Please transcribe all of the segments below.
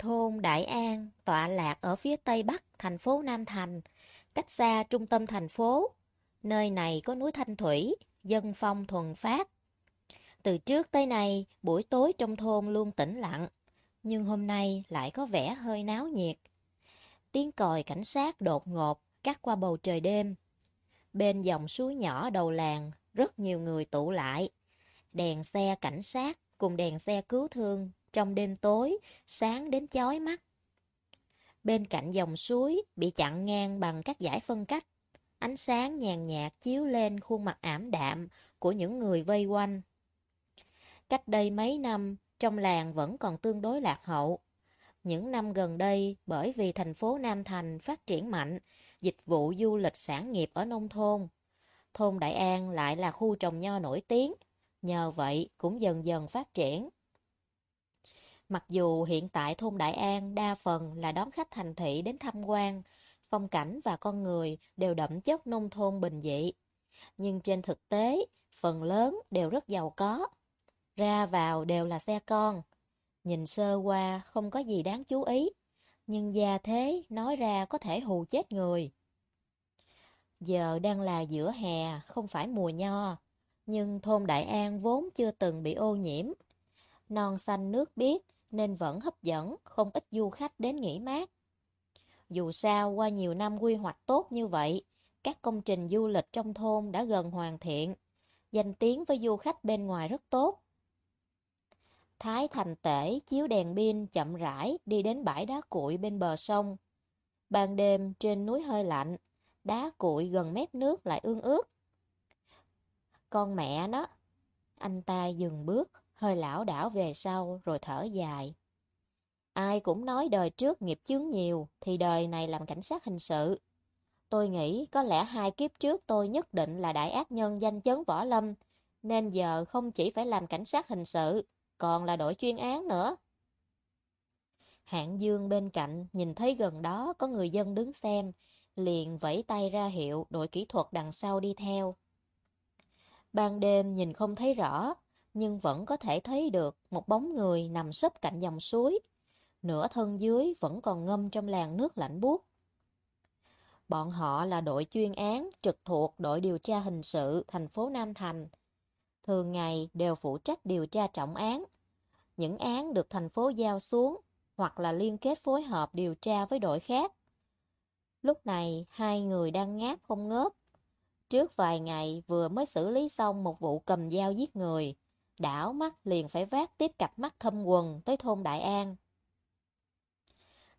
Thôn Đại An tọa lạc ở phía tây bắc thành phố Nam Thành, cách xa trung tâm thành phố. Nơi này có núi Thanh Thủy, dân phong thuần phát. Từ trước tới nay, buổi tối trong thôn luôn tĩnh lặng, nhưng hôm nay lại có vẻ hơi náo nhiệt. Tiếng còi cảnh sát đột ngột cắt qua bầu trời đêm. Bên dòng suối nhỏ đầu làng, rất nhiều người tụ lại. Đèn xe cảnh sát cùng đèn xe cứu thương trong đêm tối, sáng đến chói mắt. Bên cạnh dòng suối bị chặn ngang bằng các dải phân cách. Ánh sáng nhàn nhạt chiếu lên khuôn mặt ảm đạm của những người vây quanh. Cách đây mấy năm, trong làng vẫn còn tương đối lạc hậu. Những năm gần đây, bởi vì thành phố Nam Thành phát triển mạnh, dịch vụ du lịch sản nghiệp ở nông thôn. Thôn Đại An lại là khu trồng nho nổi tiếng, nhờ vậy cũng dần dần phát triển. Mặc dù hiện tại thôn Đại An đa phần là đón khách thành thị đến tham quan, phong cảnh và con người đều đậm chất nông thôn bình dị. Nhưng trên thực tế, phần lớn đều rất giàu có. Ra vào đều là xe con. Nhìn sơ qua không có gì đáng chú ý, nhưng gia thế nói ra có thể hù chết người. Giờ đang là giữa hè, không phải mùa nho, nhưng thôn Đại An vốn chưa từng bị ô nhiễm. Non xanh nước biếc nên vẫn hấp dẫn không ít du khách đến nghỉ mát. Dù sao qua nhiều năm quy hoạch tốt như vậy, các công trình du lịch trong thôn đã gần hoàn thiện, danh tiếng với du khách bên ngoài rất tốt. Thái Thành Tể chiếu đèn pin chậm rãi đi đến bãi đá cuội bên bờ sông. Ban đêm trên núi hơi lạnh, đá cuội gần mép nước lại ương ướt. Con mẹ nó, anh ta dừng bước, hơi lão đảo về sau rồi thở dài. Ai cũng nói đời trước nghiệp chướng nhiều thì đời này làm cảnh sát hình sự. Tôi nghĩ có lẽ hai kiếp trước tôi nhất định là đại ác nhân danh chấn võ lâm, nên giờ không chỉ phải làm cảnh sát hình sự, còn là đội chuyên án nữa. Hạng Dương bên cạnh nhìn thấy gần đó có người dân đứng xem, liền vẫy tay ra hiệu đội kỹ thuật đằng sau đi theo. Ban đêm nhìn không thấy rõ, nhưng vẫn có thể thấy được một bóng người nằm sấp cạnh dòng suối. Nửa thân dưới vẫn còn ngâm trong làn nước lạnh buốt. Bọn họ là đội chuyên án trực thuộc đội điều tra hình sự thành phố Nam Thành. Thường ngày đều phụ trách điều tra trọng án. Những án được thành phố giao xuống hoặc là liên kết phối hợp điều tra với đội khác. Lúc này, hai người đang ngáp không ngớp. Trước vài ngày vừa mới xử lý xong một vụ cầm dao giết người, đảo mắt liền phải vác tiếp cặp mắt thâm quần tới thôn Đại An.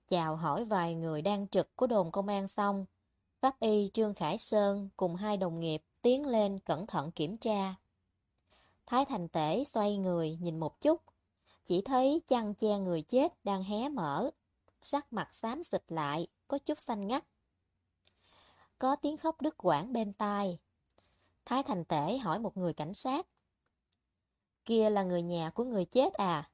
Chào hỏi vài người đang trực của đồn công an xong, Pháp y Trương Khải Sơn cùng hai đồng nghiệp tiến lên cẩn thận kiểm tra. Thái Thành Tể xoay người nhìn một chút, chỉ thấy chăn che người chết đang hé mở, sắc mặt xám xịt lại, có chút xanh ngắt. Có tiếng khóc đứt quãng bên tai. Thái Thành Tể hỏi một người cảnh sát. Kia là người nhà của người chết à?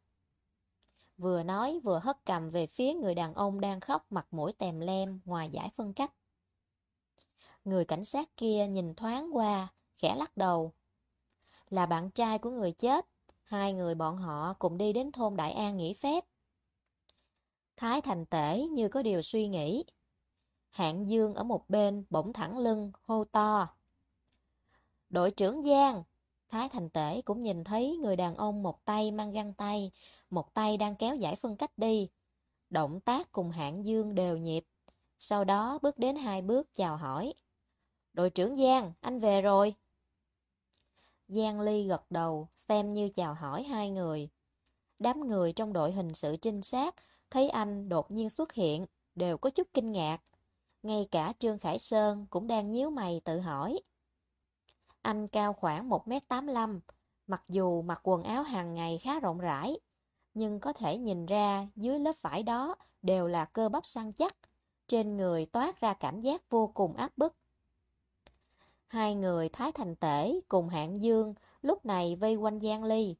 Vừa nói vừa hất cầm về phía người đàn ông đang khóc mặt mũi tèm lem ngoài giải phân cách. Người cảnh sát kia nhìn thoáng qua, khẽ lắc đầu. Là bạn trai của người chết, hai người bọn họ cùng đi đến thôn Đại An nghỉ phép. Thái Thành Tể như có điều suy nghĩ. Hạng Dương ở một bên bỗng thẳng lưng, hô to. Đội trưởng Giang, Thái Thành Tể cũng nhìn thấy người đàn ông một tay mang găng tay, một tay đang kéo giải phân cách đi. Động tác cùng hạng dương đều nhịp. Sau đó bước đến hai bước chào hỏi. Đội trưởng Giang, anh về rồi. Giang Ly gật đầu, xem như chào hỏi hai người. Đám người trong đội hình sự trinh sát thấy anh đột nhiên xuất hiện, đều có chút kinh ngạc. Ngay cả Trương Khải Sơn cũng đang nhíu mày tự hỏi. Anh cao khoảng 1m85, mặc dù mặc quần áo hàng ngày khá rộng rãi, nhưng có thể nhìn ra dưới lớp vải đó đều là cơ bắp săn chắc, trên người toát ra cảm giác vô cùng áp bức. Hai người Thái Thành Tể cùng Hạng Dương lúc này vây quanh Giang Ly.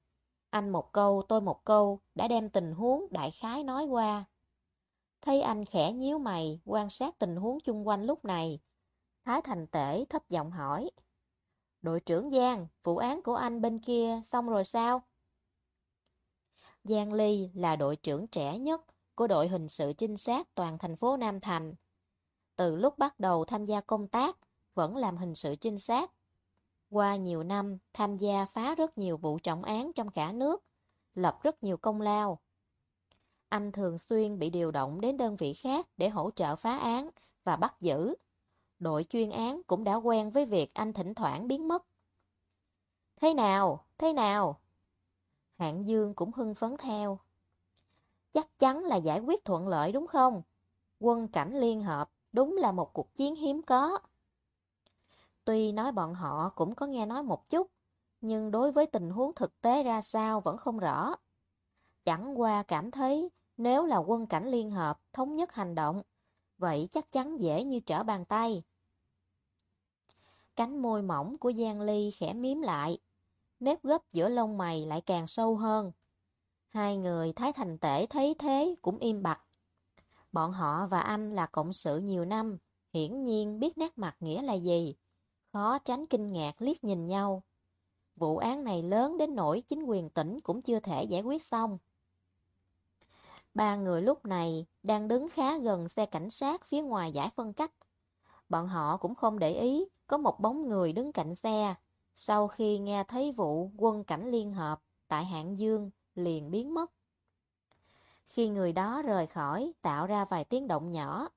Anh một câu tôi một câu đã đem tình huống đại khái nói qua. Thấy anh khẽ nhíu mày quan sát tình huống chung quanh lúc này. Thái Thành Tể thấp giọng hỏi. Đội trưởng Giang, vụ án của anh bên kia xong rồi sao? Giang Ly là đội trưởng trẻ nhất, của đội hình sự trinh sát toàn thành phố Nam Thành. Từ lúc bắt đầu tham gia công tác, vẫn làm hình sự trinh sát. Qua nhiều năm, tham gia phá rất nhiều vụ trọng án trong cả nước, lập rất nhiều công lao. Anh thường xuyên bị điều động đến đơn vị khác để hỗ trợ phá án và bắt giữ. Đội chuyên án cũng đã quen với việc anh thỉnh thoảng biến mất. Thế nào? Thế nào? Hạng Dương cũng hưng phấn theo. Chắc chắn là giải quyết thuận lợi đúng không? Quân cảnh liên hợp đúng là một cuộc chiến hiếm có. Tuy nói bọn họ cũng có nghe nói một chút, nhưng đối với tình huống thực tế ra sao vẫn không rõ. Chẳng qua cảm thấy nếu là quân cảnh liên hợp thống nhất hành động, vậy chắc chắn dễ như trở bàn tay. Cánh môi mỏng của Giang Ly khẽ miếm lại, nếp gấp giữa lông mày lại càng sâu hơn. Hai người Thái Thành Tể thấy thế cũng im bặt. Bọn họ và anh là cộng sự nhiều năm, hiển nhiên biết nét mặt nghĩa là gì. Khó tránh kinh ngạc liếc nhìn nhau. Vụ án này lớn đến nỗi chính quyền tỉnh cũng chưa thể giải quyết xong. Ba người lúc này đang đứng khá gần xe cảnh sát phía ngoài giải phân cách. Bọn họ cũng không để ý có một bóng người đứng cạnh xe. Sau khi nghe thấy vụ quân cảnh liên hợp tại Hạng Dương liền biến mất. Khi người đó rời khỏi, tạo ra vài tiếng động nhỏ.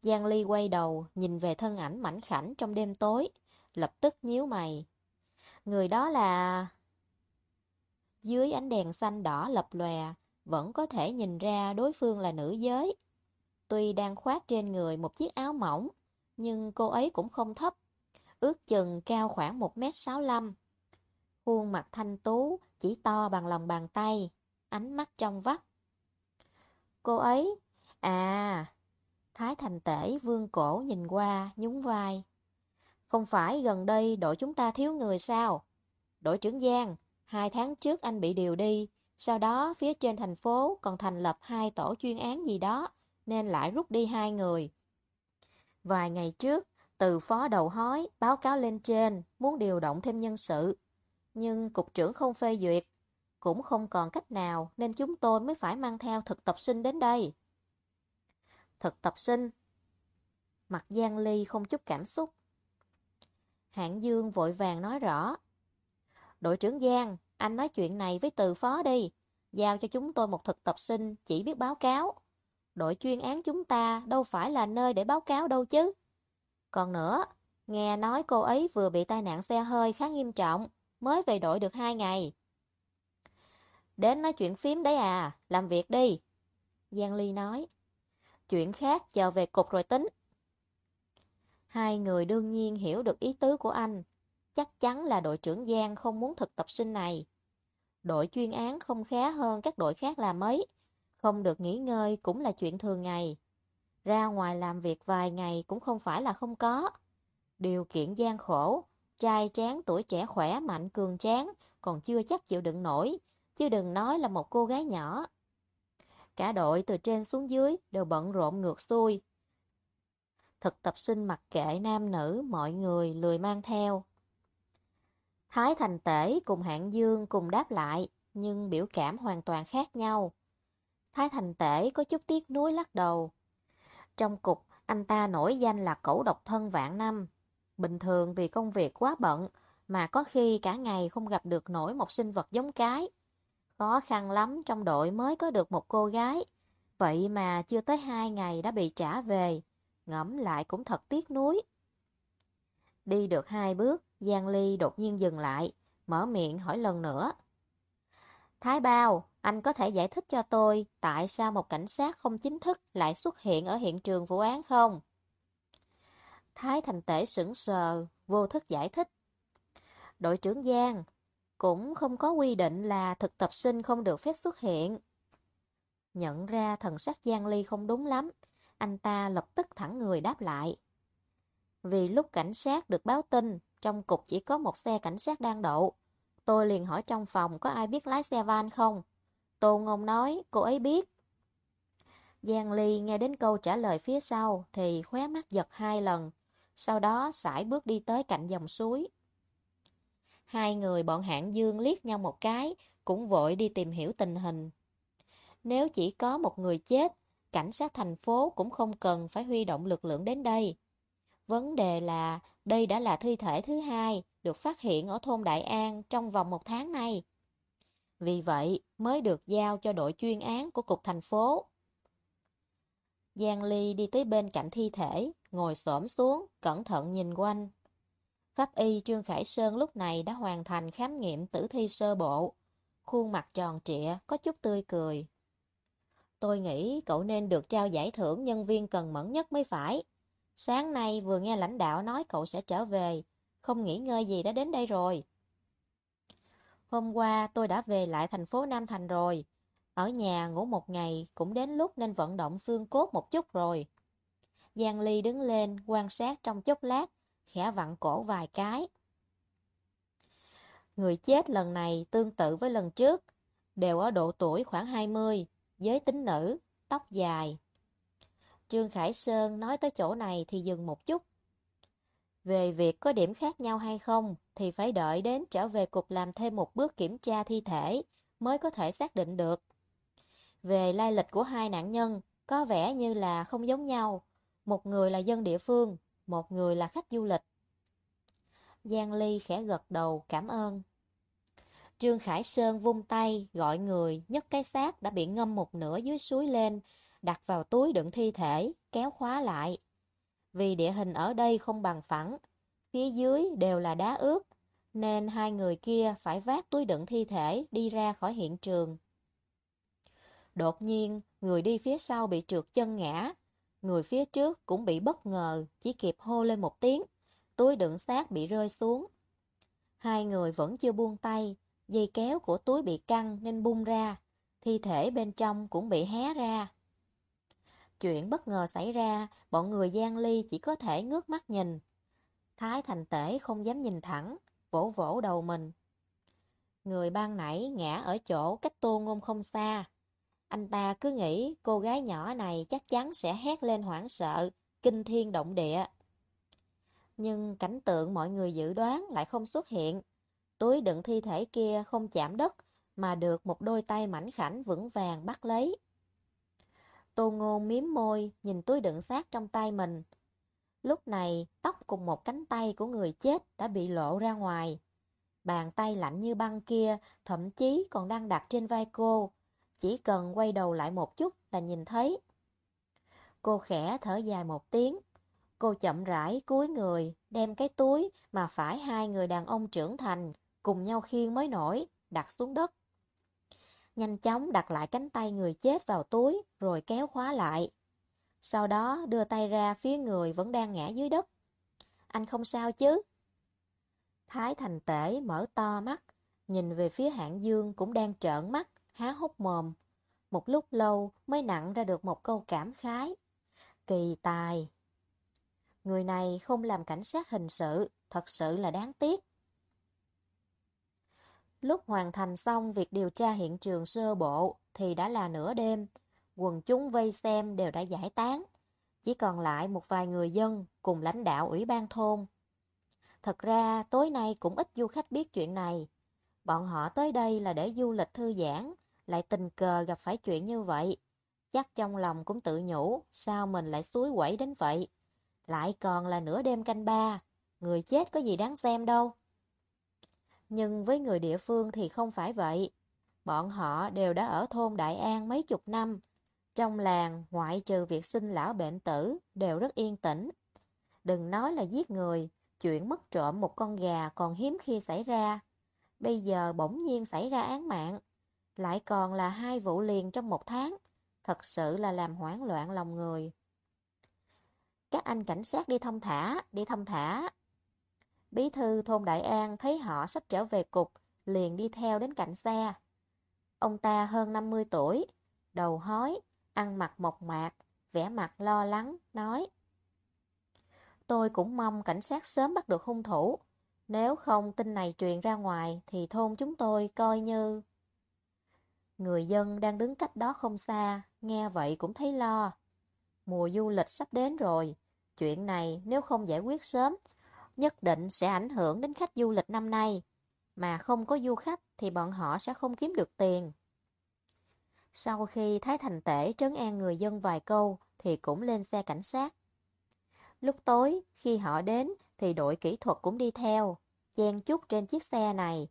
Giang Ly quay đầu, nhìn về thân ảnh mảnh khảnh trong đêm tối, lập tức nhíu mày. Người đó là... Dưới ánh đèn xanh đỏ lập lòe, vẫn có thể nhìn ra đối phương là nữ giới. Tuy đang khoác trên người một chiếc áo mỏng, nhưng cô ấy cũng không thấp, ước chừng cao khoảng 1m65. Khuôn mặt thanh tú, chỉ to bằng lòng bàn tay, ánh mắt trong vắt. Cô ấy, à, Thái Thành Tể vương cổ nhìn qua, nhún vai. Không phải gần đây đội chúng ta thiếu người sao? Đội trưởng Giang, hai tháng trước anh bị điều đi, sau đó phía trên thành phố còn thành lập hai tổ chuyên án gì đó, nên lại rút đi hai người. Vài ngày trước, từ phó đầu hói báo cáo lên trên muốn điều động thêm nhân sự. Nhưng cục trưởng không phê duyệt, cũng không còn cách nào nên chúng tôi mới phải mang theo thực tập sinh đến đây. Thực tập sinh Mặt Giang Ly không chút cảm xúc. Hạng Dương vội vàng nói rõ. Đội trưởng Giang, anh nói chuyện này với từ phó đi. Giao cho chúng tôi một thực tập sinh chỉ biết báo cáo. Đội chuyên án chúng ta đâu phải là nơi để báo cáo đâu chứ. Còn nữa, nghe nói cô ấy vừa bị tai nạn xe hơi khá nghiêm trọng, mới về đội được hai ngày. Đến nói chuyện phím đấy à, làm việc đi. Giang Ly nói. Chuyện khác chờ về cục rồi tính. Hai người đương nhiên hiểu được ý tứ của anh. Chắc chắn là đội trưởng Giang không muốn thực tập sinh này. Đội chuyên án không khá hơn các đội khác là mấy. Không được nghỉ ngơi cũng là chuyện thường ngày. Ra ngoài làm việc vài ngày cũng không phải là không có. Điều kiện gian khổ, trai tráng tuổi trẻ khỏe mạnh cường tráng còn chưa chắc chịu đựng nổi, chứ đừng nói là một cô gái nhỏ. Cả đội từ trên xuống dưới đều bận rộn ngược xuôi. Thực tập sinh mặc kệ nam nữ, mọi người lười mang theo. Thái Thành Tể cùng Hạng Dương cùng đáp lại, nhưng biểu cảm hoàn toàn khác nhau. Thái Thành Tể có chút tiếc nuối lắc đầu. Trong cục, anh ta nổi danh là cẩu độc thân vạn năm. Bình thường vì công việc quá bận, mà có khi cả ngày không gặp được nổi một sinh vật giống cái. Khó khăn lắm trong đội mới có được một cô gái. Vậy mà chưa tới hai ngày đã bị trả về. Ngẫm lại cũng thật tiếc nuối. Đi được hai bước, Giang Ly đột nhiên dừng lại, mở miệng hỏi lần nữa. Thái Bao, anh có thể giải thích cho tôi tại sao một cảnh sát không chính thức lại xuất hiện ở hiện trường vụ án không? Thái Thành Tể sững sờ, vô thức giải thích. Đội trưởng Giang, cũng không có quy định là thực tập sinh không được phép xuất hiện. Nhận ra thần sắc Giang Ly không đúng lắm, anh ta lập tức thẳng người đáp lại. Vì lúc cảnh sát được báo tin, trong cục chỉ có một xe cảnh sát đang đậu. Tôi liền hỏi trong phòng có ai biết lái xe van không? Tô Ngôn nói, cô ấy biết. Giang Ly nghe đến câu trả lời phía sau thì khóe mắt giật hai lần, sau đó sải bước đi tới cạnh dòng suối. Hai người bọn hạng dương liếc nhau một cái, cũng vội đi tìm hiểu tình hình. Nếu chỉ có một người chết, cảnh sát thành phố cũng không cần phải huy động lực lượng đến đây. Vấn đề là đây đã là thi thể thứ hai được phát hiện ở thôn Đại An trong vòng một tháng nay. Vì vậy mới được giao cho đội chuyên án của cục thành phố. Giang Ly đi tới bên cạnh thi thể, ngồi xổm xuống, cẩn thận nhìn quanh. Pháp y Trương Khải Sơn lúc này đã hoàn thành khám nghiệm tử thi sơ bộ. Khuôn mặt tròn trịa, có chút tươi cười. Tôi nghĩ cậu nên được trao giải thưởng nhân viên cần mẫn nhất mới phải. Sáng nay vừa nghe lãnh đạo nói cậu sẽ trở về, không nghỉ ngơi gì đã đến đây rồi. Hôm qua tôi đã về lại thành phố Nam Thành rồi. Ở nhà ngủ một ngày cũng đến lúc nên vận động xương cốt một chút rồi. Giang Ly đứng lên quan sát trong chốc lát, khẽ vặn cổ vài cái. Người chết lần này tương tự với lần trước, đều ở độ tuổi khoảng 20, giới tính nữ, tóc dài. Trương Khải Sơn nói tới chỗ này thì dừng một chút. Về việc có điểm khác nhau hay không thì phải đợi đến trở về cục làm thêm một bước kiểm tra thi thể mới có thể xác định được. Về lai lịch của hai nạn nhân có vẻ như là không giống nhau. Một người là dân địa phương, một người là khách du lịch. Giang Ly khẽ gật đầu cảm ơn. Trương Khải Sơn vung tay, gọi người, nhấc cái xác đã bị ngâm một nửa dưới suối lên, đặt vào túi đựng thi thể, kéo khóa lại. Vì địa hình ở đây không bằng phẳng, phía dưới đều là đá ướt, nên hai người kia phải vác túi đựng thi thể đi ra khỏi hiện trường. Đột nhiên, người đi phía sau bị trượt chân ngã, người phía trước cũng bị bất ngờ, chỉ kịp hô lên một tiếng, túi đựng xác bị rơi xuống. Hai người vẫn chưa buông tay, dây kéo của túi bị căng nên bung ra, thi thể bên trong cũng bị hé ra. Chuyện bất ngờ xảy ra, bọn người Giang Ly chỉ có thể ngước mắt nhìn. Thái thành tể không dám nhìn thẳng, vỗ vỗ đầu mình. Người ban nãy ngã ở chỗ cách tô ngôn không xa. Anh ta cứ nghĩ cô gái nhỏ này chắc chắn sẽ hét lên hoảng sợ, kinh thiên động địa. Nhưng cảnh tượng mọi người dự đoán lại không xuất hiện. Túi đựng thi thể kia không chạm đất, mà được một đôi tay mảnh khảnh vững vàng bắt lấy. Tô Ngôn miếm môi, nhìn túi đựng xác trong tay mình. Lúc này, tóc cùng một cánh tay của người chết đã bị lộ ra ngoài. Bàn tay lạnh như băng kia, thậm chí còn đang đặt trên vai cô. Chỉ cần quay đầu lại một chút là nhìn thấy. Cô khẽ thở dài một tiếng. Cô chậm rãi cúi người, đem cái túi mà phải hai người đàn ông trưởng thành cùng nhau khiêng mới nổi, đặt xuống đất nhanh chóng đặt lại cánh tay người chết vào túi rồi kéo khóa lại. Sau đó đưa tay ra phía người vẫn đang ngã dưới đất. Anh không sao chứ? Thái Thành Tể mở to mắt, nhìn về phía hạng dương cũng đang trợn mắt, há hốc mồm. Một lúc lâu mới nặng ra được một câu cảm khái. Kỳ tài! Người này không làm cảnh sát hình sự, thật sự là đáng tiếc. Lúc hoàn thành xong việc điều tra hiện trường sơ bộ thì đã là nửa đêm, quần chúng vây xem đều đã giải tán. Chỉ còn lại một vài người dân cùng lãnh đạo ủy ban thôn. Thật ra tối nay cũng ít du khách biết chuyện này. Bọn họ tới đây là để du lịch thư giãn, lại tình cờ gặp phải chuyện như vậy. Chắc trong lòng cũng tự nhủ, sao mình lại suối quẩy đến vậy? Lại còn là nửa đêm canh ba, người chết có gì đáng xem đâu. Nhưng với người địa phương thì không phải vậy. Bọn họ đều đã ở thôn Đại An mấy chục năm. Trong làng, ngoại trừ việc sinh lão bệnh tử, đều rất yên tĩnh. Đừng nói là giết người, chuyện mất trộm một con gà còn hiếm khi xảy ra. Bây giờ bỗng nhiên xảy ra án mạng, lại còn là hai vụ liền trong một tháng. Thật sự là làm hoảng loạn lòng người. Các anh cảnh sát đi thông thả, đi thông thả. Bí thư thôn Đại An thấy họ sắp trở về cục, liền đi theo đến cạnh xe. Ông ta hơn 50 tuổi, đầu hói, ăn mặc mộc mạc, vẻ mặt lo lắng, nói Tôi cũng mong cảnh sát sớm bắt được hung thủ. Nếu không tin này truyền ra ngoài thì thôn chúng tôi coi như... Người dân đang đứng cách đó không xa, nghe vậy cũng thấy lo. Mùa du lịch sắp đến rồi, chuyện này nếu không giải quyết sớm nhất định sẽ ảnh hưởng đến khách du lịch năm nay. Mà không có du khách thì bọn họ sẽ không kiếm được tiền. Sau khi Thái Thành Tể trấn an người dân vài câu thì cũng lên xe cảnh sát. Lúc tối, khi họ đến thì đội kỹ thuật cũng đi theo, chen chúc trên chiếc xe này.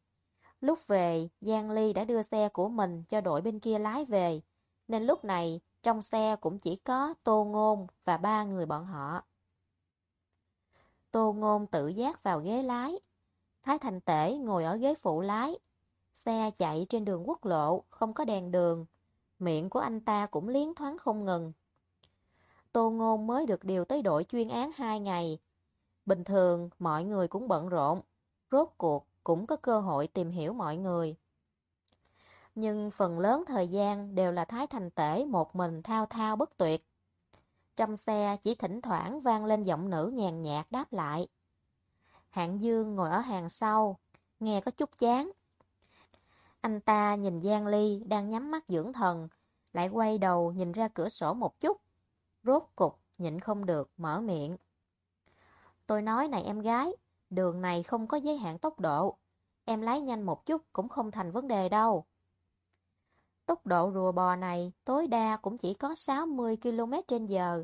Lúc về, Giang Ly đã đưa xe của mình cho đội bên kia lái về, nên lúc này trong xe cũng chỉ có Tô Ngôn và ba người bọn họ. Tô Ngôn tự giác vào ghế lái. Thái Thành Tể ngồi ở ghế phụ lái. Xe chạy trên đường quốc lộ, không có đèn đường. Miệng của anh ta cũng liến thoáng không ngừng. Tô Ngôn mới được điều tới đội chuyên án 2 ngày. Bình thường, mọi người cũng bận rộn. Rốt cuộc, cũng có cơ hội tìm hiểu mọi người. Nhưng phần lớn thời gian đều là Thái Thành Tể một mình thao thao bất tuyệt. Trong xe chỉ thỉnh thoảng vang lên giọng nữ nhàn nhạt đáp lại. Hạng Dương ngồi ở hàng sau, nghe có chút chán. Anh ta nhìn Giang Ly đang nhắm mắt dưỡng thần, lại quay đầu nhìn ra cửa sổ một chút. Rốt cục, nhịn không được, mở miệng. Tôi nói này em gái, đường này không có giới hạn tốc độ. Em lái nhanh một chút cũng không thành vấn đề đâu. Tốc độ rùa bò này tối đa cũng chỉ có 60 km trên giờ.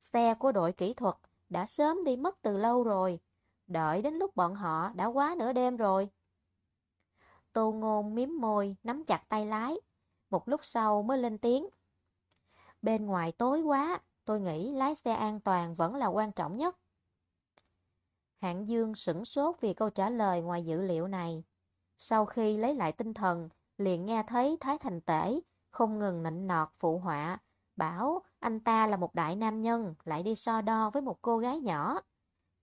Xe của đội kỹ thuật đã sớm đi mất từ lâu rồi. Đợi đến lúc bọn họ đã quá nửa đêm rồi. Tô ngôn miếm môi, nắm chặt tay lái. Một lúc sau mới lên tiếng. Bên ngoài tối quá, tôi nghĩ lái xe an toàn vẫn là quan trọng nhất. Hạng Dương sửng sốt vì câu trả lời ngoài dữ liệu này. Sau khi lấy lại tinh thần, liền nghe thấy Thái Thành Tể không ngừng nịnh nọt phụ họa, bảo anh ta là một đại nam nhân lại đi so đo với một cô gái nhỏ.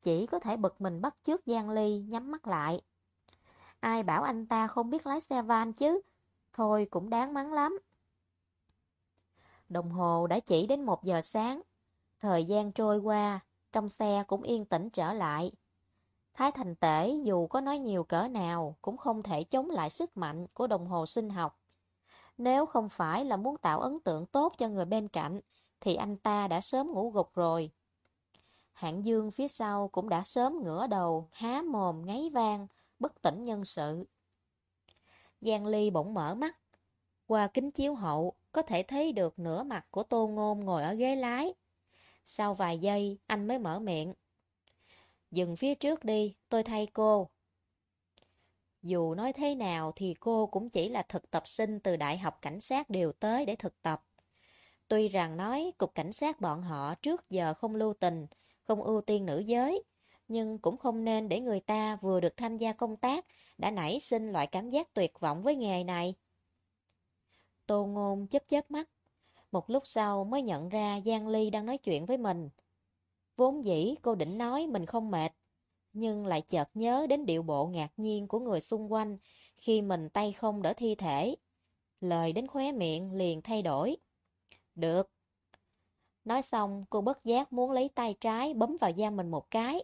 Chỉ có thể bực mình bắt chước Giang Ly nhắm mắt lại. Ai bảo anh ta không biết lái xe van chứ? Thôi cũng đáng mắng lắm. Đồng hồ đã chỉ đến một giờ sáng. Thời gian trôi qua, trong xe cũng yên tĩnh trở lại. Thái Thành Tể dù có nói nhiều cỡ nào cũng không thể chống lại sức mạnh của đồng hồ sinh học. Nếu không phải là muốn tạo ấn tượng tốt cho người bên cạnh, thì anh ta đã sớm ngủ gục rồi. Hạng Dương phía sau cũng đã sớm ngửa đầu, há mồm, ngáy vang, bất tỉnh nhân sự. Giang Ly bỗng mở mắt. Qua kính chiếu hậu, có thể thấy được nửa mặt của Tô Ngôn ngồi ở ghế lái. Sau vài giây, anh mới mở miệng. Dừng phía trước đi, tôi thay cô. Dù nói thế nào thì cô cũng chỉ là thực tập sinh từ Đại học Cảnh sát điều tới để thực tập. Tuy rằng nói cục cảnh sát bọn họ trước giờ không lưu tình, không ưu tiên nữ giới, nhưng cũng không nên để người ta vừa được tham gia công tác đã nảy sinh loại cảm giác tuyệt vọng với nghề này. Tô Ngôn chớp chớp mắt, một lúc sau mới nhận ra Giang Ly đang nói chuyện với mình. Vốn dĩ cô định nói mình không mệt, nhưng lại chợt nhớ đến điệu bộ ngạc nhiên của người xung quanh khi mình tay không đỡ thi thể. Lời đến khóe miệng liền thay đổi. Được. Nói xong, cô bất giác muốn lấy tay trái bấm vào da mình một cái.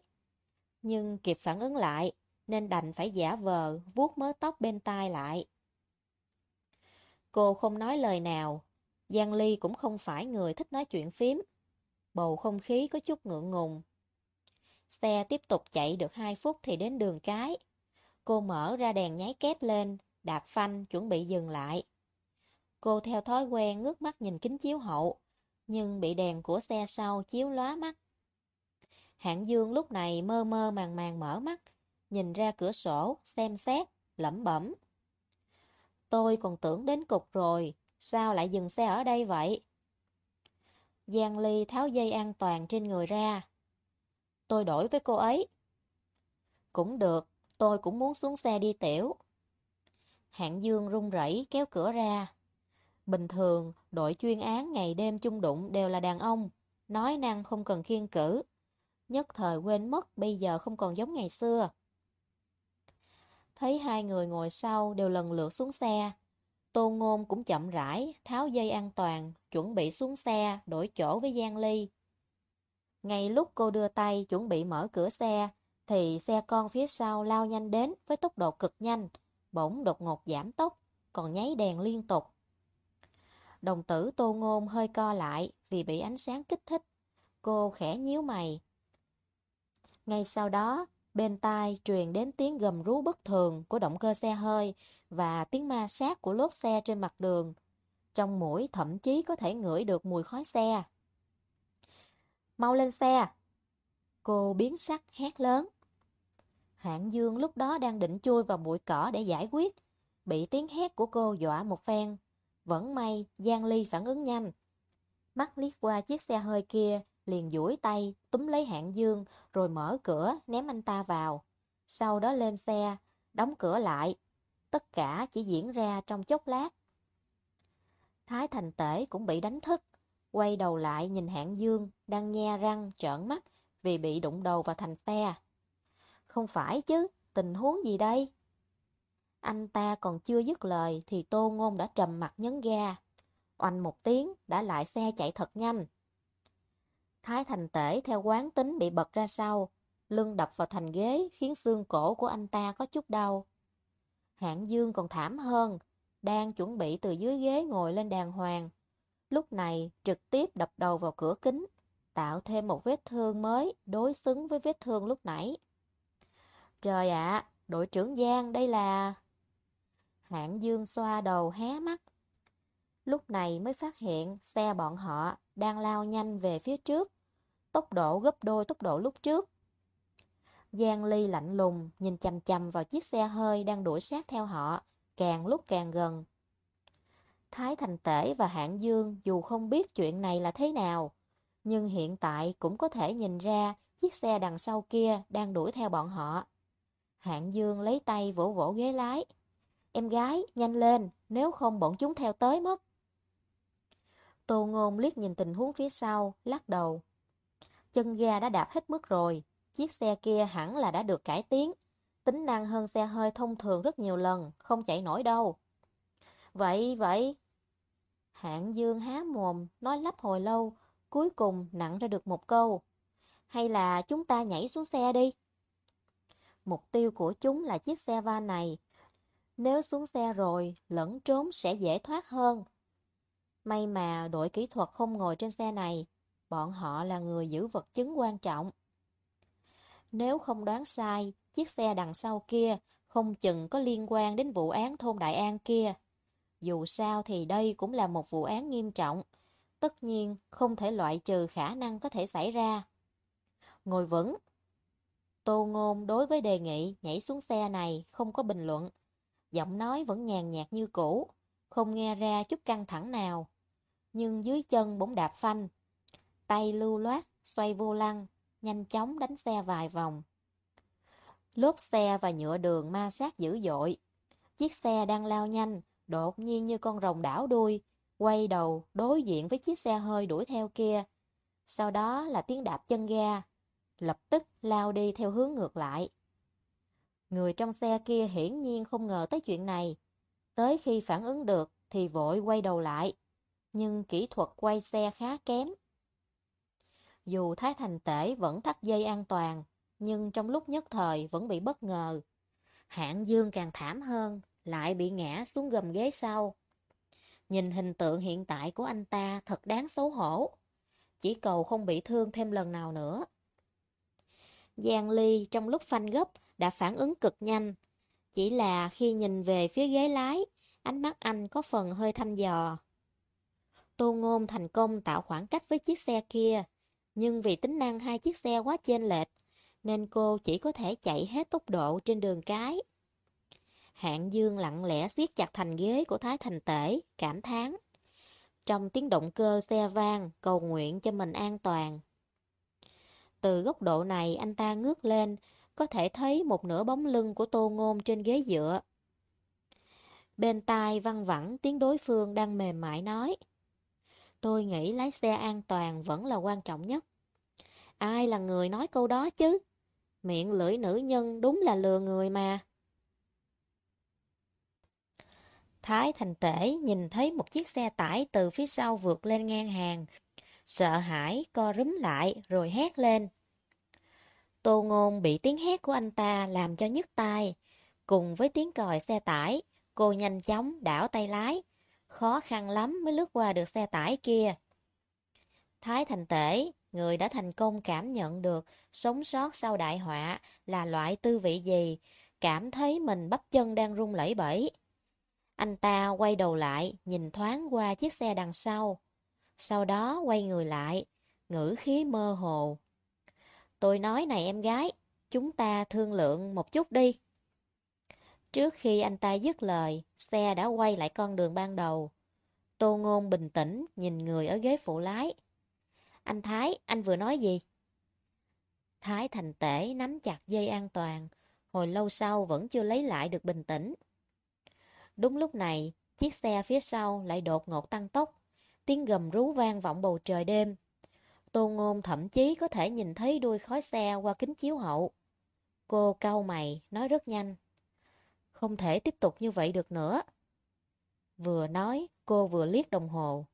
Nhưng kịp phản ứng lại, nên đành phải giả vờ, vuốt mớ tóc bên tai lại. Cô không nói lời nào. Giang Ly cũng không phải người thích nói chuyện phím. Bầu không khí có chút ngượng ngùng. Xe tiếp tục chạy được 2 phút thì đến đường cái. Cô mở ra đèn nháy kép lên, đạp phanh chuẩn bị dừng lại. Cô theo thói quen ngước mắt nhìn kính chiếu hậu, nhưng bị đèn của xe sau chiếu lóa mắt. Hạng Dương lúc này mơ mơ màng màng mở mắt, nhìn ra cửa sổ, xem xét, lẩm bẩm. Tôi còn tưởng đến cục rồi, sao lại dừng xe ở đây vậy? Giang Ly tháo dây an toàn trên người ra. Tôi đổi với cô ấy. Cũng được, tôi cũng muốn xuống xe đi tiểu. Hạng Dương run rẩy kéo cửa ra. Bình thường, đội chuyên án ngày đêm chung đụng đều là đàn ông, nói năng không cần khiên cử. Nhất thời quên mất bây giờ không còn giống ngày xưa. Thấy hai người ngồi sau đều lần lượt xuống xe. Tô Ngôn cũng chậm rãi, tháo dây an toàn, chuẩn bị xuống xe, đổi chỗ với Giang Ly. Ngay lúc cô đưa tay chuẩn bị mở cửa xe, thì xe con phía sau lao nhanh đến với tốc độ cực nhanh, bỗng đột ngột giảm tốc, còn nháy đèn liên tục. Đồng tử tô ngôn hơi co lại vì bị ánh sáng kích thích. Cô khẽ nhíu mày. Ngay sau đó, bên tai truyền đến tiếng gầm rú bất thường của động cơ xe hơi, và tiếng ma sát của lốp xe trên mặt đường. Trong mũi thậm chí có thể ngửi được mùi khói xe. Mau lên xe! Cô biến sắc hét lớn. Hạng Dương lúc đó đang định chui vào bụi cỏ để giải quyết. Bị tiếng hét của cô dọa một phen. Vẫn may, Giang Ly phản ứng nhanh. Mắt liếc qua chiếc xe hơi kia, liền duỗi tay, túm lấy hạng Dương, rồi mở cửa, ném anh ta vào. Sau đó lên xe, đóng cửa lại. Tất cả chỉ diễn ra trong chốc lát. Thái Thành Tể cũng bị đánh thức. Quay đầu lại nhìn hạng Dương, đang nhe răng, trợn mắt, vì bị đụng đầu vào thành xe. Không phải chứ, tình huống gì đây? Anh ta còn chưa dứt lời thì Tô Ngôn đã trầm mặt nhấn ga. Oanh một tiếng, đã lại xe chạy thật nhanh. Thái Thành Tể theo quán tính bị bật ra sau, lưng đập vào thành ghế khiến xương cổ của anh ta có chút đau. Hạng Dương còn thảm hơn, đang chuẩn bị từ dưới ghế ngồi lên đàng hoàng. Lúc này trực tiếp đập đầu vào cửa kính, tạo thêm một vết thương mới đối xứng với vết thương lúc nãy. Trời ạ, đội trưởng Giang đây là... Hạng Dương xoa đầu hé mắt. Lúc này mới phát hiện xe bọn họ đang lao nhanh về phía trước, tốc độ gấp đôi tốc độ lúc trước. Giang Ly lạnh lùng nhìn chầm chầm vào chiếc xe hơi đang đuổi sát theo họ, càng lúc càng gần. Thái Thành Tể và Hạng Dương dù không biết chuyện này là thế nào, nhưng hiện tại cũng có thể nhìn ra chiếc xe đằng sau kia đang đuổi theo bọn họ. Hạng Dương lấy tay vỗ vỗ ghế lái. Em gái, nhanh lên, nếu không bọn chúng theo tới mất. Tô Ngôn liếc nhìn tình huống phía sau, lắc đầu. Chân ga đã đạp hết mức rồi, chiếc xe kia hẳn là đã được cải tiến. Tính năng hơn xe hơi thông thường rất nhiều lần, không chạy nổi đâu. Vậy, vậy... Hạng Dương há mồm, nói lắp hồi lâu, cuối cùng nặng ra được một câu. Hay là chúng ta nhảy xuống xe đi? Mục tiêu của chúng là chiếc xe van này. Nếu xuống xe rồi, lẫn trốn sẽ dễ thoát hơn. May mà đội kỹ thuật không ngồi trên xe này. Bọn họ là người giữ vật chứng quan trọng. Nếu không đoán sai, chiếc xe đằng sau kia không chừng có liên quan đến vụ án thôn Đại An kia. Dù sao thì đây cũng là một vụ án nghiêm trọng. Tất nhiên không thể loại trừ khả năng có thể xảy ra. Ngồi vững. Tô Ngôn đối với đề nghị nhảy xuống xe này không có bình luận. Giọng nói vẫn nhàn nhạt như cũ, không nghe ra chút căng thẳng nào. Nhưng dưới chân bỗng đạp phanh. Tay lưu loát, xoay vô lăng, nhanh chóng đánh xe vài vòng. Lốp xe và nhựa đường ma sát dữ dội. Chiếc xe đang lao nhanh, đột nhiên như con rồng đảo đuôi, quay đầu đối diện với chiếc xe hơi đuổi theo kia. Sau đó là tiếng đạp chân ga, lập tức lao đi theo hướng ngược lại. Người trong xe kia hiển nhiên không ngờ tới chuyện này. Tới khi phản ứng được thì vội quay đầu lại. Nhưng kỹ thuật quay xe khá kém. Dù Thái Thành Tể vẫn thắt dây an toàn, nhưng trong lúc nhất thời vẫn bị bất ngờ. Hạng Dương càng thảm hơn, lại bị ngã xuống gầm ghế sau. Nhìn hình tượng hiện tại của anh ta thật đáng xấu hổ. Chỉ cầu không bị thương thêm lần nào nữa. Giang Ly trong lúc phanh gấp đã phản ứng cực nhanh. Chỉ là khi nhìn về phía ghế lái, ánh mắt anh có phần hơi thăm dò. Tô Ngôn thành công tạo khoảng cách với chiếc xe kia, nhưng vì tính năng hai chiếc xe quá chênh lệch, nên cô chỉ có thể chạy hết tốc độ trên đường cái. Hạng Dương lặng lẽ siết chặt thành ghế của Thái Thành Tể, cảm thán. Trong tiếng động cơ xe vang, cầu nguyện cho mình an toàn. Từ góc độ này anh ta ngước lên, có thể thấy một nửa bóng lưng của Tô Ngôn trên ghế dựa. Bên tai văng vẳng tiếng đối phương đang mềm mại nói. Tôi nghĩ lái xe an toàn vẫn là quan trọng nhất. Ai là người nói câu đó chứ? Miệng lưỡi nữ nhân đúng là lừa người mà. Thái Thành Tể nhìn thấy một chiếc xe tải từ phía sau vượt lên ngang hàng. Sợ hãi, co rúm lại, rồi hét lên. Tô Ngôn bị tiếng hét của anh ta làm cho nhức tai. Cùng với tiếng còi xe tải, cô nhanh chóng đảo tay lái. Khó khăn lắm mới lướt qua được xe tải kia. Thái Thành Tể, người đã thành công cảm nhận được sống sót sau đại họa là loại tư vị gì, cảm thấy mình bắp chân đang rung lẩy bẩy. Anh ta quay đầu lại, nhìn thoáng qua chiếc xe đằng sau. Sau đó quay người lại, ngữ khí mơ hồ. Tôi nói này em gái, chúng ta thương lượng một chút đi. Trước khi anh ta dứt lời, xe đã quay lại con đường ban đầu. Tô Ngôn bình tĩnh nhìn người ở ghế phụ lái. Anh Thái, anh vừa nói gì? Thái thành tể nắm chặt dây an toàn, hồi lâu sau vẫn chưa lấy lại được bình tĩnh. Đúng lúc này, chiếc xe phía sau lại đột ngột tăng tốc, tiếng gầm rú vang vọng bầu trời đêm. Tô Ngôn thậm chí có thể nhìn thấy đuôi khói xe qua kính chiếu hậu. Cô cau mày, nói rất nhanh. Không thể tiếp tục như vậy được nữa. Vừa nói, cô vừa liếc đồng hồ.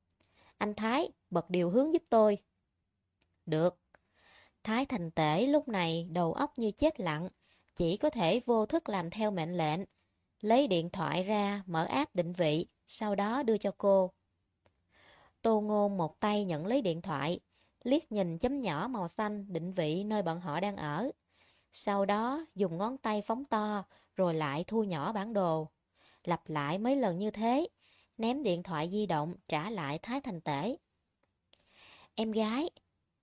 Anh Thái, bật điều hướng giúp tôi. Được. Thái thành tể lúc này đầu óc như chết lặng, chỉ có thể vô thức làm theo mệnh lệnh. Lấy điện thoại ra, mở app định vị, sau đó đưa cho cô. Tô Ngôn một tay nhận lấy điện thoại, liếc nhìn chấm nhỏ màu xanh định vị nơi bọn họ đang ở. Sau đó dùng ngón tay phóng to, rồi lại thu nhỏ bản đồ. Lặp lại mấy lần như thế, ném điện thoại di động trả lại Thái Thành Tể. Em gái,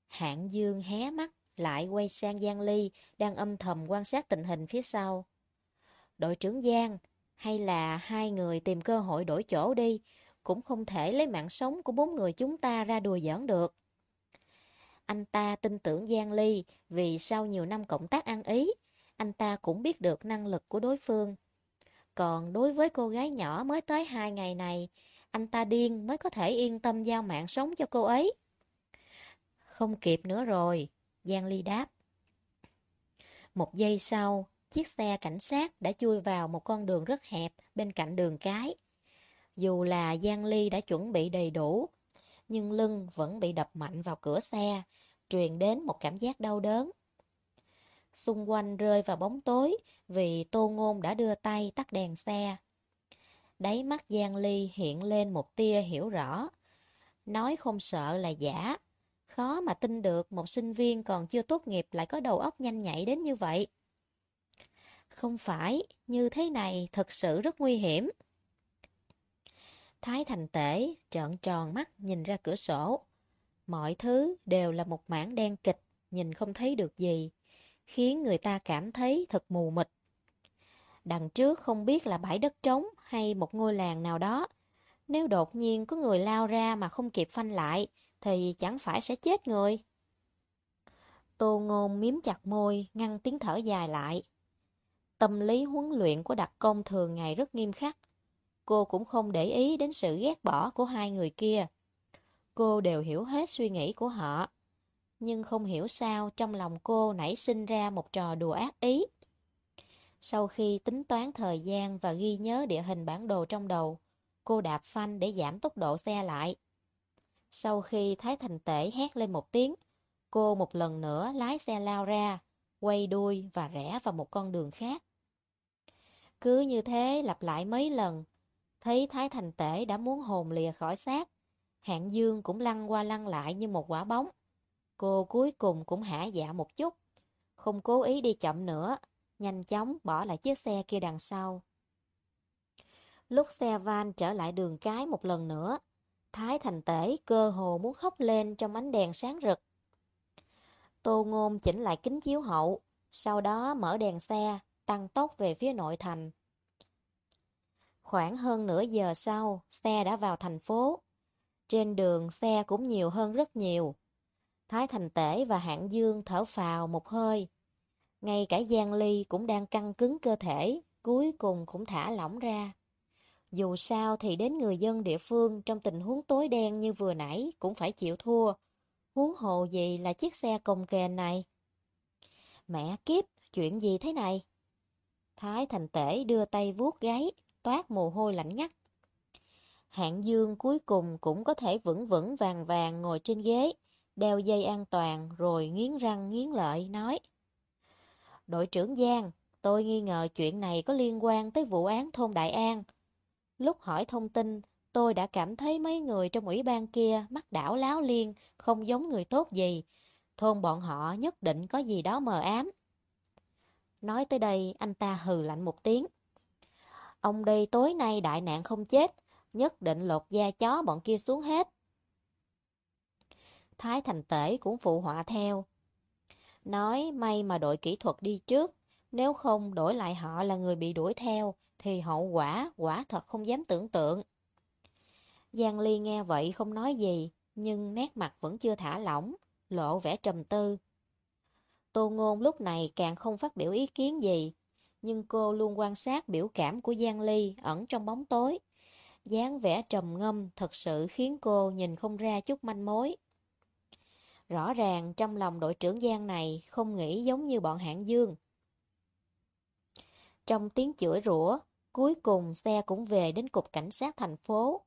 Hạng Dương hé mắt, lại quay sang Giang Ly, đang âm thầm quan sát tình hình phía sau. Đội trưởng Giang, hay là hai người tìm cơ hội đổi chỗ đi, cũng không thể lấy mạng sống của bốn người chúng ta ra đùa giỡn được. Anh ta tin tưởng Giang Ly vì sau nhiều năm cộng tác ăn ý, anh ta cũng biết được năng lực của đối phương. Còn đối với cô gái nhỏ mới tới hai ngày này, anh ta điên mới có thể yên tâm giao mạng sống cho cô ấy. Không kịp nữa rồi, Giang Ly đáp. Một giây sau, chiếc xe cảnh sát đã chui vào một con đường rất hẹp bên cạnh đường cái. Dù là Giang Ly đã chuẩn bị đầy đủ, nhưng lưng vẫn bị đập mạnh vào cửa xe, truyền đến một cảm giác đau đớn. Xung quanh rơi vào bóng tối vì Tô Ngôn đã đưa tay tắt đèn xe. Đáy mắt Giang Ly hiện lên một tia hiểu rõ. Nói không sợ là giả. Khó mà tin được một sinh viên còn chưa tốt nghiệp lại có đầu óc nhanh nhạy đến như vậy. Không phải, như thế này thật sự rất nguy hiểm. Thái Thành Tể trợn tròn mắt nhìn ra cửa sổ. Mọi thứ đều là một mảng đen kịch, nhìn không thấy được gì, khiến người ta cảm thấy thật mù mịt. Đằng trước không biết là bãi đất trống hay một ngôi làng nào đó. Nếu đột nhiên có người lao ra mà không kịp phanh lại, thì chẳng phải sẽ chết người. Tô ngôn miếm chặt môi, ngăn tiếng thở dài lại. Tâm lý huấn luyện của đặc công thường ngày rất nghiêm khắc. Cô cũng không để ý đến sự ghét bỏ của hai người kia. Cô đều hiểu hết suy nghĩ của họ. Nhưng không hiểu sao trong lòng cô nảy sinh ra một trò đùa ác ý. Sau khi tính toán thời gian và ghi nhớ địa hình bản đồ trong đầu, cô đạp phanh để giảm tốc độ xe lại. Sau khi Thái Thành Tể hét lên một tiếng, cô một lần nữa lái xe lao ra, quay đuôi và rẽ vào một con đường khác. Cứ như thế lặp lại mấy lần, thấy Thái Thành Tể đã muốn hồn lìa khỏi xác, Hạng Dương cũng lăn qua lăn lại như một quả bóng. Cô cuối cùng cũng hả dạ một chút, không cố ý đi chậm nữa, nhanh chóng bỏ lại chiếc xe kia đằng sau. Lúc xe van trở lại đường cái một lần nữa, Thái Thành Tể cơ hồ muốn khóc lên trong ánh đèn sáng rực. Tô Ngôn chỉnh lại kính chiếu hậu, sau đó mở đèn xe, tăng tốc về phía nội thành. Khoảng hơn nửa giờ sau, xe đã vào thành phố. Trên đường xe cũng nhiều hơn rất nhiều. Thái Thành Tể và Hạng Dương thở phào một hơi. Ngay cả Giang Ly cũng đang căng cứng cơ thể, cuối cùng cũng thả lỏng ra. Dù sao thì đến người dân địa phương trong tình huống tối đen như vừa nãy cũng phải chịu thua. Huống hồ gì là chiếc xe cồng kềnh này. Mẹ kiếp, chuyện gì thế này? Thái Thành Tể đưa tay vuốt gáy, toát mồ hôi lạnh ngắt. Hạng Dương cuối cùng cũng có thể vững vững vàng vàng ngồi trên ghế, đeo dây an toàn rồi nghiến răng nghiến lợi nói. Đội trưởng Giang, tôi nghi ngờ chuyện này có liên quan tới vụ án thôn Đại An. Lúc hỏi thông tin, tôi đã cảm thấy mấy người trong ủy ban kia mắt đảo láo liên, không giống người tốt gì. Thôn bọn họ nhất định có gì đó mờ ám. Nói tới đây, anh ta hừ lạnh một tiếng. Ông đây tối nay đại nạn không chết, nhất định lột da chó bọn kia xuống hết. Thái Thành Tể cũng phụ họa theo. Nói may mà đội kỹ thuật đi trước, nếu không đổi lại họ là người bị đuổi theo, thì hậu quả quả thật không dám tưởng tượng. Giang Ly nghe vậy không nói gì, nhưng nét mặt vẫn chưa thả lỏng, lộ vẻ trầm tư. Tô Ngôn lúc này càng không phát biểu ý kiến gì, nhưng cô luôn quan sát biểu cảm của Giang Ly ẩn trong bóng tối dáng vẻ trầm ngâm thật sự khiến cô nhìn không ra chút manh mối. Rõ ràng trong lòng đội trưởng Giang này không nghĩ giống như bọn hạng dương. Trong tiếng chửi rủa, cuối cùng xe cũng về đến cục cảnh sát thành phố.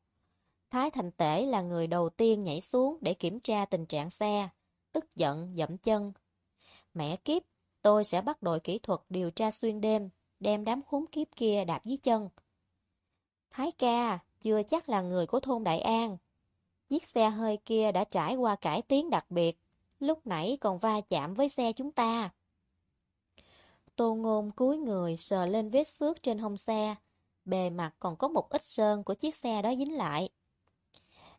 Thái Thành Tể là người đầu tiên nhảy xuống để kiểm tra tình trạng xe, tức giận dậm chân. Mẹ kiếp, tôi sẽ bắt đội kỹ thuật điều tra xuyên đêm, đem đám khốn kiếp kia đạp dưới chân. Thái ca, chưa chắc là người của thôn Đại An. Chiếc xe hơi kia đã trải qua cải tiến đặc biệt, lúc nãy còn va chạm với xe chúng ta. Tô Ngôn cúi người sờ lên vết xước trên hông xe, bề mặt còn có một ít sơn của chiếc xe đó dính lại.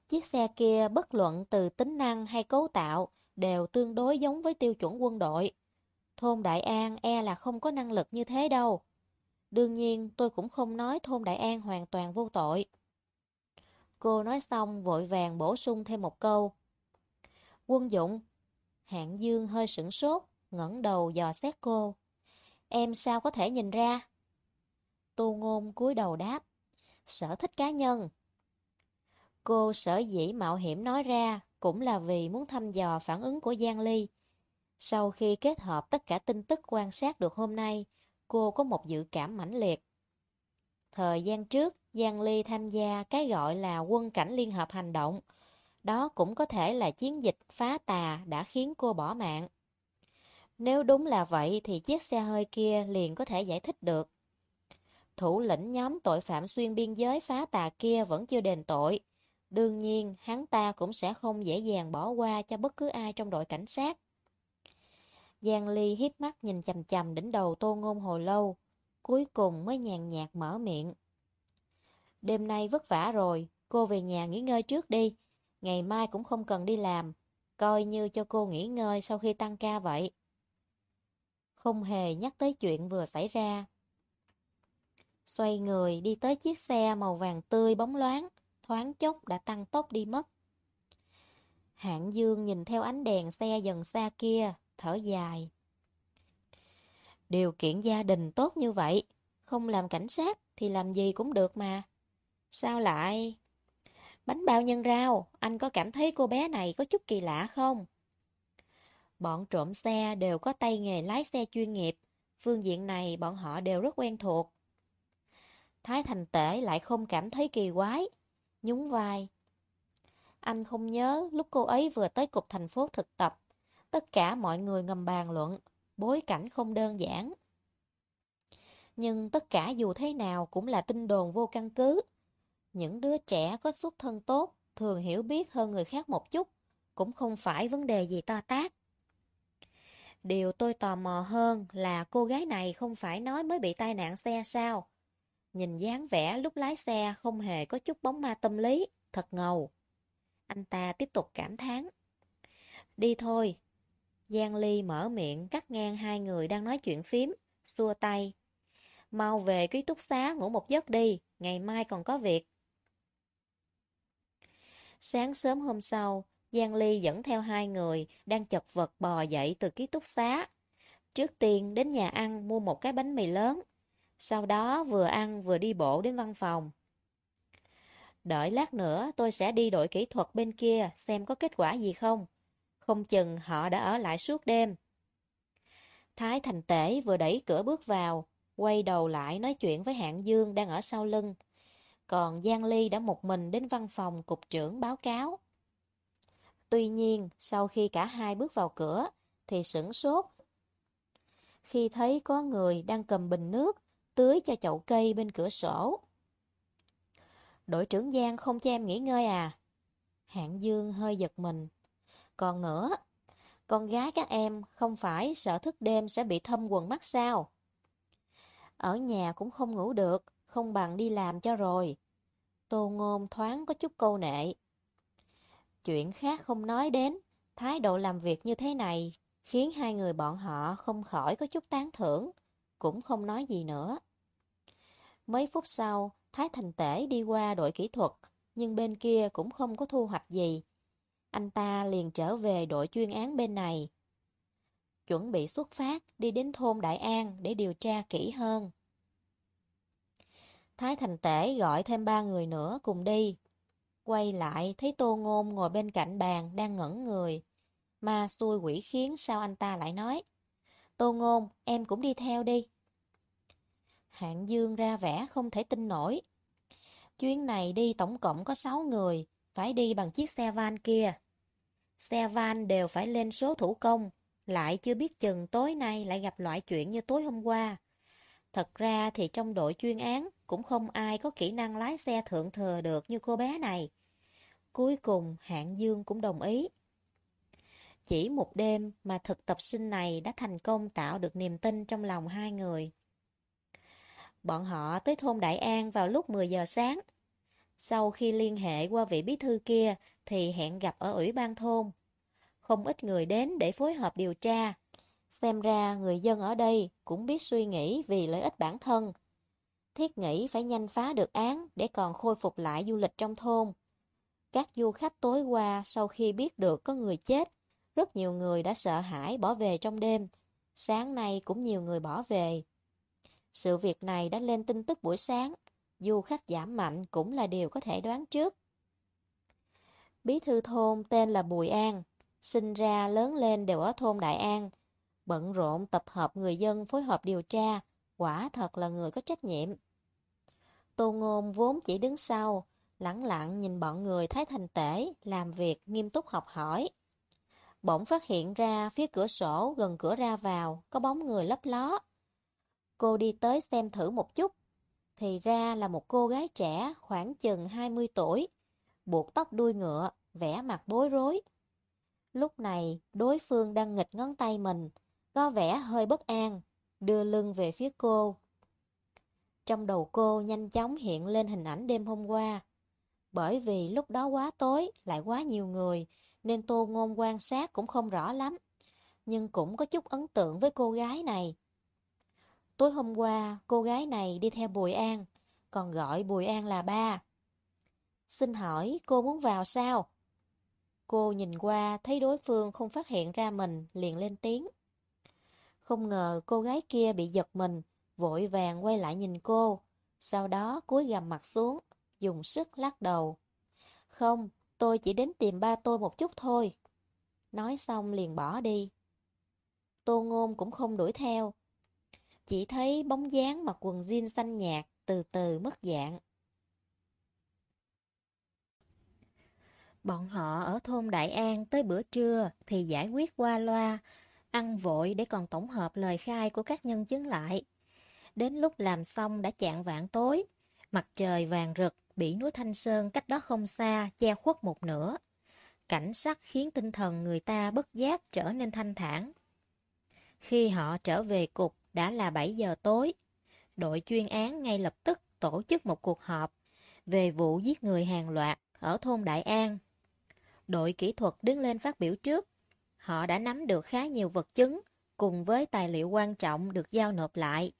Chiếc xe kia bất luận từ tính năng hay cấu tạo đều tương đối giống với tiêu chuẩn quân đội. Thôn Đại An e là không có năng lực như thế đâu. Đương nhiên tôi cũng không nói thôn Đại An hoàn toàn vô tội. Cô nói xong vội vàng bổ sung thêm một câu. Quân dụng. Hạng Dương hơi sửng sốt, ngẩng đầu dò xét cô. Em sao có thể nhìn ra? Tô Ngôn cúi đầu đáp. Sở thích cá nhân. Cô sở dĩ mạo hiểm nói ra cũng là vì muốn thăm dò phản ứng của Giang Ly. Sau khi kết hợp tất cả tin tức quan sát được hôm nay, cô có một dự cảm mãnh liệt. Thời gian trước, Giang Ly tham gia cái gọi là quân cảnh liên hợp hành động. Đó cũng có thể là chiến dịch phá tà đã khiến cô bỏ mạng. Nếu đúng là vậy thì chiếc xe hơi kia liền có thể giải thích được. Thủ lĩnh nhóm tội phạm xuyên biên giới phá tà kia vẫn chưa đền tội. Đương nhiên, hắn ta cũng sẽ không dễ dàng bỏ qua cho bất cứ ai trong đội cảnh sát. Giang Ly hiếp mắt nhìn chầm chầm đỉnh đầu tô ngôn hồi lâu, cuối cùng mới nhàn nhạt mở miệng. Đêm nay vất vả rồi, cô về nhà nghỉ ngơi trước đi, ngày mai cũng không cần đi làm, coi như cho cô nghỉ ngơi sau khi tăng ca vậy. Không hề nhắc tới chuyện vừa xảy ra. Xoay người đi tới chiếc xe màu vàng tươi bóng loáng, thoáng chốc đã tăng tốc đi mất. Hạng Dương nhìn theo ánh đèn xe dần xa kia, thở dài. Điều kiện gia đình tốt như vậy, không làm cảnh sát thì làm gì cũng được mà. Sao lại... Bánh bao nhân rau, anh có cảm thấy cô bé này có chút kỳ lạ không? Bọn trộm xe đều có tay nghề lái xe chuyên nghiệp, phương diện này bọn họ đều rất quen thuộc. Thái Thành Tể lại không cảm thấy kỳ quái, nhún vai. Anh không nhớ lúc cô ấy vừa tới cục thành phố thực tập, tất cả mọi người ngầm bàn luận, bối cảnh không đơn giản. Nhưng tất cả dù thế nào cũng là tin đồn vô căn cứ. Những đứa trẻ có xuất thân tốt, thường hiểu biết hơn người khác một chút, cũng không phải vấn đề gì to tát. Điều tôi tò mò hơn là cô gái này không phải nói mới bị tai nạn xe sao? Nhìn dáng vẻ lúc lái xe không hề có chút bóng ma tâm lý, thật ngầu. Anh ta tiếp tục cảm thán. Đi thôi. Giang Ly mở miệng cắt ngang hai người đang nói chuyện phím, xua tay. Mau về ký túc xá ngủ một giấc đi, ngày mai còn có việc. Sáng sớm hôm sau, Giang Ly dẫn theo hai người đang chật vật bò dậy từ ký túc xá. Trước tiên đến nhà ăn mua một cái bánh mì lớn, sau đó vừa ăn vừa đi bộ đến văn phòng. Đợi lát nữa tôi sẽ đi đội kỹ thuật bên kia xem có kết quả gì không. Không chừng họ đã ở lại suốt đêm. Thái Thành Tể vừa đẩy cửa bước vào, quay đầu lại nói chuyện với Hạng Dương đang ở sau lưng. Còn Giang Ly đã một mình đến văn phòng cục trưởng báo cáo. Tuy nhiên, sau khi cả hai bước vào cửa, thì sửng sốt. Khi thấy có người đang cầm bình nước, tưới cho chậu cây bên cửa sổ. Đội trưởng Giang không cho em nghỉ ngơi à? Hạng Dương hơi giật mình. Còn nữa, con gái các em không phải sợ thức đêm sẽ bị thâm quần mắt sao? Ở nhà cũng không ngủ được, không bằng đi làm cho rồi. Tô Ngôn thoáng có chút câu nệ. Chuyện khác không nói đến, thái độ làm việc như thế này khiến hai người bọn họ không khỏi có chút tán thưởng, cũng không nói gì nữa. Mấy phút sau, Thái Thành Tể đi qua đội kỹ thuật, nhưng bên kia cũng không có thu hoạch gì. Anh ta liền trở về đội chuyên án bên này. Chuẩn bị xuất phát đi đến thôn Đại An để điều tra kỹ hơn. Thái Thành Tể gọi thêm ba người nữa cùng đi. Quay lại thấy Tô Ngôn ngồi bên cạnh bàn đang ngẩn người. Ma xui quỷ khiến sao anh ta lại nói. Tô Ngôn, em cũng đi theo đi. Hạng Dương ra vẻ không thể tin nổi. Chuyến này đi tổng cộng có 6 người, phải đi bằng chiếc xe van kia. Xe van đều phải lên số thủ công, lại chưa biết chừng tối nay lại gặp loại chuyện như tối hôm qua. Thật ra thì trong đội chuyên án cũng không ai có kỹ năng lái xe thượng thừa được như cô bé này. Cuối cùng Hạng Dương cũng đồng ý. Chỉ một đêm mà thực tập sinh này đã thành công tạo được niềm tin trong lòng hai người. Bọn họ tới thôn Đại An vào lúc 10 giờ sáng. Sau khi liên hệ qua vị bí thư kia thì hẹn gặp ở ủy ban thôn. Không ít người đến để phối hợp điều tra. Xem ra người dân ở đây cũng biết suy nghĩ vì lợi ích bản thân. Thiết nghĩ phải nhanh phá được án để còn khôi phục lại du lịch trong thôn. Các du khách tối qua sau khi biết được có người chết, rất nhiều người đã sợ hãi bỏ về trong đêm. Sáng nay cũng nhiều người bỏ về. Sự việc này đã lên tin tức buổi sáng, du khách giảm mạnh cũng là điều có thể đoán trước. Bí thư thôn tên là Bùi An, sinh ra lớn lên đều ở thôn Đại An, bận rộn tập hợp người dân phối hợp điều tra, quả thật là người có trách nhiệm. Tô Ngôn vốn chỉ đứng sau, lặng lặng nhìn bọn người Thái Thành Tể làm việc nghiêm túc học hỏi. Bỗng phát hiện ra phía cửa sổ gần cửa ra vào có bóng người lấp ló. Cô đi tới xem thử một chút. Thì ra là một cô gái trẻ khoảng chừng 20 tuổi, buộc tóc đuôi ngựa, vẽ mặt bối rối. Lúc này, đối phương đang nghịch ngón tay mình, có vẻ hơi bất an, đưa lưng về phía cô. Trong đầu cô nhanh chóng hiện lên hình ảnh đêm hôm qua. Bởi vì lúc đó quá tối, lại quá nhiều người, nên Tô Ngôn quan sát cũng không rõ lắm. Nhưng cũng có chút ấn tượng với cô gái này. Tối hôm qua, cô gái này đi theo Bùi An, còn gọi Bùi An là ba. Xin hỏi, cô muốn vào sao? Cô nhìn qua, thấy đối phương không phát hiện ra mình, liền lên tiếng. Không ngờ cô gái kia bị giật mình, vội vàng quay lại nhìn cô, sau đó cúi gằm mặt xuống, dùng sức lắc đầu. Không, tôi chỉ đến tìm ba tôi một chút thôi. Nói xong liền bỏ đi. Tô Ngôn cũng không đuổi theo, chỉ thấy bóng dáng mặc quần jean xanh nhạt từ từ mất dạng. Bọn họ ở thôn Đại An tới bữa trưa thì giải quyết qua loa, ăn vội để còn tổng hợp lời khai của các nhân chứng lại. Đến lúc làm xong đã chạng vạn tối, mặt trời vàng rực bị núi Thanh Sơn cách đó không xa che khuất một nửa. Cảnh sắc khiến tinh thần người ta bất giác trở nên thanh thản. Khi họ trở về cục đã là 7 giờ tối. Đội chuyên án ngay lập tức tổ chức một cuộc họp về vụ giết người hàng loạt ở thôn Đại An. Đội kỹ thuật đứng lên phát biểu trước. Họ đã nắm được khá nhiều vật chứng cùng với tài liệu quan trọng được giao nộp lại.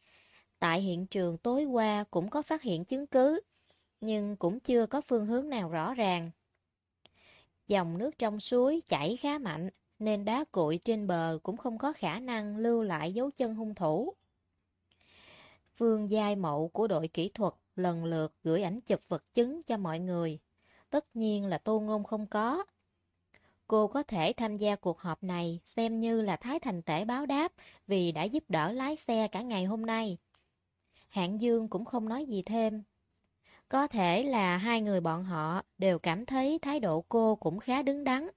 Tại hiện trường tối qua cũng có phát hiện chứng cứ, nhưng cũng chưa có phương hướng nào rõ ràng. Dòng nước trong suối chảy khá mạnh, nên đá cụi trên bờ cũng không có khả năng lưu lại dấu chân hung thủ. Phương giai mậu của đội kỹ thuật lần lượt gửi ảnh chụp vật chứng cho mọi người. Tất nhiên là tô ngôn không có. Cô có thể tham gia cuộc họp này xem như là Thái Thành Tể báo đáp vì đã giúp đỡ lái xe cả ngày hôm nay. Hạng Dương cũng không nói gì thêm. Có thể là hai người bọn họ đều cảm thấy thái độ cô cũng khá đứng đắn,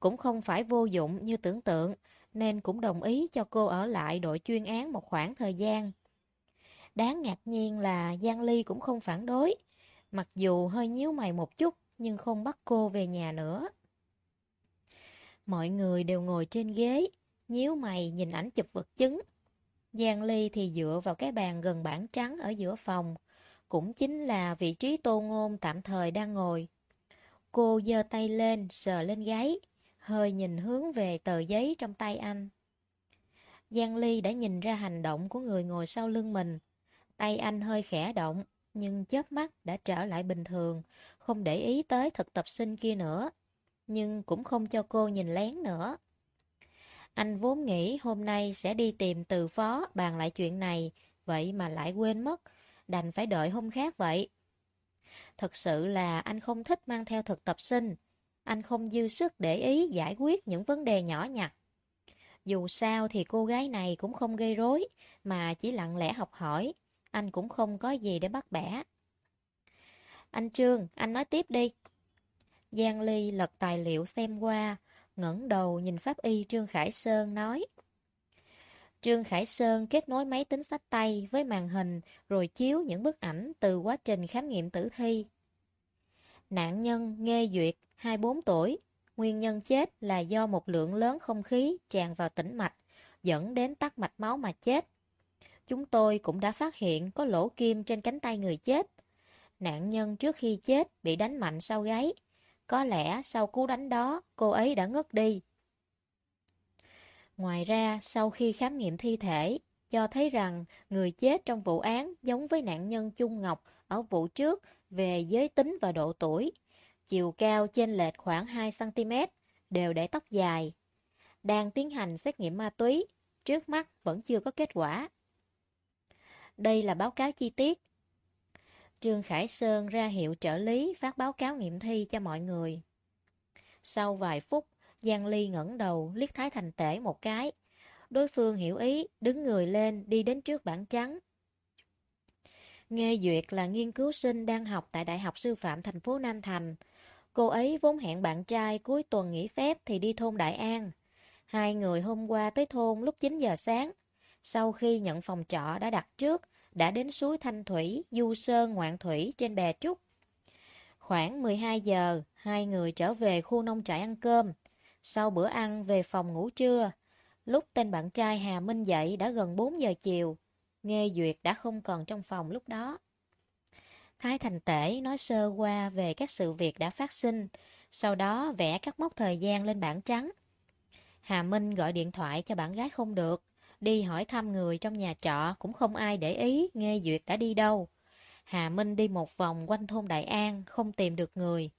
cũng không phải vô dụng như tưởng tượng, nên cũng đồng ý cho cô ở lại đội chuyên án một khoảng thời gian. Đáng ngạc nhiên là Giang Ly cũng không phản đối, mặc dù hơi nhíu mày một chút nhưng không bắt cô về nhà nữa. Mọi người đều ngồi trên ghế, nhíu mày nhìn ảnh chụp vật chứng. Giang Ly thì dựa vào cái bàn gần bảng trắng ở giữa phòng. cũng chính là vị trí tô ngôn tạm thời đang ngồi. Cô giơ tay lên, sờ lên gáy, hơi nhìn hướng về tờ giấy trong tay anh. Giang Ly đã nhìn ra hành động của người ngồi sau lưng mình. Tay anh hơi khẽ động, nhưng chớp mắt đã trở lại bình thường, không để ý tới thực tập sinh kia nữa. Nhưng cũng không cho cô nhìn lén nữa. Anh vốn nghĩ hôm nay sẽ đi tìm từ phó bàn lại chuyện này, vậy mà lại quên mất, đành phải đợi hôm khác vậy. Thật sự là anh không thích mang theo thực tập sinh, anh không dư sức để ý giải quyết những vấn đề nhỏ nhặt. Dù sao thì cô gái này cũng không gây rối, mà chỉ lặng lẽ học hỏi, anh cũng không có gì để bắt bẻ. Anh Trương, anh nói tiếp đi. Giang Ly lật tài liệu xem qua, ngẩng đầu nhìn pháp y Trương Khải Sơn nói. Trương Khải Sơn kết nối máy tính sách tay với màn hình rồi chiếu những bức ảnh từ quá trình khám nghiệm tử thi. Nạn nhân Nghê Duyệt, 24 tuổi, nguyên nhân chết là do một lượng lớn không khí tràn vào tĩnh mạch, dẫn đến tắc mạch máu mà chết. Chúng tôi cũng đã phát hiện có lỗ kim trên cánh tay người chết. Nạn nhân trước khi chết bị đánh mạnh sau gáy. Có lẽ sau cú đánh đó, cô ấy đã ngất đi. Ngoài ra, sau khi khám nghiệm thi thể, cho thấy rằng người chết trong vụ án giống với nạn nhân Trung Ngọc ở vụ trước về giới tính và độ tuổi. Chiều cao trên lệch khoảng 2cm, đều để tóc dài. Đang tiến hành xét nghiệm ma túy, trước mắt vẫn chưa có kết quả. Đây là báo cáo chi tiết. Trương Khải Sơn ra hiệu trợ lý phát báo cáo nghiệm thi cho mọi người. Sau vài phút, Giang Ly ngẩng đầu liếc Thái Thành Tể một cái. Đối phương hiểu ý, đứng người lên đi đến trước bảng trắng. Nghê Duyệt là nghiên cứu sinh đang học tại Đại học Sư phạm thành phố Nam Thành. Cô ấy vốn hẹn bạn trai cuối tuần nghỉ phép thì đi thôn Đại An. Hai người hôm qua tới thôn lúc 9 giờ sáng. Sau khi nhận phòng trọ đã đặt trước, đã đến suối Thanh Thủy, Du Sơn, Ngoạn Thủy trên bè Trúc. Khoảng 12 giờ, hai người trở về khu nông trại ăn cơm. Sau bữa ăn về phòng ngủ trưa, lúc tên bạn trai Hà Minh dậy đã gần 4 giờ chiều. Nghê Duyệt đã không còn trong phòng lúc đó. Thái Thành Tể nói sơ qua về các sự việc đã phát sinh, sau đó vẽ các mốc thời gian lên bảng trắng. Hà Minh gọi điện thoại cho bạn gái không được, đi hỏi thăm người trong nhà trọ cũng không ai để ý Nghê Duyệt đã đi đâu. Hà Minh đi một vòng quanh thôn Đại An, không tìm được người.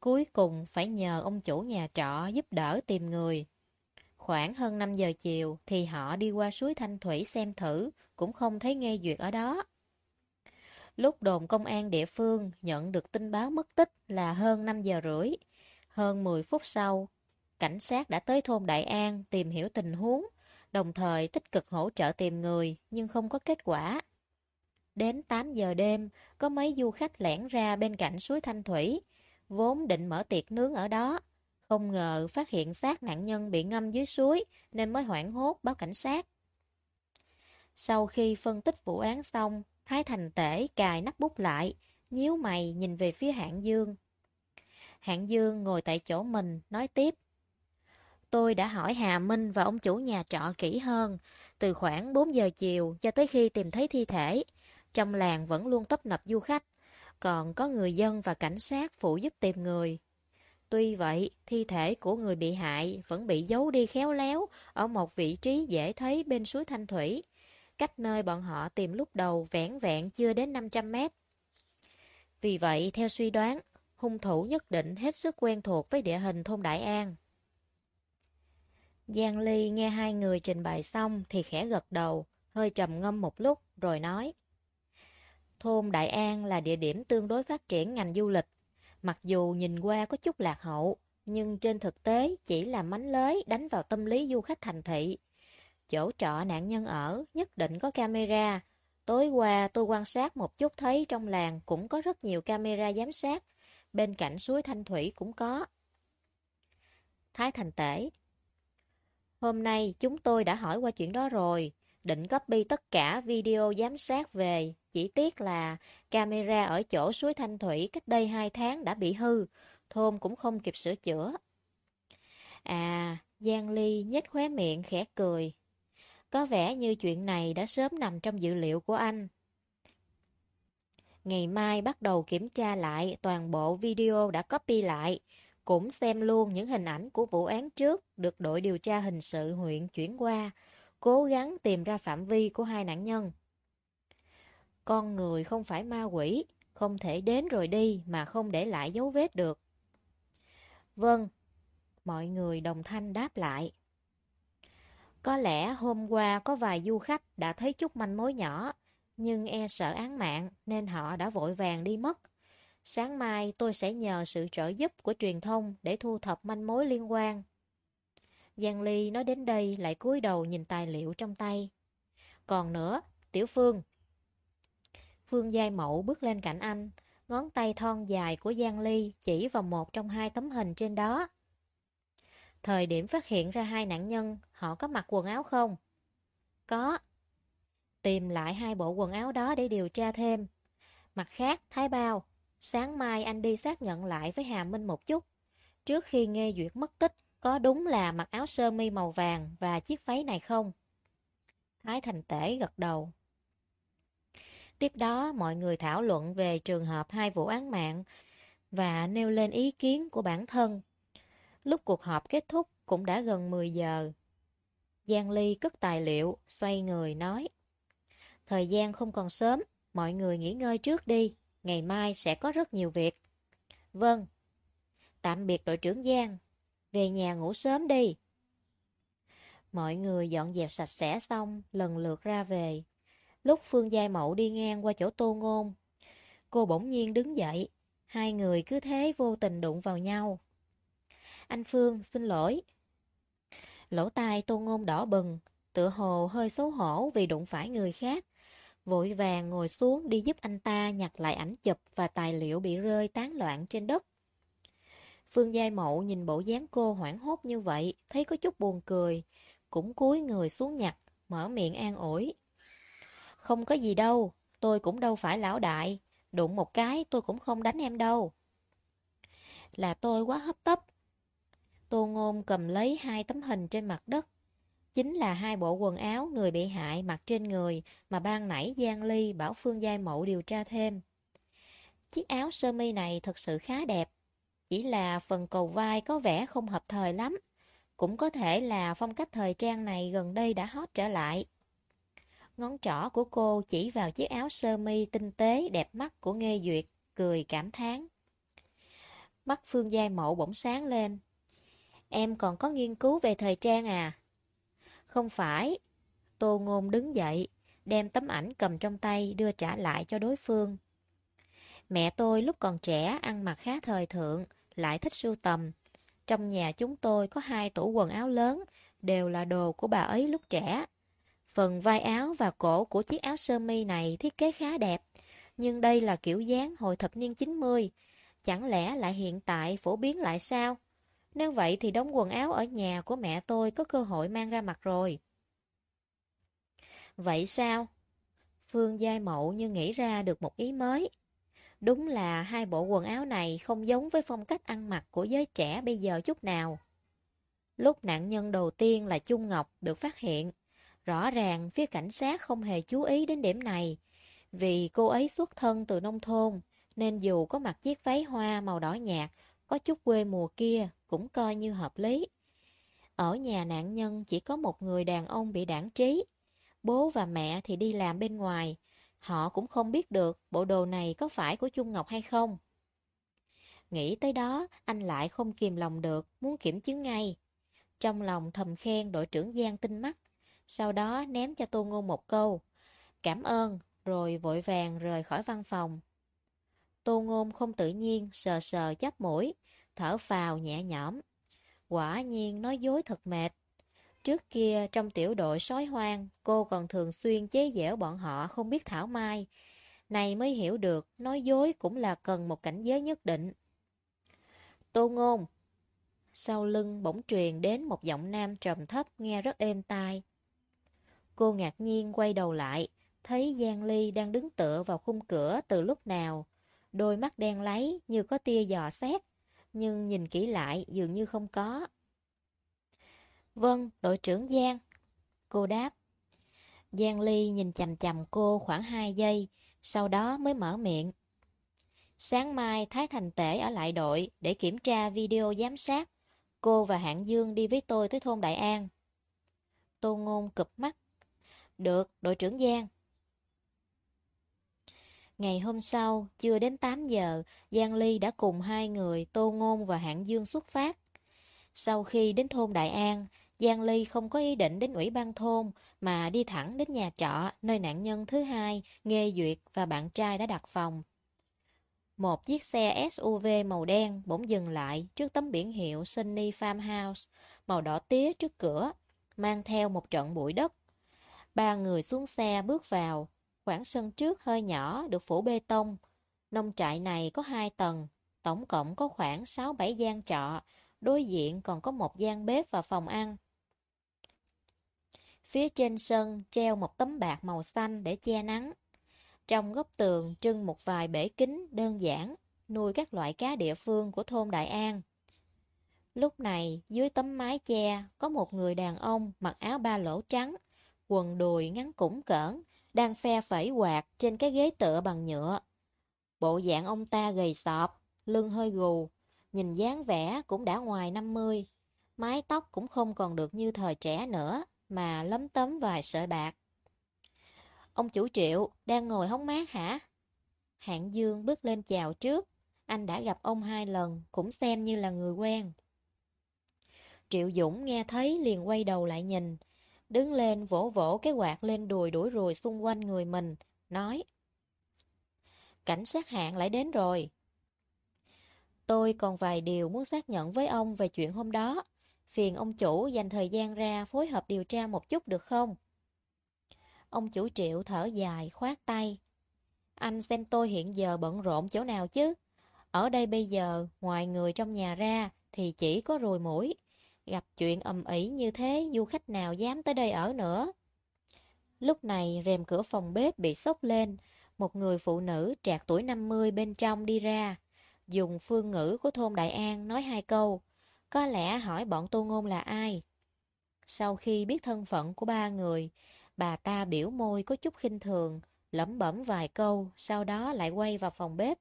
Cuối cùng phải nhờ ông chủ nhà trọ giúp đỡ tìm người. Khoảng hơn 5 giờ chiều thì họ đi qua suối Thanh Thủy xem thử, cũng không thấy Nghê Duyệt ở đó. Lúc đồn công an địa phương nhận được tin báo mất tích là hơn 5 giờ rưỡi. Hơn 10 phút sau, cảnh sát đã tới thôn Đại An tìm hiểu tình huống, đồng thời tích cực hỗ trợ tìm người nhưng không có kết quả. Đến 8 giờ đêm, có mấy du khách lẻn ra bên cạnh suối Thanh Thủy, vốn định mở tiệc nướng ở đó. Không ngờ phát hiện xác nạn nhân bị ngâm dưới suối nên mới hoảng hốt báo cảnh sát. Sau khi phân tích vụ án xong, Thái Thành Tể cài nắp bút lại, nhíu mày nhìn về phía Hạng Dương. Hạng Dương ngồi tại chỗ mình, nói tiếp. Tôi đã hỏi Hà Minh và ông chủ nhà trọ kỹ hơn, từ khoảng 4 giờ chiều cho tới khi tìm thấy thi thể. Trong làng vẫn luôn tấp nập du khách, còn có người dân và cảnh sát phụ giúp tìm người. Tuy vậy, thi thể của người bị hại vẫn bị giấu đi khéo léo ở một vị trí dễ thấy bên suối Thanh Thủy, cách nơi bọn họ tìm lúc đầu vẻn vẹn chưa đến 500 mét. Vì vậy, theo suy đoán, hung thủ nhất định hết sức quen thuộc với địa hình thôn Đại An. Giang Ly nghe hai người trình bày xong thì khẽ gật đầu, hơi trầm ngâm một lúc rồi nói. Thôn Đại An là địa điểm tương đối phát triển ngành du lịch. Mặc dù nhìn qua có chút lạc hậu, nhưng trên thực tế chỉ là mánh lới đánh vào tâm lý du khách thành thị. Chỗ trọ nạn nhân ở nhất định có camera. Tối qua tôi quan sát một chút thấy trong làng cũng có rất nhiều camera giám sát. Bên cạnh suối Thanh Thủy cũng có. Thái Thành Tể Hôm nay chúng tôi đã hỏi qua chuyện đó rồi. Định copy tất cả video giám sát về. Chỉ tiếc là camera ở chỗ suối Thanh Thủy cách đây 2 tháng đã bị hư. Thôn cũng không kịp sửa chữa. À, Giang Ly nhếch khóe miệng khẽ cười. Có vẻ như chuyện này đã sớm nằm trong dự liệu của anh. Ngày mai bắt đầu kiểm tra lại toàn bộ video đã copy lại, cũng xem luôn những hình ảnh của vụ án trước được đội điều tra hình sự huyện chuyển qua, cố gắng tìm ra phạm vi của hai nạn nhân. Con người không phải ma quỷ, không thể đến rồi đi mà không để lại dấu vết được. Vâng, mọi người đồng thanh đáp lại. Có lẽ hôm qua có vài du khách đã thấy chút manh mối nhỏ, nhưng e sợ án mạng nên họ đã vội vàng đi mất. Sáng mai tôi sẽ nhờ sự trợ giúp của truyền thông để thu thập manh mối liên quan. Giang Ly nói đến đây lại cúi đầu nhìn tài liệu trong tay. Còn nữa, Tiểu Phương. Phương Giai Mậu bước lên cạnh anh, ngón tay thon dài của Giang Ly chỉ vào một trong hai tấm hình trên đó. Thời điểm phát hiện ra hai nạn nhân, họ có mặc quần áo không? Có. Tìm lại hai bộ quần áo đó để điều tra thêm. Mặt khác, Thái Bao, sáng mai anh đi xác nhận lại với Hà Minh một chút. Trước khi nghe duyệt mất tích, có đúng là mặc áo sơ mi màu vàng và chiếc váy này không? Thái Thành Tể gật đầu. Tiếp đó, mọi người thảo luận về trường hợp hai vụ án mạng và nêu lên ý kiến của bản thân. Lúc cuộc họp kết thúc cũng đã gần 10 giờ. Giang Ly cất tài liệu, xoay người nói. Thời gian không còn sớm, mọi người nghỉ ngơi trước đi, ngày mai sẽ có rất nhiều việc. Vâng. Tạm biệt đội trưởng Giang, về nhà ngủ sớm đi. Mọi người dọn dẹp sạch sẽ xong, lần lượt ra về. Lúc Phương Giai Mậu đi ngang qua chỗ tô ngôn, cô bỗng nhiên đứng dậy, hai người cứ thế vô tình đụng vào nhau. Anh Phương, xin lỗi. Lỗ tai tô ngôn đỏ bừng, tựa hồ hơi xấu hổ vì đụng phải người khác. Vội vàng ngồi xuống đi giúp anh ta nhặt lại ảnh chụp và tài liệu bị rơi tán loạn trên đất. Phương Giai Mậu nhìn bộ dáng cô hoảng hốt như vậy, thấy có chút buồn cười, cũng cúi người xuống nhặt, mở miệng an ủi. Không có gì đâu, tôi cũng đâu phải lão đại, đụng một cái tôi cũng không đánh em đâu. Là tôi quá hấp tấp, Tô Ngôn cầm lấy hai tấm hình trên mặt đất. Chính là hai bộ quần áo người bị hại mặc trên người mà ban nãy Giang Ly bảo Phương Giai Mậu điều tra thêm. Chiếc áo sơ mi này thật sự khá đẹp. Chỉ là phần cầu vai có vẻ không hợp thời lắm. Cũng có thể là phong cách thời trang này gần đây đã hot trở lại. Ngón trỏ của cô chỉ vào chiếc áo sơ mi tinh tế đẹp mắt của Nghê Duyệt, cười cảm thán. Mắt Phương Giai Mậu bỗng sáng lên, Em còn có nghiên cứu về thời trang à? Không phải. Tô Ngôn đứng dậy, đem tấm ảnh cầm trong tay đưa trả lại cho đối phương. Mẹ tôi lúc còn trẻ ăn mặc khá thời thượng, lại thích sưu tầm. Trong nhà chúng tôi có hai tủ quần áo lớn, đều là đồ của bà ấy lúc trẻ. Phần vai áo và cổ của chiếc áo sơ mi này thiết kế khá đẹp, nhưng đây là kiểu dáng hồi thập niên 90. Chẳng lẽ lại hiện tại phổ biến lại sao? Nếu vậy thì đống quần áo ở nhà của mẹ tôi có cơ hội mang ra mặt rồi. Vậy sao? Phương Giai Mậu như nghĩ ra được một ý mới. Đúng là hai bộ quần áo này không giống với phong cách ăn mặc của giới trẻ bây giờ chút nào. Lúc nạn nhân đầu tiên là Trung Ngọc được phát hiện, rõ ràng phía cảnh sát không hề chú ý đến điểm này, vì cô ấy xuất thân từ nông thôn, nên dù có mặc chiếc váy hoa màu đỏ nhạt, có chút quê mùa kia, cũng coi như hợp lý. Ở nhà nạn nhân chỉ có một người đàn ông bị đảng trí. Bố và mẹ thì đi làm bên ngoài. Họ cũng không biết được bộ đồ này có phải của Trung Ngọc hay không. Nghĩ tới đó, anh lại không kìm lòng được, muốn kiểm chứng ngay. Trong lòng thầm khen đội trưởng Giang tinh mắt, sau đó ném cho Tô Ngôn một câu. Cảm ơn, rồi vội vàng rời khỏi văn phòng. Tô Ngôn không tự nhiên, sờ sờ chắp mũi, thở phào nhẹ nhõm. Quả nhiên nói dối thật mệt. Trước kia trong tiểu đội sói hoang, cô còn thường xuyên chế giễu bọn họ không biết thảo mai. Này mới hiểu được, nói dối cũng là cần một cảnh giới nhất định. Tô ngôn Sau lưng bỗng truyền đến một giọng nam trầm thấp nghe rất êm tai. Cô ngạc nhiên quay đầu lại, thấy Giang Ly đang đứng tựa vào khung cửa từ lúc nào. Đôi mắt đen lấy như có tia dò xét nhưng nhìn kỹ lại dường như không có. Vâng, đội trưởng Giang. Cô đáp. Giang Ly nhìn chầm chầm cô khoảng 2 giây, sau đó mới mở miệng. Sáng mai Thái Thành Tể ở lại đội để kiểm tra video giám sát. Cô và Hạng Dương đi với tôi tới thôn Đại An. Tô Ngôn cụp mắt. Được, đội trưởng Giang. Ngày hôm sau, chưa đến 8 giờ, Giang Ly đã cùng hai người Tô Ngôn và Hạng Dương xuất phát. Sau khi đến thôn Đại An, Giang Ly không có ý định đến ủy ban thôn mà đi thẳng đến nhà trọ nơi nạn nhân thứ hai, Nghê Duyệt và bạn trai đã đặt phòng. Một chiếc xe SUV màu đen bỗng dừng lại trước tấm biển hiệu Sunny Farmhouse màu đỏ tía trước cửa, mang theo một trận bụi đất. Ba người xuống xe bước vào, khoảng sân trước hơi nhỏ được phủ bê tông. Nông trại này có hai tầng, tổng cộng có khoảng 6-7 gian trọ, đối diện còn có một gian bếp và phòng ăn. Phía trên sân treo một tấm bạc màu xanh để che nắng. Trong góc tường trưng một vài bể kính đơn giản, nuôi các loại cá địa phương của thôn Đại An. Lúc này, dưới tấm mái che, có một người đàn ông mặc áo ba lỗ trắng, quần đùi ngắn củng cỡn, đang phe phẩy quạt trên cái ghế tựa bằng nhựa. Bộ dạng ông ta gầy sọp, lưng hơi gù, nhìn dáng vẻ cũng đã ngoài 50. Mái tóc cũng không còn được như thời trẻ nữa, mà lấm tấm vài sợi bạc. Ông chủ triệu đang ngồi hóng mát hả? Hạng Dương bước lên chào trước. Anh đã gặp ông hai lần, cũng xem như là người quen. Triệu Dũng nghe thấy liền quay đầu lại nhìn. Đứng lên vỗ vỗ cái quạt lên đùi đuổi rùi xung quanh người mình, nói Cảnh sát hạng lại đến rồi. Tôi còn vài điều muốn xác nhận với ông về chuyện hôm đó. Phiền ông chủ dành thời gian ra phối hợp điều tra một chút được không? Ông chủ triệu thở dài, khoát tay. Anh xem tôi hiện giờ bận rộn chỗ nào chứ? Ở đây bây giờ, ngoài người trong nhà ra, thì chỉ có rùi mũi. Gặp chuyện ầm ĩ như thế, du khách nào dám tới đây ở nữa? Lúc này, rèm cửa phòng bếp bị sốc lên. Một người phụ nữ trạc tuổi 50 bên trong đi ra. Dùng phương ngữ của thôn Đại An nói hai câu. Có lẽ hỏi bọn tô ngôn là ai? Sau khi biết thân phận của ba người, bà ta biểu môi có chút khinh thường, lẩm bẩm vài câu, sau đó lại quay vào phòng bếp.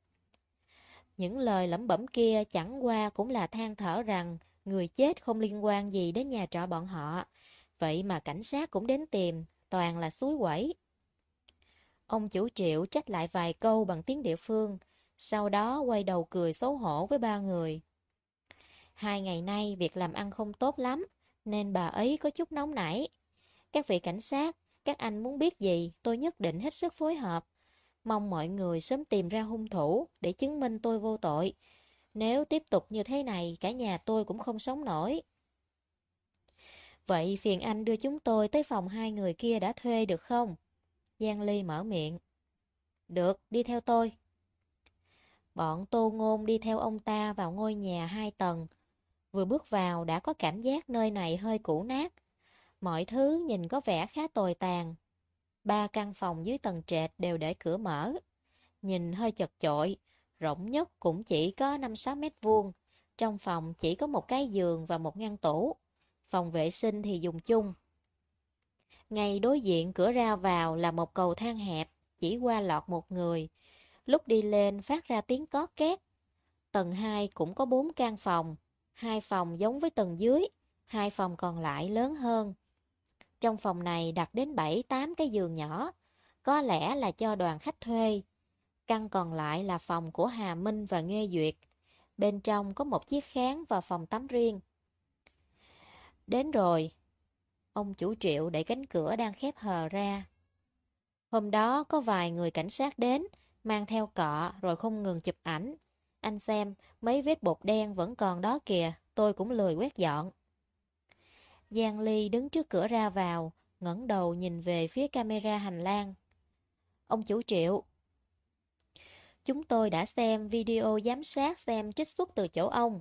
Những lời lẩm bẩm kia chẳng qua cũng là than thở rằng người chết không liên quan gì đến nhà trọ bọn họ. Vậy mà cảnh sát cũng đến tìm, toàn là suối quẩy. Ông chủ triệu trách lại vài câu bằng tiếng địa phương, sau đó quay đầu cười xấu hổ với ba người. Hai ngày nay việc làm ăn không tốt lắm, nên bà ấy có chút nóng nảy. Các vị cảnh sát, các anh muốn biết gì, tôi nhất định hết sức phối hợp. Mong mọi người sớm tìm ra hung thủ để chứng minh tôi vô tội. Nếu tiếp tục như thế này, cả nhà tôi cũng không sống nổi. Vậy phiền anh đưa chúng tôi tới phòng hai người kia đã thuê được không? Giang Ly mở miệng. Được, đi theo tôi. Bọn Tô Ngôn đi theo ông ta vào ngôi nhà hai tầng, Vừa bước vào đã có cảm giác nơi này hơi cũ nát. Mọi thứ nhìn có vẻ khá tồi tàn. Ba căn phòng dưới tầng trệt đều để cửa mở. Nhìn hơi chật chội, rộng nhất cũng chỉ có 5-6 mét vuông. Trong phòng chỉ có một cái giường và một ngăn tủ. Phòng vệ sinh thì dùng chung. Ngay đối diện cửa ra vào là một cầu thang hẹp, chỉ qua lọt một người. Lúc đi lên phát ra tiếng có két. Tầng 2 cũng có 4 căn phòng, hai phòng giống với tầng dưới, hai phòng còn lại lớn hơn. Trong phòng này đặt đến 7-8 cái giường nhỏ, có lẽ là cho đoàn khách thuê. Căn còn lại là phòng của Hà Minh và Nghê Duyệt. Bên trong có một chiếc kháng và phòng tắm riêng. Đến rồi. Ông chủ triệu đẩy cánh cửa đang khép hờ ra. Hôm đó có vài người cảnh sát đến, mang theo cọ rồi không ngừng chụp ảnh. Anh xem, mấy vết bột đen vẫn còn đó kìa, tôi cũng lười quét dọn. Giang Ly đứng trước cửa ra vào, ngẩng đầu nhìn về phía camera hành lang. Ông chủ triệu. Chúng tôi đã xem video giám sát xem trích xuất từ chỗ ông.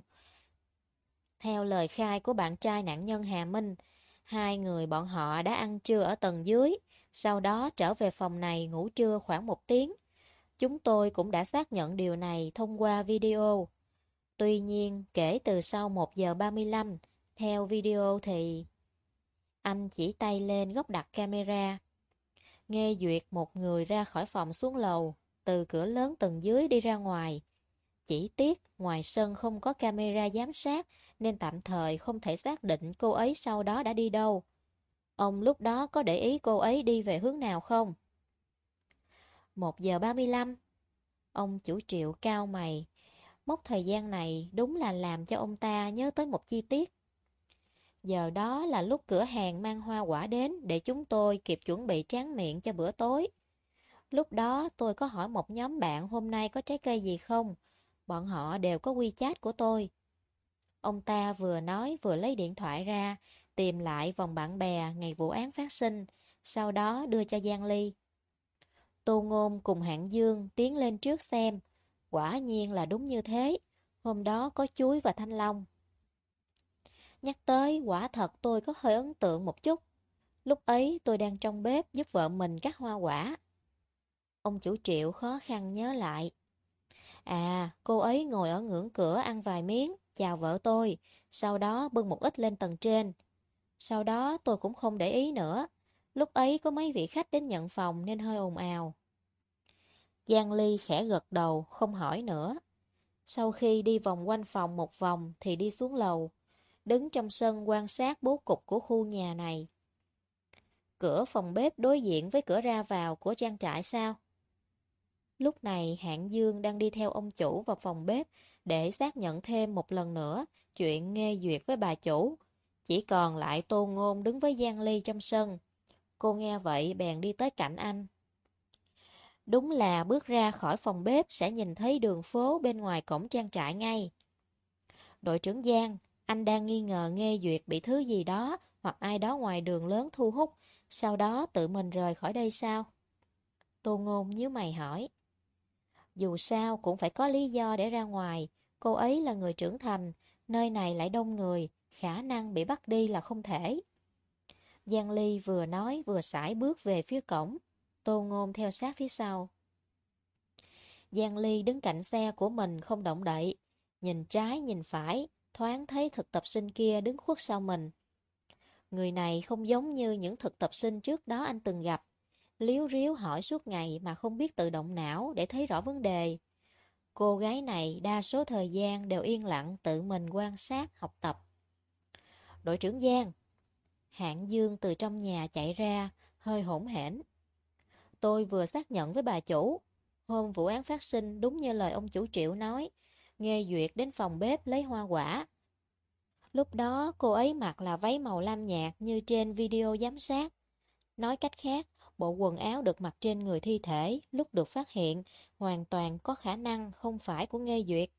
Theo lời khai của bạn trai nạn nhân Hà Minh, hai người bọn họ đã ăn trưa ở tầng dưới, sau đó trở về phòng này ngủ trưa khoảng một tiếng. Chúng tôi cũng đã xác nhận điều này thông qua video. Tuy nhiên, kể từ sau 1 giờ 35, theo video thì... Anh chỉ tay lên góc đặt camera. Nghe duyệt một người ra khỏi phòng xuống lầu từ cửa lớn tầng dưới đi ra ngoài. Chỉ tiếc, ngoài sân không có camera giám sát, nên tạm thời không thể xác định cô ấy sau đó đã đi đâu. Ông lúc đó có để ý cô ấy đi về hướng nào không? 1 giờ 35 Ông chủ triệu cao mày. Mốc thời gian này đúng là làm cho ông ta nhớ tới một chi tiết. Giờ đó là lúc cửa hàng mang hoa quả đến để chúng tôi kịp chuẩn bị tráng miệng cho bữa tối. Lúc đó tôi có hỏi một nhóm bạn hôm nay có trái cây gì không. Bọn họ đều có quy chat của tôi. Ông ta vừa nói vừa lấy điện thoại ra, tìm lại vòng bạn bè ngày vụ án phát sinh, sau đó đưa cho Giang Ly. Tô Ngôn cùng hạng Dương tiến lên trước xem. Quả nhiên là đúng như thế. Hôm đó có chuối và thanh long. Nhắc tới, quả thật tôi có hơi ấn tượng một chút. Lúc ấy tôi đang trong bếp giúp vợ mình cắt hoa quả. Ông chủ triệu khó khăn nhớ lại. À, cô ấy ngồi ở ngưỡng cửa ăn vài miếng, chào vợ tôi, sau đó bưng một ít lên tầng trên. Sau đó tôi cũng không để ý nữa. Lúc ấy có mấy vị khách đến nhận phòng nên hơi ồn ào. Giang Ly khẽ gật đầu, không hỏi nữa. Sau khi đi vòng quanh phòng một vòng thì đi xuống lầu, đứng trong sân quan sát bố cục của khu nhà này. Cửa phòng bếp đối diện với cửa ra vào của trang trại sao? Lúc này Hạng Dương đang đi theo ông chủ vào phòng bếp để xác nhận thêm một lần nữa chuyện nghe duyệt với bà chủ. Chỉ còn lại Tô Ngôn đứng với Giang Ly trong sân. Cô nghe vậy bèn đi tới cạnh anh. Đúng là bước ra khỏi phòng bếp sẽ nhìn thấy đường phố bên ngoài cổng trang trại ngay. Đội trưởng Giang, anh đang nghi ngờ nghe Duyệt bị thứ gì đó hoặc ai đó ngoài đường lớn thu hút, sau đó tự mình rời khỏi đây sao? Tô Ngôn nhớ mày hỏi. Dù sao cũng phải có lý do để ra ngoài, cô ấy là người trưởng thành, nơi này lại đông người, khả năng bị bắt đi là không thể. Giang Ly vừa nói vừa sải bước về phía cổng. Tô Ngôn theo sát phía sau. Giang Ly đứng cạnh xe của mình không động đậy, nhìn trái nhìn phải, thoáng thấy thực tập sinh kia đứng khuất sau mình. Người này không giống như những thực tập sinh trước đó anh từng gặp. Liếu riếu hỏi suốt ngày mà không biết tự động não để thấy rõ vấn đề. Cô gái này đa số thời gian đều yên lặng tự mình quan sát, học tập. Đội trưởng Giang Hạng Dương từ trong nhà chạy ra, hơi hỗn hển. Tôi vừa xác nhận với bà chủ. Hôm vụ án phát sinh đúng như lời ông chủ triệu nói. Nghe Duyệt đến phòng bếp lấy hoa quả. Lúc đó cô ấy mặc là váy màu lam nhạt như trên video giám sát. Nói cách khác, bộ quần áo được mặc trên người thi thể lúc được phát hiện hoàn toàn có khả năng không phải của Nghê Duyệt.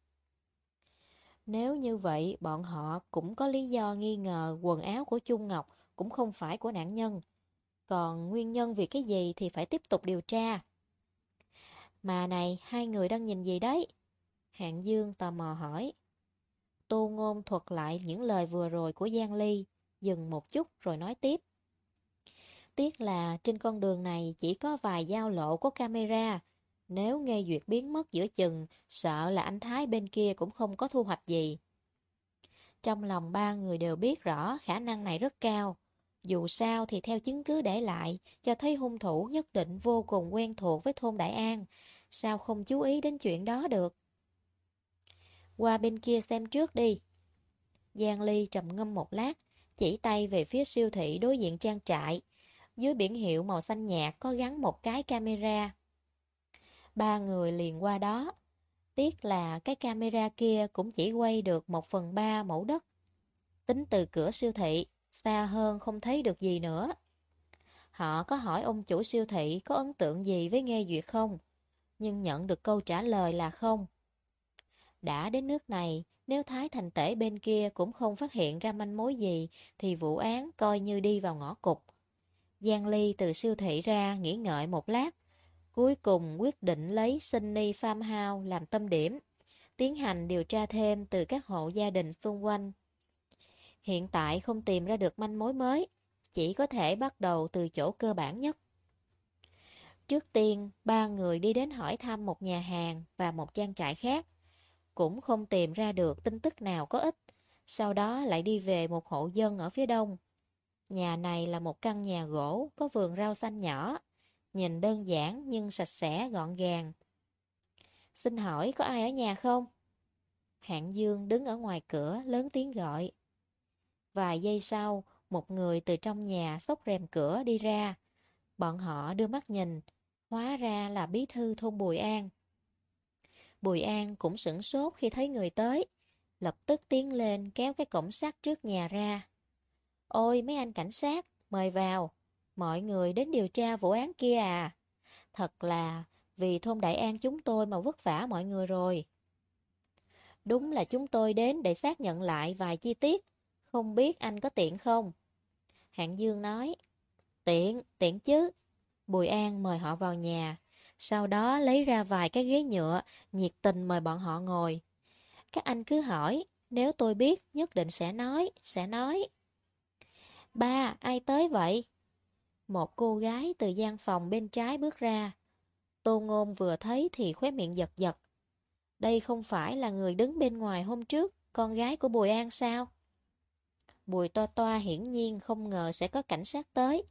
Nếu như vậy, bọn họ cũng có lý do nghi ngờ quần áo của Trung Ngọc cũng không phải của nạn nhân. Còn nguyên nhân vì cái gì thì phải tiếp tục điều tra. Mà này, hai người đang nhìn gì đấy? Hạng Dương tò mò hỏi. Tô Ngôn thuật lại những lời vừa rồi của Giang Ly, dừng một chút rồi nói tiếp. Tiếc là trên con đường này chỉ có vài giao lộ có camera. Nếu nghe duyệt biến mất giữa chừng, sợ là anh Thái bên kia cũng không có thu hoạch gì. Trong lòng ba người đều biết rõ khả năng này rất cao. Dù sao thì theo chứng cứ để lại, cho thấy hung thủ nhất định vô cùng quen thuộc với thôn Đại An. Sao không chú ý đến chuyện đó được? Qua bên kia xem trước đi. Giang Ly trầm ngâm một lát, chỉ tay về phía siêu thị đối diện trang trại. Dưới biển hiệu màu xanh nhạt có gắn một cái camera. Ba người liền qua đó. Tiếc là cái camera kia cũng chỉ quay được một phần ba mẫu đất. Tính từ cửa siêu thị, xa hơn không thấy được gì nữa. Họ có hỏi ông chủ siêu thị có ấn tượng gì với Nghe Duyệt không? Nhưng nhận được câu trả lời là không. Đã đến nước này, nếu Thái Thành Tể bên kia cũng không phát hiện ra manh mối gì, thì vụ án coi như đi vào ngõ cục. Giang Ly từ siêu thị ra nghỉ ngợi một lát, cuối cùng quyết định lấy Sunny Farmhouse làm tâm điểm, tiến hành điều tra thêm từ các hộ gia đình xung quanh Hiện tại không tìm ra được manh mối mới, chỉ có thể bắt đầu từ chỗ cơ bản nhất. Trước tiên, ba người đi đến hỏi thăm một nhà hàng và một trang trại khác. Cũng không tìm ra được tin tức nào có ích. Sau đó lại đi về một hộ dân ở phía đông. Nhà này là một căn nhà gỗ, có vườn rau xanh nhỏ. Nhìn đơn giản nhưng sạch sẽ gọn gàng. Xin hỏi có ai ở nhà không? Hạng Dương đứng ở ngoài cửa lớn tiếng gọi. Vài giây sau, một người từ trong nhà xốc rèm cửa đi ra. Bọn họ đưa mắt nhìn, hóa ra là bí thư thôn Bùi An. Bùi An cũng sửng sốt khi thấy người tới, lập tức tiến lên kéo cái cổng sắt trước nhà ra. Ôi mấy anh cảnh sát, mời vào, mọi người đến điều tra vụ án kia à. Thật là vì thôn Đại An chúng tôi mà vất vả mọi người rồi. Đúng là chúng tôi đến để xác nhận lại vài chi tiết, không biết anh có tiện không? Hạng Dương nói, tiện, tiện chứ. Bùi An mời họ vào nhà, sau đó lấy ra vài cái ghế nhựa, nhiệt tình mời bọn họ ngồi. Các anh cứ hỏi, nếu tôi biết nhất định sẽ nói, sẽ nói. Ba, ai tới vậy? Một cô gái từ gian phòng bên trái bước ra. Tô Ngôn vừa thấy thì khóe miệng giật giật. Đây không phải là người đứng bên ngoài hôm trước, con gái của Bùi An sao? Bùi toa toa hiển nhiên không ngờ sẽ có cảnh sát tới.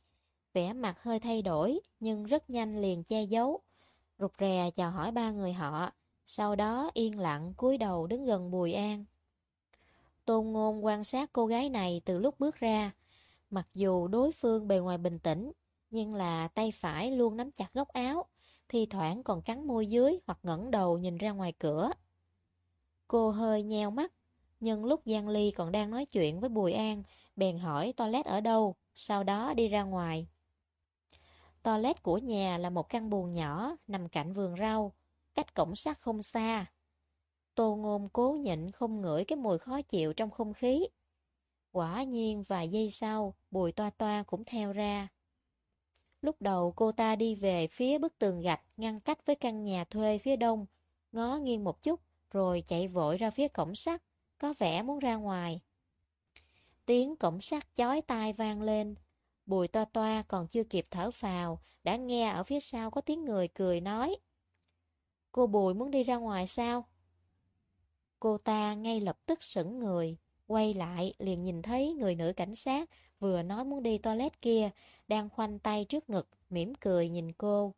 Vẻ mặt hơi thay đổi, nhưng rất nhanh liền che giấu. Rụt rè chào hỏi ba người họ, sau đó yên lặng cúi đầu đứng gần Bùi An. Tôn Ngôn quan sát cô gái này từ lúc bước ra. Mặc dù đối phương bề ngoài bình tĩnh, nhưng là tay phải luôn nắm chặt góc áo, thi thoảng còn cắn môi dưới hoặc ngẩng đầu nhìn ra ngoài cửa. Cô hơi nheo mắt, nhưng lúc Giang Ly còn đang nói chuyện với Bùi An, bèn hỏi toilet ở đâu, sau đó đi ra ngoài. Toilet của nhà là một căn buồng nhỏ nằm cạnh vườn rau, cách cổng sắt không xa. Tô Ngôn cố nhịn không ngửi cái mùi khó chịu trong không khí. Quả nhiên vài giây sau, Bùi Toa Toa cũng theo ra. Lúc đầu cô ta đi về phía bức tường gạch ngăn cách với căn nhà thuê phía đông, ngó nghiêng một chút, rồi chạy vội ra phía cổng sắt, có vẻ muốn ra ngoài. Tiếng cổng sắt chói tai vang lên, bùi toa toa còn chưa kịp thở phào, đã nghe ở phía sau có tiếng người cười nói. Cô bùi muốn đi ra ngoài sao? Cô ta ngay lập tức sững người, quay lại liền nhìn thấy người nữ cảnh sát vừa nói muốn đi toilet kia, đang khoanh tay trước ngực, mỉm cười nhìn cô.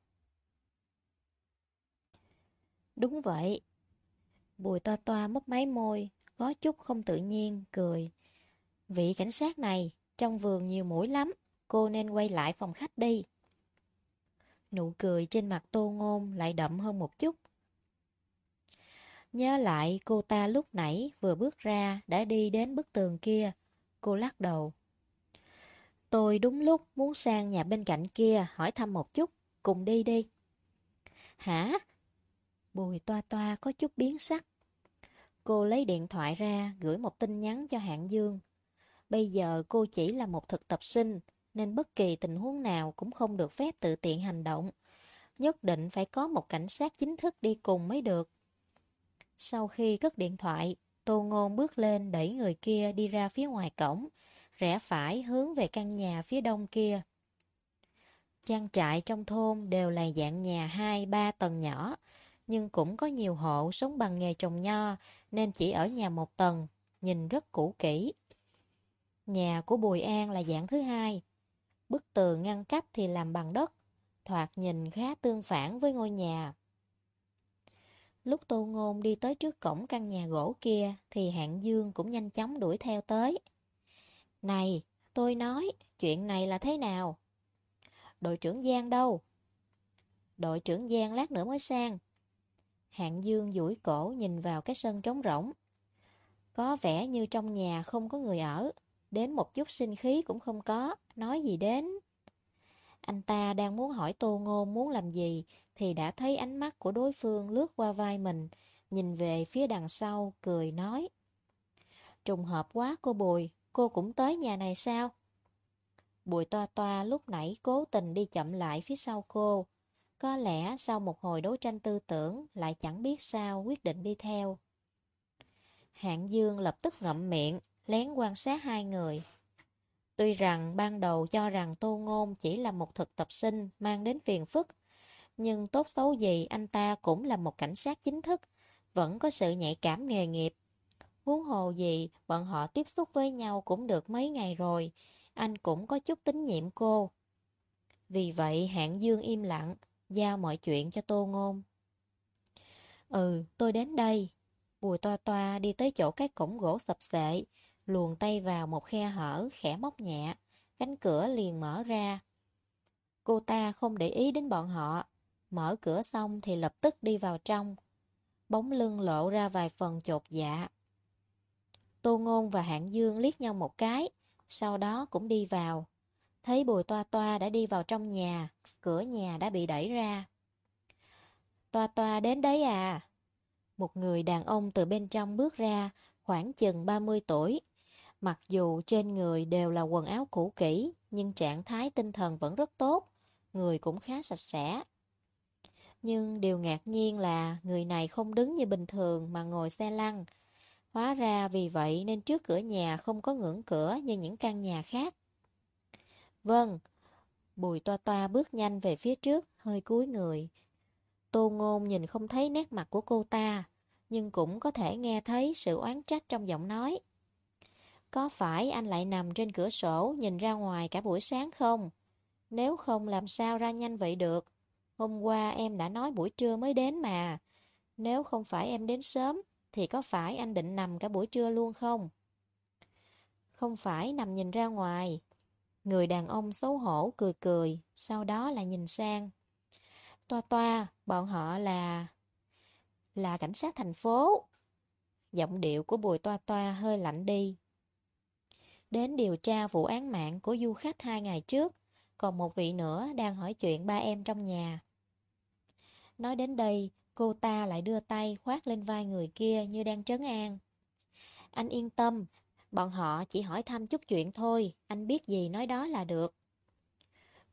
Đúng vậy. Bùi toa toa mấp máy môi, có chút không tự nhiên, cười. Vị cảnh sát này, trong vườn nhiều mũi lắm, cô nên quay lại phòng khách đi. Nụ cười trên mặt tô ngôn lại đậm hơn một chút. Nhớ lại cô ta lúc nãy vừa bước ra đã đi đến bức tường kia. Cô lắc đầu. Tôi đúng lúc muốn sang nhà bên cạnh kia hỏi thăm một chút, cùng đi đi. Hả? Bùi toa toa có chút biến sắc. Cô lấy điện thoại ra, gửi một tin nhắn cho Hạng Dương. Bây giờ cô chỉ là một thực tập sinh, nên bất kỳ tình huống nào cũng không được phép tự tiện hành động. Nhất định phải có một cảnh sát chính thức đi cùng mới được. Sau khi cất điện thoại, Tô Ngôn bước lên đẩy người kia đi ra phía ngoài cổng, rẽ phải hướng về căn nhà phía đông kia. Trang trại trong thôn đều là dạng nhà hai ba tầng nhỏ, nhưng cũng có nhiều hộ sống bằng nghề trồng nho nên chỉ ở nhà một tầng, nhìn rất cũ kỹ. Nhà của Bùi An là dạng thứ hai. Bức tường ngăn cách thì làm bằng đất, thoạt nhìn khá tương phản với ngôi nhà. Lúc Tô Ngôn đi tới trước cổng căn nhà gỗ kia thì Hạng Dương cũng nhanh chóng đuổi theo tới. Này, tôi nói, chuyện này là thế nào? Đội trưởng Giang đâu? Đội trưởng Giang lát nữa mới sang. Hạng Dương duỗi cổ nhìn vào cái sân trống rỗng. Có vẻ như trong nhà không có người ở, đến một chút sinh khí cũng không có, nói gì đến. Anh ta đang muốn hỏi Tô Ngôn muốn làm gì, thì đã thấy ánh mắt của đối phương lướt qua vai mình, nhìn về phía đằng sau, cười nói. Trùng hợp quá cô Bùi, cô cũng tới nhà này sao? Bùi toa toa lúc nãy cố tình đi chậm lại phía sau cô. Có lẽ sau một hồi đấu tranh tư tưởng lại chẳng biết sao quyết định đi theo. Hạng Dương lập tức ngậm miệng, lén quan sát hai người. Tuy rằng ban đầu cho rằng Tô Ngôn chỉ là một thực tập sinh mang đến phiền phức, nhưng tốt xấu gì anh ta cũng là một cảnh sát chính thức, vẫn có sự nhạy cảm nghề nghiệp. Huống hồ gì, bọn họ tiếp xúc với nhau cũng được mấy ngày rồi, anh cũng có chút tín nhiệm cô. Vì vậy hạng dương im lặng, giao mọi chuyện cho Tô Ngôn. Ừ, tôi đến đây. Bùi toa toa đi tới chỗ cái cổng gỗ sập sệ, luồn tay vào một khe hở, khẽ móc nhẹ, cánh cửa liền mở ra. Cô ta không để ý đến bọn họ, mở cửa xong thì lập tức đi vào trong. Bóng lưng lộ ra vài phần chột dạ. Tô Ngôn và Hạng Dương liếc nhau một cái, sau đó cũng đi vào. Thấy Bùi Toa Toa đã đi vào trong nhà, cửa nhà đã bị đẩy ra. Toa Toa đến đấy à? Một người đàn ông từ bên trong bước ra, khoảng chừng 30 tuổi. Mặc dù trên người đều là quần áo cũ kỹ, nhưng trạng thái tinh thần vẫn rất tốt, người cũng khá sạch sẽ. Nhưng điều ngạc nhiên là người này không đứng như bình thường mà ngồi xe lăn. Hóa ra vì vậy nên trước cửa nhà không có ngưỡng cửa như những căn nhà khác. Vâng, bùi toa toa bước nhanh về phía trước, hơi cúi người. Tô ngôn nhìn không thấy nét mặt của cô ta, nhưng cũng có thể nghe thấy sự oán trách trong giọng nói. Có phải anh lại nằm trên cửa sổ nhìn ra ngoài cả buổi sáng không? Nếu không làm sao ra nhanh vậy được? Hôm qua em đã nói buổi trưa mới đến mà. Nếu không phải em đến sớm, thì có phải anh định nằm cả buổi trưa luôn không? Không phải nằm nhìn ra ngoài. Người đàn ông xấu hổ cười cười, sau đó lại nhìn sang. Toa toa, bọn họ là... là cảnh sát thành phố. Giọng điệu của bùi toa toa hơi lạnh đi. Đến điều tra vụ án mạng của du khách hai ngày trước, còn một vị nữa đang hỏi chuyện ba em trong nhà. Nói đến đây, cô ta lại đưa tay khoát lên vai người kia như đang trấn an. Anh yên tâm, bọn họ chỉ hỏi thăm chút chuyện thôi, anh biết gì nói đó là được.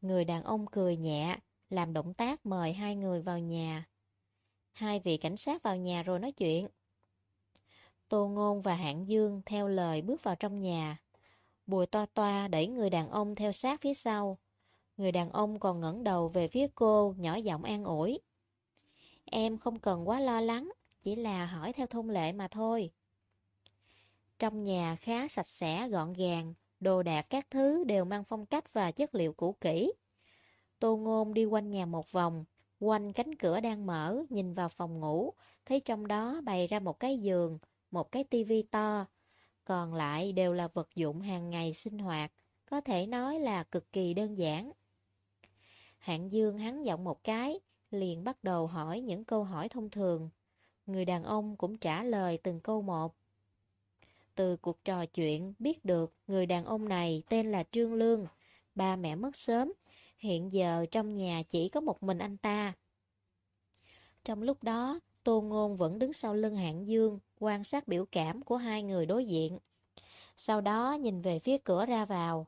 Người đàn ông cười nhẹ, làm động tác mời hai người vào nhà. Hai vị cảnh sát vào nhà rồi nói chuyện. Tô Ngôn và Hạng Dương theo lời bước vào trong nhà. Bùi toa toa đẩy người đàn ông theo sát phía sau. Người đàn ông còn ngẩng đầu về phía cô, nhỏ giọng an ủi. Em không cần quá lo lắng, chỉ là hỏi theo thông lệ mà thôi. Trong nhà khá sạch sẽ, gọn gàng, đồ đạc các thứ đều mang phong cách và chất liệu cũ kỹ. Tô Ngôn đi quanh nhà một vòng, quanh cánh cửa đang mở, nhìn vào phòng ngủ, thấy trong đó bày ra một cái giường, một cái tivi to, còn lại đều là vật dụng hàng ngày sinh hoạt, có thể nói là cực kỳ đơn giản. Hạng Dương hắn giọng một cái, liền bắt đầu hỏi những câu hỏi thông thường. Người đàn ông cũng trả lời từng câu một. Từ cuộc trò chuyện biết được người đàn ông này tên là Trương Lương, ba mẹ mất sớm, hiện giờ trong nhà chỉ có một mình anh ta. Trong lúc đó, Tô Ngôn vẫn đứng sau lưng hạng dương, quan sát biểu cảm của hai người đối diện. Sau đó nhìn về phía cửa ra vào.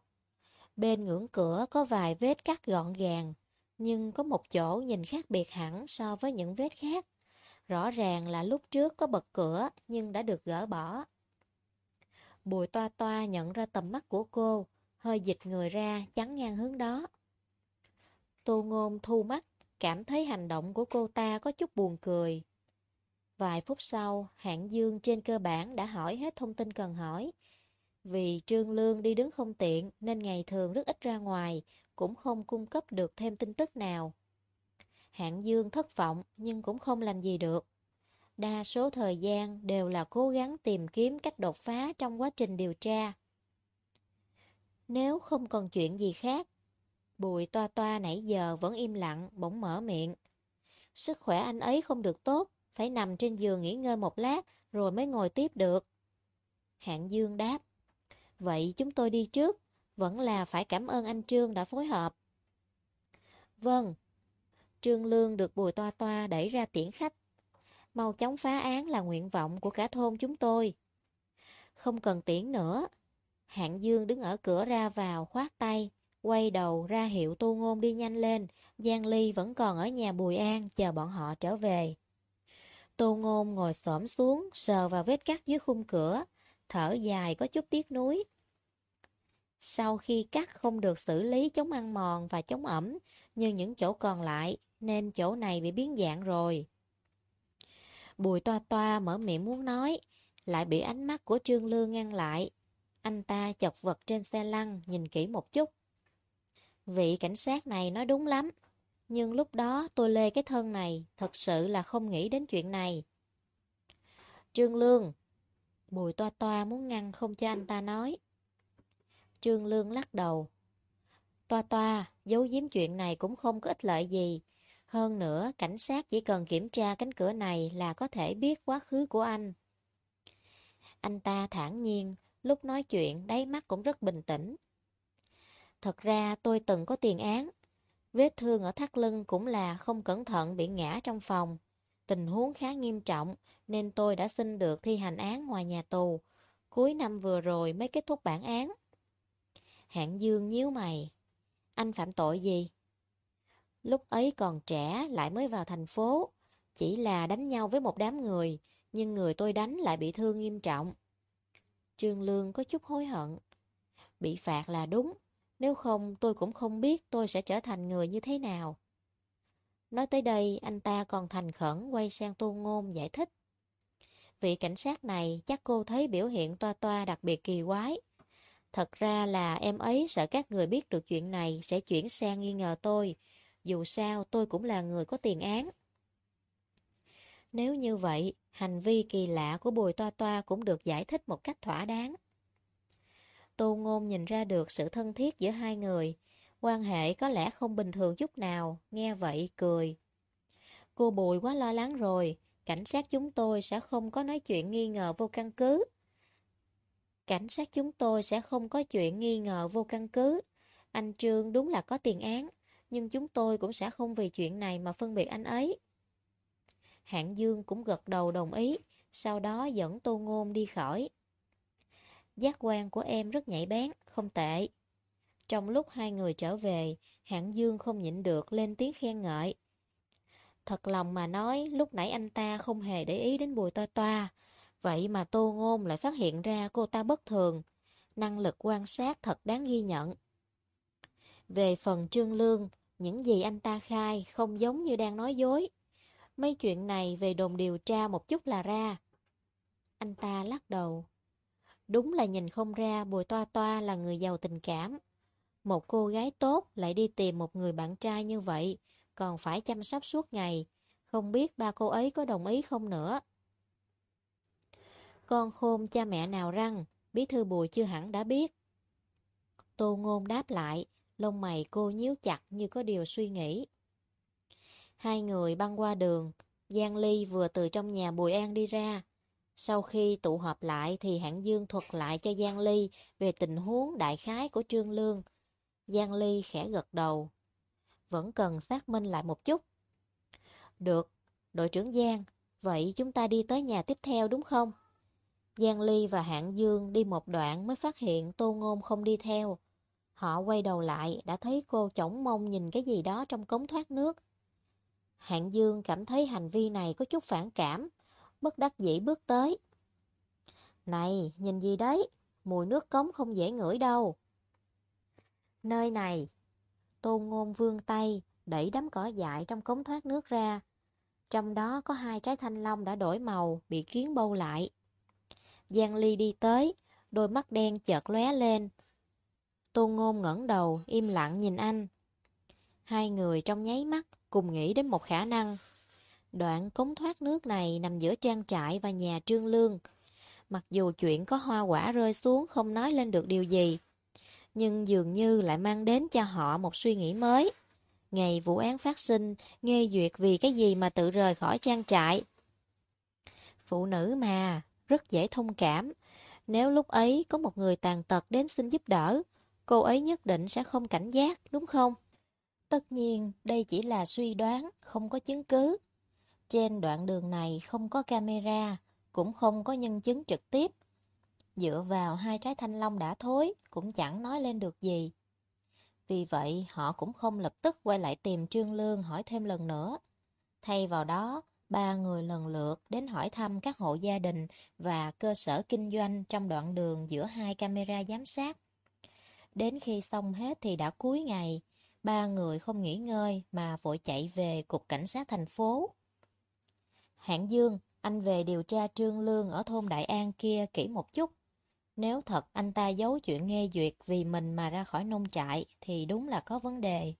Bên ngưỡng cửa có vài vết cắt gọn gàng, nhưng có một chỗ nhìn khác biệt hẳn so với những vết khác. Rõ ràng là lúc trước có bật cửa nhưng đã được gỡ bỏ. Bùi toa toa nhận ra tầm mắt của cô, hơi dịch người ra chắn ngang hướng đó. Tô ngôn thu mắt, cảm thấy hành động của cô ta có chút buồn cười. Vài phút sau, hạng dương trên cơ bản đã hỏi hết thông tin cần hỏi. Vì Trương Lương đi đứng không tiện nên ngày thường rất ít ra ngoài, cũng không cung cấp được thêm tin tức nào. Hạng Dương thất vọng nhưng cũng không làm gì được. Đa số thời gian đều là cố gắng tìm kiếm cách đột phá trong quá trình điều tra. Nếu không còn chuyện gì khác, Bùi toa toa nãy giờ vẫn im lặng, bỗng mở miệng. Sức khỏe anh ấy không được tốt, phải nằm trên giường nghỉ ngơi một lát rồi mới ngồi tiếp được. Hạng Dương đáp. Vậy chúng tôi đi trước, vẫn là phải cảm ơn anh Trương đã phối hợp. Vâng. Trương Lương được Bùi Toa Toa đẩy ra tiễn khách. Mau chóng phá án là nguyện vọng của cả thôn chúng tôi. Không cần tiễn nữa. Hạng Dương đứng ở cửa ra vào khoát tay, quay đầu ra hiệu tu ngôn đi nhanh lên. Giang Ly vẫn còn ở nhà Bùi An chờ bọn họ trở về. Tô Ngôn ngồi xổm xuống, sờ vào vết cắt dưới khung cửa, thở dài có chút tiếc nuối. Sau khi cắt không được xử lý chống ăn mòn và chống ẩm như những chỗ còn lại, nên chỗ này bị biến dạng rồi. Bùi toa toa mở miệng muốn nói, lại bị ánh mắt của Trương Lương ngăn lại. Anh ta chọc vật trên xe lăn, nhìn kỹ một chút. Vị cảnh sát này nói đúng lắm. Nhưng lúc đó tôi lê cái thân này, thật sự là không nghĩ đến chuyện này. Trương Lương, Bùi toa toa muốn ngăn không cho anh ta nói. Trương Lương lắc đầu. Toa toa, giấu giếm chuyện này cũng không có ích lợi gì. Hơn nữa, cảnh sát chỉ cần kiểm tra cánh cửa này là có thể biết quá khứ của anh. Anh ta thản nhiên, lúc nói chuyện đáy mắt cũng rất bình tĩnh. Thật ra tôi từng có tiền án. Vết thương ở thắt lưng cũng là không cẩn thận bị ngã trong phòng. Tình huống khá nghiêm trọng nên tôi đã xin được thi hành án ngoài nhà tù. Cuối năm vừa rồi mới kết thúc bản án. Hạng Dương nhíu mày. Anh phạm tội gì? Lúc ấy còn trẻ lại mới vào thành phố. Chỉ là đánh nhau với một đám người, nhưng người tôi đánh lại bị thương nghiêm trọng. Trương Lương có chút hối hận. Bị phạt là đúng, nếu không tôi cũng không biết tôi sẽ trở thành người như thế nào. Nói tới đây, anh ta còn thành khẩn quay sang Tô Ngôn giải thích. Vị cảnh sát này chắc cô thấy biểu hiện toa toa đặc biệt kỳ quái. Thật ra là em ấy sợ các người biết được chuyện này sẽ chuyển sang nghi ngờ tôi. Dù sao tôi cũng là người có tiền án. Nếu như vậy, hành vi kỳ lạ của Bùi Toa Toa cũng được giải thích một cách thỏa đáng. Tô Ngôn nhìn ra được sự thân thiết giữa hai người, quan hệ có lẽ không bình thường chút nào, nghe vậy cười. Cô Bùi quá lo lắng rồi, cảnh sát chúng tôi sẽ không có nói chuyện nghi ngờ vô căn cứ. Cảnh sát chúng tôi sẽ không có chuyện nghi ngờ vô căn cứ. Anh Trương đúng là có tiền án, nhưng chúng tôi cũng sẽ không vì chuyện này mà phân biệt anh ấy. Hạng Dương cũng gật đầu đồng ý, sau đó dẫn Tô Ngôn đi khỏi. Giác quan của em rất nhạy bén, không tệ. Trong lúc hai người trở về, Hạng Dương không nhịn được lên tiếng khen ngợi. Thật lòng mà nói, lúc nãy anh ta không hề để ý đến bùi toa toa. Vậy mà Tô Ngôn lại phát hiện ra cô ta bất thường. Năng lực quan sát thật đáng ghi nhận. Về phần Trương Lương, những gì anh ta khai không giống như đang nói dối. Mấy chuyện này về đồn điều tra một chút là ra. Anh ta lắc đầu. Đúng là nhìn không ra Bùi Toa Toa là người giàu tình cảm. Một cô gái tốt lại đi tìm một người bạn trai như vậy, còn phải chăm sóc suốt ngày. Không biết ba cô ấy có đồng ý không nữa. Con khôn cha mẹ nào răng, bí thư Bùi chưa hẳn đã biết. Tô Ngôn đáp lại, lông mày cô nhíu chặt như có điều suy nghĩ. Hai người băng qua đường, Giang Ly vừa từ trong nhà Bùi An đi ra. Sau khi tụ họp lại thì hạng Dương thuật lại cho Giang Ly về tình huống đại khái của Trương Lương. Giang Ly khẽ gật đầu. Vẫn cần xác minh lại một chút. Được, đội trưởng Giang, vậy chúng ta đi tới nhà tiếp theo đúng không? Giang Ly và Hạng Dương đi một đoạn mới phát hiện Tô Ngôn không đi theo. Họ quay đầu lại đã thấy cô chổng mông nhìn cái gì đó trong cống thoát nước. Hạng Dương cảm thấy hành vi này có chút phản cảm, bất đắc dĩ bước tới. Này, nhìn gì đấy? Mùi nước cống không dễ ngửi đâu. Nơi này, tôn ngôn vương tay, đẩy đám cỏ dại trong cống thoát nước ra. Trong đó có hai trái thanh long đã đổi màu, bị kiến bâu lại. Giang Ly đi tới, đôi mắt đen chợt lóe lên. Tôn ngôn ngẩng đầu, im lặng nhìn anh. Hai người trong nháy mắt cùng nghĩ đến một khả năng. Đoạn cống thoát nước này nằm giữa trang trại và nhà trương lương. Mặc dù chuyện có hoa quả rơi xuống không nói lên được điều gì, nhưng dường như lại mang đến cho họ một suy nghĩ mới. Ngày vụ án phát sinh, nghe duyệt vì cái gì mà tự rời khỏi trang trại. Phụ nữ mà, rất dễ thông cảm. Nếu lúc ấy có một người tàn tật đến xin giúp đỡ, cô ấy nhất định sẽ không cảnh giác, đúng không? Tất nhiên, đây chỉ là suy đoán, không có chứng cứ. Trên đoạn đường này không có camera, cũng không có nhân chứng trực tiếp. Dựa vào hai trái thanh long đã thối, cũng chẳng nói lên được gì. Vì vậy, họ cũng không lập tức quay lại tìm Trương Lương hỏi thêm lần nữa. Thay vào đó, ba người lần lượt đến hỏi thăm các hộ gia đình và cơ sở kinh doanh trong đoạn đường giữa hai camera giám sát. Đến khi xong hết thì đã cuối ngày, ba người không nghỉ ngơi mà vội chạy về cục cảnh sát thành phố. Hạng Dương, anh về điều tra Trương Lương ở thôn Đại An kia kỹ một chút. Nếu thật anh ta giấu chuyện nghe duyệt vì mình mà ra khỏi nông trại thì đúng là có vấn đề.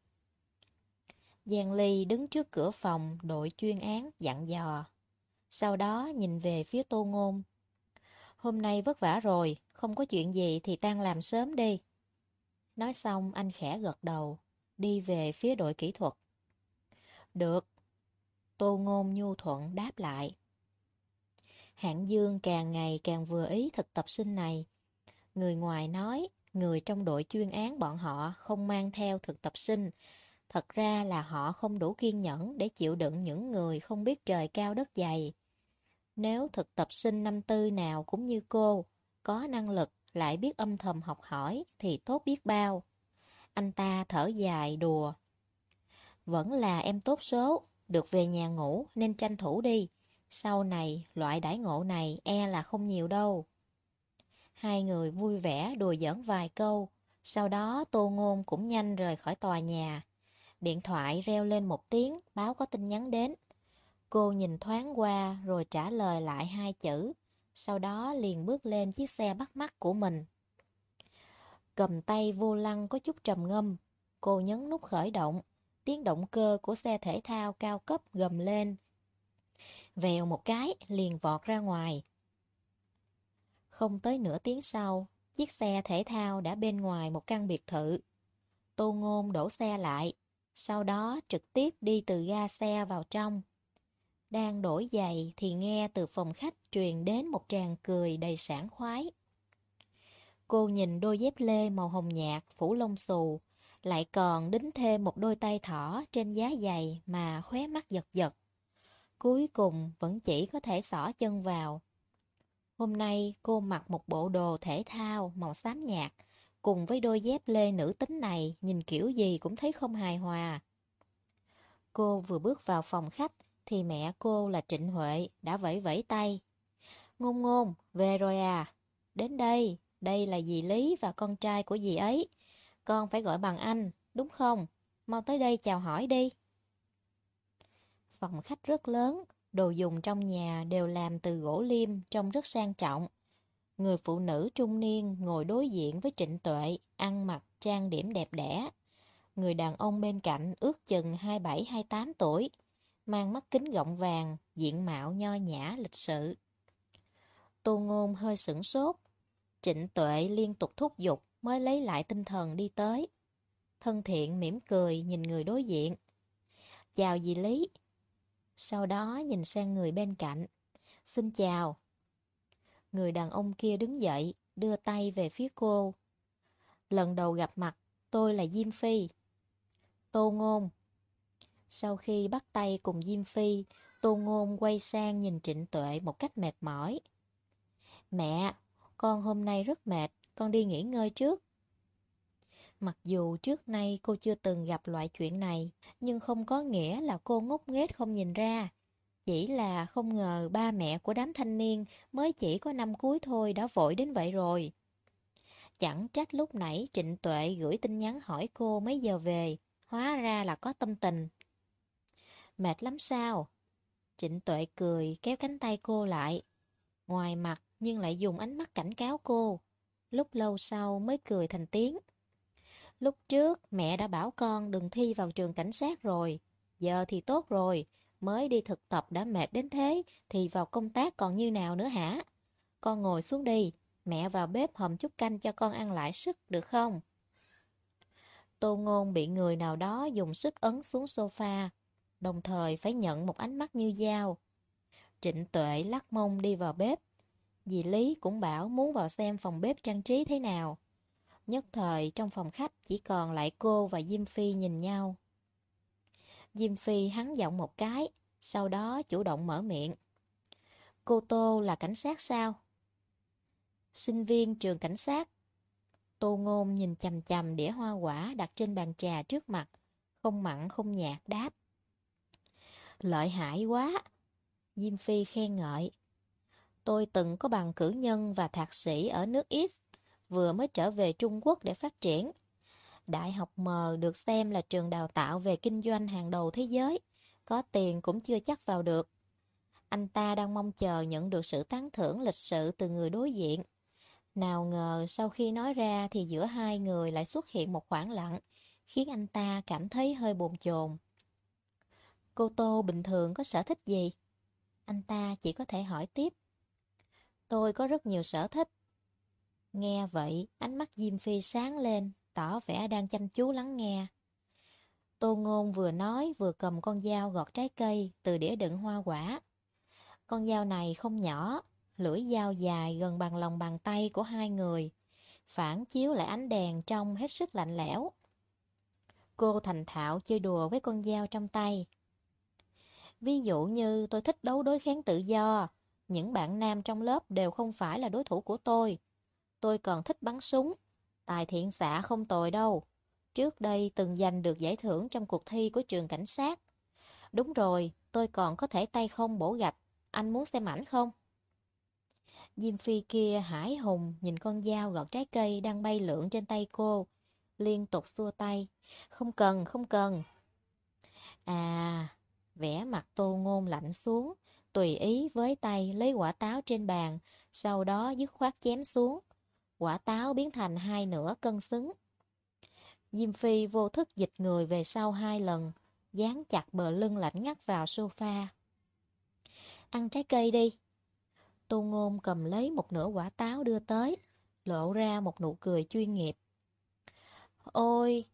Giang Ly đứng trước cửa phòng đội chuyên án dặn dò. Sau đó nhìn về phía Tô Ngôn. Hôm nay vất vả rồi, không có chuyện gì thì tan làm sớm đi. Nói xong anh khẽ gật đầu, đi về phía đội kỹ thuật. Được. Tô Ngôn nhu thuận đáp lại. Hạng Dương càng ngày càng vừa ý thực tập sinh này. Người ngoài nói, người trong đội chuyên án bọn họ không mang theo thực tập sinh. Thật ra là họ không đủ kiên nhẫn để chịu đựng những người không biết trời cao đất dày. Nếu thực tập sinh năm tư nào cũng như cô, có năng lực lại biết âm thầm học hỏi thì tốt biết bao. Anh ta thở dài đùa. Vẫn là em tốt số, được về nhà ngủ nên tranh thủ đi. Sau này, loại đãi ngộ này e là không nhiều đâu. Hai người vui vẻ đùa giỡn vài câu, sau đó Tô Ngôn cũng nhanh rời khỏi tòa nhà. Điện thoại reo lên một tiếng, báo có tin nhắn đến. Cô nhìn thoáng qua rồi trả lời lại hai chữ, sau đó liền bước lên chiếc xe bắt mắt của mình. Cầm tay vô lăng có chút trầm ngâm, cô nhấn nút khởi động, tiếng động cơ của xe thể thao cao cấp gầm lên. Vèo một cái, liền vọt ra ngoài. Không tới nửa tiếng sau, chiếc xe thể thao đã bên ngoài một căn biệt thự. Tô Ngôn đổ xe lại, sau đó trực tiếp đi từ ga xe vào trong. Đang đổi giày thì nghe từ phòng khách truyền đến một tràng cười đầy sảng khoái. Cô nhìn đôi dép lê màu hồng nhạt phủ lông xù, lại còn đính thêm một đôi tay thỏ trên giá giày mà khóe mắt giật giật. Cuối cùng vẫn chỉ có thể xỏ chân vào. Hôm nay cô mặc một bộ đồ thể thao màu xám nhạt, cùng với đôi dép lê nữ tính này nhìn kiểu gì cũng thấy không hài hòa. Cô vừa bước vào phòng khách thì mẹ cô là Trịnh Huệ đã vẫy vẫy tay. Ngôn ngôn, về rồi à? Đến đây, đây là dì Lý và con trai của dì ấy. Con phải gọi bằng anh, đúng không? Mau tới đây chào hỏi đi. Phòng khách rất lớn, đồ dùng trong nhà đều làm từ gỗ liêm trông rất sang trọng. Người phụ nữ trung niên ngồi đối diện với Trịnh Tuệ, ăn mặc trang điểm đẹp đẽ. Người đàn ông bên cạnh ước chừng 27-28 tuổi, mang mắt kính gọng vàng, diện mạo nho nhã lịch sự. Tô Ngôn hơi sửng sốt. Trịnh Tuệ liên tục thúc giục mới lấy lại tinh thần đi tới. Thân thiện mỉm cười nhìn người đối diện. Chào dì Lý. Sau đó nhìn sang người bên cạnh. Xin chào. Người đàn ông kia đứng dậy, đưa tay về phía cô. Lần đầu gặp mặt, tôi là Diêm Phi. Tô Ngôn. Sau khi bắt tay cùng Diêm Phi, Tô Ngôn quay sang nhìn Trịnh Tuệ một cách mệt mỏi. Mẹ, con hôm nay rất mệt, con đi nghỉ ngơi trước. Mặc dù trước nay cô chưa từng gặp loại chuyện này, nhưng không có nghĩa là cô ngốc nghếch không nhìn ra. Chỉ là không ngờ ba mẹ của đám thanh niên mới chỉ có năm cuối thôi đã vội đến vậy rồi. Chẳng trách lúc nãy Trịnh Tuệ gửi tin nhắn hỏi cô mấy giờ về, hóa ra là có tâm tình. Mệt lắm sao? Trịnh Tuệ cười kéo cánh tay cô lại. Ngoài mặt nhưng lại dùng ánh mắt cảnh cáo cô. Lúc lâu sau mới cười thành tiếng. Lúc trước mẹ đã bảo con đừng thi vào trường cảnh sát rồi. Giờ thì tốt rồi, mới đi thực tập đã mệt đến thế thì vào công tác còn như nào nữa hả? Con ngồi xuống đi, mẹ vào bếp hầm chút canh cho con ăn lại sức được không? Tô Ngôn bị người nào đó dùng sức ấn xuống sofa, đồng thời phải nhận một ánh mắt như dao. Trịnh Tuệ lắc mông đi vào bếp. Dì Lý cũng bảo muốn vào xem phòng bếp trang trí thế nào. Nhất thời trong phòng khách chỉ còn lại cô và Diêm Phi nhìn nhau. Diêm Phi hắn giọng một cái, sau đó chủ động mở miệng. Cô Tô là cảnh sát sao? Sinh viên trường cảnh sát. Tô Ngôn nhìn chầm chầm đĩa hoa quả đặt trên bàn trà trước mặt, không mặn không nhạt đáp. Lợi hại quá! Diêm Phi khen ngợi. Tôi từng có bằng cử nhân và thạc sĩ ở nước X, vừa mới trở về Trung Quốc để phát triển. Đại học M được xem là trường đào tạo về kinh doanh hàng đầu thế giới, có tiền cũng chưa chắc vào được. Anh ta đang mong chờ nhận được sự tán thưởng lịch sự từ người đối diện. Nào ngờ sau khi nói ra thì giữa hai người lại xuất hiện một khoảng lặng, khiến anh ta cảm thấy hơi bồn chồn. Cô Tô bình thường có sở thích gì? Anh ta chỉ có thể hỏi tiếp. Tôi có rất nhiều sở thích. Nghe vậy, ánh mắt Diêm Phi sáng lên, tỏ vẻ đang chăm chú lắng nghe. Tô Ngôn vừa nói vừa cầm con dao gọt trái cây từ đĩa đựng hoa quả. Con dao này không nhỏ, lưỡi dao dài gần bằng lòng bàn tay của hai người, phản chiếu lại ánh đèn trong hết sức lạnh lẽo. Cô thành thạo chơi đùa với con dao trong tay. Ví dụ như tôi thích đấu đối kháng tự do, những bạn nam trong lớp đều không phải là đối thủ của tôi. Tôi còn thích bắn súng, tài thiện xạ không tồi đâu. Trước đây từng giành được giải thưởng trong cuộc thi của trường cảnh sát. Đúng rồi, tôi còn có thể tay không bổ gạch. Anh muốn xem ảnh không? Diêm phi kia hải hùng nhìn con dao gọt trái cây đang bay lượn trên tay cô. Liên tục xua tay. Không cần, không cần. À, vẽ mặt tô ngôn lạnh xuống. Tùy ý với tay lấy quả táo trên bàn. Sau đó dứt khoát chém xuống. Quả táo biến thành hai nửa cân xứng. Diêm Phi vô thức dịch người về sau hai lần, dán chặt bờ lưng lạnh ngắt vào sofa. Ăn trái cây đi. Tô Ngôn cầm lấy một nửa quả táo đưa tới, lộ ra một nụ cười chuyên nghiệp. Ôi!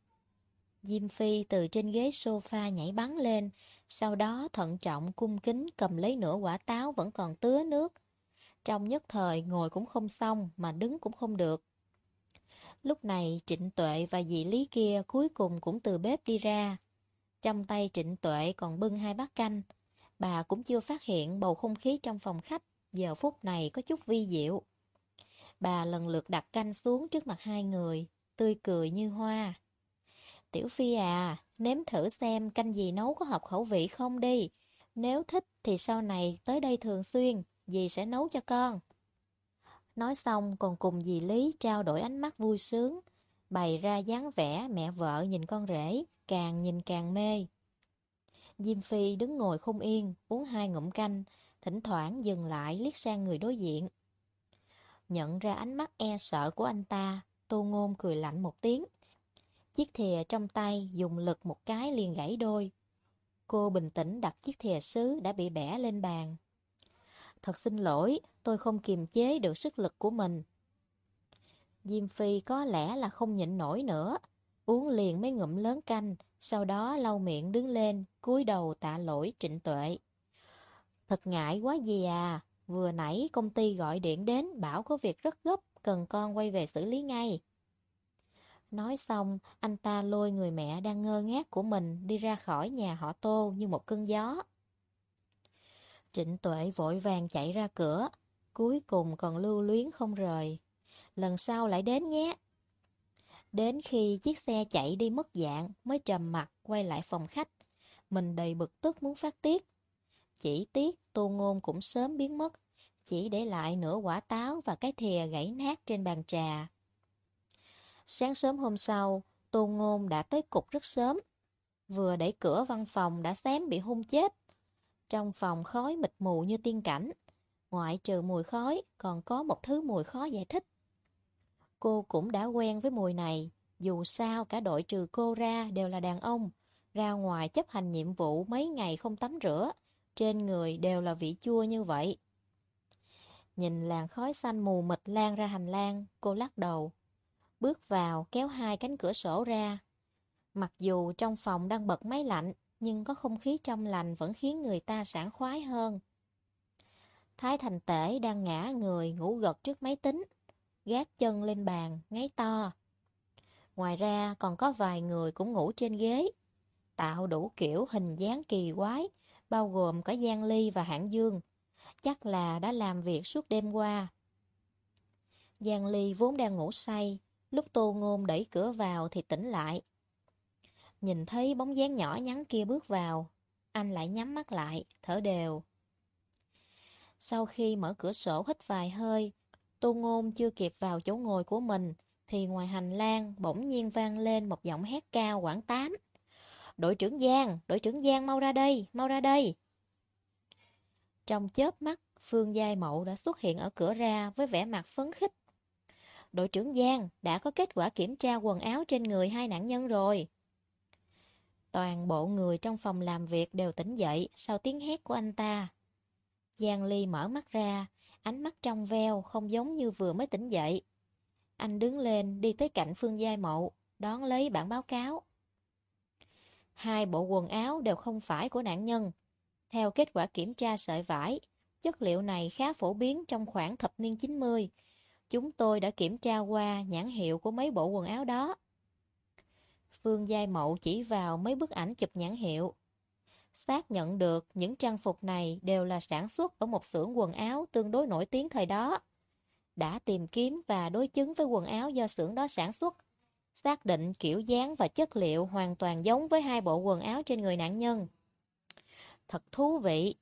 Diêm Phi từ trên ghế sofa nhảy bắn lên, sau đó thận trọng cung kính cầm lấy nửa quả táo vẫn còn tứa nước. Trong nhất thời ngồi cũng không xong mà đứng cũng không được. Lúc này Trịnh Tuệ và dì Lý kia cuối cùng cũng từ bếp đi ra. Trong tay Trịnh Tuệ còn bưng hai bát canh. Bà cũng chưa phát hiện bầu không khí trong phòng khách giờ phút này có chút vi diệu. Bà lần lượt đặt canh xuống trước mặt hai người, tươi cười như hoa. Tiểu Phi à, nếm thử xem canh gì nấu có hợp khẩu vị không đi. Nếu thích thì sau này tới đây thường xuyên, dì sẽ nấu cho con. Nói xong còn cùng dì Lý trao đổi ánh mắt vui sướng, bày ra dáng vẻ mẹ vợ nhìn con rể, càng nhìn càng mê. Diêm Phi đứng ngồi không yên, uống hai ngụm canh, thỉnh thoảng dừng lại liếc sang người đối diện. Nhận ra ánh mắt e sợ của anh ta, Tô Ngôn cười lạnh một tiếng. Chiếc thìa trong tay dùng lực một cái liền gãy đôi. Cô bình tĩnh đặt chiếc thìa sứ đã bị bẻ lên bàn. Thật xin lỗi, tôi không kiềm chế được sức lực của mình. Diêm Phi có lẽ là không nhịn nổi nữa. Uống liền mấy ngụm lớn canh, sau đó lau miệng đứng lên, cúi đầu tạ lỗi trịnh tuệ. Thật ngại quá gì à, vừa nãy công ty gọi điện đến bảo có việc rất gấp, cần con quay về xử lý ngay. Nói xong, anh ta lôi người mẹ đang ngơ ngác của mình đi ra khỏi nhà họ tô như một cơn gió. Trịnh Tuệ vội vàng chạy ra cửa, cuối cùng còn lưu luyến không rời. Lần sau lại đến nhé. Đến khi chiếc xe chạy đi mất dạng mới trầm mặt quay lại phòng khách. Mình đầy bực tức muốn phát tiết. Chỉ tiếc tô ngôn cũng sớm biến mất, chỉ để lại nửa quả táo và cái thìa gãy nát trên bàn trà. Sáng sớm hôm sau, tô ngôn đã tới cục rất sớm. Vừa đẩy cửa văn phòng đã xém bị hung chết. Trong phòng khói mịt mù như tiên cảnh, ngoại trừ mùi khói còn có một thứ mùi khó giải thích. Cô cũng đã quen với mùi này, dù sao cả đội trừ cô ra đều là đàn ông, ra ngoài chấp hành nhiệm vụ mấy ngày không tắm rửa, trên người đều là vị chua như vậy. Nhìn làn khói xanh mù mịt lan ra hành lang, cô lắc đầu. Bước vào kéo hai cánh cửa sổ ra. Mặc dù trong phòng đang bật máy lạnh, nhưng có không khí trong lành vẫn khiến người ta sảng khoái hơn. Thái Thành Tể đang ngã người ngủ gật trước máy tính, gác chân lên bàn, ngáy to. Ngoài ra còn có vài người cũng ngủ trên ghế, tạo đủ kiểu hình dáng kỳ quái, bao gồm cả Giang Ly và Hạng Dương. Chắc là đã làm việc suốt đêm qua. Giang Ly vốn đang ngủ say, lúc Tô Ngôn đẩy cửa vào thì tỉnh lại. Nhìn thấy bóng dáng nhỏ nhắn kia bước vào, anh lại nhắm mắt lại, thở đều. Sau khi mở cửa sổ hít vài hơi, Tô Ngôn chưa kịp vào chỗ ngồi của mình, thì ngoài hành lang bỗng nhiên vang lên một giọng hét cao quảng tám. Đội trưởng Giang, đội trưởng Giang mau ra đây, mau ra đây. Trong chớp mắt, Phương Giai Mậu đã xuất hiện ở cửa ra với vẻ mặt phấn khích. Đội trưởng Giang đã có kết quả kiểm tra quần áo trên người hai nạn nhân rồi. Toàn bộ người trong phòng làm việc đều tỉnh dậy sau tiếng hét của anh ta. Giang Ly mở mắt ra, ánh mắt trong veo không giống như vừa mới tỉnh dậy. Anh đứng lên đi tới cạnh Phương Giai Mậu, đón lấy bản báo cáo. Hai bộ quần áo đều không phải của nạn nhân. Theo kết quả kiểm tra sợi vải, chất liệu này khá phổ biến trong khoảng thập niên 90. Chúng tôi đã kiểm tra qua nhãn hiệu của mấy bộ quần áo đó. Phương Giai Mậu chỉ vào mấy bức ảnh chụp nhãn hiệu. Xác nhận được những trang phục này đều là sản xuất ở một xưởng quần áo tương đối nổi tiếng thời đó. Đã tìm kiếm và đối chứng với quần áo do xưởng đó sản xuất. Xác định kiểu dáng và chất liệu hoàn toàn giống với hai bộ quần áo trên người nạn nhân. Thật thú vị.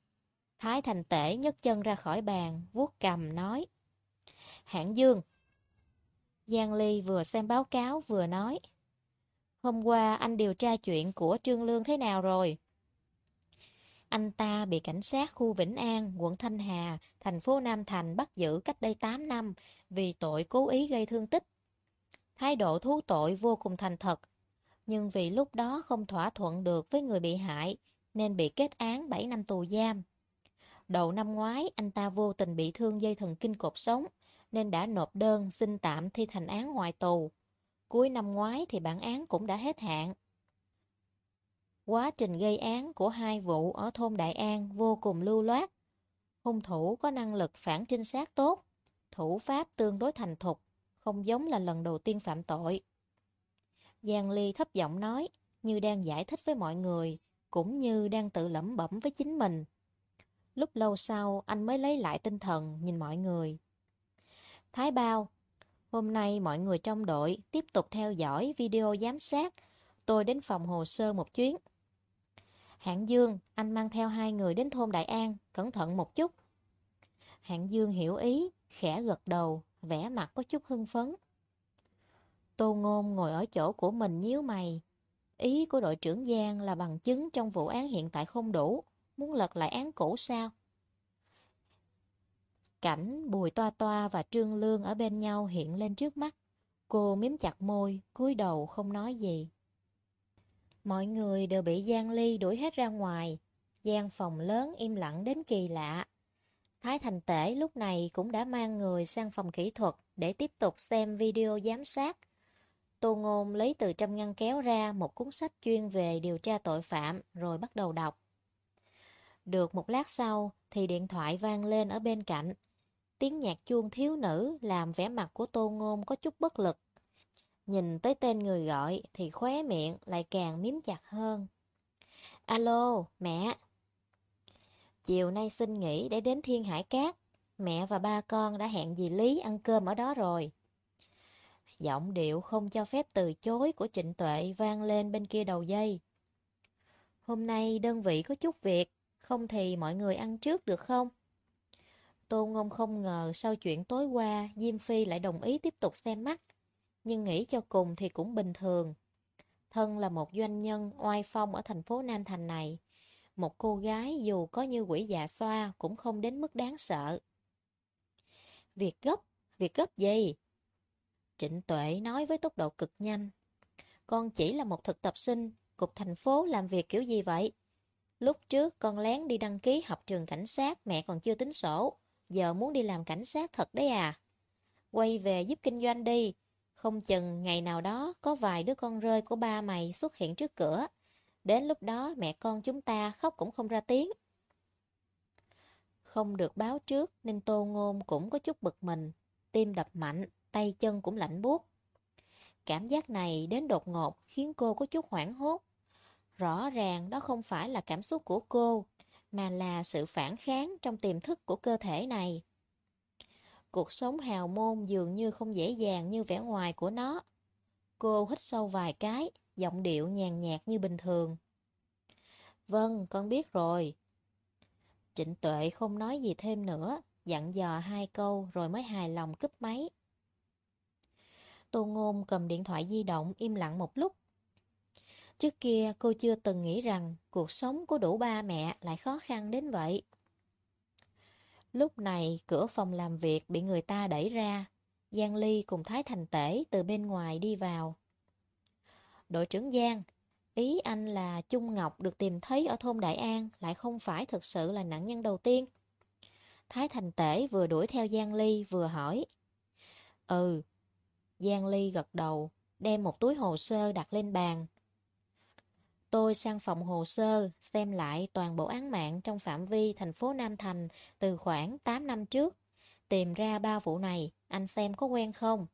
Thái Thành Tể nhấc chân ra khỏi bàn, vuốt cầm nói. Hãng Dương. Giang Ly vừa xem báo cáo vừa nói. Hôm qua anh điều tra chuyện của Trương Lương thế nào rồi? Anh ta bị cảnh sát khu Vĩnh An, quận Thanh Hà, thành phố Nam Thành bắt giữ cách đây 8 năm vì tội cố ý gây thương tích. Thái độ thú tội vô cùng thành thật, nhưng vì lúc đó không thỏa thuận được với người bị hại nên bị kết án 7 năm tù giam. Đầu năm ngoái, anh ta vô tình bị thương dây thần kinh cột sống nên đã nộp đơn xin tạm thi thành án ngoài tù. Cuối năm ngoái thì bản án cũng đã hết hạn. Quá trình gây án của hai vụ ở thôn Đại An vô cùng lưu loát. Hung thủ có năng lực phản trinh sát tốt, thủ pháp tương đối thành thục, không giống là lần đầu tiên phạm tội. Giang Ly thấp giọng nói, như đang giải thích với mọi người, cũng như đang tự lẩm bẩm với chính mình. Lúc lâu sau, anh mới lấy lại tinh thần, nhìn mọi người. Thái Bao, hôm nay mọi người trong đội tiếp tục theo dõi video giám sát. Tôi đến phòng hồ sơ một chuyến. Hạng Dương, anh mang theo hai người đến thôn Đại An, cẩn thận một chút. Hạng Dương hiểu ý, khẽ gật đầu, vẻ mặt có chút hưng phấn. Tô Ngôn ngồi ở chỗ của mình nhíu mày. Ý của đội trưởng Giang là bằng chứng trong vụ án hiện tại không đủ, muốn lật lại án cũ sao? Cảnh Bùi Toa Toa và Trương Lương ở bên nhau hiện lên trước mắt. Cô miếm chặt môi, cúi đầu không nói gì. Mọi người đều bị Giang Ly đuổi hết ra ngoài. Giang phòng lớn im lặng đến kỳ lạ. Thái Thành Tể lúc này cũng đã mang người sang phòng kỹ thuật để tiếp tục xem video giám sát. Tô Ngôn lấy từ trong ngăn kéo ra một cuốn sách chuyên về điều tra tội phạm rồi bắt đầu đọc. Được một lát sau thì điện thoại vang lên ở bên cạnh. Tiếng nhạc chuông thiếu nữ làm vẻ mặt của Tô Ngôn có chút bất lực. Nhìn tới tên người gọi thì khóe miệng lại càng miếm chặt hơn. Alo, mẹ. Chiều nay xin nghỉ để đến Thiên Hải Cát. Mẹ và ba con đã hẹn dì Lý ăn cơm ở đó rồi. Giọng điệu không cho phép từ chối của Trịnh Tuệ vang lên bên kia đầu dây. Hôm nay đơn vị có chút việc, không thì mọi người ăn trước được không? Tô Ngôn không ngờ sau chuyện tối qua Diêm Phi lại đồng ý tiếp tục xem mắt nhưng nghĩ cho cùng thì cũng bình thường. Thân là một doanh nhân oai phong ở thành phố Nam Thành này. Một cô gái dù có như quỷ dạ xoa cũng không đến mức đáng sợ. Việc gấp, việc gấp gì? Trịnh Tuệ nói với tốc độ cực nhanh. Con chỉ là một thực tập sinh, cục thành phố làm việc kiểu gì vậy? Lúc trước con lén đi đăng ký học trường cảnh sát mẹ còn chưa tính sổ. Giờ muốn đi làm cảnh sát thật đấy à? Quay về giúp kinh doanh đi, không chừng ngày nào đó có vài đứa con rơi của ba mày xuất hiện trước cửa. Đến lúc đó mẹ con chúng ta khóc cũng không ra tiếng. Không được báo trước nên tô ngôn cũng có chút bực mình. Tim đập mạnh, tay chân cũng lạnh buốt. Cảm giác này đến đột ngột khiến cô có chút hoảng hốt. Rõ ràng đó không phải là cảm xúc của cô, mà là sự phản kháng trong tiềm thức của cơ thể này. Cuộc sống hào môn dường như không dễ dàng như vẻ ngoài của nó. Cô hít sâu vài cái, giọng điệu nhàn nhạt như bình thường. Vâng, con biết rồi. Trịnh Tuệ không nói gì thêm nữa, dặn dò hai câu rồi mới hài lòng cúp máy. Tô Ngôn cầm điện thoại di động im lặng một lúc. Trước kia cô chưa từng nghĩ rằng cuộc sống của đủ ba mẹ lại khó khăn đến vậy. Lúc này, cửa phòng làm việc bị người ta đẩy ra. Giang Ly cùng Thái Thành Tể từ bên ngoài đi vào. Đội trưởng Giang, Ý anh là Trung Ngọc được tìm thấy ở thôn Đại An lại không phải thực sự là nạn nhân đầu tiên. Thái Thành Tể vừa đuổi theo Giang Ly vừa hỏi. Ừ. Giang Ly gật đầu, đem một túi hồ sơ đặt lên bàn. Tôi sang phòng hồ sơ, xem lại toàn bộ án mạng trong phạm vi thành phố Nam Thành từ khoảng 8 năm trước. Tìm ra ba vụ này, anh xem có quen không?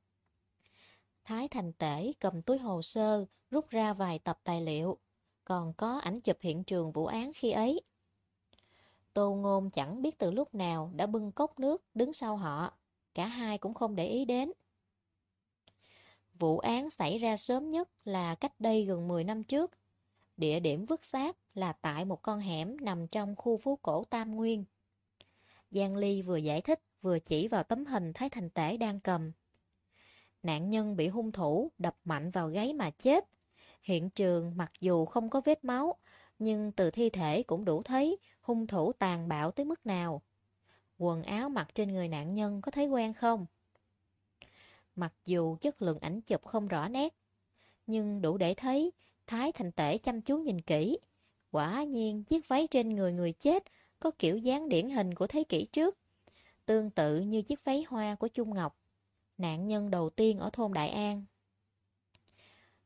Thái Thành Tể cầm túi hồ sơ, rút ra vài tập tài liệu, còn có ảnh chụp hiện trường vụ án khi ấy. Tô Ngôn chẳng biết từ lúc nào đã bưng cốc nước đứng sau họ, cả hai cũng không để ý đến. Vụ án xảy ra sớm nhất là cách đây gần 10 năm trước. Địa điểm vứt xác là tại một con hẻm nằm trong khu phố cổ Tam Nguyên. Giang Ly vừa giải thích vừa chỉ vào tấm hình Thái Thành Tể đang cầm. Nạn nhân bị hung thủ đập mạnh vào gáy mà chết. Hiện trường mặc dù không có vết máu, nhưng từ thi thể cũng đủ thấy hung thủ tàn bạo tới mức nào. Quần áo mặc trên người nạn nhân có thấy quen không? Mặc dù chất lượng ảnh chụp không rõ nét, nhưng đủ để thấy Thái Thành Tể chăm chú nhìn kỹ. Quả nhiên chiếc váy trên người người chết có kiểu dáng điển hình của thế kỷ trước, tương tự như chiếc váy hoa của Trung Ngọc nạn nhân đầu tiên ở thôn Đại An.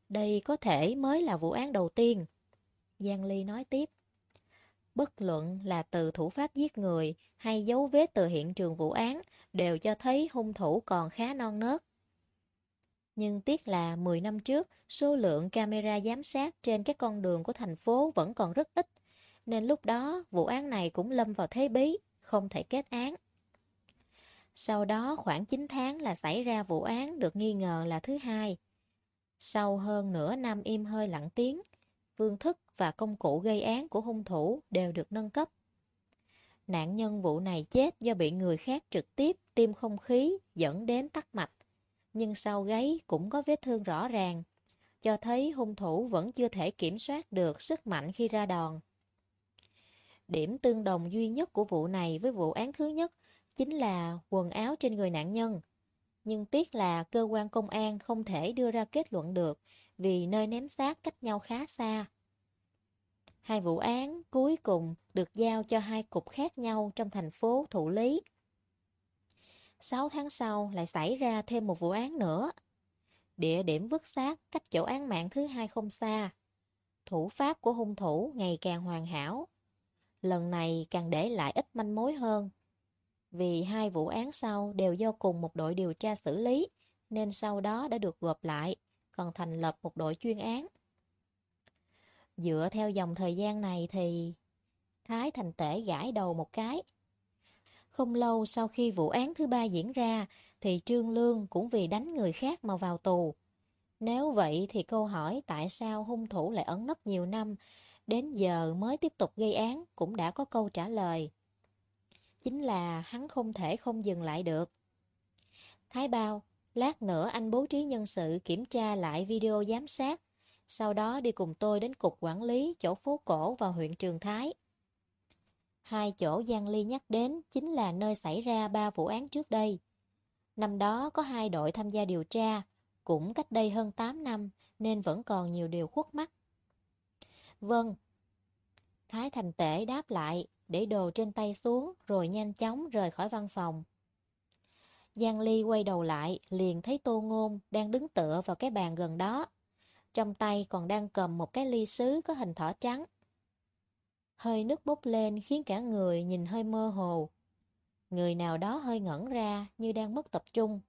Đây có thể mới là vụ án đầu tiên. Giang Ly nói tiếp. Bất luận là từ thủ pháp giết người hay dấu vết từ hiện trường vụ án đều cho thấy hung thủ còn khá non nớt. Nhưng tiếc là 10 năm trước, số lượng camera giám sát trên các con đường của thành phố vẫn còn rất ít, nên lúc đó vụ án này cũng lâm vào thế bí, không thể kết án. Sau đó khoảng 9 tháng là xảy ra vụ án được nghi ngờ là thứ hai. Sau hơn nửa năm im hơi lặng tiếng, phương thức và công cụ gây án của hung thủ đều được nâng cấp. Nạn nhân vụ này chết do bị người khác trực tiếp tiêm không khí dẫn đến tắc mạch. Nhưng sau gáy cũng có vết thương rõ ràng, cho thấy hung thủ vẫn chưa thể kiểm soát được sức mạnh khi ra đòn. Điểm tương đồng duy nhất của vụ này với vụ án thứ nhất chính là quần áo trên người nạn nhân. Nhưng tiếc là cơ quan công an không thể đưa ra kết luận được vì nơi ném xác cách nhau khá xa. Hai vụ án cuối cùng được giao cho hai cục khác nhau trong thành phố thụ lý. Sáu tháng sau lại xảy ra thêm một vụ án nữa. Địa điểm vứt xác cách chỗ án mạng thứ hai không xa. Thủ pháp của hung thủ ngày càng hoàn hảo. Lần này càng để lại ít manh mối hơn vì hai vụ án sau đều do cùng một đội điều tra xử lý, nên sau đó đã được gộp lại, còn thành lập một đội chuyên án. Dựa theo dòng thời gian này thì... Thái Thành Tể gãi đầu một cái. Không lâu sau khi vụ án thứ ba diễn ra, thì Trương Lương cũng vì đánh người khác mà vào tù. Nếu vậy thì câu hỏi tại sao hung thủ lại ẩn nấp nhiều năm, đến giờ mới tiếp tục gây án cũng đã có câu trả lời chính là hắn không thể không dừng lại được. Thái Bao, lát nữa anh bố trí nhân sự kiểm tra lại video giám sát, sau đó đi cùng tôi đến cục quản lý chỗ phố cổ và huyện Trường Thái. Hai chỗ Giang Ly nhắc đến chính là nơi xảy ra ba vụ án trước đây. Năm đó có hai đội tham gia điều tra, cũng cách đây hơn 8 năm nên vẫn còn nhiều điều khuất mắt. Vâng. Thái Thành Tể đáp lại, để đồ trên tay xuống rồi nhanh chóng rời khỏi văn phòng. Giang Ly quay đầu lại, liền thấy Tô Ngôn đang đứng tựa vào cái bàn gần đó. Trong tay còn đang cầm một cái ly sứ có hình thỏ trắng. Hơi nước bốc lên khiến cả người nhìn hơi mơ hồ. Người nào đó hơi ngẩn ra như đang mất tập trung.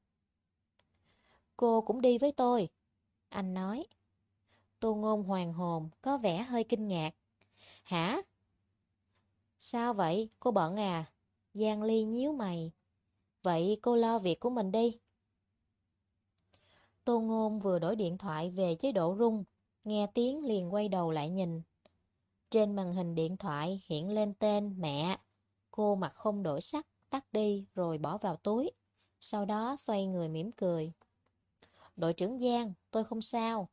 Cô cũng đi với tôi. Anh nói. Tô Ngôn hoàng hồn, có vẻ hơi kinh ngạc. Hả? Sao vậy? Cô bận à? Giang Ly nhíu mày. Vậy cô lo việc của mình đi. Tô Ngôn vừa đổi điện thoại về chế độ rung, nghe tiếng liền quay đầu lại nhìn. Trên màn hình điện thoại hiện lên tên mẹ. Cô mặt không đổi sắc, tắt đi rồi bỏ vào túi. Sau đó xoay người mỉm cười. Đội trưởng Giang, tôi không sao.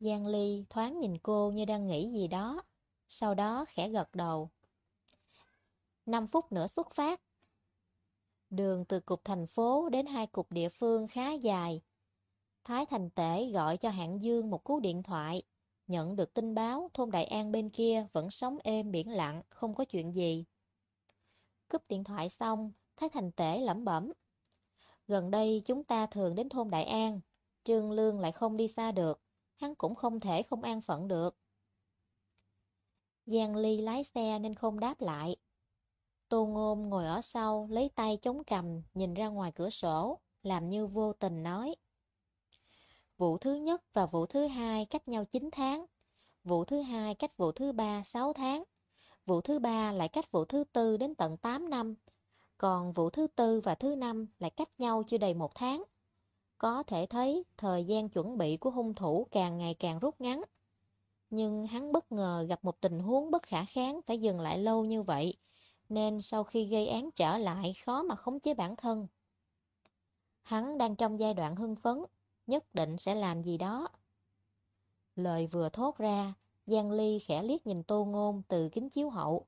Giang Ly thoáng nhìn cô như đang nghĩ gì đó. Sau đó khẽ gật đầu. 5 phút nữa xuất phát. Đường từ cục thành phố đến hai cục địa phương khá dài. Thái Thành Tể gọi cho hạng Dương một cú điện thoại nhận được tin báo thôn Đại An bên kia vẫn sống êm biển lặng, không có chuyện gì. Cúp điện thoại xong, Thái Thành Tể lẩm bẩm. Gần đây chúng ta thường đến thôn Đại An, Trương Lương lại không đi xa được, hắn cũng không thể không an phận được. Giang Ly lái xe nên không đáp lại. Tô Ngôn ngồi ở sau, lấy tay chống cầm, nhìn ra ngoài cửa sổ, làm như vô tình nói. Vụ thứ nhất và vụ thứ hai cách nhau 9 tháng. Vụ thứ hai cách vụ thứ ba 6 tháng. Vụ thứ ba lại cách vụ thứ tư đến tận 8 năm. Còn vụ thứ tư và thứ năm lại cách nhau chưa đầy một tháng. Có thể thấy thời gian chuẩn bị của hung thủ càng ngày càng rút ngắn. Nhưng hắn bất ngờ gặp một tình huống bất khả kháng phải dừng lại lâu như vậy, nên sau khi gây án trở lại khó mà khống chế bản thân. Hắn đang trong giai đoạn hưng phấn, nhất định sẽ làm gì đó. Lời vừa thốt ra, Giang Ly khẽ liếc nhìn Tô Ngôn từ kính chiếu hậu.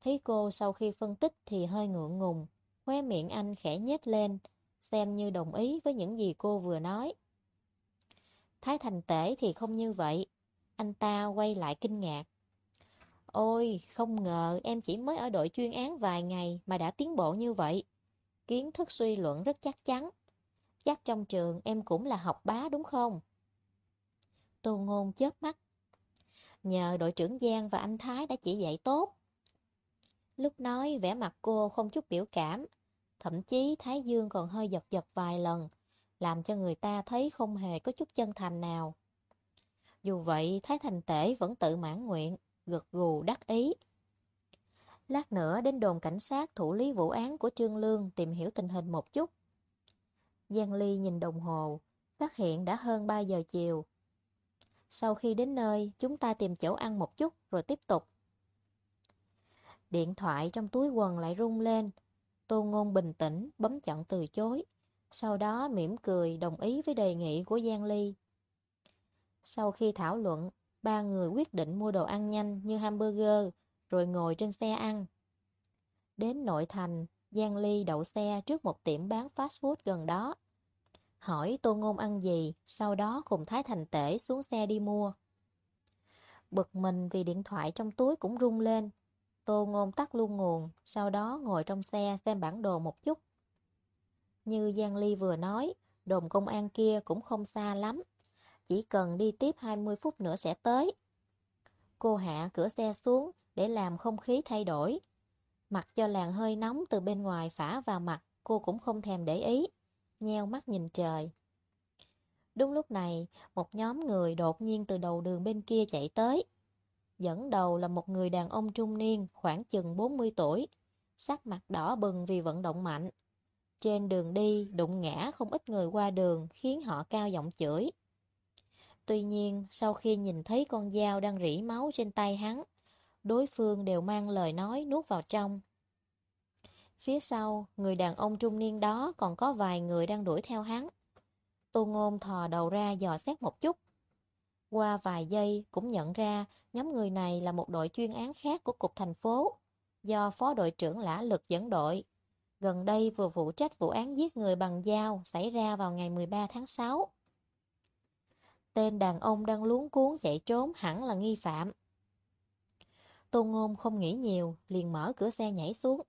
Thấy cô sau khi phân tích thì hơi ngượng ngùng, khóe miệng anh khẽ nhếch lên, xem như đồng ý với những gì cô vừa nói. Thái Thành Tể thì không như vậy, anh ta quay lại kinh ngạc. Ôi, không ngờ em chỉ mới ở đội chuyên án vài ngày mà đã tiến bộ như vậy. Kiến thức suy luận rất chắc chắn. Chắc trong trường em cũng là học bá đúng không? Tô Ngôn chớp mắt. Nhờ đội trưởng Giang và anh Thái đã chỉ dạy tốt. Lúc nói vẻ mặt cô không chút biểu cảm. Thậm chí Thái Dương còn hơi giật giật vài lần, làm cho người ta thấy không hề có chút chân thành nào. Dù vậy, Thái Thành Tể vẫn tự mãn nguyện, gật gù đắc ý. Lát nữa đến đồn cảnh sát thủ lý vụ án của Trương Lương tìm hiểu tình hình một chút. Giang Ly nhìn đồng hồ, phát hiện đã hơn 3 giờ chiều. Sau khi đến nơi, chúng ta tìm chỗ ăn một chút rồi tiếp tục. Điện thoại trong túi quần lại rung lên. Tô Ngôn bình tĩnh, bấm chọn từ chối. Sau đó mỉm cười đồng ý với đề nghị của Giang Ly. Sau khi thảo luận, ba người quyết định mua đồ ăn nhanh như hamburger, rồi ngồi trên xe ăn. Đến nội thành, Giang Ly đậu xe trước một tiệm bán fast food gần đó. Hỏi Tô Ngôn ăn gì, sau đó cùng Thái Thành Tể xuống xe đi mua. Bực mình vì điện thoại trong túi cũng rung lên. Tô Ngôn tắt luôn nguồn, sau đó ngồi trong xe xem bản đồ một chút. Như Giang Ly vừa nói, đồn công an kia cũng không xa lắm. Chỉ cần đi tiếp 20 phút nữa sẽ tới. Cô hạ cửa xe xuống để làm không khí thay đổi. Mặc cho làn hơi nóng từ bên ngoài phả vào mặt, cô cũng không thèm để ý. Nheo mắt nhìn trời. Đúng lúc này, một nhóm người đột nhiên từ đầu đường bên kia chạy tới. Dẫn đầu là một người đàn ông trung niên, khoảng chừng 40 tuổi. Sắc mặt đỏ bừng vì vận động mạnh. Trên đường đi, đụng ngã không ít người qua đường, khiến họ cao giọng chửi. Tuy nhiên, sau khi nhìn thấy con dao đang rỉ máu trên tay hắn, đối phương đều mang lời nói nuốt vào trong. Phía sau, người đàn ông trung niên đó còn có vài người đang đuổi theo hắn. Tô Ngôn thò đầu ra dò xét một chút. Qua vài giây cũng nhận ra nhóm người này là một đội chuyên án khác của cục thành phố, do phó đội trưởng Lã Lực dẫn đội. Gần đây vừa phụ trách vụ án giết người bằng dao xảy ra vào ngày 13 tháng 6. Tên đàn ông đang luống cuốn chạy trốn hẳn là nghi phạm. Tô Ngôn không nghĩ nhiều, liền mở cửa xe nhảy xuống,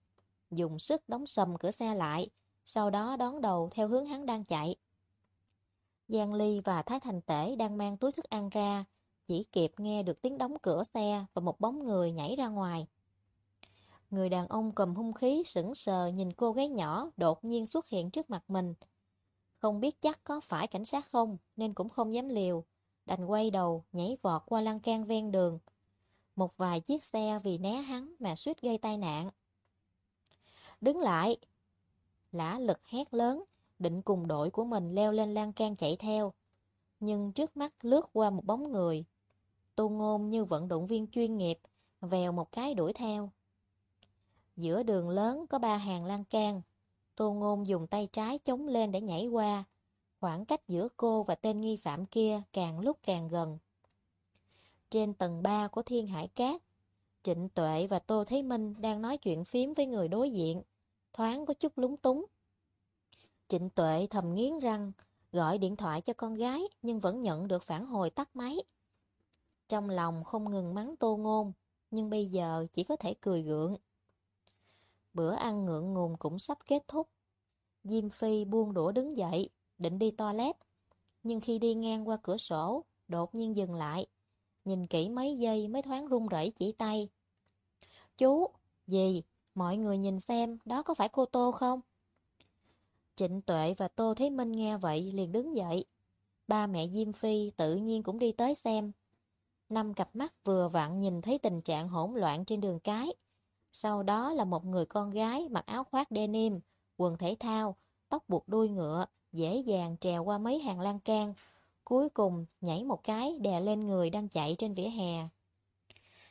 dùng sức đóng sầm cửa xe lại, sau đó đón đầu theo hướng hắn đang chạy. Giang Ly và Thái Thành Tể đang mang túi thức ăn ra, chỉ kịp nghe được tiếng đóng cửa xe và một bóng người nhảy ra ngoài. Người đàn ông cầm hung khí sững sờ nhìn cô gái nhỏ đột nhiên xuất hiện trước mặt mình. Không biết chắc có phải cảnh sát không nên cũng không dám liều, đành quay đầu nhảy vọt qua lan can ven đường. Một vài chiếc xe vì né hắn mà suýt gây tai nạn. Đứng lại! Lã lực hét lớn, định cùng đội của mình leo lên lan can chạy theo. Nhưng trước mắt lướt qua một bóng người. Tô Ngôn như vận động viên chuyên nghiệp, vèo một cái đuổi theo. Giữa đường lớn có ba hàng lan can. Tô Ngôn dùng tay trái chống lên để nhảy qua. Khoảng cách giữa cô và tên nghi phạm kia càng lúc càng gần. Trên tầng 3 của Thiên Hải Cát, Trịnh Tuệ và Tô Thế Minh đang nói chuyện phím với người đối diện, thoáng có chút lúng túng. Trịnh Tuệ thầm nghiến răng, gọi điện thoại cho con gái nhưng vẫn nhận được phản hồi tắt máy. Trong lòng không ngừng mắng tô ngôn, nhưng bây giờ chỉ có thể cười gượng. Bữa ăn ngượng ngùng cũng sắp kết thúc. Diêm Phi buông đũa đứng dậy, định đi toilet. Nhưng khi đi ngang qua cửa sổ, đột nhiên dừng lại. Nhìn kỹ mấy giây mới thoáng run rẩy chỉ tay. Chú, gì? Mọi người nhìn xem, đó có phải cô Tô không? Trịnh Tuệ và Tô Thế Minh nghe vậy liền đứng dậy. Ba mẹ Diêm Phi tự nhiên cũng đi tới xem. Năm cặp mắt vừa vặn nhìn thấy tình trạng hỗn loạn trên đường cái. Sau đó là một người con gái mặc áo khoác denim, quần thể thao, tóc buộc đuôi ngựa, dễ dàng trèo qua mấy hàng lan can. Cuối cùng nhảy một cái đè lên người đang chạy trên vỉa hè.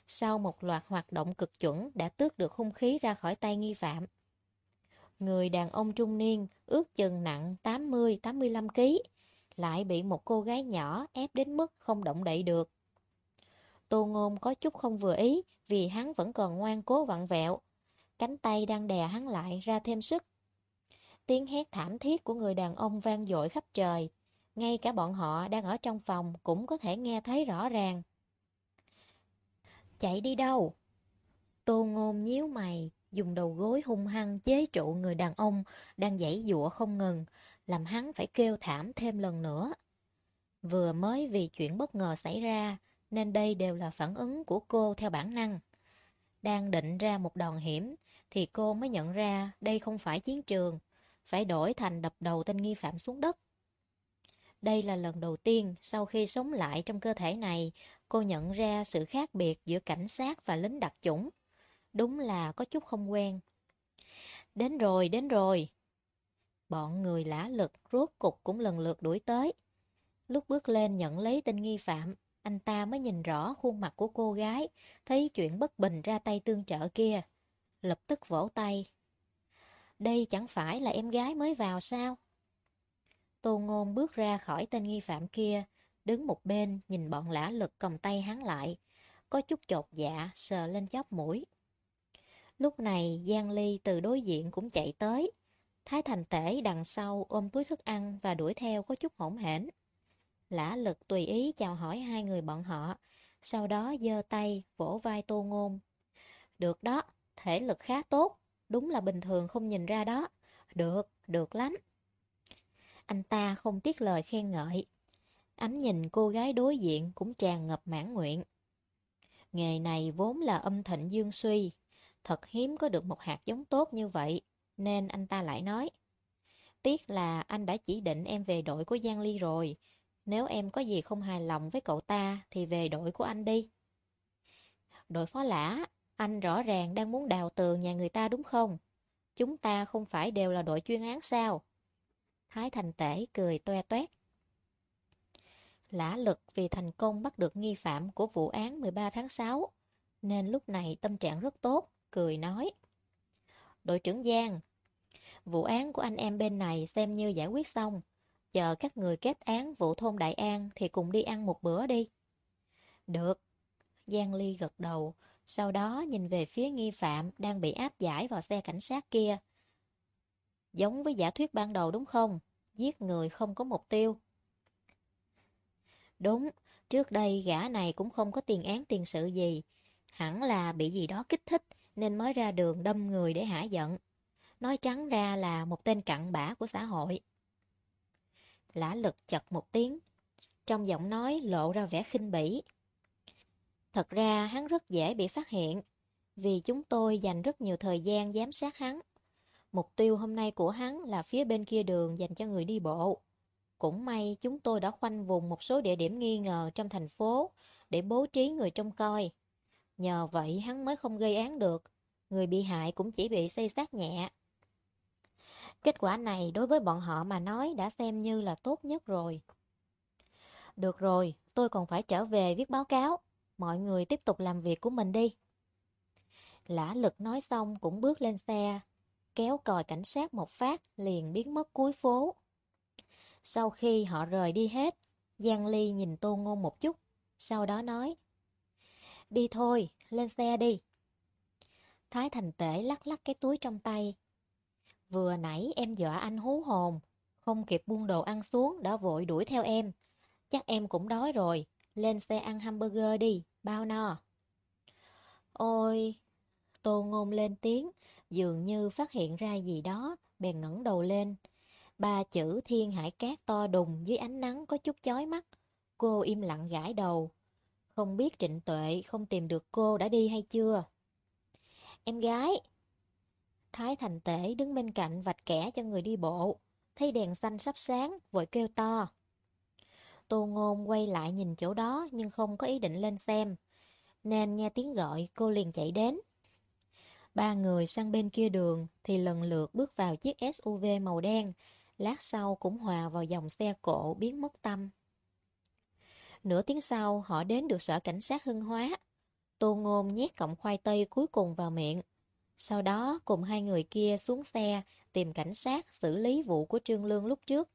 Sau một loạt hoạt động cực chuẩn đã tước được hung khí ra khỏi tay nghi phạm. Người đàn ông trung niên ước chừng nặng 80-85 kg lại bị một cô gái nhỏ ép đến mức không động đậy được. Tô Ngôn có chút không vừa ý vì hắn vẫn còn ngoan cố vặn vẹo. Cánh tay đang đè hắn lại ra thêm sức. Tiếng hét thảm thiết của người đàn ông vang dội khắp trời. Ngay cả bọn họ đang ở trong phòng cũng có thể nghe thấy rõ ràng. Chạy đi đâu? Tô Ngôn nhíu mày, dùng đầu gối hung hăng chế trụ người đàn ông đang giãy giụa không ngừng, làm hắn phải kêu thảm thêm lần nữa. Vừa mới vì chuyện bất ngờ xảy ra, nên đây đều là phản ứng của cô theo bản năng. Đang định ra một đòn hiểm, thì cô mới nhận ra đây không phải chiến trường, phải đổi thành đập đầu tên nghi phạm xuống đất. Đây là lần đầu tiên sau khi sống lại trong cơ thể này, cô nhận ra sự khác biệt giữa cảnh sát và lính đặc chủng. Đúng là có chút không quen. Đến rồi, đến rồi. Bọn người lã lực rốt cục cũng lần lượt đuổi tới. Lúc bước lên nhận lấy tên nghi phạm, anh ta mới nhìn rõ khuôn mặt của cô gái, thấy chuyện bất bình ra tay tương trợ kia. Lập tức vỗ tay. Đây chẳng phải là em gái mới vào sao? Tô Ngôn bước ra khỏi tên nghi phạm kia, đứng một bên nhìn bọn lã lực cầm tay hắn lại, có chút chột dạ sờ lên chóp mũi. Lúc này Giang Ly từ đối diện cũng chạy tới. Thái Thành Tể đằng sau ôm túi thức ăn và đuổi theo có chút hỗn hển. Lã lực tùy ý chào hỏi hai người bọn họ, sau đó giơ tay vỗ vai Tô Ngôn. Được đó, thể lực khá tốt, đúng là bình thường không nhìn ra đó. Được, được lắm. Anh ta không tiếc lời khen ngợi. Ánh nhìn cô gái đối diện cũng tràn ngập mãn nguyện. Nghề này vốn là âm thịnh dương suy, thật hiếm có được một hạt giống tốt như vậy, nên anh ta lại nói. Tiếc là anh đã chỉ định em về đội của Giang Ly rồi, nếu em có gì không hài lòng với cậu ta thì về đội của anh đi. Đội phó lã, anh rõ ràng đang muốn đào tường nhà người ta đúng không? Chúng ta không phải đều là đội chuyên án sao? Thái Thành Tể cười toe toét. Lã lực vì thành công bắt được nghi phạm của vụ án 13 tháng 6, nên lúc này tâm trạng rất tốt, cười nói. Đội trưởng Giang, vụ án của anh em bên này xem như giải quyết xong, chờ các người kết án vụ thôn Đại An thì cùng đi ăn một bữa đi. Được. Giang Ly gật đầu, sau đó nhìn về phía nghi phạm đang bị áp giải vào xe cảnh sát kia. Giống với giả thuyết ban đầu đúng không? Giết người không có mục tiêu. Đúng, trước đây gã này cũng không có tiền án tiền sự gì. Hẳn là bị gì đó kích thích nên mới ra đường đâm người để hả giận. Nói trắng ra là một tên cặn bã của xã hội. Lã lực chật một tiếng. Trong giọng nói lộ ra vẻ khinh bỉ. Thật ra hắn rất dễ bị phát hiện, vì chúng tôi dành rất nhiều thời gian giám sát hắn. Mục tiêu hôm nay của hắn là phía bên kia đường dành cho người đi bộ. Cũng may chúng tôi đã khoanh vùng một số địa điểm nghi ngờ trong thành phố để bố trí người trông coi. Nhờ vậy hắn mới không gây án được. Người bị hại cũng chỉ bị xây sát nhẹ. Kết quả này đối với bọn họ mà nói đã xem như là tốt nhất rồi. Được rồi, tôi còn phải trở về viết báo cáo. Mọi người tiếp tục làm việc của mình đi. Lã lực nói xong cũng bước lên xe, kéo còi cảnh sát một phát liền biến mất cuối phố. Sau khi họ rời đi hết, Giang Ly nhìn Tô Ngôn một chút, sau đó nói Đi thôi, lên xe đi. Thái Thành Tể lắc lắc cái túi trong tay, Vừa nãy em dọa anh hú hồn, không kịp buông đồ ăn xuống đã vội đuổi theo em. Chắc em cũng đói rồi, lên xe ăn hamburger đi, bao no. Ôi, Tô Ngôn lên tiếng, dường như phát hiện ra gì đó, bèn ngẩng đầu lên. Ba chữ thiên hải cát to đùng dưới ánh nắng có chút chói mắt. Cô im lặng gãi đầu. Không biết trịnh tuệ không tìm được cô đã đi hay chưa? Em gái! Thái Thành Tể đứng bên cạnh vạch kẻ cho người đi bộ. Thấy đèn xanh sắp sáng, vội kêu to. Tô Ngôn quay lại nhìn chỗ đó nhưng không có ý định lên xem. Nên nghe tiếng gọi cô liền chạy đến. Ba người sang bên kia đường thì lần lượt bước vào chiếc SUV màu đen, lát sau cũng hòa vào dòng xe cộ biến mất tâm. Nửa tiếng sau họ đến được sở cảnh sát Hưng Hóa. Tô Ngôn nhét cọng khoai tây cuối cùng vào miệng. Sau đó cùng hai người kia xuống xe tìm cảnh sát xử lý vụ của Trương Lương lúc trước.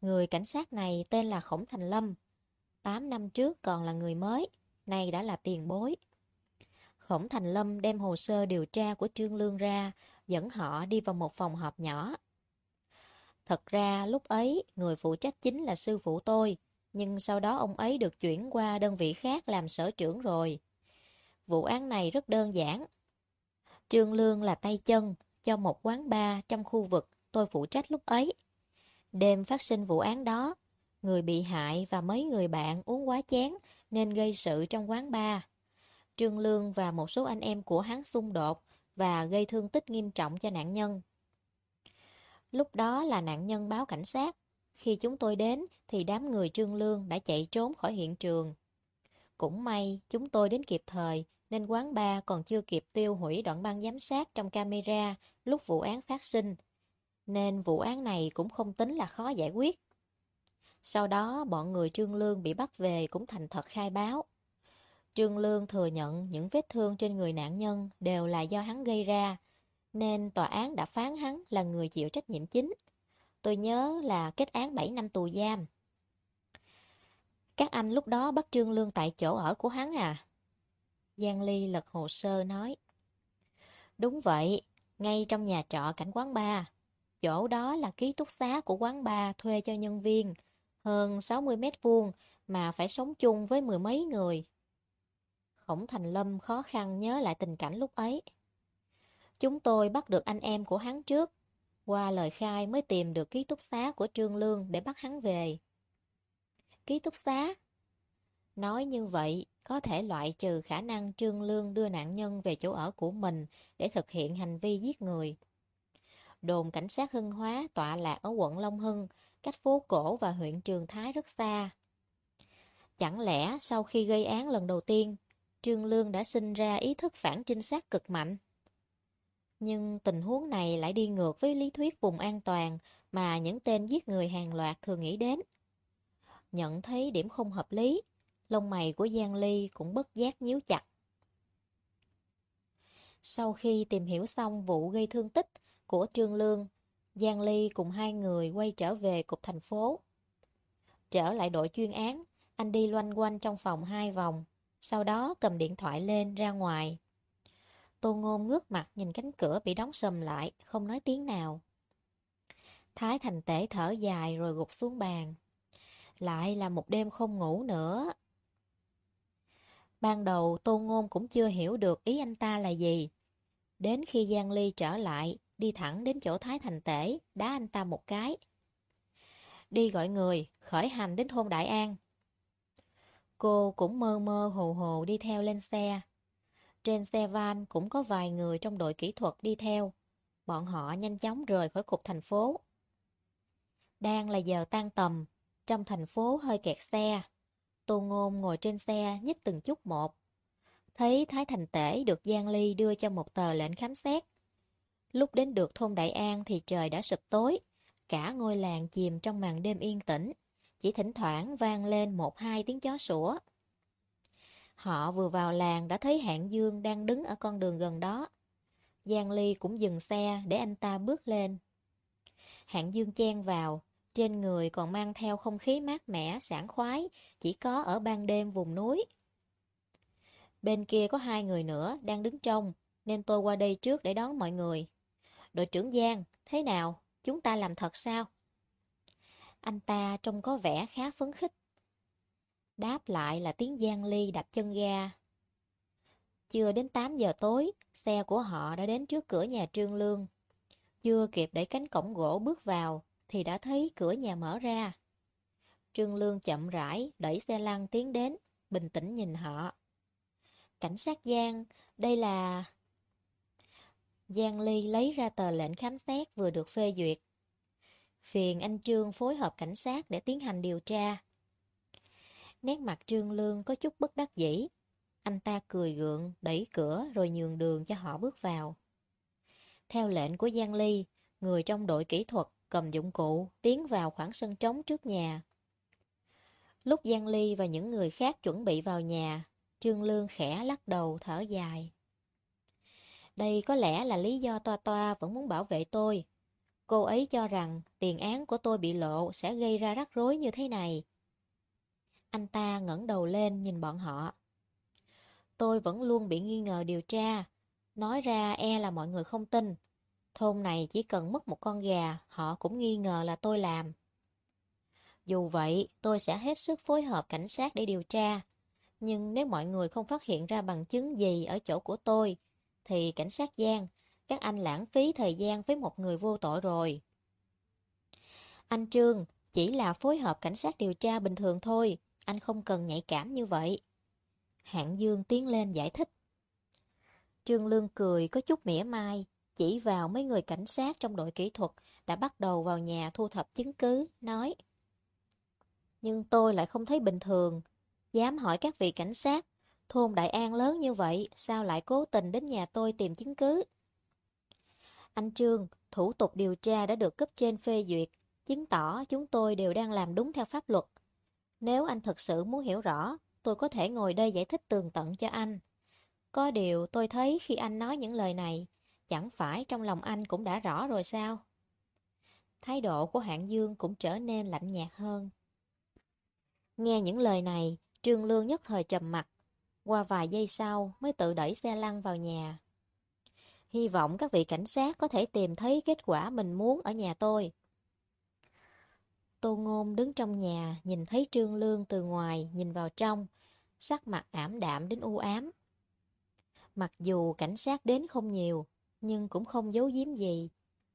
Người cảnh sát này tên là Khổng Thành Lâm. 8 năm trước còn là người mới, nay đã là tiền bối. Khổng Thành Lâm đem hồ sơ điều tra của Trương Lương ra, dẫn họ đi vào một phòng họp nhỏ. Thật ra lúc ấy, người phụ trách chính là sư phụ tôi, nhưng sau đó ông ấy được chuyển qua đơn vị khác làm sở trưởng rồi. Vụ án này rất đơn giản. Trương Lương là tay chân cho một quán bar trong khu vực tôi phụ trách lúc ấy. Đêm phát sinh vụ án đó, người bị hại và mấy người bạn uống quá chén nên gây sự trong quán bar. Trương Lương và một số anh em của hắn xung đột và gây thương tích nghiêm trọng cho nạn nhân. Lúc đó là nạn nhân báo cảnh sát. Khi chúng tôi đến thì đám người Trương Lương đã chạy trốn khỏi hiện trường. Cũng may chúng tôi đến kịp thời nên quán bar còn chưa kịp tiêu hủy đoạn băng giám sát trong camera lúc vụ án phát sinh. Nên vụ án này cũng không tính là khó giải quyết. Sau đó, bọn người Trương Lương bị bắt về cũng thành thật khai báo. Trương Lương thừa nhận những vết thương trên người nạn nhân đều là do hắn gây ra, nên tòa án đã phán hắn là người chịu trách nhiệm chính. Tôi nhớ là kết án 7 năm tù giam. Các anh lúc đó bắt Trương Lương tại chỗ ở của hắn à? Giang Ly lật hồ sơ nói. Đúng vậy, ngay trong nhà trọ cảnh quán bar. Chỗ đó là ký túc xá của quán bar thuê cho nhân viên, hơn 60 mét vuông mà phải sống chung với mười mấy người. Khổng Thành Lâm khó khăn nhớ lại tình cảnh lúc ấy. Chúng tôi bắt được anh em của hắn trước, qua lời khai mới tìm được ký túc xá của Trương Lương để bắt hắn về. Ký túc xá? Nói như vậy, có thể loại trừ khả năng Trương Lương đưa nạn nhân về chỗ ở của mình để thực hiện hành vi giết người. Đồn cảnh sát Hưng Hóa tọa lạc ở quận Long Hưng, cách phố cổ và huyện Trường Thái rất xa. Chẳng lẽ sau khi gây án lần đầu tiên, Trương Lương đã sinh ra ý thức phản trinh sát cực mạnh? Nhưng tình huống này lại đi ngược với lý thuyết vùng an toàn mà những tên giết người hàng loạt thường nghĩ đến. Nhận thấy điểm không hợp lý, lông mày của Giang Ly cũng bất giác nhíu chặt. Sau khi tìm hiểu xong vụ gây thương tích của Trương Lương, Giang Ly cùng hai người quay trở về cục thành phố. Trở lại đội chuyên án, anh đi loanh quanh trong phòng hai vòng, sau đó cầm điện thoại lên ra ngoài. Tô Ngôn ngước mặt nhìn cánh cửa bị đóng sầm lại, không nói tiếng nào. Thái Thành Tể thở dài rồi gục xuống bàn. Lại là một đêm không ngủ nữa. Ban đầu Tô Ngôn cũng chưa hiểu được ý anh ta là gì. Đến khi Giang Ly trở lại, đi thẳng đến chỗ Thái Thành Tể, đá anh ta một cái. Đi gọi người, khởi hành đến thôn Đại An. Cô cũng mơ mơ hồ hồ đi theo lên xe. Trên xe van cũng có vài người trong đội kỹ thuật đi theo. Bọn họ nhanh chóng rời khỏi cục thành phố. Đang là giờ tan tầm, trong thành phố hơi kẹt xe. Tô Ngôn ngồi trên xe nhích từng chút một. Thấy Thái Thành Tể được Giang Ly đưa cho một tờ lệnh khám xét. Lúc đến được thôn Đại An thì trời đã sụp tối. Cả ngôi làng chìm trong màn đêm yên tĩnh. Chỉ thỉnh thoảng vang lên một hai tiếng chó sủa. Họ vừa vào làng đã thấy Hạng Dương đang đứng ở con đường gần đó. Giang Ly cũng dừng xe để anh ta bước lên. Hạng Dương chen vào, trên người còn mang theo không khí mát mẻ, sảng khoái, chỉ có ở ban đêm vùng núi. Bên kia có hai người nữa đang đứng trong, nên tôi qua đây trước để đón mọi người. Đội trưởng Giang, thế nào? Chúng ta làm thật sao? Anh ta trông có vẻ khá phấn khích. Đáp lại là tiếng Giang Ly đạp chân ga. Chưa đến 8 giờ tối, xe của họ đã đến trước cửa nhà Trương Lương. Chưa kịp đẩy cánh cổng gỗ bước vào, thì đã thấy cửa nhà mở ra. Trương Lương chậm rãi, đẩy xe lăn tiến đến, bình tĩnh nhìn họ. Cảnh sát Giang, đây là... Giang Ly lấy ra tờ lệnh khám xét vừa được phê duyệt. Phiền anh Trương phối hợp cảnh sát để tiến hành điều tra. Nét mặt Trương Lương có chút bất đắc dĩ. Anh ta cười gượng, đẩy cửa rồi nhường đường cho họ bước vào. Theo lệnh của Giang Ly, người trong đội kỹ thuật cầm dụng cụ tiến vào khoảng sân trống trước nhà. Lúc Giang Ly và những người khác chuẩn bị vào nhà, Trương Lương khẽ lắc đầu thở dài. Đây có lẽ là lý do Toa Toa vẫn muốn bảo vệ tôi. Cô ấy cho rằng tiền án của tôi bị lộ sẽ gây ra rắc rối như thế này. Anh ta ngẩng đầu lên nhìn bọn họ. Tôi vẫn luôn bị nghi ngờ điều tra. Nói ra e là mọi người không tin. Thôn này chỉ cần mất một con gà, họ cũng nghi ngờ là tôi làm. Dù vậy, tôi sẽ hết sức phối hợp cảnh sát để điều tra. Nhưng nếu mọi người không phát hiện ra bằng chứng gì ở chỗ của tôi, thì cảnh sát Giang, các anh lãng phí thời gian với một người vô tội rồi. Anh Trương, chỉ là phối hợp cảnh sát điều tra bình thường thôi, anh không cần nhạy cảm như vậy. Hạng Dương tiến lên giải thích. Trương Lương cười có chút mỉa mai, chỉ vào mấy người cảnh sát trong đội kỹ thuật đã bắt đầu vào nhà thu thập chứng cứ, nói Nhưng tôi lại không thấy bình thường, dám hỏi các vị cảnh sát, thôn Đại An lớn như vậy, sao lại cố tình đến nhà tôi tìm chứng cứ? Anh Trương, thủ tục điều tra đã được cấp trên phê duyệt, chứng tỏ chúng tôi đều đang làm đúng theo pháp luật. Nếu anh thật sự muốn hiểu rõ, tôi có thể ngồi đây giải thích tường tận cho anh. Có điều tôi thấy khi anh nói những lời này, chẳng phải trong lòng anh cũng đã rõ rồi sao? Thái độ của hạng dương cũng trở nên lạnh nhạt hơn. Nghe những lời này, Trương Lương nhất thời trầm mặt. Qua vài giây sau mới tự đẩy xe lăn vào nhà. Hy vọng các vị cảnh sát có thể tìm thấy kết quả mình muốn ở nhà tôi. Tô Ngôn đứng trong nhà, nhìn thấy Trương Lương từ ngoài, nhìn vào trong, sắc mặt ảm đạm đến u ám. Mặc dù cảnh sát đến không nhiều, nhưng cũng không giấu giếm gì.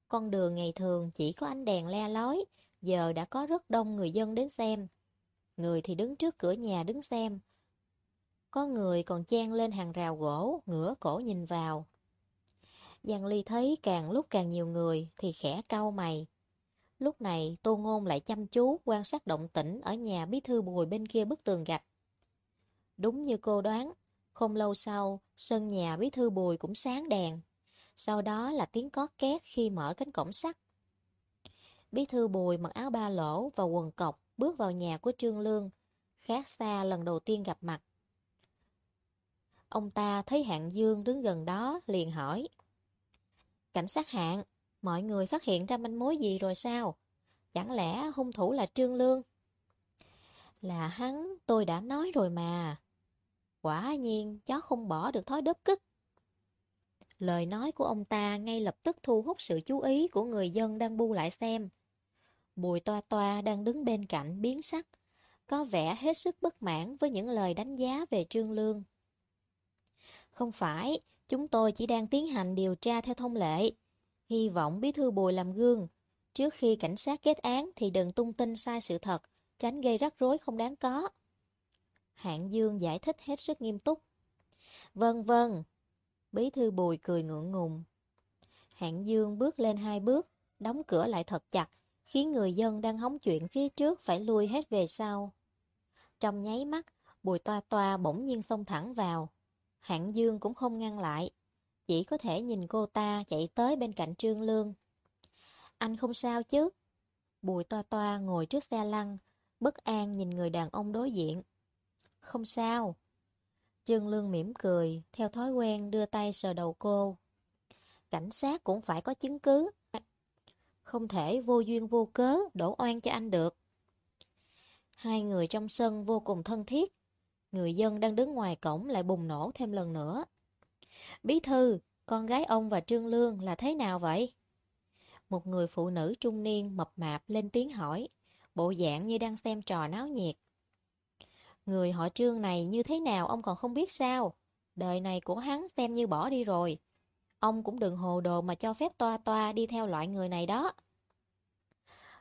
Con đường ngày thường chỉ có ánh đèn le lói, giờ đã có rất đông người dân đến xem. Người thì đứng trước cửa nhà đứng xem. Có người còn chen lên hàng rào gỗ, ngửa cổ nhìn vào. Giang Ly thấy càng lúc càng nhiều người thì khẽ cau mày. Lúc này Tô Ngôn lại chăm chú quan sát động tĩnh ở nhà bí thư bùi bên kia bức tường gạch. Đúng như cô đoán, không lâu sau, sân nhà bí thư bùi cũng sáng đèn. Sau đó là tiếng có két khi mở cánh cổng sắt. Bí thư bùi mặc áo ba lỗ và quần cọc bước vào nhà của Trương Lương, khác xa lần đầu tiên gặp mặt. Ông ta thấy hạng dương đứng gần đó liền hỏi. Cảnh sát hạng, mọi người phát hiện ra manh mối gì rồi sao? Chẳng lẽ hung thủ là Trương Lương? Là hắn, tôi đã nói rồi mà. Quả nhiên, chó không bỏ được thói đớp cức. Lời nói của ông ta ngay lập tức thu hút sự chú ý của người dân đang bu lại xem. Bùi toa toa đang đứng bên cạnh biến sắc, có vẻ hết sức bất mãn với những lời đánh giá về Trương Lương. Không phải, chúng tôi chỉ đang tiến hành điều tra theo thông lệ. Hy vọng bí thư Bùi làm gương. Trước khi cảnh sát kết án thì đừng tung tin sai sự thật, tránh gây rắc rối không đáng có. Hạng Dương giải thích hết sức nghiêm túc. Vâng vâng. Bí thư Bùi cười ngượng ngùng. Hạng Dương bước lên hai bước, đóng cửa lại thật chặt, khiến người dân đang hóng chuyện phía trước phải lui hết về sau. Trong nháy mắt, Bùi toa toa bỗng nhiên xông thẳng vào. Hạng Dương cũng không ngăn lại, chỉ có thể nhìn cô ta chạy tới bên cạnh Trương Lương. Anh không sao chứ? Bùi toa toa ngồi trước xe lăn, bất an nhìn người đàn ông đối diện. Không sao. Trương Lương mỉm cười, theo thói quen đưa tay sờ đầu cô. Cảnh sát cũng phải có chứng cứ. Không thể vô duyên vô cớ đổ oan cho anh được. Hai người trong sân vô cùng thân thiết. Người dân đang đứng ngoài cổng lại bùng nổ thêm lần nữa. Bí thư, con gái ông và Trương Lương là thế nào vậy? Một người phụ nữ trung niên mập mạp lên tiếng hỏi, bộ dạng như đang xem trò náo nhiệt. Người họ trương này như thế nào ông còn không biết sao? Đời này của hắn xem như bỏ đi rồi. Ông cũng đừng hồ đồ mà cho phép toa toa đi theo loại người này đó.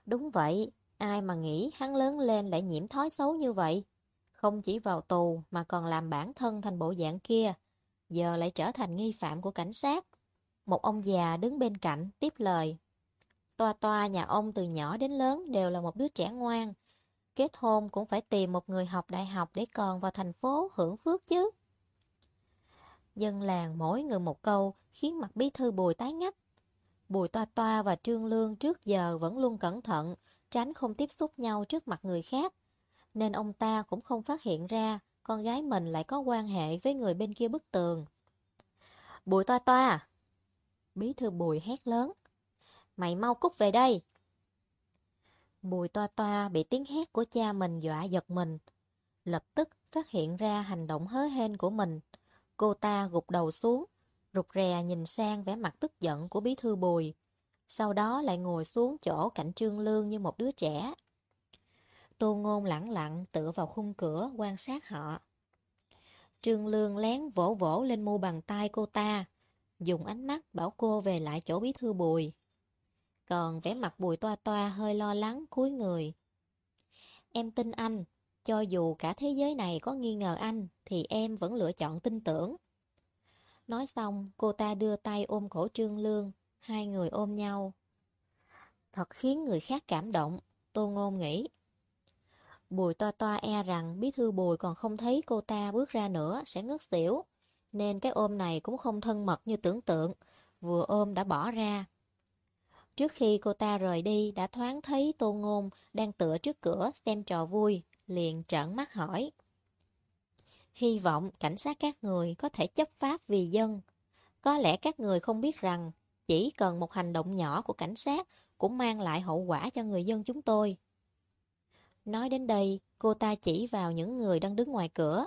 Đúng vậy, ai mà nghĩ hắn lớn lên lại nhiễm thói xấu như vậy? Không chỉ vào tù mà còn làm bản thân thành bộ dạng kia, giờ lại trở thành nghi phạm của cảnh sát. Một ông già đứng bên cạnh tiếp lời. Toa toa nhà ông từ nhỏ đến lớn đều là một đứa trẻ ngoan. Kết hôn cũng phải tìm một người học đại học để còn vào thành phố hưởng phước chứ. Dân làng mỗi người một câu khiến mặt bí thư bùi tái ngắt. Bùi toa toa và Trương Lương trước giờ vẫn luôn cẩn thận, tránh không tiếp xúc nhau trước mặt người khác. Nên ông ta cũng không phát hiện ra con gái mình lại có quan hệ với người bên kia bức tường. Bùi toa toa! Bí thư bùi hét lớn. Mày mau cút về đây! Bùi toa toa bị tiếng hét của cha mình dọa giật mình. Lập tức phát hiện ra hành động hớ hên của mình. Cô ta gục đầu xuống, rụt rè nhìn sang vẻ mặt tức giận của bí thư bùi. Sau đó lại ngồi xuống chỗ cạnh trương lương như một đứa trẻ. Tô ngôn lặng lặng tựa vào khung cửa quan sát họ. Trương lương lén vỗ vỗ lên mu bàn tay cô ta, dùng ánh mắt bảo cô về lại chỗ bí thư bùi. Còn vẻ mặt bùi toa toa hơi lo lắng cúi người. Em tin anh, cho dù cả thế giới này có nghi ngờ anh, thì em vẫn lựa chọn tin tưởng. Nói xong, cô ta đưa tay ôm cổ Trương Lương, hai người ôm nhau. Thật khiến người khác cảm động, Tô Ngôn nghĩ. Bùi toa toa e rằng bí thư bùi còn không thấy cô ta bước ra nữa sẽ ngất xỉu, nên cái ôm này cũng không thân mật như tưởng tượng, vừa ôm đã bỏ ra. Trước khi cô ta rời đi đã thoáng thấy Tô Ngôn đang tựa trước cửa xem trò vui, liền trợn mắt hỏi. Hy vọng cảnh sát các người có thể chấp pháp vì dân. Có lẽ các người không biết rằng chỉ cần một hành động nhỏ của cảnh sát cũng mang lại hậu quả cho người dân chúng tôi. Nói đến đây, cô ta chỉ vào những người đang đứng ngoài cửa.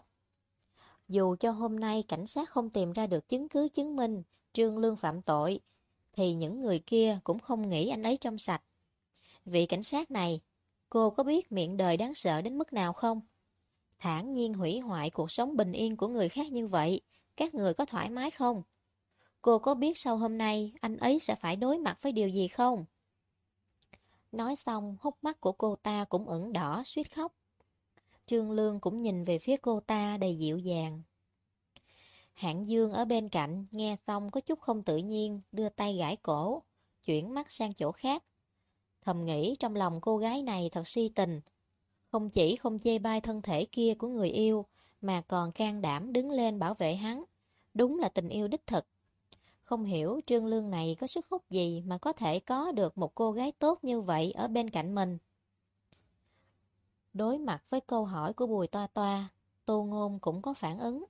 Dù cho hôm nay cảnh sát không tìm ra được chứng cứ chứng minh Trương Lương phạm tội, thì những người kia cũng không nghĩ anh ấy trong sạch. Vị cảnh sát này, cô có biết miệng đời đáng sợ đến mức nào không? thản nhiên hủy hoại cuộc sống bình yên của người khác như vậy, các người có thoải mái không? Cô có biết sau hôm nay anh ấy sẽ phải đối mặt với điều gì không? Nói xong, hốc mắt của cô ta cũng ửng đỏ, suýt khóc. Trương Lương cũng nhìn về phía cô ta đầy dịu dàng. Hạng Dương ở bên cạnh, nghe xong có chút không tự nhiên, đưa tay gãi cổ, chuyển mắt sang chỗ khác. Thầm nghĩ trong lòng cô gái này thật si tình, không chỉ không chê bai thân thể kia của người yêu, mà còn can đảm đứng lên bảo vệ hắn. Đúng là tình yêu đích thực. Không hiểu Trương Lương này có sức hút gì mà có thể có được một cô gái tốt như vậy ở bên cạnh mình. Đối mặt với câu hỏi của Bùi Toa Toa, Tô Ngôn cũng có phản ứng.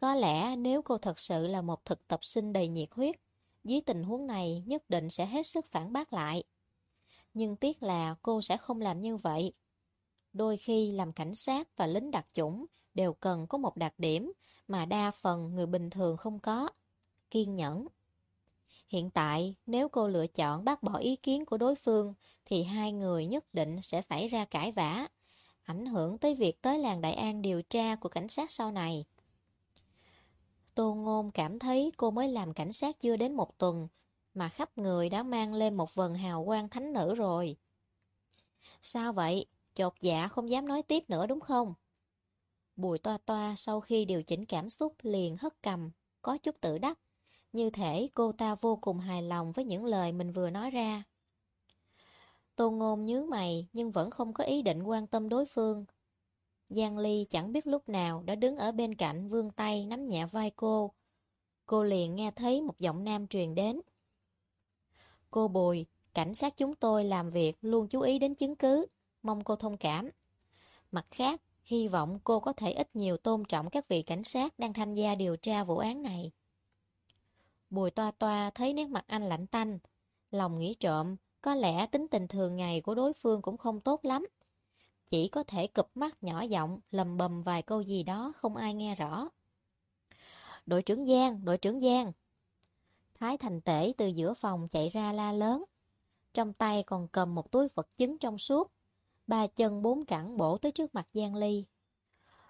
Có lẽ nếu cô thật sự là một thực tập sinh đầy nhiệt huyết, dưới tình huống này nhất định sẽ hết sức phản bác lại. Nhưng tiếc là cô sẽ không làm như vậy. Đôi khi làm cảnh sát và lính đặc chủng đều cần có một đặc điểm mà đa phần người bình thường không có. Kiên nhẫn. Hiện tại, nếu cô lựa chọn bác bỏ ý kiến của đối phương, thì hai người nhất định sẽ xảy ra cãi vã, ảnh hưởng tới việc tới làng Đại An điều tra của cảnh sát sau này. Tô Ngôn cảm thấy cô mới làm cảnh sát chưa đến một tuần, mà khắp người đã mang lên một vần hào quang thánh nữ rồi. Sao vậy? Chột dạ không dám nói tiếp nữa đúng không? Bùi toa toa sau khi điều chỉnh cảm xúc liền hất cầm, có chút tự đắc. Như thể cô ta vô cùng hài lòng với những lời mình vừa nói ra. Tô ngôn nhướng mày nhưng vẫn không có ý định quan tâm đối phương. Giang Ly chẳng biết lúc nào đã đứng ở bên cạnh vương tay nắm nhẹ vai cô. Cô liền nghe thấy một giọng nam truyền đến. Cô Bùi, cảnh sát chúng tôi làm việc luôn chú ý đến chứng cứ mong cô thông cảm. Mặt khác, hy vọng cô có thể ít nhiều tôn trọng các vị cảnh sát đang tham gia điều tra vụ án này. Bùi toa toa thấy nét mặt anh lạnh tanh, lòng nghĩ trộm, có lẽ tính tình thường ngày của đối phương cũng không tốt lắm. Chỉ có thể cụp mắt nhỏ giọng, lầm bầm vài câu gì đó không ai nghe rõ. Đội trưởng Giang, đội trưởng Giang. Thái Thành Tể từ giữa phòng chạy ra la lớn. Trong tay còn cầm một túi vật chứng trong suốt ba chân bốn cẳng bổ tới trước mặt Giang Ly.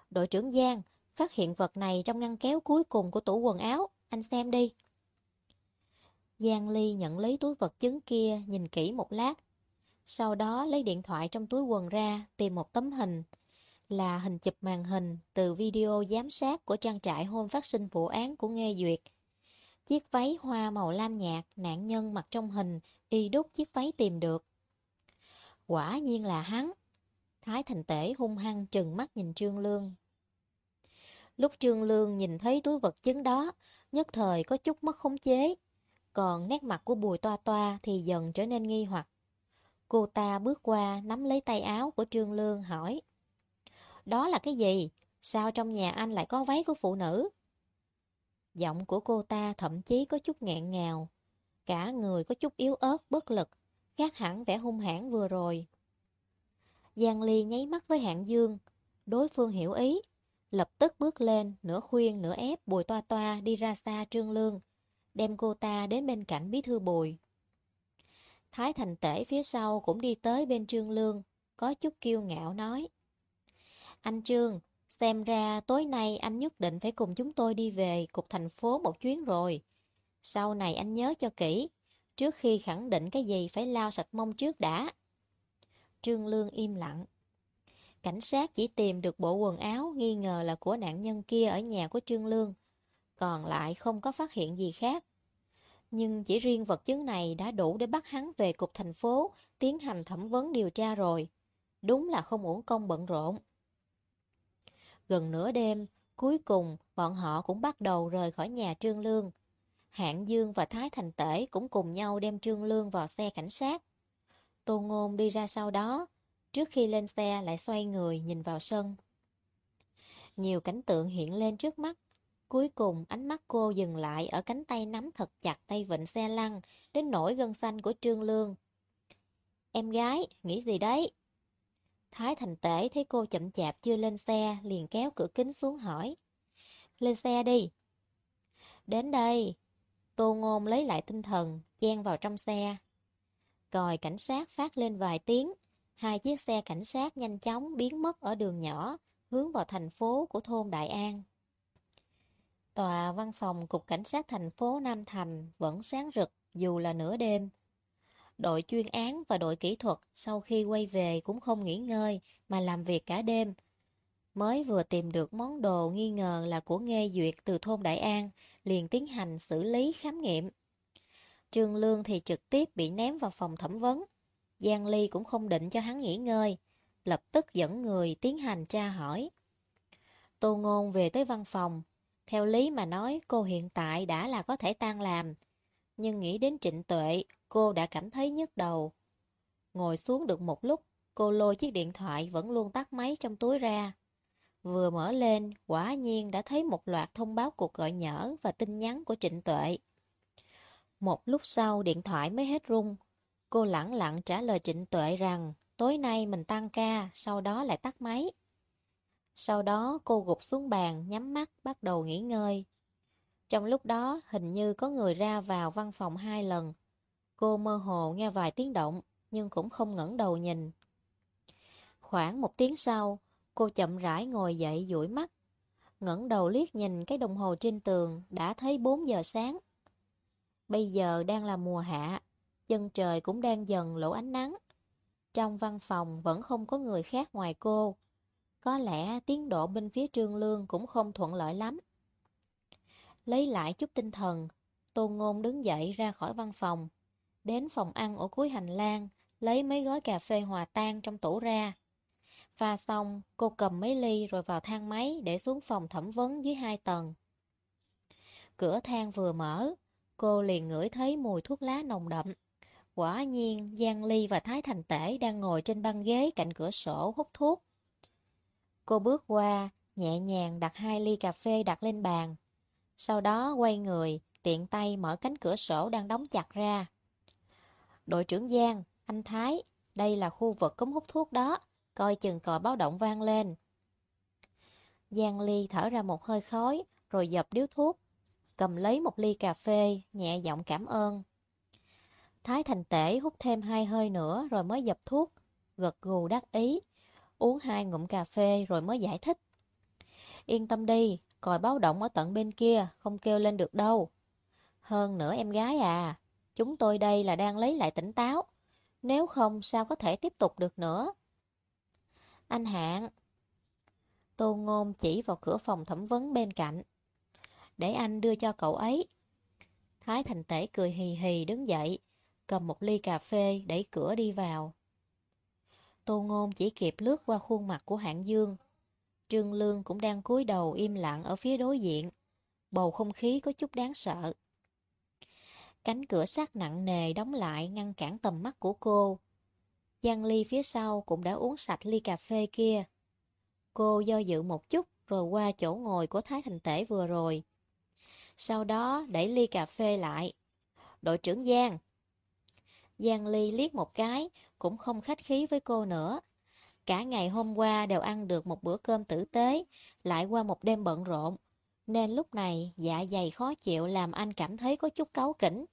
Đội trưởng Giang, phát hiện vật này trong ngăn kéo cuối cùng của tủ quần áo. Anh xem đi. Giang Ly nhận lấy túi vật chứng kia, nhìn kỹ một lát. Sau đó lấy điện thoại trong túi quần ra, tìm một tấm hình. Là hình chụp màn hình từ video giám sát của trang trại hôm phát sinh vụ án của Nghê Duyệt. Chiếc váy hoa màu lam nhạt, nạn nhân mặc trong hình, y đúc chiếc váy tìm được. Quả nhiên là hắn. Thái Thành Tể hung hăng trừng mắt nhìn Trương Lương. Lúc Trương Lương nhìn thấy túi vật chứng đó, nhất thời có chút mất khống chế. Còn nét mặt của Bùi Toa Toa thì dần trở nên nghi hoặc. Cô ta bước qua nắm lấy tay áo của Trương Lương hỏi Đó là cái gì? Sao trong nhà anh lại có váy của phụ nữ? Giọng của cô ta thậm chí có chút nghẹn ngào. Cả người có chút yếu ớt, bất lực, khác hẳn vẻ hung hãn vừa rồi. Giang Ly nháy mắt với hạng dương. Đối phương hiểu ý, lập tức bước lên, nửa khuyên nửa ép bùi toa toa đi ra xa trương lương, đem cô ta đến bên cạnh bí thư bùi. Thái thành tể phía sau cũng đi tới bên trương lương, có chút kiêu ngạo nói. Anh Trương, xem ra tối nay anh nhất định phải cùng chúng tôi đi về cục thành phố một chuyến rồi. Sau này anh nhớ cho kỹ, trước khi khẳng định cái gì phải lao sạch mông trước đã. Trương Lương im lặng. Cảnh sát chỉ tìm được bộ quần áo nghi ngờ là của nạn nhân kia ở nhà của Trương Lương. Còn lại không có phát hiện gì khác. Nhưng chỉ riêng vật chứng này đã đủ để bắt hắn về cục thành phố tiến hành thẩm vấn điều tra rồi. Đúng là không uổng công bận rộn. Gần nửa đêm, cuối cùng bọn họ cũng bắt đầu rời khỏi nhà Trương Lương. Hạng Dương và Thái Thành Tể cũng cùng nhau đem Trương Lương vào xe cảnh sát. Tô Ngôn đi ra sau đó, trước khi lên xe lại xoay người nhìn vào sân. Nhiều cảnh tượng hiện lên trước mắt. Cuối cùng ánh mắt cô dừng lại ở cánh tay nắm thật chặt tay vịnh xe lăn đến nổi gân xanh của Trương Lương. Em gái, nghĩ gì đấy? Thái Thành Tể thấy cô chậm chạp chưa lên xe liền kéo cửa kính xuống hỏi. Lên xe đi. Đến đây. Tô Ngôn lấy lại tinh thần, chen vào trong xe. Còi cảnh sát phát lên vài tiếng, hai chiếc xe cảnh sát nhanh chóng biến mất ở đường nhỏ, hướng vào thành phố của thôn Đại An. Tòa văn phòng Cục Cảnh sát thành phố Nam Thành vẫn sáng rực dù là nửa đêm. Đội chuyên án và đội kỹ thuật sau khi quay về cũng không nghỉ ngơi mà làm việc cả đêm. Mới vừa tìm được món đồ nghi ngờ là của Nghê Duyệt từ thôn Đại An, liền tiến hành xử lý khám nghiệm. Trương Lương thì trực tiếp bị ném vào phòng thẩm vấn. Giang Ly cũng không định cho hắn nghỉ ngơi, lập tức dẫn người tiến hành tra hỏi. Tô Ngôn về tới văn phòng, theo lý mà nói cô hiện tại đã là có thể tan làm, nhưng nghĩ đến trịnh tuệ, cô đã cảm thấy nhức đầu. Ngồi xuống được một lúc, cô lôi chiếc điện thoại vẫn luôn tắt máy trong túi ra. Vừa mở lên, quả nhiên đã thấy một loạt thông báo cuộc gọi nhỡ và tin nhắn của trịnh tuệ. Một lúc sau điện thoại mới hết rung. Cô lẳng lặng trả lời Trịnh Tuệ rằng tối nay mình tăng ca, sau đó lại tắt máy. Sau đó cô gục xuống bàn, nhắm mắt, bắt đầu nghỉ ngơi. Trong lúc đó, hình như có người ra vào văn phòng hai lần. Cô mơ hồ nghe vài tiếng động, nhưng cũng không ngẩng đầu nhìn. Khoảng một tiếng sau, cô chậm rãi ngồi dậy dụi mắt. ngẩng đầu liếc nhìn cái đồng hồ trên tường, đã thấy 4 giờ sáng. Bây giờ đang là mùa hạ, chân trời cũng đang dần lỗ ánh nắng. Trong văn phòng vẫn không có người khác ngoài cô. Có lẽ tiến độ bên phía trương lương cũng không thuận lợi lắm. Lấy lại chút tinh thần, Tô Ngôn đứng dậy ra khỏi văn phòng. Đến phòng ăn ở cuối hành lang, lấy mấy gói cà phê hòa tan trong tủ ra. Pha xong, cô cầm mấy ly rồi vào thang máy để xuống phòng thẩm vấn dưới hai tầng. Cửa thang vừa mở, cô liền ngửi thấy mùi thuốc lá nồng đậm. Quả nhiên, Giang Ly và Thái Thành Tể đang ngồi trên băng ghế cạnh cửa sổ hút thuốc. Cô bước qua, nhẹ nhàng đặt hai ly cà phê đặt lên bàn. Sau đó quay người, tiện tay mở cánh cửa sổ đang đóng chặt ra. Đội trưởng Giang, anh Thái, đây là khu vực cấm hút thuốc đó, coi chừng còi báo động vang lên. Giang Ly thở ra một hơi khói, rồi dập điếu thuốc, cầm lấy một ly cà phê, nhẹ giọng cảm ơn. Thái Thành Tể hút thêm hai hơi nữa rồi mới dập thuốc, gật gù đắc ý, uống hai ngụm cà phê rồi mới giải thích. Yên tâm đi, còi báo động ở tận bên kia, không kêu lên được đâu. Hơn nữa em gái à, chúng tôi đây là đang lấy lại tỉnh táo. Nếu không sao có thể tiếp tục được nữa. Anh Hạng. Tô Ngôn chỉ vào cửa phòng thẩm vấn bên cạnh. Để anh đưa cho cậu ấy. Thái Thành Tể cười hì hì đứng dậy, cầm một ly cà phê đẩy cửa đi vào. Tô Ngôn chỉ kịp lướt qua khuôn mặt của Hạng Dương. Trương Lương cũng đang cúi đầu im lặng ở phía đối diện. Bầu không khí có chút đáng sợ. Cánh cửa sắt nặng nề đóng lại ngăn cản tầm mắt của cô. Giang Ly phía sau cũng đã uống sạch ly cà phê kia. Cô do dự một chút rồi qua chỗ ngồi của Thái Thành Tể vừa rồi. Sau đó đẩy ly cà phê lại. Đội trưởng Giang. Giang Ly liếc một cái, cũng không khách khí với cô nữa. Cả ngày hôm qua đều ăn được một bữa cơm tử tế, lại qua một đêm bận rộn, nên lúc này dạ dày khó chịu làm anh cảm thấy có chút cáu kỉnh.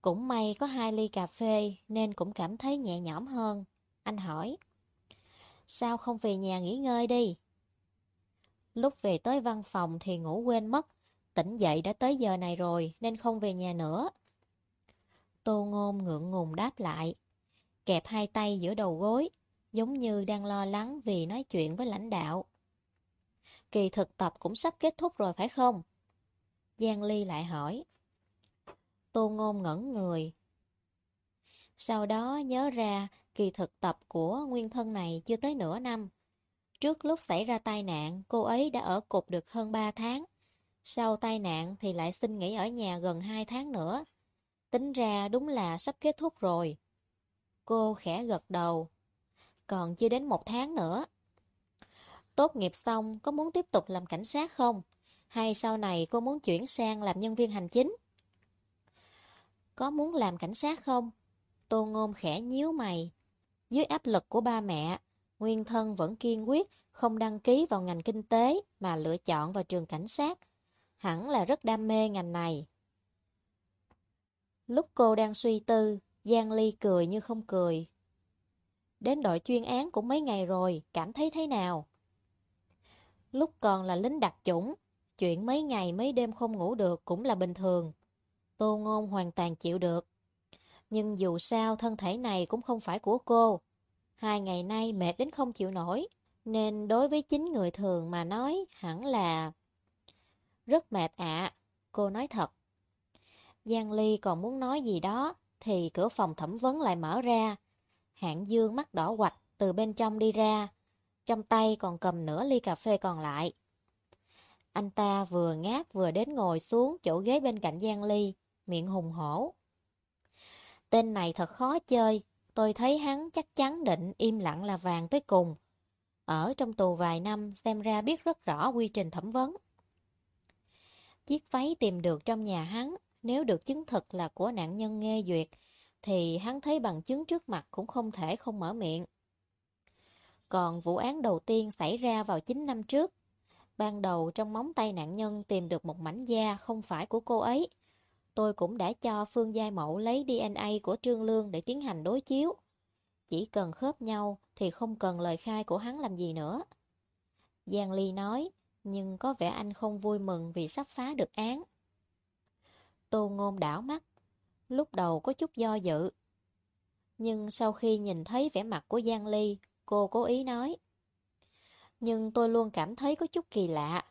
Cũng may có hai ly cà phê nên cũng cảm thấy nhẹ nhõm hơn. Anh hỏi, sao không về nhà nghỉ ngơi đi? Lúc về tới văn phòng thì ngủ quên mất, tỉnh dậy đã tới giờ này rồi nên không về nhà nữa. Tô Ngôn ngượng ngùng đáp lại, kẹp hai tay giữa đầu gối, giống như đang lo lắng vì nói chuyện với lãnh đạo. Kỳ thực tập cũng sắp kết thúc rồi phải không? Giang Ly lại hỏi. Tô Ngôn ngẩn người. Sau đó nhớ ra kỳ thực tập của nguyên thân này chưa tới nửa năm. Trước lúc xảy ra tai nạn, cô ấy đã ở cục được hơn 3 tháng. Sau tai nạn thì lại xin nghỉ ở nhà gần 2 tháng nữa. Tính ra đúng là sắp kết thúc rồi. Cô khẽ gật đầu. Còn chưa đến một tháng nữa. Tốt nghiệp xong, có muốn tiếp tục làm cảnh sát không? Hay sau này cô muốn chuyển sang làm nhân viên hành chính? Có muốn làm cảnh sát không? Tô Ngôn khẽ nhíu mày. Dưới áp lực của ba mẹ, Nguyên Thân vẫn kiên quyết không đăng ký vào ngành kinh tế mà lựa chọn vào trường cảnh sát. Hẳn là rất đam mê ngành này. Lúc cô đang suy tư, Giang Ly cười như không cười. Đến đội chuyên án cũng mấy ngày rồi, cảm thấy thế nào? Lúc còn là lính đặc chủng, chuyện mấy ngày mấy đêm không ngủ được cũng là bình thường. Tô Ngôn hoàn toàn chịu được. Nhưng dù sao thân thể này cũng không phải của cô. Hai ngày nay mệt đến không chịu nổi, nên đối với chính người thường mà nói hẳn là... Rất mệt ạ, cô nói thật. Giang Ly còn muốn nói gì đó, thì cửa phòng thẩm vấn lại mở ra. Hạng Dương mắt đỏ quạch từ bên trong đi ra, trong tay còn cầm nửa ly cà phê còn lại. Anh ta vừa ngáp vừa đến ngồi xuống chỗ ghế bên cạnh Giang Ly, miệng hùng hổ. Tên này thật khó chơi, tôi thấy hắn chắc chắn định im lặng là vàng tới cùng. Ở trong tù vài năm xem ra biết rất rõ quy trình thẩm vấn. Chiếc váy tìm được trong nhà hắn nếu được chứng thực là của nạn nhân nghe duyệt, thì hắn thấy bằng chứng trước mặt cũng không thể không mở miệng. Còn vụ án đầu tiên xảy ra vào 9 năm trước. Ban đầu trong móng tay nạn nhân tìm được một mảnh da không phải của cô ấy. Tôi cũng đã cho Phương Giai mẫu lấy DNA của Trương Lương để tiến hành đối chiếu. Chỉ cần khớp nhau thì không cần lời khai của hắn làm gì nữa. Giang Ly nói, nhưng có vẻ anh không vui mừng vì sắp phá được án. Tô Ngôn đảo mắt, lúc đầu có chút do dự. Nhưng sau khi nhìn thấy vẻ mặt của Giang Ly, cô cố ý nói. Nhưng tôi luôn cảm thấy có chút kỳ lạ.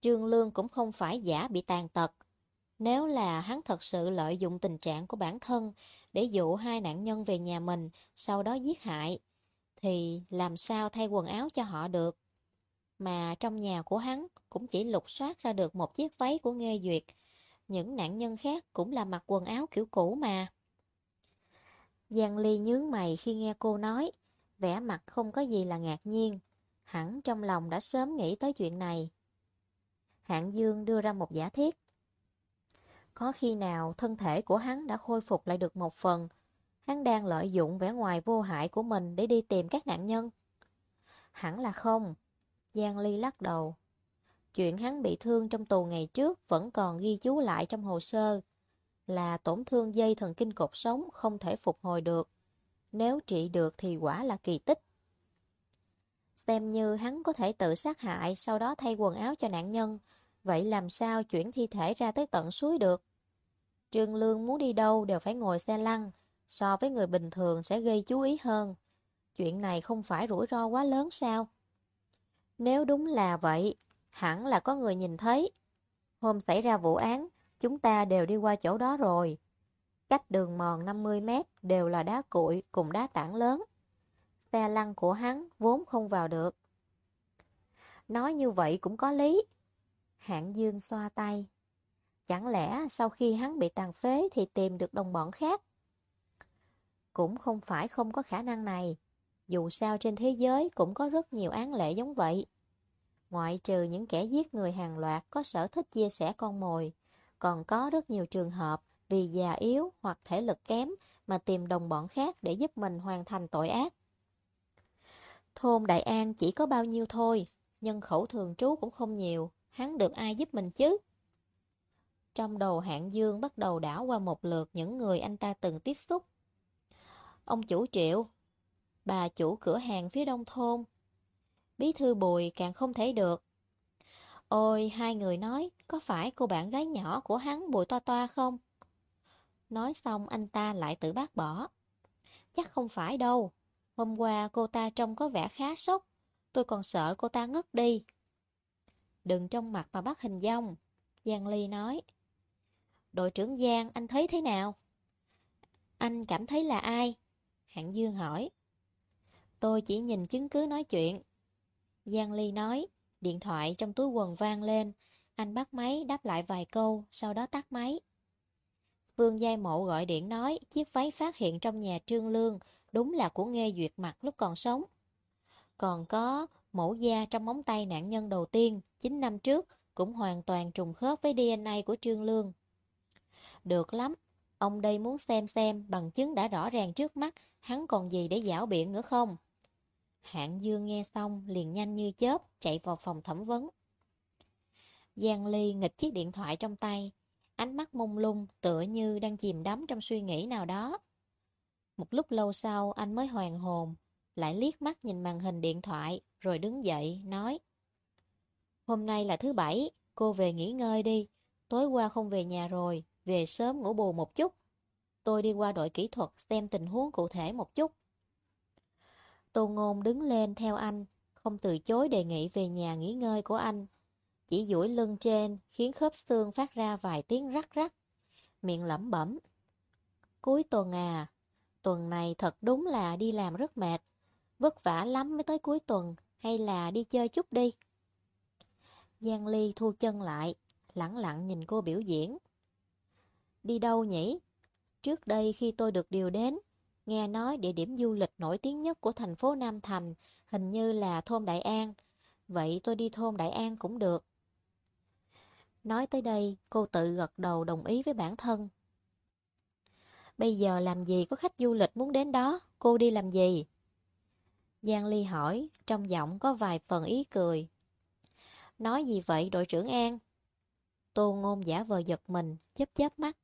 Trương Lương cũng không phải giả bị tàn tật. Nếu là hắn thật sự lợi dụng tình trạng của bản thân để dụ hai nạn nhân về nhà mình, sau đó giết hại, thì làm sao thay quần áo cho họ được? Mà trong nhà của hắn cũng chỉ lục soát ra được một chiếc váy của Nghê Duyệt, những nạn nhân khác cũng là mặc quần áo kiểu cũ mà. Giang Ly nhướng mày khi nghe cô nói, vẻ mặt không có gì là ngạc nhiên. Hẳn trong lòng đã sớm nghĩ tới chuyện này. Hạng Dương đưa ra một giả thiết. Có khi nào thân thể của hắn đã khôi phục lại được một phần, hắn đang lợi dụng vẻ ngoài vô hại của mình để đi tìm các nạn nhân? Hẳn là không. Giang Ly lắc đầu. Chuyện hắn bị thương trong tù ngày trước vẫn còn ghi chú lại trong hồ sơ là tổn thương dây thần kinh cột sống không thể phục hồi được. Nếu trị được thì quả là kỳ tích. Xem như hắn có thể tự sát hại, sau đó thay quần áo cho nạn nhân. Vậy làm sao chuyển thi thể ra tới tận suối được? Trương Lương muốn đi đâu đều phải ngồi xe lăn, so với người bình thường sẽ gây chú ý hơn. Chuyện này không phải rủi ro quá lớn sao? Nếu đúng là vậy, hẳn là có người nhìn thấy. Hôm xảy ra vụ án, chúng ta đều đi qua chỗ đó rồi. Cách đường mòn 50 mét đều là đá cuội cùng đá tảng lớn. Xe lăn của hắn vốn không vào được. Nói như vậy cũng có lý. Hạng Dương xoa tay. Chẳng lẽ sau khi hắn bị tàn phế thì tìm được đồng bọn khác? Cũng không phải không có khả năng này. Dù sao trên thế giới cũng có rất nhiều án lệ giống vậy. Ngoại trừ những kẻ giết người hàng loạt có sở thích chia sẻ con mồi, còn có rất nhiều trường hợp vì già yếu hoặc thể lực kém mà tìm đồng bọn khác để giúp mình hoàn thành tội ác. Thôn Đại An chỉ có bao nhiêu thôi, nhân khẩu thường trú cũng không nhiều, hắn được ai giúp mình chứ? Trong đầu hạng dương bắt đầu đảo qua một lượt những người anh ta từng tiếp xúc. Ông chủ triệu, bà chủ cửa hàng phía đông thôn, bí thư bùi càng không thể được. Ôi, hai người nói, có phải cô bạn gái nhỏ của hắn bùi toa toa không? Nói xong anh ta lại tự bác bỏ. Chắc không phải đâu. Hôm qua cô ta trông có vẻ khá sốc. Tôi còn sợ cô ta ngất đi. Đừng trong mặt mà bắt hình dong. Giang Ly nói. Đội trưởng Giang, anh thấy thế nào? Anh cảm thấy là ai? Hạng Dương hỏi. Tôi chỉ nhìn chứng cứ nói chuyện. Giang Ly nói, điện thoại trong túi quần vang lên. Anh bắt máy đáp lại vài câu, sau đó tắt máy. Vương Giai Mộ gọi điện nói chiếc váy phát hiện trong nhà Trương Lương đúng là của Nghê Duyệt mặt lúc còn sống. Còn có mẫu da trong móng tay nạn nhân đầu tiên 9 năm trước cũng hoàn toàn trùng khớp với DNA của Trương Lương. Được lắm, ông đây muốn xem xem bằng chứng đã rõ ràng trước mắt hắn còn gì để giảo biện nữa không? Hạng Dương nghe xong liền nhanh như chớp chạy vào phòng thẩm vấn. Giang Ly nghịch chiếc điện thoại trong tay, ánh mắt mông lung tựa như đang chìm đắm trong suy nghĩ nào đó. Một lúc lâu sau anh mới hoàn hồn, lại liếc mắt nhìn màn hình điện thoại rồi đứng dậy nói Hôm nay là thứ bảy, cô về nghỉ ngơi đi, tối qua không về nhà rồi, về sớm ngủ bù một chút. Tôi đi qua đội kỹ thuật xem tình huống cụ thể một chút. Tô Ngôn đứng lên theo anh, không từ chối đề nghị về nhà nghỉ ngơi của anh. Chỉ duỗi lưng trên khiến khớp xương phát ra vài tiếng rắc rắc. Miệng lẩm bẩm. Cuối tuần à, tuần này thật đúng là đi làm rất mệt. Vất vả lắm mới tới cuối tuần, hay là đi chơi chút đi. Giang Ly thu chân lại, lặng lặng nhìn cô biểu diễn. Đi đâu nhỉ? Trước đây khi tôi được điều đến, nghe nói địa điểm du lịch nổi tiếng nhất của thành phố Nam Thành hình như là thôn Đại An. Vậy tôi đi thôn Đại An cũng được. Nói tới đây, cô tự gật đầu đồng ý với bản thân. Bây giờ làm gì có khách du lịch muốn đến đó, cô đi làm gì? Giang Ly hỏi, trong giọng có vài phần ý cười. Nói gì vậy đội trưởng An? Tô ngôn giả vờ giật mình, chớp chớp mắt.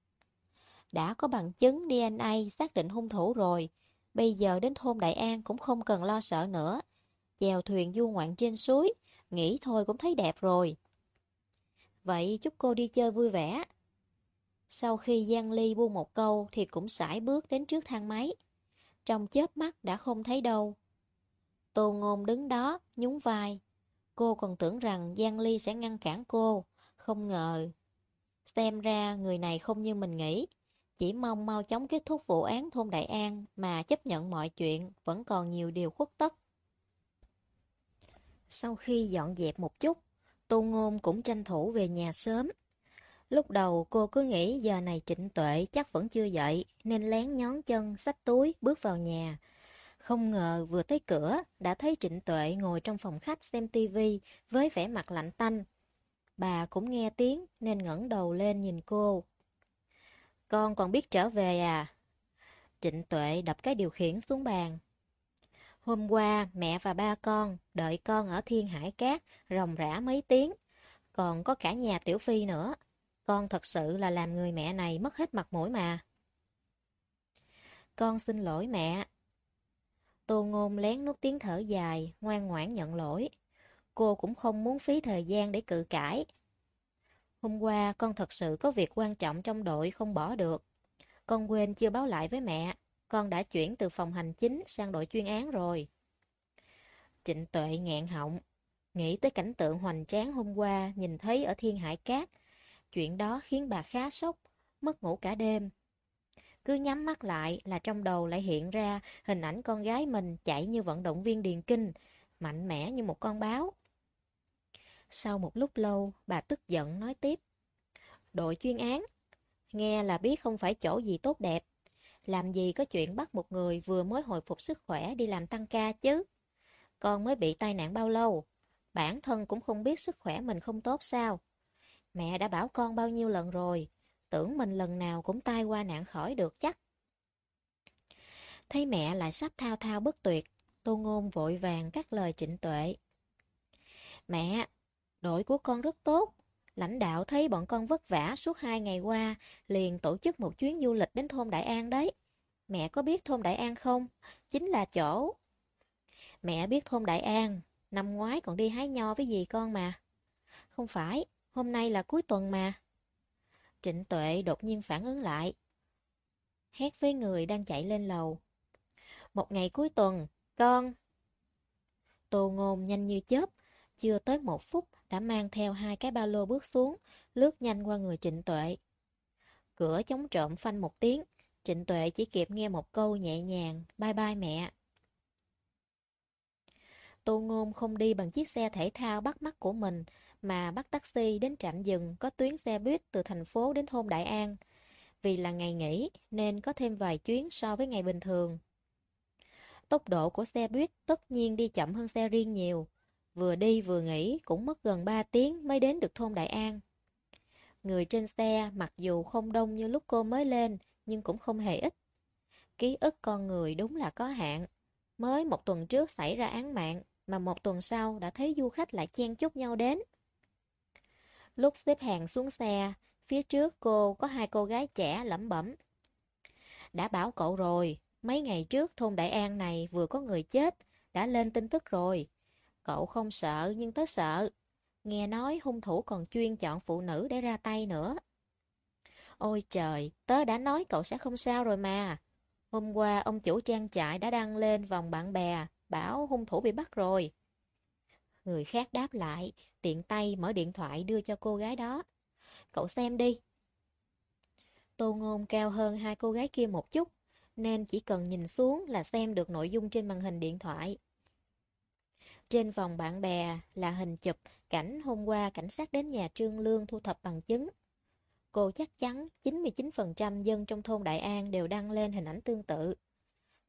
Đã có bằng chứng DNA xác định hung thủ rồi, bây giờ đến thôn Đại An cũng không cần lo sợ nữa. Chèo thuyền du ngoạn trên suối, nghĩ thôi cũng thấy đẹp rồi. Vậy chúc cô đi chơi vui vẻ. Sau khi Giang Ly buông một câu thì cũng sải bước đến trước thang máy. Trong chớp mắt đã không thấy đâu. Tô Ngôn đứng đó, nhún vai. Cô còn tưởng rằng Giang Ly sẽ ngăn cản cô. Không ngờ. Xem ra người này không như mình nghĩ. Chỉ mong mau chóng kết thúc vụ án thôn Đại An mà chấp nhận mọi chuyện vẫn còn nhiều điều khuất tất. Sau khi dọn dẹp một chút, Tô Ngôn cũng tranh thủ về nhà sớm. Lúc đầu cô cứ nghĩ giờ này trịnh tuệ chắc vẫn chưa dậy, nên lén nhón chân, xách túi, bước vào nhà. Không ngờ vừa tới cửa, đã thấy trịnh tuệ ngồi trong phòng khách xem tivi với vẻ mặt lạnh tanh. Bà cũng nghe tiếng nên ngẩng đầu lên nhìn cô. Con còn biết trở về à? Trịnh tuệ đập cái điều khiển xuống bàn. Hôm qua, mẹ và ba con đợi con ở Thiên Hải Cát rồng rã mấy tiếng. Còn có cả nhà Tiểu Phi nữa. Con thật sự là làm người mẹ này mất hết mặt mũi mà. Con xin lỗi mẹ. Tô Ngôn lén nuốt tiếng thở dài, ngoan ngoãn nhận lỗi. Cô cũng không muốn phí thời gian để cự cãi. Hôm qua con thật sự có việc quan trọng trong đội không bỏ được. Con quên chưa báo lại với mẹ. Con đã chuyển từ phòng hành chính sang đội chuyên án rồi. Trịnh Tuệ nghẹn họng. Nghĩ tới cảnh tượng hoành tráng hôm qua nhìn thấy ở Thiên Hải Cát. Chuyện đó khiến bà khá sốc, mất ngủ cả đêm. Cứ nhắm mắt lại là trong đầu lại hiện ra hình ảnh con gái mình chạy như vận động viên điền kinh, mạnh mẽ như một con báo. Sau một lúc lâu, bà tức giận nói tiếp. Đội chuyên án, nghe là biết không phải chỗ gì tốt đẹp. Làm gì có chuyện bắt một người vừa mới hồi phục sức khỏe đi làm tăng ca chứ? Con mới bị tai nạn bao lâu? Bản thân cũng không biết sức khỏe mình không tốt sao? Mẹ đã bảo con bao nhiêu lần rồi, tưởng mình lần nào cũng tai qua nạn khỏi được chắc. Thấy mẹ lại sắp thao thao bất tuyệt, Tô Ngôn vội vàng cắt lời trịnh tuệ. Mẹ, đội của con rất tốt. Lãnh đạo thấy bọn con vất vả suốt hai ngày qua, liền tổ chức một chuyến du lịch đến thôn Đại An đấy. Mẹ có biết thôn Đại An không? Chính là chỗ. Mẹ biết thôn Đại An, năm ngoái còn đi hái nho với dì con mà. Không phải, hôm nay là cuối tuần mà. Trịnh Tuệ đột nhiên phản ứng lại. Hét với người đang chạy lên lầu. Một ngày cuối tuần, con... Tô ngôn nhanh như chớp, chưa tới một phút đã mang theo hai cái ba lô bước xuống, lướt nhanh qua người Trịnh Tuệ. Cửa chống trộm phanh một tiếng, Trịnh Tuệ chỉ kịp nghe một câu nhẹ nhàng, bye bye mẹ. Tô Ngôn không đi bằng chiếc xe thể thao bắt mắt của mình, mà bắt taxi đến trạm dừng có tuyến xe buýt từ thành phố đến thôn Đại An. Vì là ngày nghỉ nên có thêm vài chuyến so với ngày bình thường. Tốc độ của xe buýt tất nhiên đi chậm hơn xe riêng nhiều. Vừa đi vừa nghỉ cũng mất gần 3 tiếng mới đến được thôn Đại An. Người trên xe mặc dù không đông như lúc cô mới lên nhưng cũng không hề ít. Ký ức con người đúng là có hạn. Mới một tuần trước xảy ra án mạng mà một tuần sau đã thấy du khách lại chen chúc nhau đến. Lúc xếp hàng xuống xe, phía trước cô có hai cô gái trẻ lẩm bẩm. Đã bảo cậu rồi, mấy ngày trước thôn Đại An này vừa có người chết, đã lên tin tức rồi. Cậu không sợ nhưng tớ sợ. Nghe nói hung thủ còn chuyên chọn phụ nữ để ra tay nữa. Ôi trời, tớ đã nói cậu sẽ không sao rồi mà. Hôm qua ông chủ trang trại đã đăng lên vòng bạn bè, bảo hung thủ bị bắt rồi. Người khác đáp lại, tiện tay mở điện thoại đưa cho cô gái đó. Cậu xem đi. Tô Ngôn cao hơn hai cô gái kia một chút, nên chỉ cần nhìn xuống là xem được nội dung trên màn hình điện thoại. Trên vòng bạn bè là hình chụp cảnh hôm qua cảnh sát đến nhà Trương Lương thu thập bằng chứng. Cô chắc chắn 99% dân trong thôn Đại An đều đăng lên hình ảnh tương tự.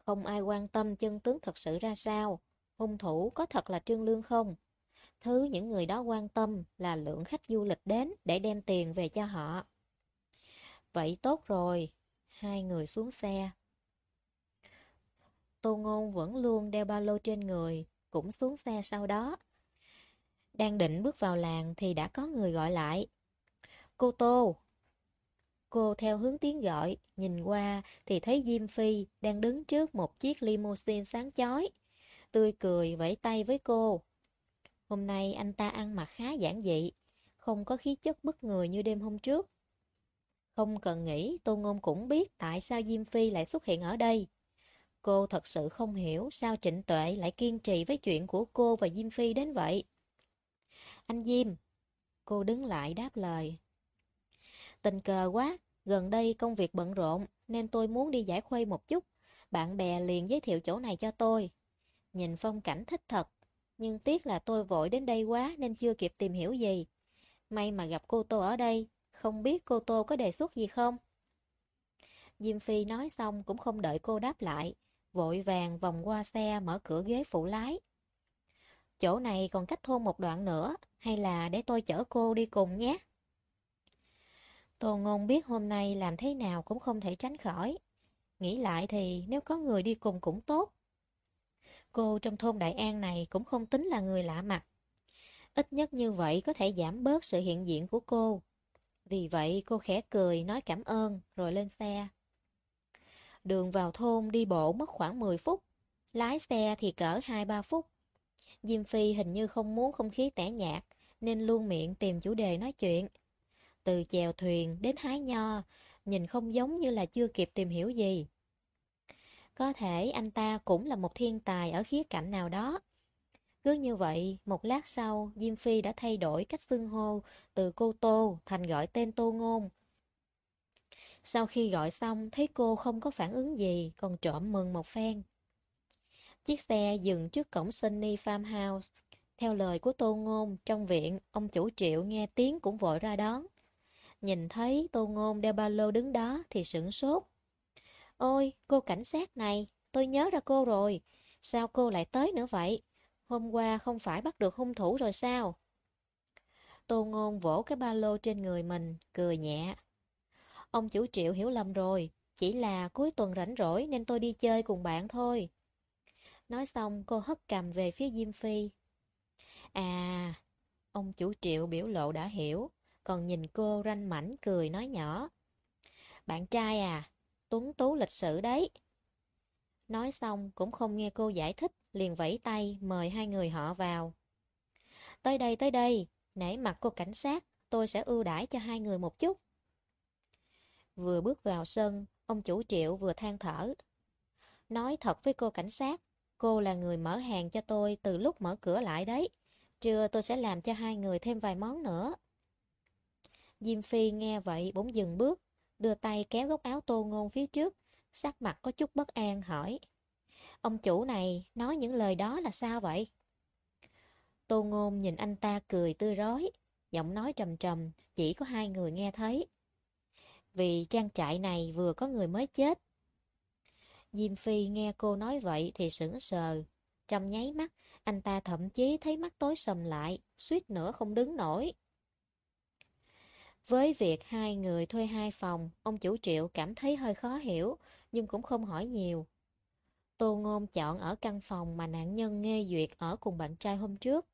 Không ai quan tâm chân tướng thật sự ra sao, hung thủ có thật là Trương Lương không? Thứ những người đó quan tâm là lượng khách du lịch đến để đem tiền về cho họ. Vậy tốt rồi, hai người xuống xe. Tô Ngôn vẫn luôn đeo ba lô trên người, cũng xuống xe sau đó. Đang định bước vào làng thì đã có người gọi lại. Cô Tô! Cô theo hướng tiếng gọi, nhìn qua thì thấy Diêm Phi đang đứng trước một chiếc limousine sáng chói. Tươi cười vẫy tay với cô. Hôm nay anh ta ăn mặc khá giản dị, không có khí chất bất người như đêm hôm trước. Không cần nghĩ, Tô Ngôn cũng biết tại sao Diêm Phi lại xuất hiện ở đây. Cô thật sự không hiểu sao Trịnh Tuệ lại kiên trì với chuyện của cô và Diêm Phi đến vậy. Anh Diêm, cô đứng lại đáp lời. Tình cờ quá, gần đây công việc bận rộn nên tôi muốn đi giải khuây một chút. Bạn bè liền giới thiệu chỗ này cho tôi. Nhìn phong cảnh thích thật, nhưng tiếc là tôi vội đến đây quá nên chưa kịp tìm hiểu gì. May mà gặp cô Tô ở đây, không biết cô Tô có đề xuất gì không? Diêm Phi nói xong cũng không đợi cô đáp lại, vội vàng vòng qua xe mở cửa ghế phụ lái. Chỗ này còn cách thôn một đoạn nữa, hay là để tôi chở cô đi cùng nhé? Tô Ngôn biết hôm nay làm thế nào cũng không thể tránh khỏi. Nghĩ lại thì nếu có người đi cùng cũng tốt. Cô trong thôn Đại An này cũng không tính là người lạ mặt. Ít nhất như vậy có thể giảm bớt sự hiện diện của cô. Vì vậy cô khẽ cười nói cảm ơn rồi lên xe. Đường vào thôn đi bộ mất khoảng 10 phút. Lái xe thì cỡ 2-3 phút. Diêm Phi hình như không muốn không khí tẻ nhạt, nên luôn miệng tìm chủ đề nói chuyện. Từ chèo thuyền đến hái nho, nhìn không giống như là chưa kịp tìm hiểu gì. Có thể anh ta cũng là một thiên tài ở khía cạnh nào đó. Cứ như vậy, một lát sau, Diêm Phi đã thay đổi cách xưng hô từ cô Tô thành gọi tên Tô Ngôn. Sau khi gọi xong, thấy cô không có phản ứng gì, còn trộm mừng một phen. Chiếc xe dừng trước cổng Sunny Farmhouse. Theo lời của Tô Ngôn, trong viện, ông chủ triệu nghe tiếng cũng vội ra đón. Nhìn thấy Tô Ngôn đeo ba lô đứng đó thì sửng sốt. Ôi, cô cảnh sát này, tôi nhớ ra cô rồi. Sao cô lại tới nữa vậy? Hôm qua không phải bắt được hung thủ rồi sao? Tô Ngôn vỗ cái ba lô trên người mình, cười nhẹ. Ông chủ triệu hiểu lầm rồi, chỉ là cuối tuần rảnh rỗi nên tôi đi chơi cùng bạn thôi. Nói xong cô hất cầm về phía Diêm Phi. À, ông chủ triệu biểu lộ đã hiểu, còn nhìn cô ranh mảnh cười nói nhỏ. Bạn trai à, tuấn tú lịch sự đấy. Nói xong cũng không nghe cô giải thích, liền vẫy tay mời hai người họ vào. Tới đây, tới đây, nể mặt cô cảnh sát, tôi sẽ ưu đãi cho hai người một chút. Vừa bước vào sân, ông chủ triệu vừa than thở. Nói thật với cô cảnh sát, cô là người mở hàng cho tôi từ lúc mở cửa lại đấy. Trưa tôi sẽ làm cho hai người thêm vài món nữa. Diêm Phi nghe vậy bỗng dừng bước, đưa tay kéo góc áo tô ngôn phía trước, sắc mặt có chút bất an hỏi. Ông chủ này nói những lời đó là sao vậy? Tô ngôn nhìn anh ta cười tươi rói, giọng nói trầm trầm, chỉ có hai người nghe thấy. Vì trang trại này vừa có người mới chết. Diêm Phi nghe cô nói vậy thì sững sờ. Trong nháy mắt, anh ta thậm chí thấy mắt tối sầm lại, suýt nữa không đứng nổi. Với việc hai người thuê hai phòng, ông chủ triệu cảm thấy hơi khó hiểu, nhưng cũng không hỏi nhiều. Tô Ngôn chọn ở căn phòng mà nạn nhân nghe duyệt ở cùng bạn trai hôm trước.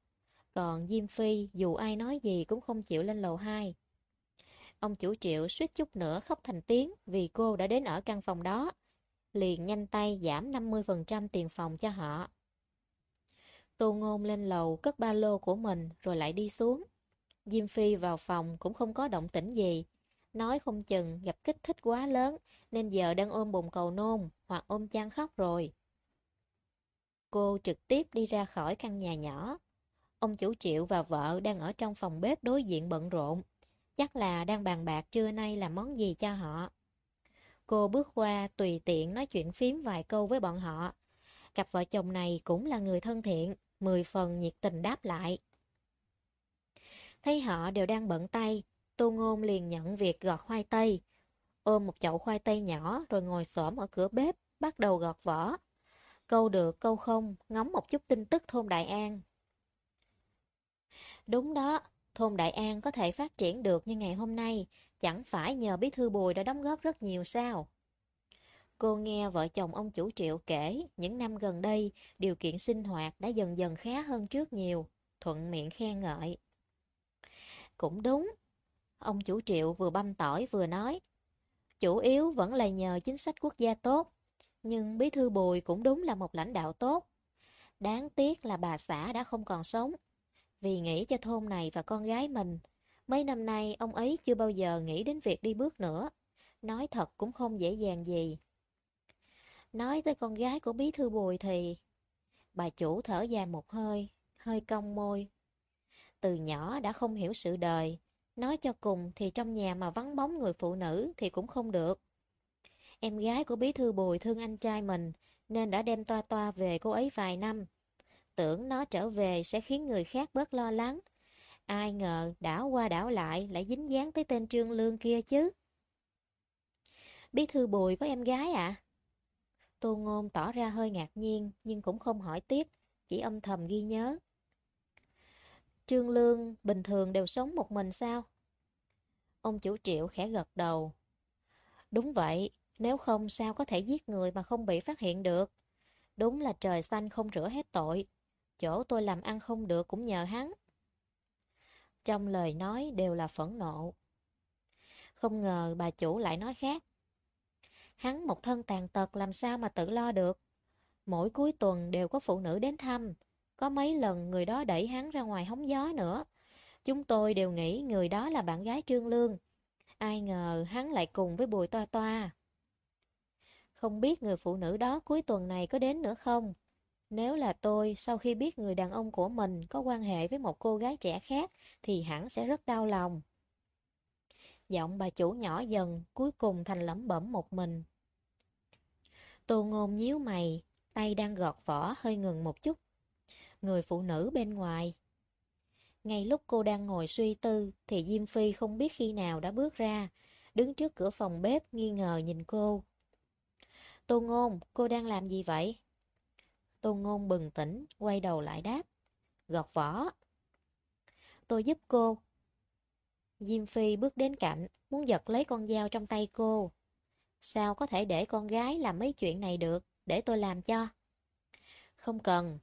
Còn Diêm Phi dù ai nói gì cũng không chịu lên lầu 2. Ông chủ triệu suýt chút nữa khóc thành tiếng vì cô đã đến ở căn phòng đó. Liền nhanh tay giảm 50% tiền phòng cho họ. Tô Ngôn lên lầu cất ba lô của mình rồi lại đi xuống. Diêm Phi vào phòng cũng không có động tĩnh gì. Nói không chừng gặp kích thích quá lớn nên giờ đang ôm bụng cầu nôn hoặc ôm chan khóc rồi. Cô trực tiếp đi ra khỏi căn nhà nhỏ. Ông chủ triệu và vợ đang ở trong phòng bếp đối diện bận rộn. Chắc là đang bàn bạc trưa nay làm món gì cho họ. Cô bước qua tùy tiện nói chuyện phím vài câu với bọn họ. Cặp vợ chồng này cũng là người thân thiện, mười phần nhiệt tình đáp lại. Thấy họ đều đang bận tay, Tô Ngôn liền nhận việc gọt khoai tây. Ôm một chậu khoai tây nhỏ rồi ngồi xổm ở cửa bếp, bắt đầu gọt vỏ. Câu được câu không, ngóng một chút tin tức thôn Đại An. Đúng đó, thôn Đại An có thể phát triển được như ngày hôm nay, chẳng phải nhờ bí thư Bùi đã đóng góp rất nhiều sao? Cô nghe vợ chồng ông chủ triệu kể, những năm gần đây, điều kiện sinh hoạt đã dần dần khá hơn trước nhiều, thuận miệng khen ngợi. Cũng đúng. Ông chủ triệu vừa băm tỏi vừa nói. Chủ yếu vẫn là nhờ chính sách quốc gia tốt. Nhưng bí thư Bùi cũng đúng là một lãnh đạo tốt. Đáng tiếc là bà xã đã không còn sống. Vì nghĩ cho thôn này và con gái mình. Mấy năm nay ông ấy chưa bao giờ nghĩ đến việc đi bước nữa. Nói thật cũng không dễ dàng gì. Nói tới con gái của bí thư Bùi thì... Bà chủ thở dài một hơi, hơi cong môi, từ nhỏ đã không hiểu sự đời. Nói cho cùng thì trong nhà mà vắng bóng người phụ nữ thì cũng không được. Em gái của bí thư Bùi thương anh trai mình nên đã đem toa toa về cô ấy vài năm. Tưởng nó trở về sẽ khiến người khác bớt lo lắng. Ai ngờ đảo qua đảo lại lại dính dáng tới tên Trương Lương kia chứ. Bí thư Bùi có em gái à? Tô Ngôn tỏ ra hơi ngạc nhiên nhưng cũng không hỏi tiếp, chỉ âm thầm ghi nhớ. Trương Lương bình thường đều sống một mình sao? Ông chủ triệu khẽ gật đầu. Đúng vậy, nếu không sao có thể giết người mà không bị phát hiện được. Đúng là trời xanh không rửa hết tội. Chỗ tôi làm ăn không được cũng nhờ hắn. Trong lời nói đều là phẫn nộ. Không ngờ bà chủ lại nói khác. Hắn một thân tàn tật làm sao mà tự lo được. Mỗi cuối tuần đều có phụ nữ đến thăm. Có mấy lần người đó đẩy hắn ra ngoài hóng gió nữa. Chúng tôi đều nghĩ người đó là bạn gái Trương Lương. Ai ngờ hắn lại cùng với Bùi Toa Toa. Không biết người phụ nữ đó cuối tuần này có đến nữa không? Nếu là tôi, sau khi biết người đàn ông của mình có quan hệ với một cô gái trẻ khác, thì hẳn sẽ rất đau lòng. Giọng bà chủ nhỏ dần, cuối cùng thành lẩm bẩm một mình. Tô ngôn nhíu mày, tay đang gọt vỏ hơi ngừng một chút. Người phụ nữ bên ngoài. Ngay lúc cô đang ngồi suy tư, thì Diêm Phi không biết khi nào đã bước ra, đứng trước cửa phòng bếp nghi ngờ nhìn cô. Tô ngôn, cô đang làm gì vậy? Tô ngôn bừng tỉnh, quay đầu lại đáp. Gọt vỏ. Tôi giúp cô. Diêm Phi bước đến cạnh, muốn giật lấy con dao trong tay cô. Sao có thể để con gái làm mấy chuyện này được, để tôi làm cho. Không cần.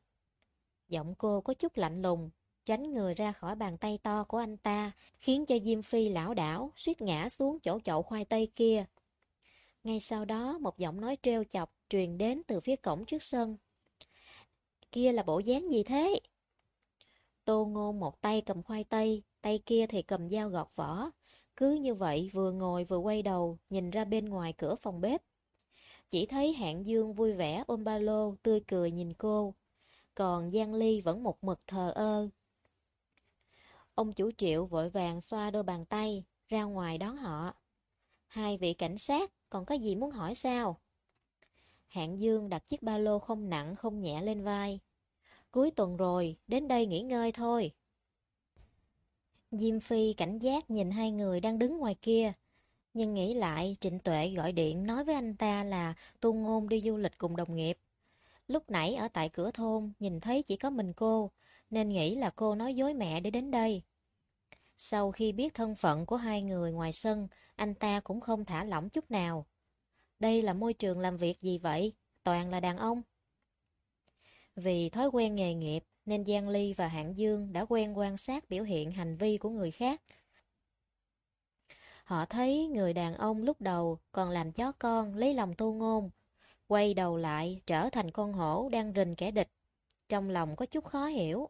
Giọng cô có chút lạnh lùng, tránh người ra khỏi bàn tay to của anh ta, khiến cho Diêm Phi lão đảo, suýt ngã xuống chỗ chậu khoai tây kia. Ngay sau đó, một giọng nói treo chọc truyền đến từ phía cổng trước sân. Kia là bộ dáng gì thế? Tô ngôn một tay cầm khoai tây, tay kia thì cầm dao gọt vỏ. Cứ như vậy vừa ngồi vừa quay đầu, nhìn ra bên ngoài cửa phòng bếp. Chỉ thấy hạng dương vui vẻ ôm ba lô, tươi cười nhìn cô. Còn Giang Ly vẫn một mực thờ ơ. Ông chủ triệu vội vàng xoa đôi bàn tay, ra ngoài đón họ. Hai vị cảnh sát, còn có gì muốn hỏi sao? Hạng Dương đặt chiếc ba lô không nặng không nhẹ lên vai. Cuối tuần rồi, đến đây nghỉ ngơi thôi. Diêm Phi cảnh giác nhìn hai người đang đứng ngoài kia. Nhưng nghĩ lại, Trịnh Tuệ gọi điện nói với anh ta là tu ngôn đi du lịch cùng đồng nghiệp. Lúc nãy ở tại cửa thôn, nhìn thấy chỉ có mình cô, nên nghĩ là cô nói dối mẹ để đến đây. Sau khi biết thân phận của hai người ngoài sân, anh ta cũng không thả lỏng chút nào. Đây là môi trường làm việc gì vậy? Toàn là đàn ông. Vì thói quen nghề nghiệp, nên Giang Ly và Hạng Dương đã quen quan sát biểu hiện hành vi của người khác. Họ thấy người đàn ông lúc đầu còn làm chó con lấy lòng tu ngôn, quay đầu lại trở thành con hổ đang rình kẻ địch. Trong lòng có chút khó hiểu.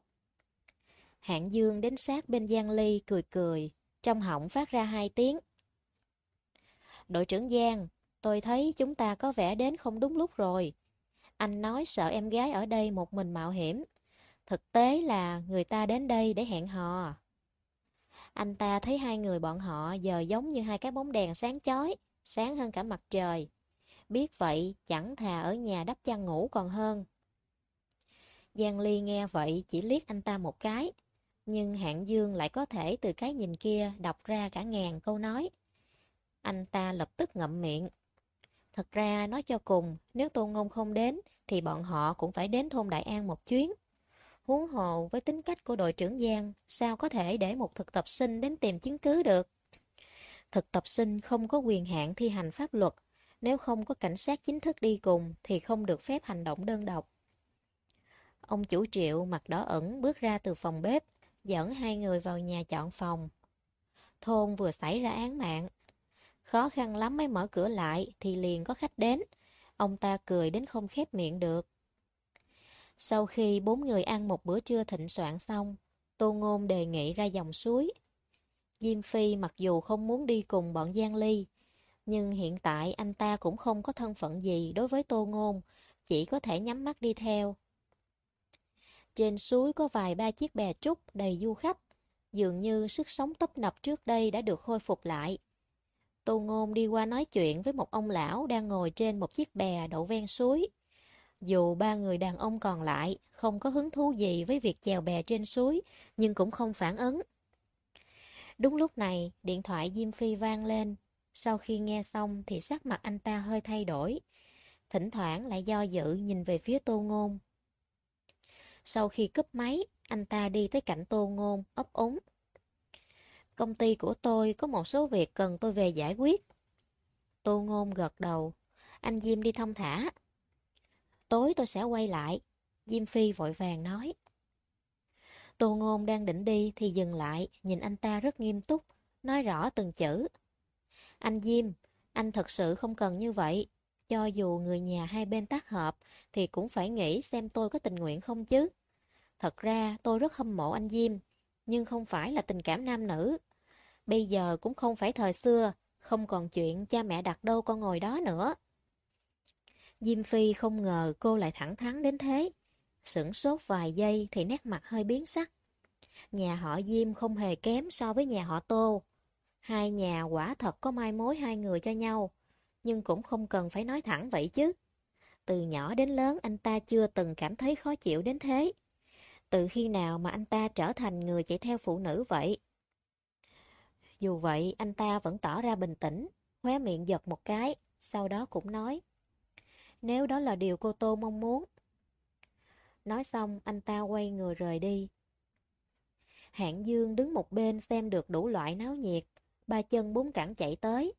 Hạng Dương đến sát bên Giang Ly cười cười, trong họng phát ra hai tiếng. Đội trưởng Giang, tôi thấy chúng ta có vẻ đến không đúng lúc rồi. Anh nói sợ em gái ở đây một mình mạo hiểm. Thực tế là người ta đến đây để hẹn hò. Anh ta thấy hai người bọn họ giờ giống như hai cái bóng đèn sáng chói, sáng hơn cả mặt trời. Biết vậy, chẳng thà ở nhà đắp chăn ngủ còn hơn. Giang Ly nghe vậy chỉ liếc anh ta một cái, nhưng hạng dương lại có thể từ cái nhìn kia đọc ra cả ngàn câu nói. Anh ta lập tức ngậm miệng. Thật ra, nói cho cùng, nếu Tôn Ngôn không đến, thì bọn họ cũng phải đến thôn Đại An một chuyến. Huống hồ với tính cách của đội trưởng Giang, sao có thể để một thực tập sinh đến tìm chứng cứ được? Thực tập sinh không có quyền hạn thi hành pháp luật, nếu không có cảnh sát chính thức đi cùng thì không được phép hành động đơn độc. Ông chủ triệu mặt đỏ ẩn bước ra từ phòng bếp, dẫn hai người vào nhà chọn phòng. Thôn vừa xảy ra án mạng. Khó khăn lắm mới mở cửa lại thì liền có khách đến. Ông ta cười đến không khép miệng được. Sau khi bốn người ăn một bữa trưa thịnh soạn xong, Tô Ngôn đề nghị ra dòng suối. Diêm Phi mặc dù không muốn đi cùng bọn Giang Ly, nhưng hiện tại anh ta cũng không có thân phận gì đối với Tô Ngôn, chỉ có thể nhắm mắt đi theo. Trên suối có vài ba chiếc bè trúc đầy du khách, dường như sức sống tấp nập trước đây đã được khôi phục lại. Tô Ngôn đi qua nói chuyện với một ông lão đang ngồi trên một chiếc bè đậu ven suối. Dù ba người đàn ông còn lại không có hứng thú gì với việc chèo bè trên suối, nhưng cũng không phản ứng. Đúng lúc này, điện thoại Diêm Phi vang lên. Sau khi nghe xong thì sắc mặt anh ta hơi thay đổi. Thỉnh thoảng lại do dự nhìn về phía Tô Ngôn. Sau khi cúp máy, anh ta đi tới cạnh Tô Ngôn, ấp úng. Công ty của tôi có một số việc cần tôi về giải quyết. Tô Ngôn gật đầu. Anh Diêm đi thông thả. Tối tôi sẽ quay lại. Diêm Phi vội vàng nói. Tô Ngôn đang định đi thì dừng lại, nhìn anh ta rất nghiêm túc, nói rõ từng chữ. Anh Diêm, anh thật sự không cần như vậy. Cho dù người nhà hai bên tác hợp thì cũng phải nghĩ xem tôi có tình nguyện không chứ. Thật ra tôi rất hâm mộ anh Diêm, nhưng không phải là tình cảm nam nữ. Bây giờ cũng không phải thời xưa, không còn chuyện cha mẹ đặt đâu con ngồi đó nữa. Diêm Phi không ngờ cô lại thẳng thắn đến thế. Sửng sốt vài giây thì nét mặt hơi biến sắc. Nhà họ Diêm không hề kém so với nhà họ Tô. Hai nhà quả thật có mai mối hai người cho nhau, nhưng cũng không cần phải nói thẳng vậy chứ. Từ nhỏ đến lớn anh ta chưa từng cảm thấy khó chịu đến thế. Từ khi nào mà anh ta trở thành người chạy theo phụ nữ vậy? Dù vậy, anh ta vẫn tỏ ra bình tĩnh, khóe miệng giật một cái, sau đó cũng nói. Nếu đó là điều cô Tô mong muốn. Nói xong, anh ta quay người rời đi. Hạng Dương đứng một bên xem được đủ loại náo nhiệt, ba chân bốn cẳng chạy tới.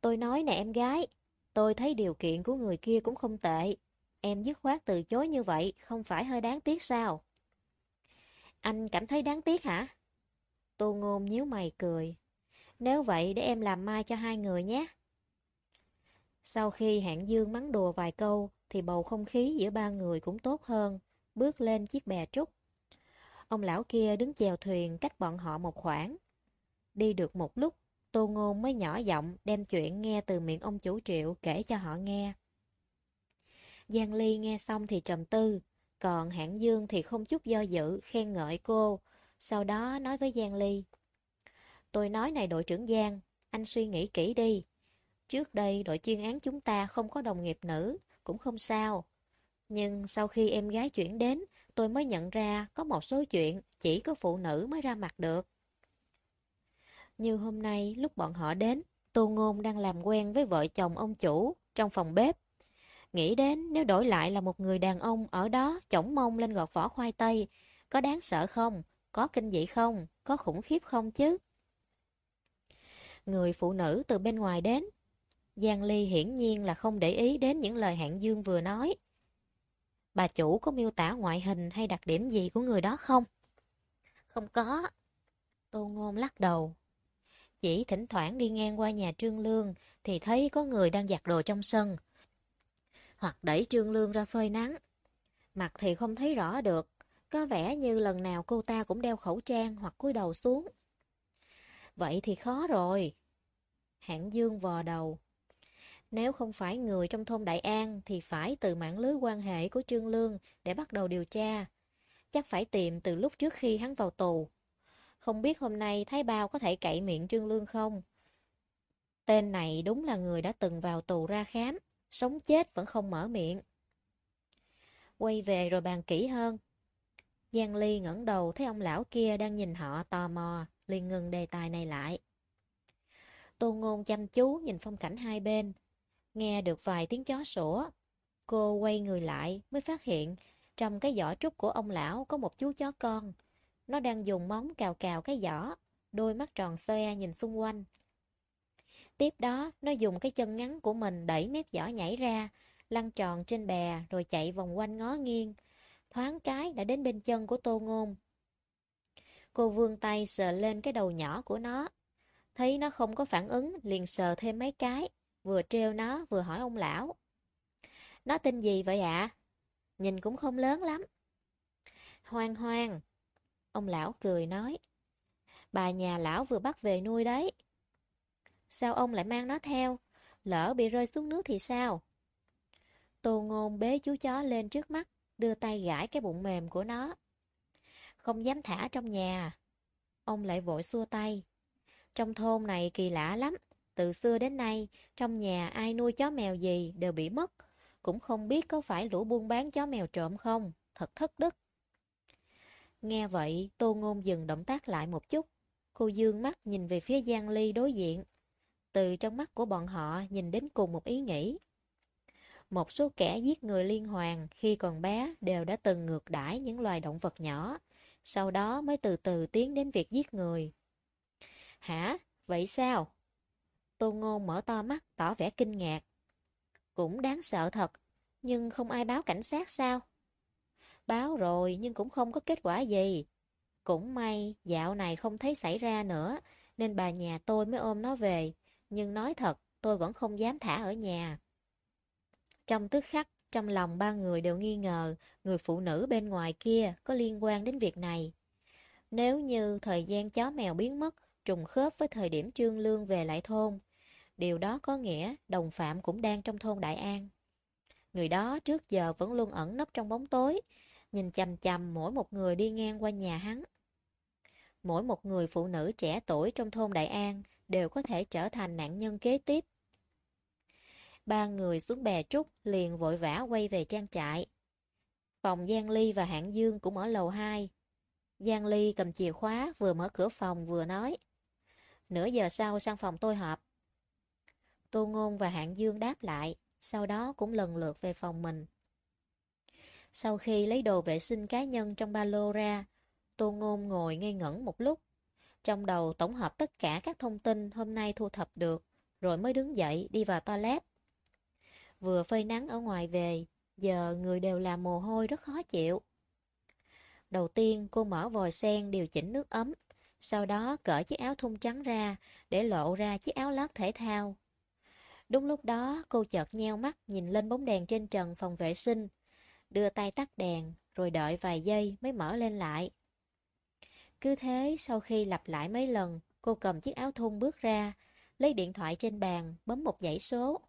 Tôi nói nè em gái, tôi thấy điều kiện của người kia cũng không tệ. Em dứt khoát từ chối như vậy, không phải hơi đáng tiếc sao? Anh cảm thấy đáng tiếc hả? Tô Ngôn nhíu mày cười. Nếu vậy để em làm mai cho hai người nhé. Sau khi hạng dương mắng đùa vài câu, thì bầu không khí giữa ba người cũng tốt hơn, bước lên chiếc bè trúc. Ông lão kia đứng chèo thuyền cách bọn họ một khoảng. Đi được một lúc, Tô Ngôn mới nhỏ giọng đem chuyện nghe từ miệng ông chủ triệu kể cho họ nghe. Giang Ly nghe xong thì trầm tư, còn hạng dương thì không chút do dự khen ngợi cô, sau đó nói với Giang Ly. Tôi nói này đội trưởng Giang, anh suy nghĩ kỹ đi. Trước đây đội chuyên án chúng ta không có đồng nghiệp nữ, cũng không sao. Nhưng sau khi em gái chuyển đến, tôi mới nhận ra có một số chuyện chỉ có phụ nữ mới ra mặt được. Như hôm nay lúc bọn họ đến, Tô Ngôn đang làm quen với vợ chồng ông chủ trong phòng bếp. Nghĩ đến nếu đổi lại là một người đàn ông ở đó chổng mông lên gọt vỏ khoai tây, có đáng sợ không? Có kinh dị không? Có khủng khiếp không chứ? Người phụ nữ từ bên ngoài đến. Giang Ly hiển nhiên là không để ý đến những lời hạng dương vừa nói. Bà chủ có miêu tả ngoại hình hay đặc điểm gì của người đó không? Không có. Tô Ngôn lắc đầu. Chỉ thỉnh thoảng đi ngang qua nhà Trương Lương thì thấy có người đang giặt đồ trong sân. Hoặc đẩy Trương Lương ra phơi nắng. Mặt thì không thấy rõ được, có vẻ như lần nào cô ta cũng đeo khẩu trang hoặc cúi đầu xuống. Vậy thì khó rồi. Hạng Dương vò đầu. Nếu không phải người trong thôn Đại An thì phải từ mạng lưới quan hệ của Trương Lương để bắt đầu điều tra. Chắc phải tìm từ lúc trước khi hắn vào tù. Không biết hôm nay Thái Bao có thể cậy miệng Trương Lương không? Tên này đúng là người đã từng vào tù ra khám, sống chết vẫn không mở miệng. Quay về rồi bàn kỹ hơn. Giang Ly ngẩng đầu thấy ông lão kia đang nhìn họ tò mò, liền ngừng đề tài này lại. Tô Ngôn chăm chú nhìn phong cảnh hai bên, nghe được vài tiếng chó sủa. Cô quay người lại mới phát hiện trong cái giỏ trúc của ông lão có một chú chó con. Nó đang dùng móng cào cào cái giỏ, đôi mắt tròn xoe nhìn xung quanh. Tiếp đó, nó dùng cái chân ngắn của mình đẩy mép giỏ nhảy ra, lăn tròn trên bè rồi chạy vòng quanh ngó nghiêng. Thoáng cái đã đến bên chân của Tô Ngôn. Cô vươn tay sờ lên cái đầu nhỏ của nó. Thấy nó không có phản ứng, liền sờ thêm mấy cái, vừa treo nó vừa hỏi ông lão. Nó tên gì vậy ạ? Nhìn cũng không lớn lắm. Hoang hoang. Ông lão cười nói. Bà nhà lão vừa bắt về nuôi đấy. Sao ông lại mang nó theo? Lỡ bị rơi xuống nước thì sao? Tô ngôn bế chú chó lên trước mắt, đưa tay gãi cái bụng mềm của nó. Không dám thả trong nhà. Ông lại vội xua tay. Trong thôn này kỳ lạ lắm. Từ xưa đến nay, trong nhà ai nuôi chó mèo gì đều bị mất. Cũng không biết có phải lũ buôn bán chó mèo trộm không. Thật thất đức. Nghe vậy, Tô Ngôn dừng động tác lại một chút. Cô dương mắt nhìn về phía Giang Ly đối diện. Từ trong mắt của bọn họ nhìn đến cùng một ý nghĩ. Một số kẻ giết người liên hoàn khi còn bé đều đã từng ngược đãi những loài động vật nhỏ, sau đó mới từ từ tiến đến việc giết người. Hả? Vậy sao? Tô Ngôn mở to mắt tỏ vẻ kinh ngạc. Cũng đáng sợ thật, nhưng không ai báo cảnh sát sao? Báo rồi nhưng cũng không có kết quả gì. Cũng may dạo này không thấy xảy ra nữa, nên bà nhà tôi mới ôm nó về. Nhưng nói thật, tôi vẫn không dám thả ở nhà. Trong tức khắc, trong lòng ba người đều nghi ngờ người phụ nữ bên ngoài kia có liên quan đến việc này. Nếu như thời gian chó mèo biến mất trùng khớp với thời điểm trương lương về lại thôn, điều đó có nghĩa đồng phạm cũng đang trong thôn Đại An. Người đó trước giờ vẫn luôn ẩn nấp trong bóng tối, nhìn chầm chầm mỗi một người đi ngang qua nhà hắn. Mỗi một người phụ nữ trẻ tuổi trong thôn Đại An đều có thể trở thành nạn nhân kế tiếp. Ba người xuống bè trúc liền vội vã quay về trang trại. Phòng Giang Ly và Hạng Dương cũng ở lầu 2. Giang Ly cầm chìa khóa vừa mở cửa phòng vừa nói. Nửa giờ sau sang phòng tôi họp. Tô Ngôn và Hạng Dương đáp lại, sau đó cũng lần lượt về phòng mình. Sau khi lấy đồ vệ sinh cá nhân trong ba lô ra, Tô Ngôn ngồi ngây ngẩn một lúc. Trong đầu tổng hợp tất cả các thông tin hôm nay thu thập được, rồi mới đứng dậy đi vào toilet. Vừa phơi nắng ở ngoài về, giờ người đều làm mồ hôi rất khó chịu. Đầu tiên cô mở vòi sen điều chỉnh nước ấm, sau đó cởi chiếc áo thun trắng ra để lộ ra chiếc áo lót thể thao. Đúng lúc đó cô chợt nheo mắt nhìn lên bóng đèn trên trần phòng vệ sinh, đưa tay tắt đèn rồi đợi vài giây mới mở lên lại. Cứ thế sau khi lặp lại mấy lần, cô cầm chiếc áo thun bước ra, lấy điện thoại trên bàn, bấm một dãy số.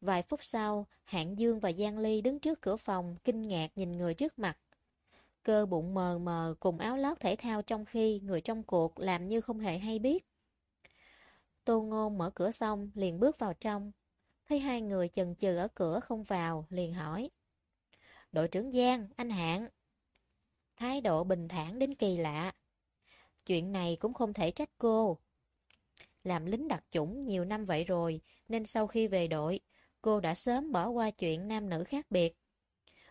Vài phút sau, Hạng Dương và Giang Ly đứng trước cửa phòng, kinh ngạc nhìn người trước mặt. Cơ bụng mờ mờ cùng áo lót thể thao trong khi người trong cuộc làm như không hề hay biết. Tô Ngôn mở cửa xong, liền bước vào trong. Thấy hai người chần chừ ở cửa không vào, liền hỏi. Đội trưởng Giang, anh Hạng. Thái độ bình thản đến kỳ lạ. Chuyện này cũng không thể trách cô. Làm lính đặc chủng nhiều năm vậy rồi, nên sau khi về đội, cô đã sớm bỏ qua chuyện nam nữ khác biệt.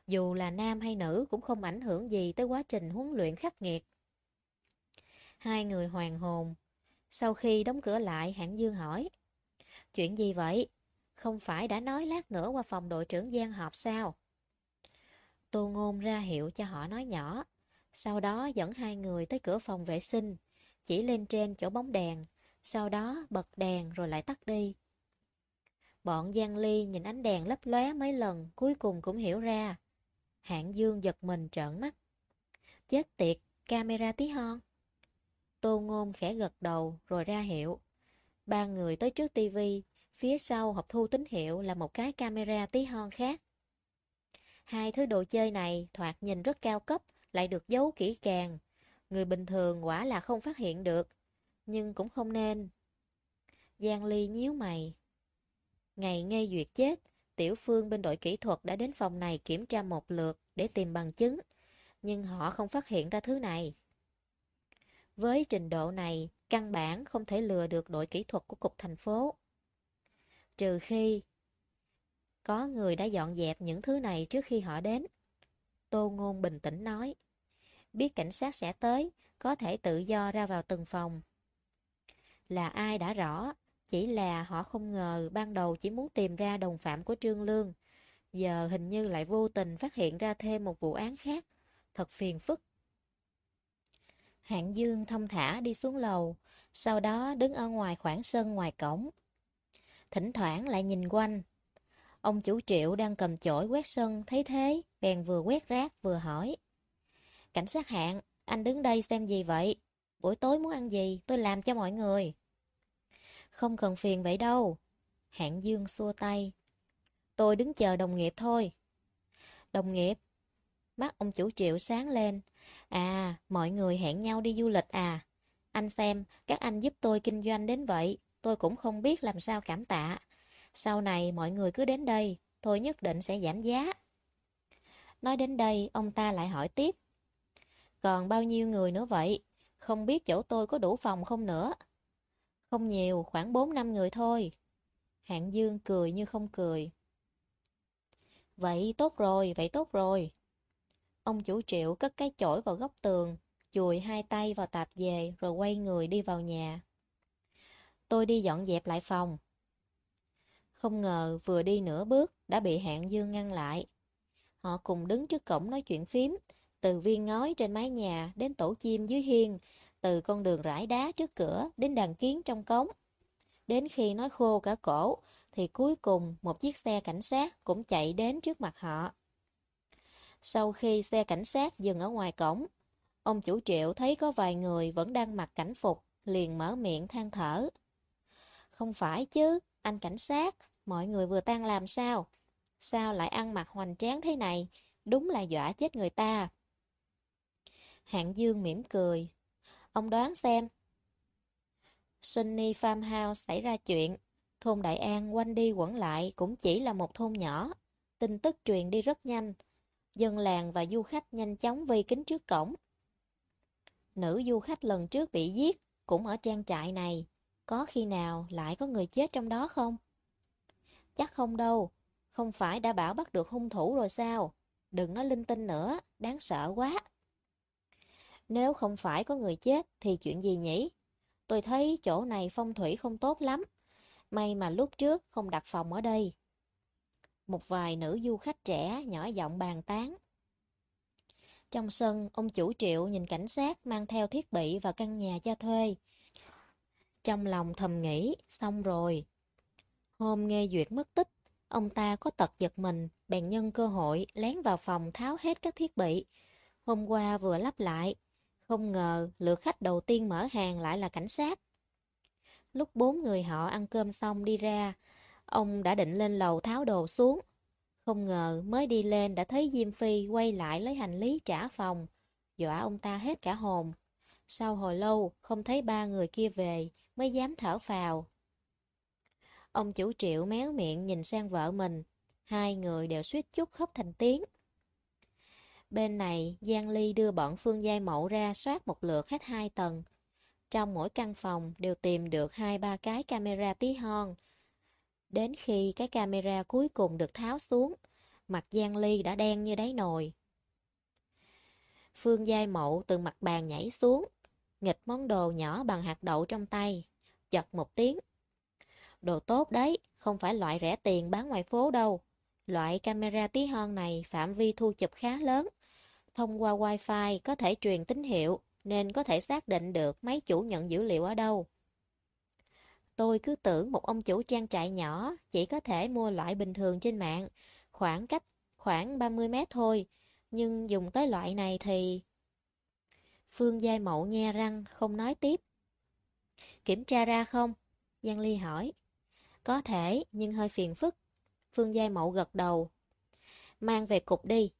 Dù là nam hay nữ cũng không ảnh hưởng gì tới quá trình huấn luyện khắc nghiệt. Hai người hoàng hồn. Sau khi đóng cửa lại, hạng dương hỏi. Chuyện gì vậy? Không phải đã nói lát nữa qua phòng đội trưởng Giang họp sao? Tô Ngôn ra hiệu cho họ nói nhỏ. Sau đó dẫn hai người tới cửa phòng vệ sinh, chỉ lên trên chỗ bóng đèn, sau đó bật đèn rồi lại tắt đi. Bọn Giang Ly nhìn ánh đèn lấp lóe mấy lần, cuối cùng cũng hiểu ra. Hạng Dương giật mình trợn mắt. Chết tiệt, camera tí hon. Tô Ngôn khẽ gật đầu rồi ra hiệu. Ba người tới trước tivi, phía sau hộp thu tín hiệu là một cái camera tí hon khác. Hai thứ đồ chơi này thoạt nhìn rất cao cấp, lại được giấu kỹ càng. Người bình thường quả là không phát hiện được, nhưng cũng không nên. Giang Ly nhíu mày. Ngày nghe duyệt chết, Tiểu Phương bên đội kỹ thuật đã đến phòng này kiểm tra một lượt để tìm bằng chứng, nhưng họ không phát hiện ra thứ này. Với trình độ này, căn bản không thể lừa được đội kỹ thuật của cục thành phố. Trừ khi có người đã dọn dẹp những thứ này trước khi họ đến. Tô Ngôn bình tĩnh nói. Biết cảnh sát sẽ tới, có thể tự do ra vào từng phòng. Là ai đã rõ, chỉ là họ không ngờ ban đầu chỉ muốn tìm ra đồng phạm của Trương Lương. Giờ hình như lại vô tình phát hiện ra thêm một vụ án khác. Thật phiền phức. Hạng Dương thông thả đi xuống lầu, sau đó đứng ở ngoài khoảng sân ngoài cổng. Thỉnh thoảng lại nhìn quanh. Ông chủ triệu đang cầm chổi quét sân, thấy thế, bèn vừa quét rác vừa hỏi. Cảnh sát hạng, anh đứng đây xem gì vậy? Buổi tối muốn ăn gì, tôi làm cho mọi người. Không cần phiền vậy đâu. Hạng Dương xua tay. Tôi đứng chờ đồng nghiệp thôi. Đồng nghiệp? Mắt ông chủ triệu sáng lên. À, mọi người hẹn nhau đi du lịch à? Anh xem, các anh giúp tôi kinh doanh đến vậy, tôi cũng không biết làm sao cảm tạ. Sau này mọi người cứ đến đây, tôi nhất định sẽ giảm giá. Nói đến đây, ông ta lại hỏi tiếp. Còn bao nhiêu người nữa vậy? Không biết chỗ tôi có đủ phòng không nữa? Không nhiều, khoảng 4-5 người thôi. Hạng Dương cười như không cười. Vậy tốt rồi, vậy tốt rồi. Ông chủ triệu cất cái chổi vào góc tường, chùi hai tay vào tạp về rồi quay người đi vào nhà. Tôi đi dọn dẹp lại phòng. Không ngờ vừa đi nửa bước đã bị hạng dương ngăn lại. Họ cùng đứng trước cổng nói chuyện phím, từ viên ngói trên mái nhà đến tổ chim dưới hiên, từ con đường rải đá trước cửa đến đàn kiến trong cống. Đến khi nói khô cả cổ, thì cuối cùng một chiếc xe cảnh sát cũng chạy đến trước mặt họ. Sau khi xe cảnh sát dừng ở ngoài cổng, ông chủ triệu thấy có vài người vẫn đang mặc cảnh phục, liền mở miệng than thở. Không phải chứ, anh cảnh sát, mọi người vừa tan làm sao? Sao lại ăn mặc hoành tráng thế này? Đúng là dọa chết người ta. Hạng Dương mỉm cười. Ông đoán xem. Sunny Farmhouse xảy ra chuyện. Thôn Đại An quanh đi quẩn lại cũng chỉ là một thôn nhỏ. Tin tức truyền đi rất nhanh. Dân làng và du khách nhanh chóng vây kính trước cổng. Nữ du khách lần trước bị giết cũng ở trang trại này. Có khi nào lại có người chết trong đó không? Chắc không đâu. Không phải đã bảo bắt được hung thủ rồi sao? Đừng nói linh tinh nữa, đáng sợ quá. Nếu không phải có người chết thì chuyện gì nhỉ? Tôi thấy chỗ này phong thủy không tốt lắm. May mà lúc trước không đặt phòng ở đây. Một vài nữ du khách trẻ nhỏ giọng bàn tán. Trong sân, ông chủ triệu nhìn cảnh sát mang theo thiết bị vào căn nhà cho thuê. Trong lòng thầm nghĩ, xong rồi. Hôm nghe Duyệt mất tích, ông ta có tật giật mình, bèn nhân cơ hội lén vào phòng tháo hết các thiết bị. Hôm qua vừa lắp lại, không ngờ lượt khách đầu tiên mở hàng lại là cảnh sát. Lúc bốn người họ ăn cơm xong đi ra, ông đã định lên lầu tháo đồ xuống. Không ngờ mới đi lên đã thấy Diêm Phi quay lại lấy hành lý trả phòng, dọa ông ta hết cả hồn. Sau hồi lâu không thấy ba người kia về mới dám thở phào. Ông chủ triệu méo miệng nhìn sang vợ mình, hai người đều suýt chút khóc thành tiếng. Bên này, Giang Ly đưa bọn Phương Giai Mậu ra soát một lượt hết hai tầng. Trong mỗi căn phòng đều tìm được hai ba cái camera tí hon. Đến khi cái camera cuối cùng được tháo xuống, mặt Giang Ly đã đen như đáy nồi. Phương Giai Mậu từ mặt bàn nhảy xuống, nghịch món đồ nhỏ bằng hạt đậu trong tay, chật một tiếng. Đồ tốt đấy, không phải loại rẻ tiền bán ngoài phố đâu. Loại camera tí hon này phạm vi thu chụp khá lớn. Thông qua wifi có thể truyền tín hiệu, nên có thể xác định được máy chủ nhận dữ liệu ở đâu. Tôi cứ tưởng một ông chủ trang trại nhỏ chỉ có thể mua loại bình thường trên mạng, khoảng cách khoảng 30 mét thôi, nhưng dùng tới loại này thì... Phương Giai Mậu nhe răng, không nói tiếp. Kiểm tra ra không? Giang Ly hỏi. Có thể, nhưng hơi phiền phức. Phương Giai Mậu gật đầu. Mang về cục đi.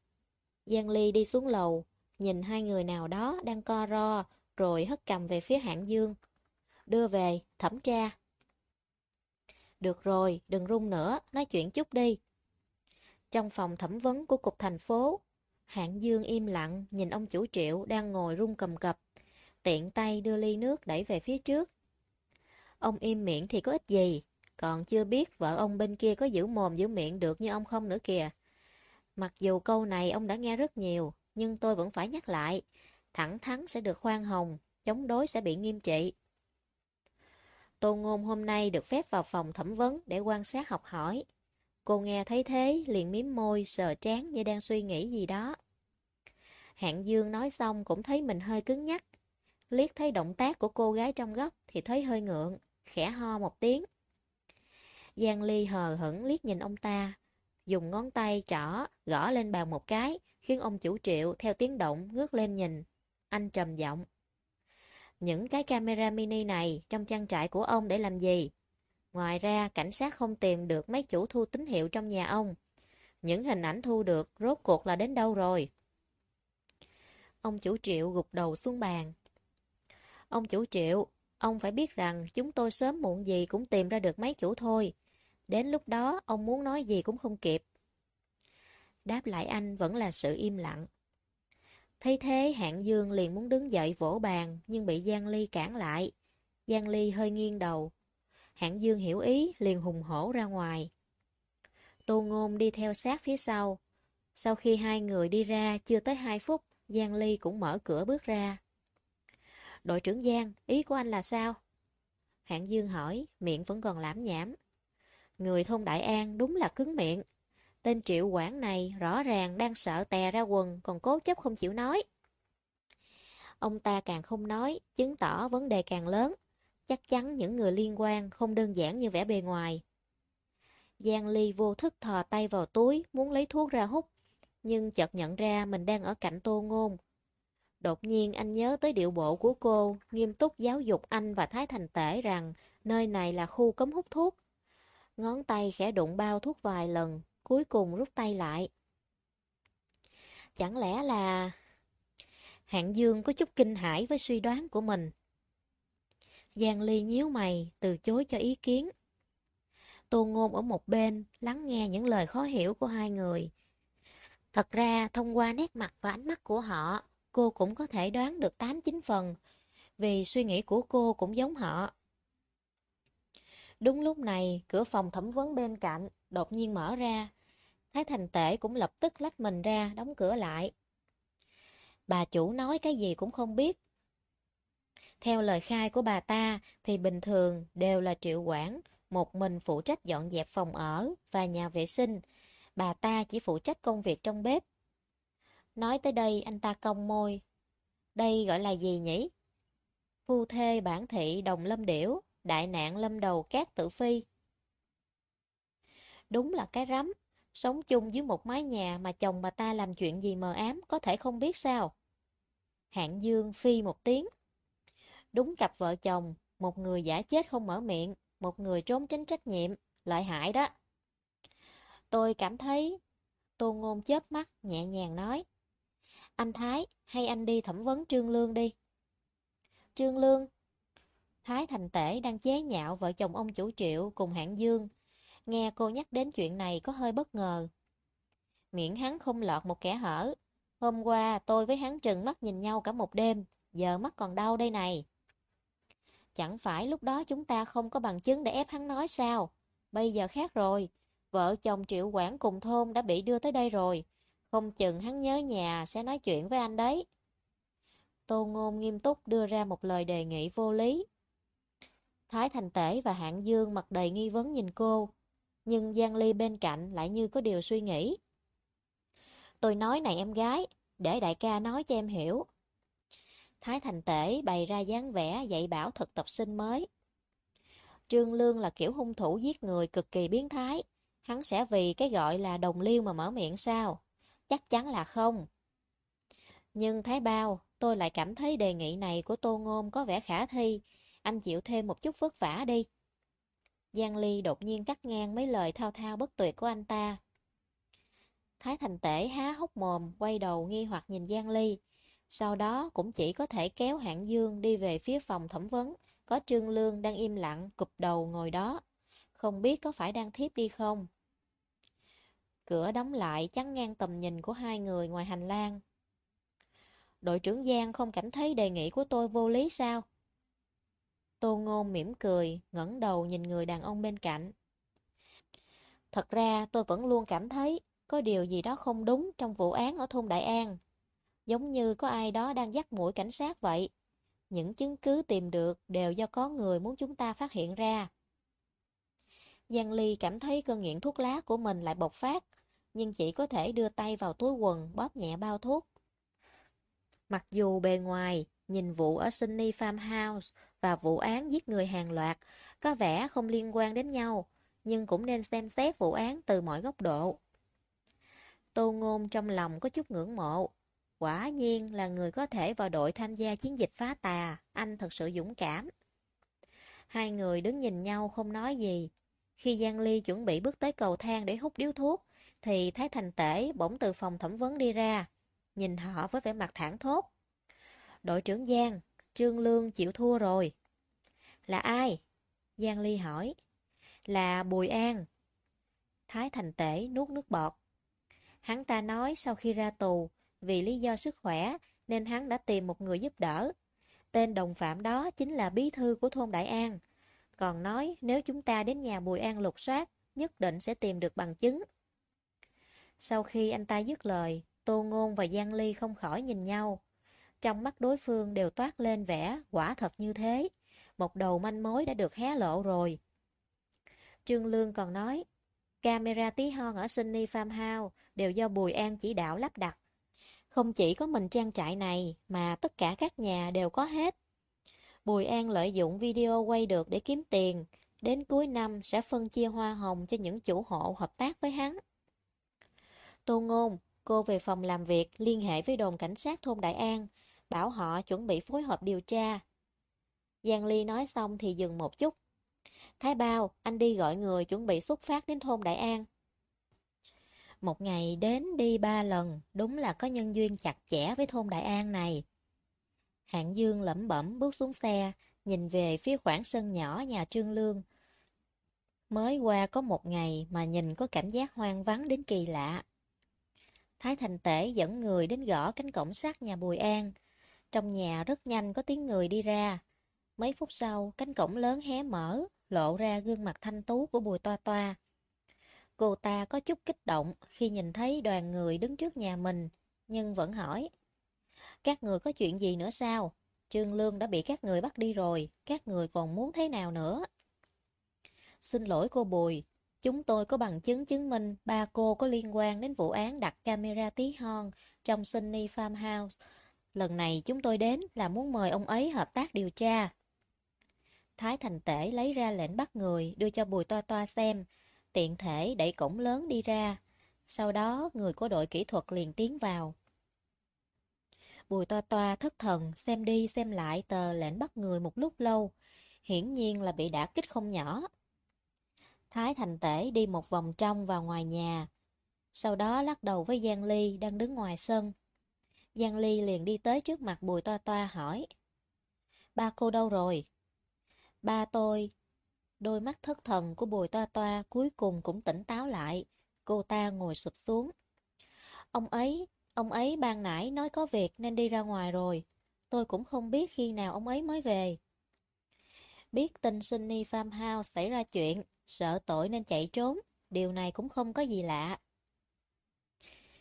Giang Ly đi xuống lầu, nhìn hai người nào đó đang co ro, rồi hất cầm về phía hạng dương. Đưa về, thẩm tra. Được rồi, đừng run nữa, nói chuyện chút đi. Trong phòng thẩm vấn của cục thành phố, hạng dương im lặng nhìn ông chủ triệu đang ngồi rung cầm cập, tiện tay đưa ly nước đẩy về phía trước. Ông im miệng thì có ích gì, còn chưa biết vợ ông bên kia có giữ mồm giữ miệng được như ông không nữa kìa. Mặc dù câu này ông đã nghe rất nhiều, nhưng tôi vẫn phải nhắc lại. Thẳng thắn sẽ được khoan hồng, chống đối sẽ bị nghiêm trị. Tô Ngôn hôm nay được phép vào phòng thẩm vấn để quan sát học hỏi. Cô nghe thấy thế, liền miếm môi, sờ trán như đang suy nghĩ gì đó. Hạng Dương nói xong cũng thấy mình hơi cứng nhắc. Liếc thấy động tác của cô gái trong góc thì thấy hơi ngượng, khẽ ho một tiếng. Giang Ly hờ hững liếc nhìn ông ta, dùng ngón tay trỏ gõ lên bàn một cái, khiến ông chủ triệu theo tiếng động ngước lên nhìn. Anh trầm giọng. Những cái camera mini này trong trang trại của ông để làm gì? Ngoài ra, cảnh sát không tìm được mấy chủ thu tín hiệu trong nhà ông. Những hình ảnh thu được rốt cuộc là đến đâu rồi? Ông chủ triệu gục đầu xuống bàn. Ông chủ triệu, ông phải biết rằng chúng tôi sớm muộn gì cũng tìm ra được mấy chủ thôi. Đến lúc đó, ông muốn nói gì cũng không kịp. Đáp lại anh vẫn là sự im lặng. Thấy thế, hạng dương liền muốn đứng dậy vỗ bàn, nhưng bị Giang Ly cản lại. Giang Ly hơi nghiêng đầu. Hạng dương hiểu ý, liền hùng hổ ra ngoài. Tô Ngôn đi theo sát phía sau. Sau khi hai người đi ra chưa tới 2 phút, Giang Ly cũng mở cửa bước ra. Đội trưởng Giang, ý của anh là sao? Hạng Dương hỏi, miệng vẫn còn lãm nhảm. Người thôn Đại An đúng là cứng miệng. Tên triệu quản này rõ ràng đang sợ tè ra quần còn cố chấp không chịu nói. Ông ta càng không nói, chứng tỏ vấn đề càng lớn. Chắc chắn những người liên quan không đơn giản như vẻ bề ngoài. Giang Ly vô thức thò tay vào túi, muốn lấy thuốc ra hút, nhưng chợt nhận ra mình đang ở cạnh Tô Ngôn. Đột nhiên anh nhớ tới điệu bộ của cô, nghiêm túc giáo dục anh và Thái Thành Tể rằng nơi này là khu cấm hút thuốc. Ngón tay khẽ đụng bao thuốc vài lần, cuối cùng rút tay lại. Chẳng lẽ là... Hạng Dương có chút kinh hãi với suy đoán của mình. Giang Ly nhíu mày, từ chối cho ý kiến. Tô Ngôn ở một bên, lắng nghe những lời khó hiểu của hai người. Thật ra, thông qua nét mặt và ánh mắt của họ, cô cũng có thể đoán được 8-9 phần, vì suy nghĩ của cô cũng giống họ. Đúng lúc này, cửa phòng thẩm vấn bên cạnh đột nhiên mở ra. Thái Thành Tể cũng lập tức lách mình ra, đóng cửa lại. Bà chủ nói cái gì cũng không biết. Theo lời khai của bà ta thì bình thường đều là triệu quản, một mình phụ trách dọn dẹp phòng ở và nhà vệ sinh. Bà ta chỉ phụ trách công việc trong bếp. Nói tới đây anh ta cong môi. Đây gọi là gì nhỉ? Phu thê bản thị đồng lâm điểu, đại nạn lâm đầu cát tự phi. Đúng là cái rắm, sống chung dưới một mái nhà mà chồng bà ta làm chuyện gì mờ ám có thể không biết sao. Hạng Dương phi một tiếng. Đúng cặp vợ chồng, một người giả chết không mở miệng, một người trốn tránh trách nhiệm, lợi hại đó. Tôi cảm thấy... Tô Ngôn chớp mắt, nhẹ nhàng nói. Anh Thái, hay anh đi thẩm vấn Trương Lương đi. Trương Lương? Thái Thành Tể đang chế nhạo vợ chồng ông chủ triệu cùng hạng Dương. Nghe cô nhắc đến chuyện này có hơi bất ngờ. Miệng hắn không lọt một kẻ hở. Hôm qua tôi với hắn trừng mắt nhìn nhau cả một đêm, giờ mắt còn đau đây này. Chẳng phải lúc đó chúng ta không có bằng chứng để ép hắn nói sao? Bây giờ khác rồi. Vợ chồng Triệu Quảng cùng thôn đã bị đưa tới đây rồi. Không chừng hắn nhớ nhà sẽ nói chuyện với anh đấy. Tô Ngôn nghiêm túc đưa ra một lời đề nghị vô lý. Thái Thành Tể và Hạng Dương mặt đầy nghi vấn nhìn cô, nhưng Giang Ly bên cạnh lại như có điều suy nghĩ. Tôi nói này em gái, để đại ca nói cho em hiểu. Thái Thành Tể bày ra dáng vẻ dạy bảo thực tập sinh mới. Trương Lương là kiểu hung thủ giết người cực kỳ biến thái. Hắn sẽ vì cái gọi là đồng liêu mà mở miệng sao? Chắc chắn là không. Nhưng Thái Bao, tôi lại cảm thấy đề nghị này của Tô Ngôn có vẻ khả thi. Anh chịu thêm một chút vất vả đi. Giang Ly đột nhiên cắt ngang mấy lời thao thao bất tuyệt của anh ta. Thái Thành Tể há hốc mồm, quay đầu nghi hoặc nhìn Giang Ly. Sau đó cũng chỉ có thể kéo hạng dương đi về phía phòng thẩm vấn. Có Trương Lương đang im lặng, cụp đầu ngồi đó. Không biết có phải đang thiếp đi không? Cửa đóng lại chắn ngang tầm nhìn của hai người ngoài hành lang. Đội trưởng Giang không cảm thấy đề nghị của tôi vô lý sao? Tô Ngôn mỉm cười, ngẩng đầu nhìn người đàn ông bên cạnh. Thật ra tôi vẫn luôn cảm thấy có điều gì đó không đúng trong vụ án ở thôn Đại An. Giống như có ai đó đang dắt mũi cảnh sát vậy. Những chứng cứ tìm được đều do có người muốn chúng ta phát hiện ra. Giang Ly cảm thấy cơn nghiện thuốc lá của mình lại bộc phát, nhưng chỉ có thể đưa tay vào túi quần bóp nhẹ bao thuốc. Mặc dù bề ngoài, nhìn vụ ở Sunny Farmhouse và vụ án giết người hàng loạt có vẻ không liên quan đến nhau, nhưng cũng nên xem xét vụ án từ mọi góc độ. Tô Ngôn trong lòng có chút ngưỡng mộ. Quả nhiên là người có thể vào đội tham gia chiến dịch phá tà, anh thật sự dũng cảm. Hai người đứng nhìn nhau không nói gì. Khi Giang Ly chuẩn bị bước tới cầu thang để hút điếu thuốc, thì Thái Thành Tể bỗng từ phòng thẩm vấn đi ra, nhìn họ với vẻ mặt thẳng thốt. Đội trưởng Giang, Trương Lương chịu thua rồi. Là ai? Giang Ly hỏi. Là Bùi An. Thái Thành Tể nuốt nước bọt. Hắn ta nói sau khi ra tù, vì lý do sức khỏe nên hắn đã tìm một người giúp đỡ. Tên đồng phạm đó chính là bí thư của thôn Đại An. Còn nói nếu chúng ta đến nhà Bùi An lục soát, nhất định sẽ tìm được bằng chứng. Sau khi anh ta dứt lời, Tô Ngôn và Giang Ly không khỏi nhìn nhau. Trong mắt đối phương đều toát lên vẻ quả thật như thế. Một đầu manh mối đã được hé lộ rồi. Trương Lương còn nói, camera tí hon ở Sunny Farmhouse đều do Bùi An chỉ đạo lắp đặt. Không chỉ có mình trang trại này mà tất cả các nhà đều có hết. Bùi An lợi dụng video quay được để kiếm tiền, đến cuối năm sẽ phân chia hoa hồng cho những chủ hộ hợp tác với hắn. Tô Ngôn, cô về phòng làm việc liên hệ với đồn cảnh sát thôn Đại An, bảo họ chuẩn bị phối hợp điều tra. Giang Ly nói xong thì dừng một chút. Thái Bao, anh đi gọi người chuẩn bị xuất phát đến thôn Đại An. Một ngày đến đi ba lần, đúng là có nhân duyên chặt chẽ với thôn Đại An này. Hạng Dương lẩm bẩm bước xuống xe, nhìn về phía khoảng sân nhỏ nhà Trương Lương. Mới qua có một ngày mà nhìn có cảm giác hoang vắng đến kỳ lạ. Thái Thành Tể dẫn người đến gõ cánh cổng sắt nhà Bùi An. Trong nhà rất nhanh có tiếng người đi ra. Mấy phút sau, cánh cổng lớn hé mở, lộ ra gương mặt thanh tú của Bùi Toa Toa. Cô ta có chút kích động khi nhìn thấy đoàn người đứng trước nhà mình, nhưng vẫn hỏi. Các người có chuyện gì nữa sao? Trương Lương đã bị các người bắt đi rồi, các người còn muốn thế nào nữa? Xin lỗi cô Bùi, chúng tôi có bằng chứng chứng minh ba cô có liên quan đến vụ án đặt camera tí hon trong Sunny Farmhouse. Lần này chúng tôi đến là muốn mời ông ấy hợp tác điều tra. Thái Thành Tể lấy ra lệnh bắt người đưa cho Bùi Toa Toa xem, tiện thể đẩy cổng lớn đi ra. Sau đó người của đội kỹ thuật liền tiến vào. Bùi toa toa thất thần xem đi xem lại tờ lệnh bắt người một lúc lâu, hiển nhiên là bị đả kích không nhỏ. Thái Thành Tể đi một vòng trong và ngoài nhà, sau đó lắc đầu với Giang Ly đang đứng ngoài sân. Giang Ly liền đi tới trước mặt Bùi Toa Toa hỏi Ba cô đâu rồi? Ba tôi Đôi mắt thất thần của Bùi Toa Toa cuối cùng cũng tỉnh táo lại. Cô ta ngồi sụp xuống. Ông ấy, ông ấy ban nãy nói có việc nên đi ra ngoài rồi. Tôi cũng không biết khi nào ông ấy mới về. Biết tin Sunny Farmhouse xảy ra chuyện, sợ tội nên chạy trốn. Điều này cũng không có gì lạ.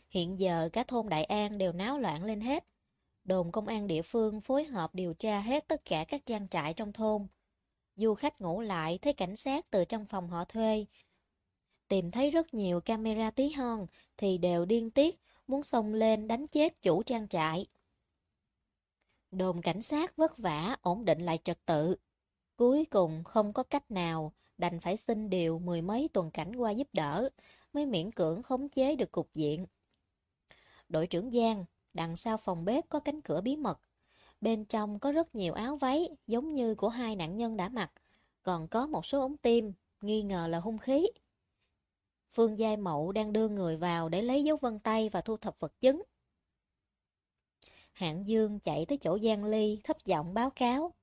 Hiện giờ cả thôn Đại An đều náo loạn lên hết. Đồn công an địa phương phối hợp điều tra hết tất cả các trang trại trong thôn. Du khách ngủ lại thấy cảnh sát từ trong phòng họ thuê. Tìm thấy rất nhiều camera tí hon thì đều điên tiết muốn xông lên đánh chết chủ trang trại. Đồn cảnh sát vất vả ổn định lại trật tự. Cuối cùng không có cách nào đành phải xin điều mười mấy tuần cảnh qua giúp đỡ mới miễn cưỡng khống chế được cục diện. Đội trưởng Giang, đằng sau phòng bếp có cánh cửa bí mật. Bên trong có rất nhiều áo váy giống như của hai nạn nhân đã mặc, còn có một số ống tim, nghi ngờ là hung khí. Phương Giai Mậu đang đưa người vào để lấy dấu vân tay và thu thập vật chứng. Hạng Dương chạy tới chỗ Giang Ly thấp giọng báo cáo.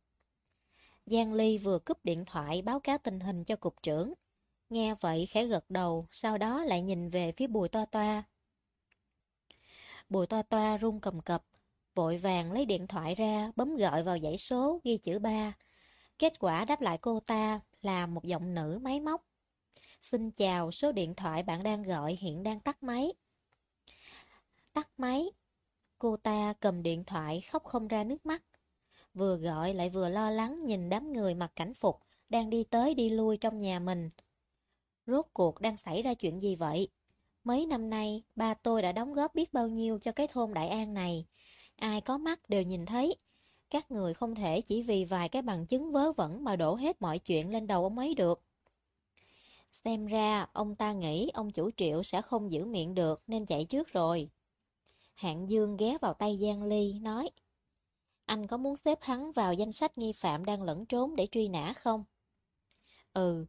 Giang Ly vừa cúp điện thoại báo cáo tình hình cho cục trưởng. Nghe vậy khẽ gật đầu, sau đó lại nhìn về phía bùi toa toa. Bùi toa toa run cầm cập, vội vàng lấy điện thoại ra, bấm gọi vào dãy số, ghi chữ ba. Kết quả đáp lại cô ta là một giọng nữ máy móc. Xin chào, số điện thoại bạn đang gọi hiện đang tắt máy. Tắt máy. Cô ta cầm điện thoại khóc không ra nước mắt. Vừa gọi lại vừa lo lắng nhìn đám người mặc cảnh phục đang đi tới đi lui trong nhà mình. Rốt cuộc đang xảy ra chuyện gì vậy? Mấy năm nay, ba tôi đã đóng góp biết bao nhiêu cho cái thôn Đại An này. Ai có mắt đều nhìn thấy. Các người không thể chỉ vì vài cái bằng chứng vớ vẩn mà đổ hết mọi chuyện lên đầu ông ấy được. Xem ra, ông ta nghĩ ông chủ triệu sẽ không giữ miệng được nên chạy trước rồi. Hạng Dương ghé vào tay Giang Ly, nói Anh có muốn xếp hắn vào danh sách nghi phạm đang lẫn trốn để truy nã không? Ừ,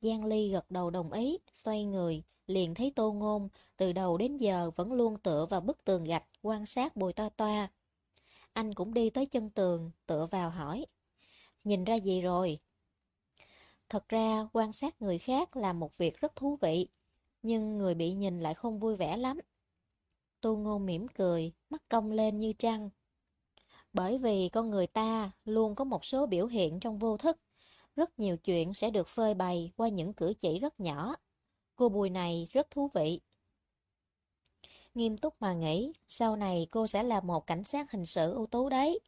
Giang Ly gật đầu đồng ý, xoay người, liền thấy Tô Ngôn, từ đầu đến giờ vẫn luôn tựa vào bức tường gạch, quan sát bùi toa toa. Anh cũng đi tới chân tường, tựa vào hỏi. Nhìn ra gì rồi? Thật ra, quan sát người khác là một việc rất thú vị, nhưng người bị nhìn lại không vui vẻ lắm. Tô Ngôn mỉm cười, mắt cong lên như trăng. Bởi vì con người ta luôn có một số biểu hiện trong vô thức, rất nhiều chuyện sẽ được phơi bày qua những cử chỉ rất nhỏ. Cô Bùi này rất thú vị. Nghiêm túc mà nghĩ, sau này cô sẽ là một cảnh sát hình sự ưu tú đấy.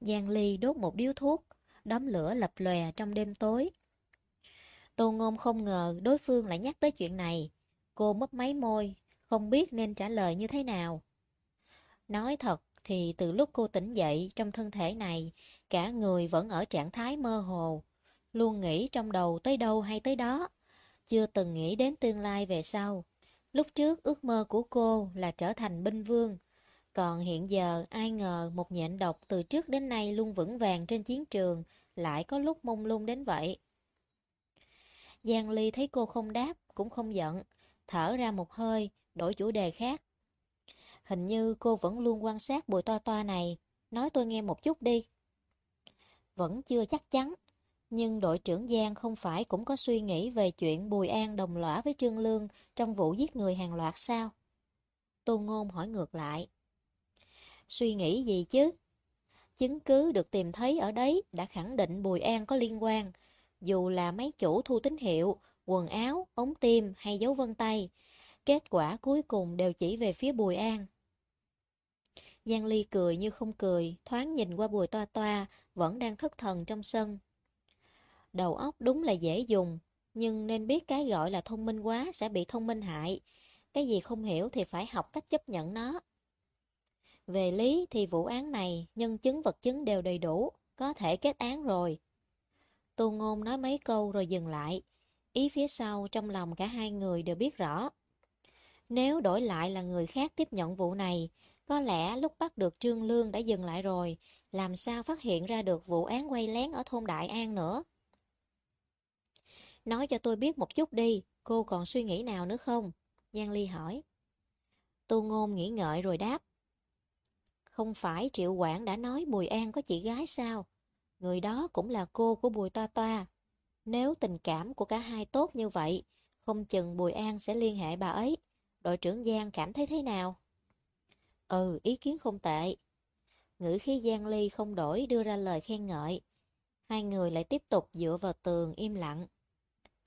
Giang Ly đốt một điếu thuốc, đóm lửa lập lòe trong đêm tối. Tô Ngôn không ngờ đối phương lại nhắc tới chuyện này. Cô mất máy môi, không biết nên trả lời như thế nào. Nói thật thì từ lúc cô tỉnh dậy trong thân thể này, cả người vẫn ở trạng thái mơ hồ. luôn nghĩ trong đầu tới đâu hay tới đó, chưa từng nghĩ đến tương lai về sau. Lúc trước ước mơ của cô là trở thành binh vương, còn hiện giờ ai ngờ một nhện độc từ trước đến nay luôn vững vàng trên chiến trường lại có lúc mông lung đến vậy. Giang Ly thấy cô không đáp, cũng không giận, thở ra một hơi, đổi chủ đề khác. Hình như cô vẫn luôn quan sát bùi toa toa này, nói tôi nghe một chút đi. Vẫn chưa chắc chắn, nhưng đội trưởng Giang không phải cũng có suy nghĩ về chuyện Bùi An đồng lõa với Trương Lương trong vụ giết người hàng loạt sao? Tô Ngôn hỏi ngược lại. Suy nghĩ gì chứ? Chứng cứ được tìm thấy ở đấy đã khẳng định Bùi An có liên quan. Dù là mấy chủ thu tín hiệu, quần áo, ống tim hay dấu vân tay, kết quả cuối cùng đều chỉ về phía Bùi An. Giang Ly cười như không cười, thoáng nhìn qua Bùi Toa Toa, vẫn đang thất thần trong sân. Đầu óc đúng là dễ dùng, nhưng nên biết cái gọi là thông minh quá sẽ bị thông minh hại. Cái gì không hiểu thì phải học cách chấp nhận nó. Về lý thì vụ án này, nhân chứng vật chứng đều đầy đủ, có thể kết án rồi. Tô Ngôn nói mấy câu rồi dừng lại. Ý phía sau trong lòng cả hai người đều biết rõ. Nếu đổi lại là người khác tiếp nhận vụ này, có lẽ lúc bắt được Trương Lương đã dừng lại rồi, làm sao phát hiện ra được vụ án quay lén ở thôn Đại An nữa. Nói cho tôi biết một chút đi, cô còn suy nghĩ nào nữa không? Giang Ly hỏi. Tô Ngôn nghĩ ngợi rồi đáp. Không phải Triệu Quảng đã nói Bùi An có chị gái sao? Người đó cũng là cô của Bùi Toa Toa. Nếu tình cảm của cả hai tốt như vậy, không chừng Bùi An sẽ liên hệ bà ấy. Đội trưởng Giang cảm thấy thế nào? Ừ, ý kiến không tệ. Ngữ khí Giang Ly không đổi đưa ra lời khen ngợi. Hai người lại tiếp tục dựa vào tường im lặng.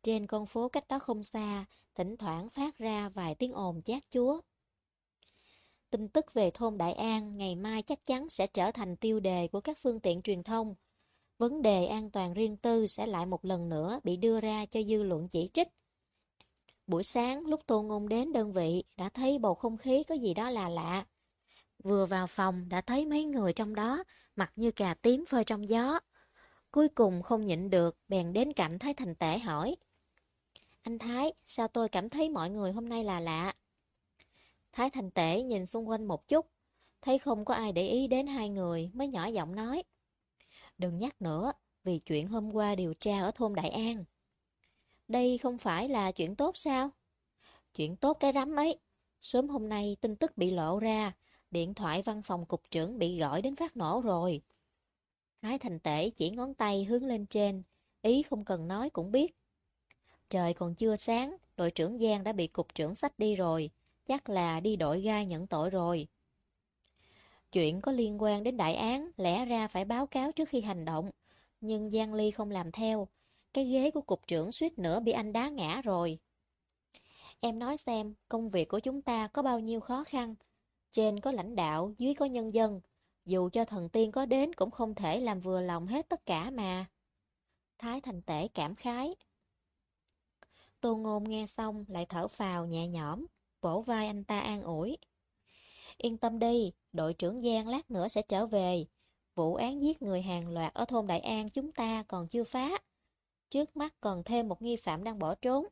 Trên con phố cách đó không xa, thỉnh thoảng phát ra vài tiếng ồn chát chúa. Tin tức về thôn Đại An ngày mai chắc chắn sẽ trở thành tiêu đề của các phương tiện truyền thông. Vấn đề an toàn riêng tư sẽ lại một lần nữa bị đưa ra cho dư luận chỉ trích. Buổi sáng lúc Tô Ngôn đến đơn vị đã thấy bầu không khí có gì đó là lạ. Vừa vào phòng đã thấy mấy người trong đó mặt như cà tím phơi trong gió. Cuối cùng không nhịn được bèn đến cạnh Thái Thành Tể hỏi. Anh Thái, sao tôi cảm thấy mọi người hôm nay là lạ? Thái Thành Tể nhìn xung quanh một chút, thấy không có ai để ý đến hai người mới nhỏ giọng nói. Đừng nhắc nữa, vì chuyện hôm qua điều tra ở thôn Đại An. Đây không phải là chuyện tốt sao? Chuyện tốt cái rắm ấy. Sớm hôm nay tin tức bị lộ ra, điện thoại văn phòng cục trưởng bị gọi đến phát nổ rồi. Thái Thành Tể chỉ ngón tay hướng lên trên, ý không cần nói cũng biết. Trời còn chưa sáng, đội trưởng Giang đã bị cục trưởng sách đi rồi, chắc là đi đội gai nhận tội rồi. Chuyện có liên quan đến đại án, lẽ ra phải báo cáo trước khi hành động, nhưng Giang Ly không làm theo, cái ghế của cục trưởng suýt nữa bị anh đá ngã rồi. Em nói xem, công việc của chúng ta có bao nhiêu khó khăn. Trên có lãnh đạo, dưới có nhân dân. Dù cho thần tiên có đến cũng không thể làm vừa lòng hết tất cả mà. Thái thành tể cảm khái. Tô Ngôn nghe xong lại thở phào nhẹ nhõm, vỗ vai anh ta an ủi. Yên tâm đi, đội trưởng Giang lát nữa sẽ trở về. Vụ án giết người hàng loạt ở thôn Đại An chúng ta còn chưa phá. Trước mắt còn thêm một nghi phạm đang bỏ trốn.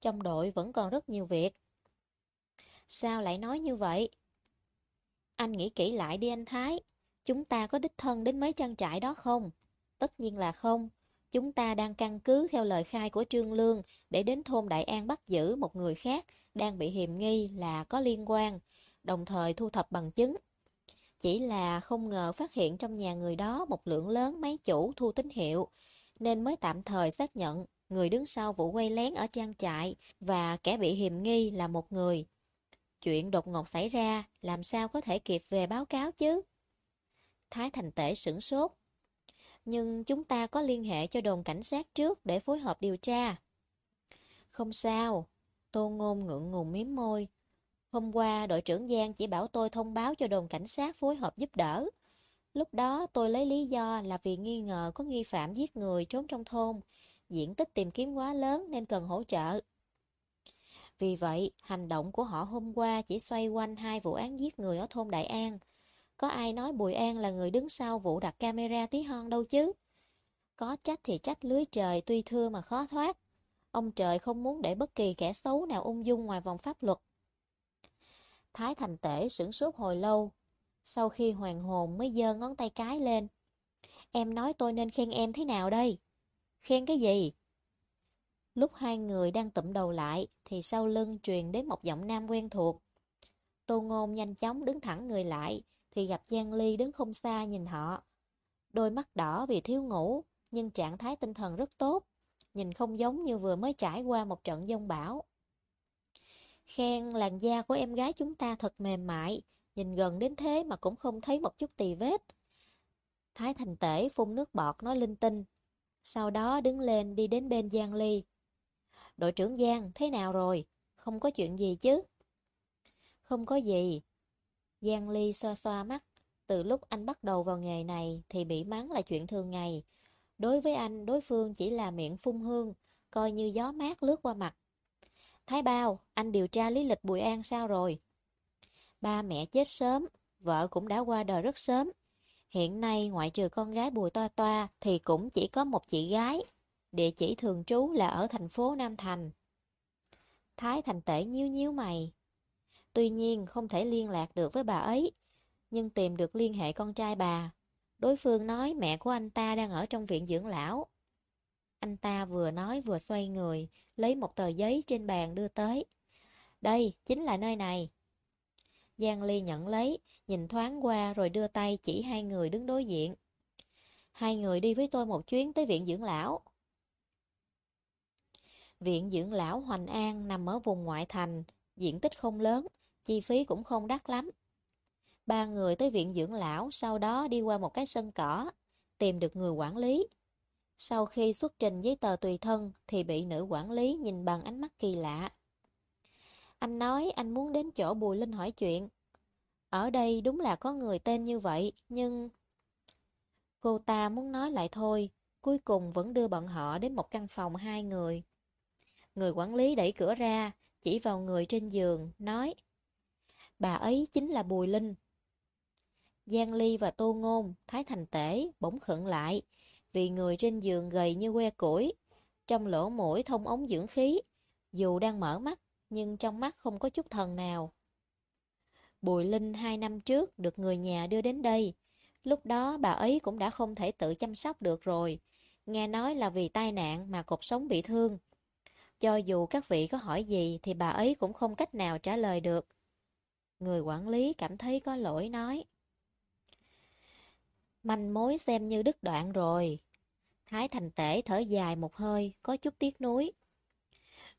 Trong đội vẫn còn rất nhiều việc. Sao lại nói như vậy? Anh nghĩ kỹ lại đi anh Thái. Chúng ta có đích thân đến mấy trang trại đó không? Tất nhiên là không. Chúng ta đang căn cứ theo lời khai của Trương Lương để đến thôn Đại An bắt giữ một người khác đang bị hiềm nghi là có liên quan, đồng thời thu thập bằng chứng. Chỉ là không ngờ phát hiện trong nhà người đó một lượng lớn máy chủ thu tín hiệu, nên mới tạm thời xác nhận người đứng sau vụ quay lén ở trang trại và kẻ bị hiềm nghi là một người. Chuyện đột ngột xảy ra, làm sao có thể kịp về báo cáo chứ? Thái Thành Tể sửng sốt, nhưng chúng ta có liên hệ cho đồn cảnh sát trước để phối hợp điều tra. Không sao, Tô Ngôn ngượng ngùng miếm môi. Hôm qua đội trưởng Giang chỉ bảo tôi thông báo cho đồn cảnh sát phối hợp giúp đỡ. Lúc đó tôi lấy lý do là vì nghi ngờ có nghi phạm giết người trốn trong thôn, diện tích tìm kiếm quá lớn nên cần hỗ trợ. Vì vậy, hành động của họ hôm qua chỉ xoay quanh hai vụ án giết người ở thôn Đại An. Có ai nói Bùi An là người đứng sau vụ đặt camera tí hon đâu chứ? Có trách thì trách lưới trời, tuy thưa mà khó thoát. Ông trời không muốn để bất kỳ kẻ xấu nào ung dung ngoài vòng pháp luật. Thái Thành Tể sửng sốt hồi lâu. Sau khi hoàn hồn mới giơ ngón tay cái lên. Em nói tôi nên khen em thế nào đây? Khen cái gì? Lúc hai người đang tụm đầu lại thì sau lưng truyền đến một giọng nam quen thuộc. Tô Ngôn nhanh chóng đứng thẳng người lại thì gặp Giang Ly đứng không xa nhìn họ. Đôi mắt đỏ vì thiếu ngủ nhưng trạng thái tinh thần rất tốt. Nhìn không giống như vừa mới trải qua một trận giông bão. Khen làn da của em gái chúng ta thật mềm mại, nhìn gần đến thế mà cũng không thấy một chút tì vết. Thái Thành Tể phun nước bọt nói linh tinh. Sau đó đứng lên đi đến bên Giang Ly. Đội trưởng Giang, thế nào rồi? Không có chuyện gì chứ? Không có gì. Giang Ly xoa xoa mắt. Từ lúc anh bắt đầu vào nghề này thì bị mắng là chuyện thường ngày. Đối với anh, đối phương chỉ là miệng phun hương, coi như gió mát lướt qua mặt. Thái Bao, anh điều tra lý lịch Bùi An sao rồi? Ba mẹ chết sớm, vợ cũng đã qua đời rất sớm. Hiện nay ngoại trừ con gái Bùi Toa Toa thì cũng chỉ có một chị gái. Địa chỉ thường trú là ở thành phố Nam Thành. Thái Thành Tể nhíu nhíu mày. Tuy nhiên không thể liên lạc được với bà ấy, nhưng tìm được liên hệ con trai bà. Đối phương nói mẹ của anh ta đang ở trong viện dưỡng lão. Anh ta vừa nói vừa xoay người, lấy một tờ giấy trên bàn đưa tới. Đây, chính là nơi này. Giang Ly nhận lấy, nhìn thoáng qua rồi đưa tay chỉ hai người đứng đối diện. Hai người đi với tôi một chuyến tới viện dưỡng lão. Viện dưỡng lão Hoành An nằm ở vùng ngoại thành, diện tích không lớn, chi phí cũng không đắt lắm. Ba người tới viện dưỡng lão, sau đó đi qua một cái sân cỏ, tìm được người quản lý. Sau khi xuất trình giấy tờ tùy thân thì bị nữ quản lý nhìn bằng ánh mắt kỳ lạ. Anh nói anh muốn đến chỗ Bùi Linh hỏi chuyện. Ở đây đúng là có người tên như vậy, nhưng... Cô ta muốn nói lại thôi, cuối cùng vẫn đưa bọn họ đến một căn phòng hai người. Người quản lý đẩy cửa ra, chỉ vào người trên giường, nói Bà ấy chính là Bùi Linh. Giang Ly và Tô Ngôn, Thái Thành Tể, bỗng khựng lại, vì người trên giường gầy như que củi, trong lỗ mũi thông ống dưỡng khí, dù đang mở mắt, nhưng trong mắt không có chút thần nào. Bùi Linh hai năm trước được người nhà đưa đến đây, lúc đó bà ấy cũng đã không thể tự chăm sóc được rồi, nghe nói là vì tai nạn mà cột sống bị thương. Cho dù các vị có hỏi gì thì bà ấy cũng không cách nào trả lời được. Người quản lý cảm thấy có lỗi nói. Manh mối xem như đứt đoạn rồi. Thái Thành Tể thở dài một hơi, có chút tiếc nuối.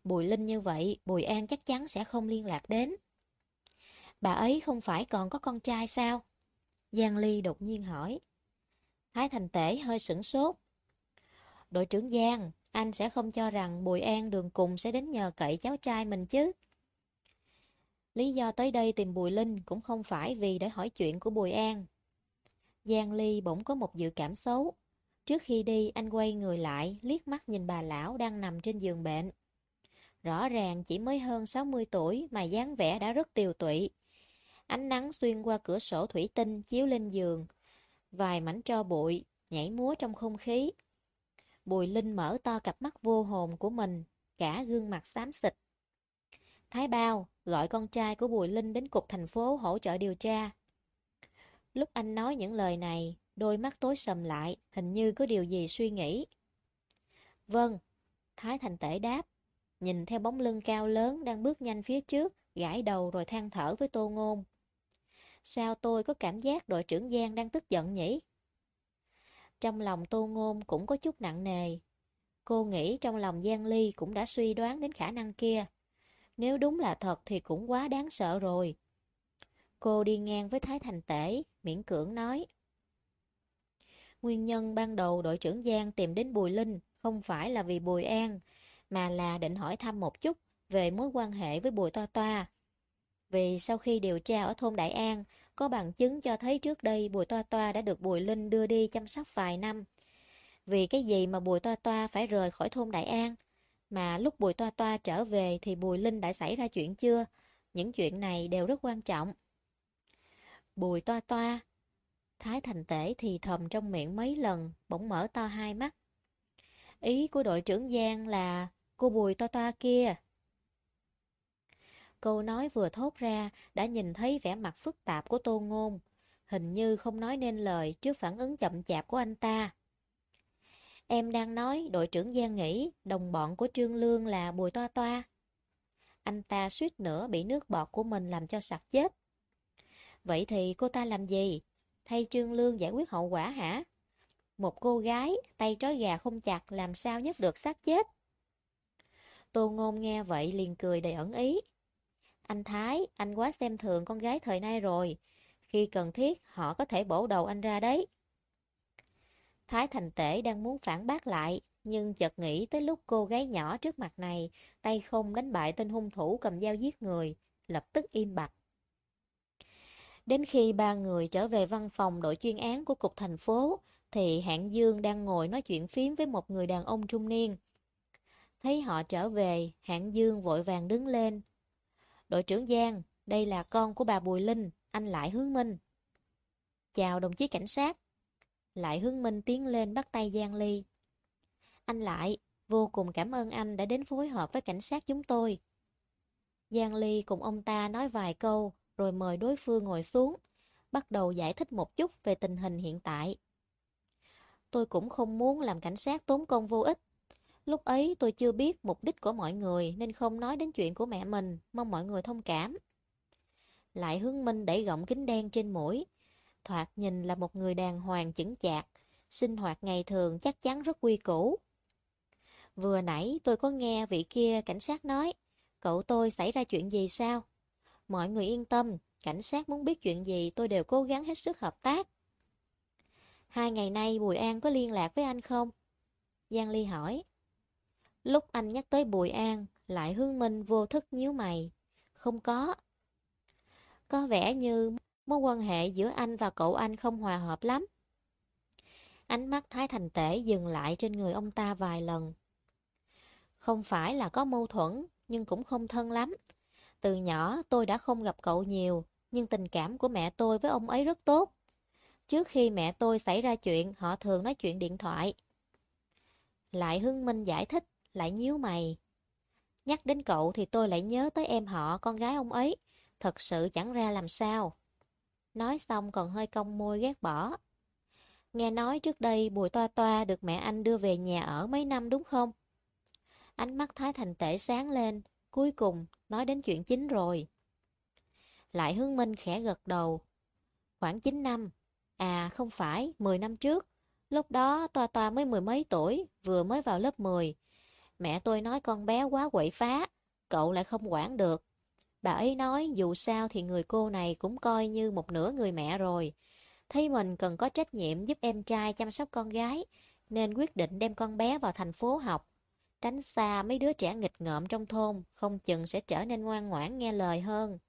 Bùi Linh như vậy, Bùi An chắc chắn sẽ không liên lạc đến. Bà ấy không phải còn có con trai sao? Giang Ly đột nhiên hỏi. Thái Thành Tể hơi sửng sốt. Đội trưởng Giang, anh sẽ không cho rằng Bùi An đường cùng sẽ đến nhờ cậy cháu trai mình chứ. Lý do tới đây tìm Bùi Linh cũng không phải vì để hỏi chuyện của Bùi An. Giang Ly bỗng có một dự cảm xấu. Trước khi đi, anh quay người lại, liếc mắt nhìn bà lão đang nằm trên giường bệnh. Rõ ràng chỉ mới hơn 60 tuổi mà dáng vẻ đã rất tiều tụy. Ánh nắng xuyên qua cửa sổ thủy tinh chiếu lên giường. Vài mảnh tro bụi, nhảy múa trong không khí. Bùi Linh mở to cặp mắt vô hồn của mình, cả gương mặt xám xịt. Thái Bao gọi con trai của Bùi Linh đến cục thành phố hỗ trợ điều tra. Lúc anh nói những lời này, đôi mắt tối sầm lại, hình như có điều gì suy nghĩ. Vâng, Thái Thành Tể đáp, nhìn theo bóng lưng cao lớn đang bước nhanh phía trước, gãi đầu rồi than thở với Tô Ngôn. Sao tôi có cảm giác đội trưởng Giang đang tức giận nhỉ? Trong lòng Tô Ngôn cũng có chút nặng nề. Cô nghĩ trong lòng Giang Ly cũng đã suy đoán đến khả năng kia. Nếu đúng là thật thì cũng quá đáng sợ rồi. Cô đi ngang với Thái Thành Tể, miễn cưỡng nói. Nguyên nhân ban đầu đội trưởng Giang tìm đến Bùi Linh không phải là vì Bùi An, mà là định hỏi thăm một chút về mối quan hệ với Bùi Toa Toa. Vì sau khi điều tra ở thôn Đại An, có bằng chứng cho thấy trước đây Bùi Toa Toa đã được Bùi Linh đưa đi chăm sóc vài năm. Vì cái gì mà Bùi Toa Toa phải rời khỏi thôn Đại An? Mà lúc Bùi Toa Toa trở về thì Bùi Linh đã xảy ra chuyện chưa? Những chuyện này đều rất quan trọng. Bùi Toa Toa Thái Thành Tể thì thầm trong miệng mấy lần, bỗng mở to hai mắt, Ý của đội trưởng Giang là cô Bùi Toa Toa kia. Câu nói vừa thốt ra đã nhìn thấy vẻ mặt phức tạp của Tô Ngôn, hình như không nói nên lời trước phản ứng chậm chạp của anh ta. Em đang nói đội trưởng Giang nghĩ đồng bọn của Trương Lương là Bùi Toa Toa. Anh ta suýt nữa bị nước bọt của mình làm cho sặc chết. Vậy thì cô ta làm gì? Thay Trương Lương giải quyết hậu quả hả? Một cô gái, tay trói gà không chặt làm sao nhất được xác chết? Tô Ngôn nghe vậy liền cười đầy ẩn ý. Anh Thái, anh quá xem thường con gái thời nay rồi. Khi cần thiết, họ có thể bổ đầu anh ra đấy. Thái Thành Tể đang muốn phản bác lại, nhưng chợt nghĩ tới lúc cô gái nhỏ trước mặt này, tay không đánh bại tên hung thủ cầm dao giết người, lập tức im bặt. Đến khi ba người trở về văn phòng đội chuyên án của cục thành phố, thì Hạng Dương đang ngồi nói chuyện phím với một người đàn ông trung niên. Thấy họ trở về, Hạng Dương vội vàng đứng lên. Đội trưởng Giang, đây là con của bà Bùi Linh, anh Lại Hướng Minh. Chào đồng chí cảnh sát. Lại Hướng Minh tiến lên bắt tay Giang Ly. Anh Lại, vô cùng cảm ơn anh đã đến phối hợp với cảnh sát chúng tôi. Giang Ly cùng ông ta nói vài câu rồi mời đối phương ngồi xuống, bắt đầu giải thích một chút về tình hình hiện tại. Tôi cũng không muốn làm cảnh sát tốn công vô ích. Lúc ấy tôi chưa biết mục đích của mọi người nên không nói đến chuyện của mẹ mình, mong mọi người thông cảm. Lại hướng minh đẩy gọng kính đen trên mũi. Thoạt nhìn là một người đàng hoàng chững chạc, sinh hoạt ngày thường chắc chắn rất quy củ. Vừa nãy tôi có nghe vị kia cảnh sát nói, cậu tôi xảy ra chuyện gì sao? Mọi người yên tâm, cảnh sát muốn biết chuyện gì tôi đều cố gắng hết sức hợp tác. Hai ngày nay Bùi An có liên lạc với anh không? Giang Ly hỏi. Lúc anh nhắc tới Bùi An, lại hương minh vô thức nhíu mày. Không có. Có vẻ như mối quan hệ giữa anh và cậu anh không hòa hợp lắm. Ánh mắt Thái Thành Tể dừng lại trên người ông ta vài lần. Không phải là có mâu thuẫn, nhưng cũng không thân lắm. Từ nhỏ tôi đã không gặp cậu nhiều, nhưng tình cảm của mẹ tôi với ông ấy rất tốt. Trước khi mẹ tôi xảy ra chuyện, họ thường nói chuyện điện thoại. Lại Hưng Minh giải thích, lại nhíu mày. Nhắc đến cậu thì tôi lại nhớ tới em họ, con gái ông ấy. Thật sự chẳng ra làm sao. Nói xong còn hơi cong môi ghét bỏ. Nghe nói trước đây Bùi Toa Toa được mẹ anh đưa về nhà ở mấy năm đúng không? Ánh mắt Thái Thành Tể sáng lên, cuối cùng nói đến chuyện chính rồi. Lại Hương Minh khẽ gật đầu. Khoảng 9 năm. À không phải, 10 năm trước. Lúc đó Toa Toa mới mười mấy tuổi, vừa mới vào lớp 10. Mẹ tôi nói con bé quá quậy phá, cậu lại không quản được. Bà ấy nói dù sao thì người cô này cũng coi như một nửa người mẹ rồi. Thấy mình cần có trách nhiệm giúp em trai chăm sóc con gái, nên quyết định đem con bé vào thành phố học. Tránh xa mấy đứa trẻ nghịch ngợm trong thôn, không chừng sẽ trở nên ngoan ngoãn nghe lời hơn.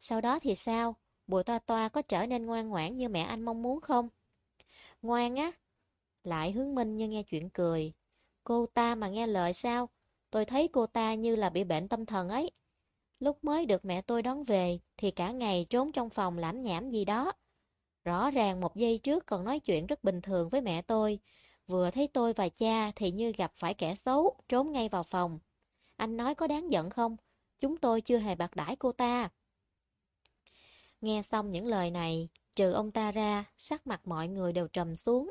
Sau đó thì sao? Bùi toa toa có trở nên ngoan ngoãn như mẹ anh mong muốn không? Ngoan á? Lại hướng minh như nghe chuyện cười. Cô ta mà nghe lời sao? Tôi thấy cô ta như là bị bệnh tâm thần ấy. Lúc mới được mẹ tôi đón về thì cả ngày trốn trong phòng lãm nhảm gì đó. Rõ ràng một giây trước còn nói chuyện rất bình thường với mẹ tôi. Vừa thấy tôi và cha thì như gặp phải kẻ xấu, trốn ngay vào phòng. Anh nói có đáng giận không? Chúng tôi chưa hề bạc đãi cô ta. Nghe xong những lời này, trừ ông ta ra, sắc mặt mọi người đều trầm xuống.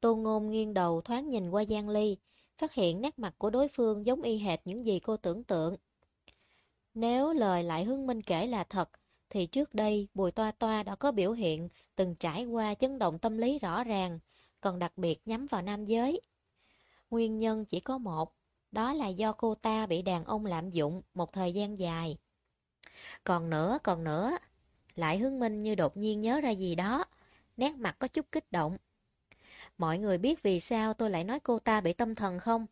Tô Ngôn nghiêng đầu thoáng nhìn qua Giang Ly, phát hiện nét mặt của đối phương giống y hệt những gì cô tưởng tượng. Nếu lời lại Hương Minh kể là thật, thì trước đây Bùi Toa Toa đã có biểu hiện từng trải qua chấn động tâm lý rõ ràng, còn đặc biệt nhắm vào nam giới. Nguyên nhân chỉ có một, đó là do cô ta bị đàn ông lạm dụng một thời gian dài. Còn nữa, còn nữa, lại Hương Minh như đột nhiên nhớ ra gì đó, nét mặt có chút kích động. Mọi người biết vì sao tôi lại nói cô ta bị tâm thần không?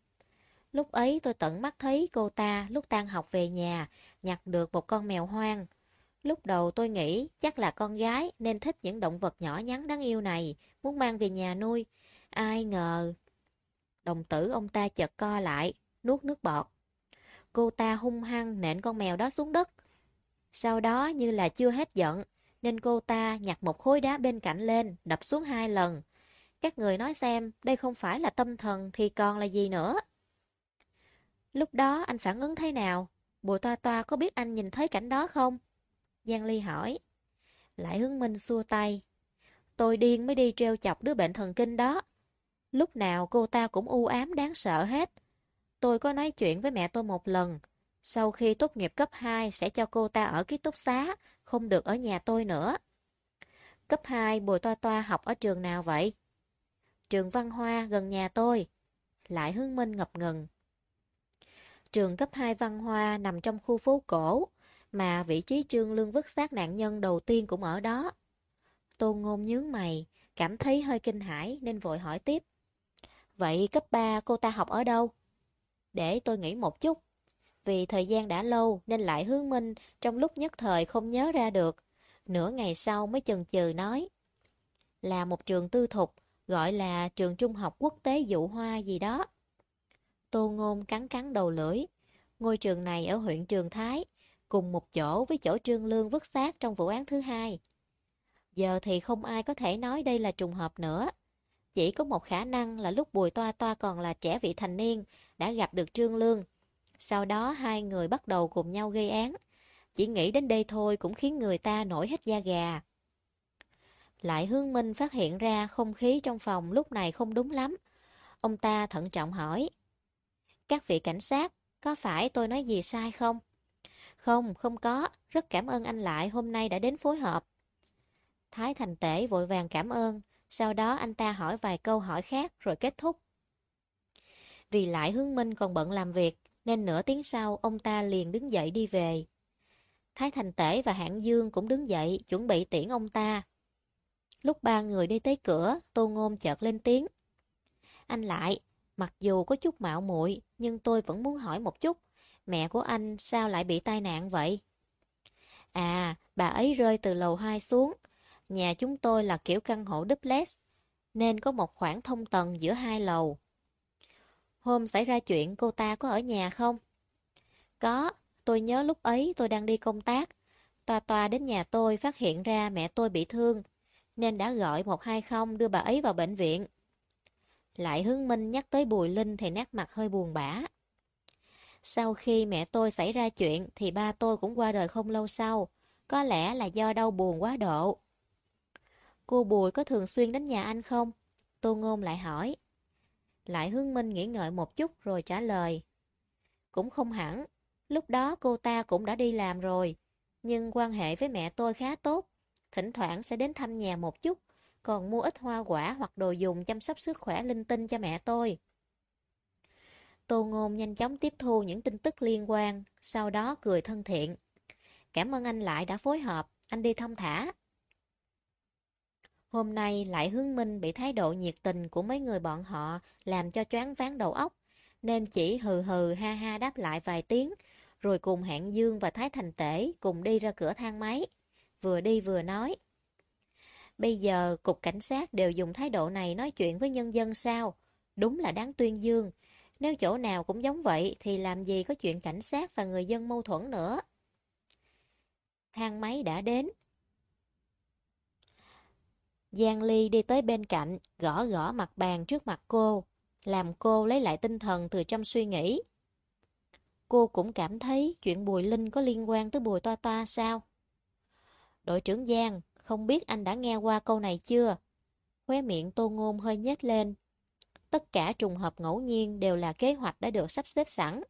Lúc ấy tôi tận mắt thấy cô ta lúc tan học về nhà nhặt được một con mèo hoang. Lúc đầu tôi nghĩ chắc là con gái nên thích những động vật nhỏ nhắn đáng yêu này, muốn mang về nhà nuôi. Ai ngờ... Đồng tử ông ta chợt co lại, nuốt nước bọt. Cô ta hung hăng nện con mèo đó xuống đất. Sau đó như là chưa hết giận, nên cô ta nhặt một khối đá bên cạnh lên, đập xuống hai lần. Các người nói xem, đây không phải là tâm thần thì còn là gì nữa? Lúc đó anh phản ứng thế nào? Bùi toa toa có biết anh nhìn thấy cảnh đó không? Giang Ly hỏi. Lại hướng minh xua tay. Tôi điên mới đi treo chọc đứa bệnh thần kinh đó. Lúc nào cô ta cũng u ám đáng sợ hết. Tôi có nói chuyện với mẹ tôi một lần. Sau khi tốt nghiệp cấp 2 sẽ cho cô ta ở ký túc xá, không được ở nhà tôi nữa. Cấp 2 Bùi Toa Toa học ở trường nào vậy? Trường Văn Hoa gần nhà tôi. Lại hướng minh ngập ngừng. Trường cấp 2 Văn Hoa nằm trong khu phố cổ, mà vị trí trương lương vứt xác nạn nhân đầu tiên cũng ở đó. Tô Ngôn nhướng mày, cảm thấy hơi kinh hãi nên vội hỏi tiếp. Vậy cấp 3 cô ta học ở đâu? Để tôi nghĩ một chút. Vì thời gian đã lâu nên lại hướng minh trong lúc nhất thời không nhớ ra được. Nửa ngày sau mới chần chừ nói. Là một trường tư thục, gọi là trường trung học quốc tế dụ hoa gì đó. Tô Ngôn cắn cắn đầu lưỡi. Ngôi trường này ở huyện Trường Thái, cùng một chỗ với chỗ Trương Lương vứt xác trong vụ án thứ hai. Giờ thì không ai có thể nói đây là trùng hợp nữa. Chỉ có một khả năng là lúc Bùi Toa Toa còn là trẻ vị thành niên, đã gặp được Trương Lương. Sau đó hai người bắt đầu cùng nhau gây án. Chỉ nghĩ đến đây thôi cũng khiến người ta nổi hết da gà. Lại Hương Minh phát hiện ra không khí trong phòng lúc này không đúng lắm. Ông ta thận trọng hỏi. Các vị cảnh sát, có phải tôi nói gì sai không? Không, không có. Rất cảm ơn anh lại hôm nay đã đến phối hợp. Thái Thành Tể vội vàng cảm ơn. Sau đó anh ta hỏi vài câu hỏi khác rồi kết thúc. Vì lại hướng minh còn bận làm việc, nên nửa tiếng sau ông ta liền đứng dậy đi về. Thái Thành Tể và Hạng Dương cũng đứng dậy chuẩn bị tiễn ông ta. Lúc ba người đi tới cửa, Tô Ngôn chợt lên tiếng. Anh lại, mặc dù có chút mạo muội nhưng tôi vẫn muốn hỏi một chút. Mẹ của anh sao lại bị tai nạn vậy? À, bà ấy rơi từ lầu 2 xuống. Nhà chúng tôi là kiểu căn hộ duplex, nên có một khoảng thông tầng giữa hai lầu. Hôm xảy ra chuyện cô ta có ở nhà không? Có, tôi nhớ lúc ấy tôi đang đi công tác. Toa toa đến nhà tôi phát hiện ra mẹ tôi bị thương, nên đã gọi 120 đưa bà ấy vào bệnh viện. Lại hướng minh nhắc tới Bùi Linh thì nét mặt hơi buồn bã. Sau khi mẹ tôi xảy ra chuyện thì ba tôi cũng qua đời không lâu sau. Có lẽ là do đau buồn quá độ. Cô Bùi có thường xuyên đến nhà anh không? Tô Ngôn lại hỏi. Lại Hương Minh nghĩ ngợi một chút rồi trả lời. Cũng không hẳn. Lúc đó cô ta cũng đã đi làm rồi. Nhưng quan hệ với mẹ tôi khá tốt. Thỉnh thoảng sẽ đến thăm nhà một chút. Còn mua ít hoa quả hoặc đồ dùng chăm sóc sức khỏe linh tinh cho mẹ tôi. Tô Ngôn nhanh chóng tiếp thu những tin tức liên quan, sau đó cười thân thiện. Cảm ơn anh lại đã phối hợp, anh đi thông thả. Hôm nay lại hướng minh bị thái độ nhiệt tình của mấy người bọn họ làm cho choáng ván đầu óc, nên chỉ hừ hừ ha ha đáp lại vài tiếng, rồi cùng Hạng Dương và Thái Thành Tể cùng đi ra cửa thang máy. Vừa đi vừa nói. Bây giờ cục cảnh sát đều dùng thái độ này nói chuyện với nhân dân sao? Đúng là đáng tuyên dương. Nếu chỗ nào cũng giống vậy thì làm gì có chuyện cảnh sát và người dân mâu thuẫn nữa. Thang máy đã đến. Giang Ly đi tới bên cạnh, gõ gõ mặt bàn trước mặt cô, làm cô lấy lại tinh thần từ trong suy nghĩ. Cô cũng cảm thấy chuyện Bùi Linh có liên quan tới Bùi Toa Toa sao? Đội trưởng Giang, không biết anh đã nghe qua câu này chưa? Khóe miệng tô ngôn hơi nhếch lên. Tất cả trùng hợp ngẫu nhiên đều là kế hoạch đã được sắp xếp sẵn.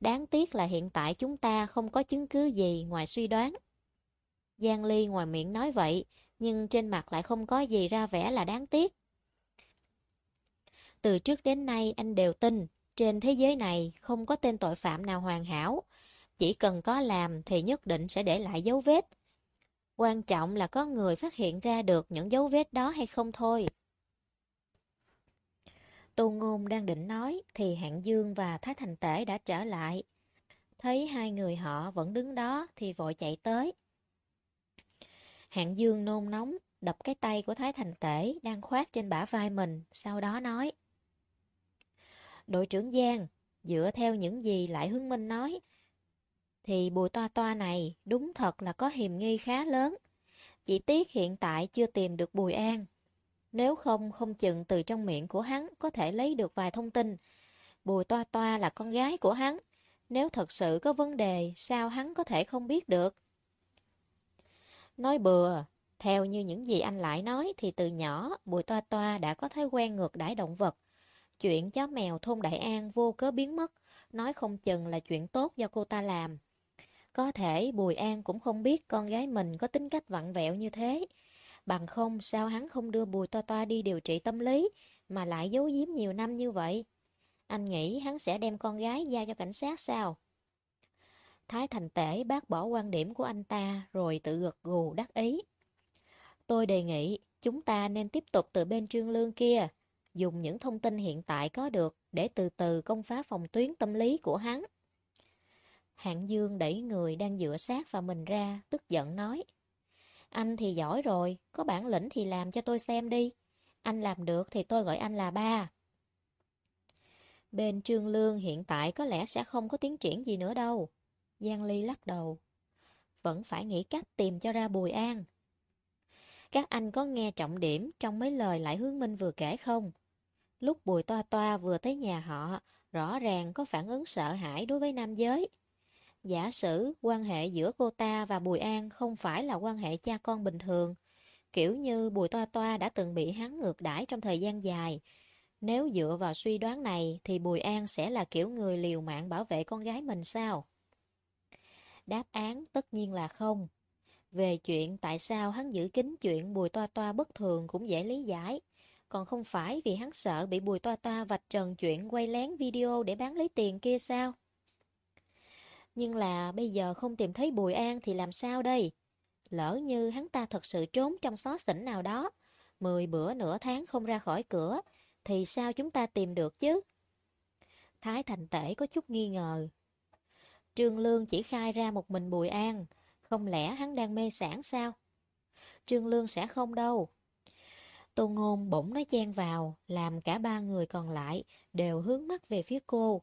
Đáng tiếc là hiện tại chúng ta không có chứng cứ gì ngoài suy đoán. Giang Ly ngoài miệng nói vậy, nhưng trên mặt lại không có gì ra vẻ là đáng tiếc. Từ trước đến nay anh đều tin, trên thế giới này không có tên tội phạm nào hoàn hảo. Chỉ cần có làm thì nhất định sẽ để lại dấu vết. Quan trọng là có người phát hiện ra được những dấu vết đó hay không thôi. Tô Ngôn đang định nói thì Hạng Dương và Thái Thành Tể đã trở lại. Thấy hai người họ vẫn đứng đó thì vội chạy tới. Hạng Dương nôn nóng, đập cái tay của Thái Thành Tể đang khoát trên bả vai mình, sau đó nói. Đội trưởng Giang, dựa theo những gì Lại Hướng Minh nói, thì bùi toa toa này đúng thật là có hiềm nghi khá lớn. Chỉ tiếc hiện tại chưa tìm được Bùi An. Nếu không, không chừng từ trong miệng của hắn có thể lấy được vài thông tin. Bùi Toa Toa là con gái của hắn. Nếu thật sự có vấn đề, sao hắn có thể không biết được? Nói bừa, theo như những gì anh lại nói thì từ nhỏ Bùi Toa Toa đã có thói quen ngược đãi động vật. Chuyện chó mèo thôn Đại An vô cớ biến mất, nói không chừng là chuyện tốt do cô ta làm. Có thể Bùi An cũng không biết con gái mình có tính cách vặn vẹo như thế. Bằng không sao hắn không đưa Bùi Toa Toa đi điều trị tâm lý mà lại giấu giếm nhiều năm như vậy. Anh nghĩ hắn sẽ đem con gái giao cho cảnh sát sao? Thái Thành Tể bác bỏ quan điểm của anh ta rồi tự gật gù đắc ý. Tôi đề nghị chúng ta nên tiếp tục từ bên trương lương kia, dùng những thông tin hiện tại có được để từ từ công phá phòng tuyến tâm lý của hắn. Hạng Dương đẩy người đang dựa sát vào mình ra, tức giận nói. Anh thì giỏi rồi, có bản lĩnh thì làm cho tôi xem đi. Anh làm được thì tôi gọi anh là ba. Bên Trương Lương hiện tại có lẽ sẽ không có tiến triển gì nữa đâu. Giang Ly lắc đầu. Vẫn phải nghĩ cách tìm cho ra Bùi An. Các anh có nghe trọng điểm trong mấy lời lại hướng minh vừa kể không? Lúc Bùi Toa Toa vừa tới nhà họ, rõ ràng có phản ứng sợ hãi đối với nam giới. Giả sử quan hệ giữa cô ta và Bùi An không phải là quan hệ cha con bình thường, kiểu như Bùi Toa Toa đã từng bị hắn ngược đãi trong thời gian dài. Nếu dựa vào suy đoán này thì Bùi An sẽ là kiểu người liều mạng bảo vệ con gái mình sao? Đáp án tất nhiên là không. Về chuyện tại sao hắn giữ kín chuyện Bùi Toa Toa bất thường cũng dễ lý giải. Còn không phải vì hắn sợ bị Bùi Toa Toa vạch trần chuyện quay lén video để bán lấy tiền kia sao? Nhưng là bây giờ không tìm thấy Bùi An thì làm sao đây? Lỡ như hắn ta thật sự trốn trong xó xỉnh nào đó, mười bữa nửa tháng không ra khỏi cửa, thì sao chúng ta tìm được chứ? Thái Thành Tể có chút nghi ngờ. Trương Lương chỉ khai ra một mình Bùi An, không lẽ hắn đang mê sản sao? Trương Lương sẽ không đâu. Tô Ngôn bỗng nói chen vào, làm cả ba người còn lại đều hướng mắt về phía cô.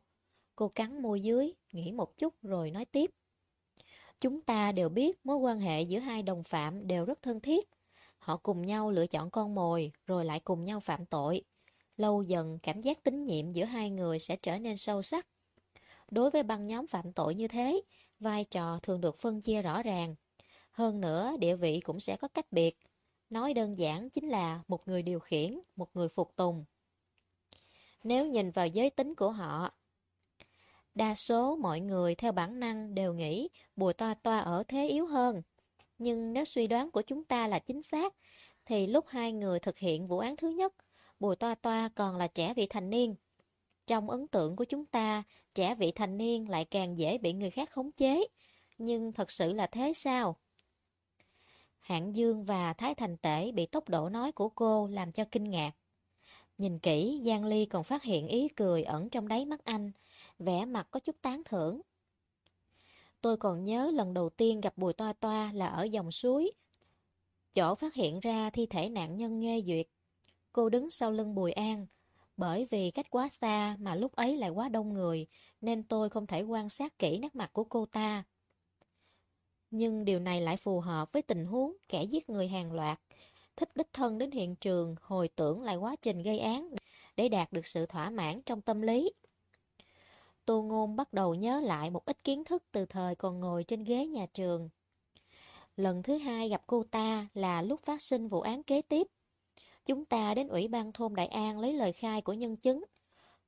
Cô cắn môi dưới, nghĩ một chút rồi nói tiếp. Chúng ta đều biết mối quan hệ giữa hai đồng phạm đều rất thân thiết. Họ cùng nhau lựa chọn con mồi, rồi lại cùng nhau phạm tội. Lâu dần, cảm giác tín nhiệm giữa hai người sẽ trở nên sâu sắc. Đối với băng nhóm phạm tội như thế, vai trò thường được phân chia rõ ràng. Hơn nữa, địa vị cũng sẽ có cách biệt. Nói đơn giản chính là một người điều khiển, một người phục tùng. Nếu nhìn vào giới tính của họ, đa số mọi người theo bản năng đều nghĩ bùi toa toa ở thế yếu hơn. Nhưng nếu suy đoán của chúng ta là chính xác, thì lúc hai người thực hiện vụ án thứ nhất, bùi toa toa còn là trẻ vị thành niên. Trong ấn tượng của chúng ta, trẻ vị thành niên lại càng dễ bị người khác khống chế. Nhưng thật sự là thế sao? Hạng Dương và Thái Thành Tể bị tốc độ nói của cô làm cho kinh ngạc. Nhìn kỹ, Giang Ly còn phát hiện ý cười ẩn trong đáy mắt anh, vẻ mặt có chút tán thưởng. Tôi còn nhớ lần đầu tiên gặp Bùi Toa Toa là ở dòng suối. Chỗ phát hiện ra thi thể nạn nhân nghe duyệt. Cô đứng sau lưng Bùi An, bởi vì cách quá xa mà lúc ấy lại quá đông người, nên tôi không thể quan sát kỹ nét mặt của cô ta. Nhưng điều này lại phù hợp với tình huống kẻ giết người hàng loạt, thích đích thân đến hiện trường, hồi tưởng lại quá trình gây án để đạt được sự thỏa mãn trong tâm lý. Tô Ngôn bắt đầu nhớ lại một ít kiến thức từ thời còn ngồi trên ghế nhà trường. Lần thứ hai gặp cô ta là lúc phát sinh vụ án kế tiếp. Chúng ta đến Ủy ban thôn Đại An lấy lời khai của nhân chứng.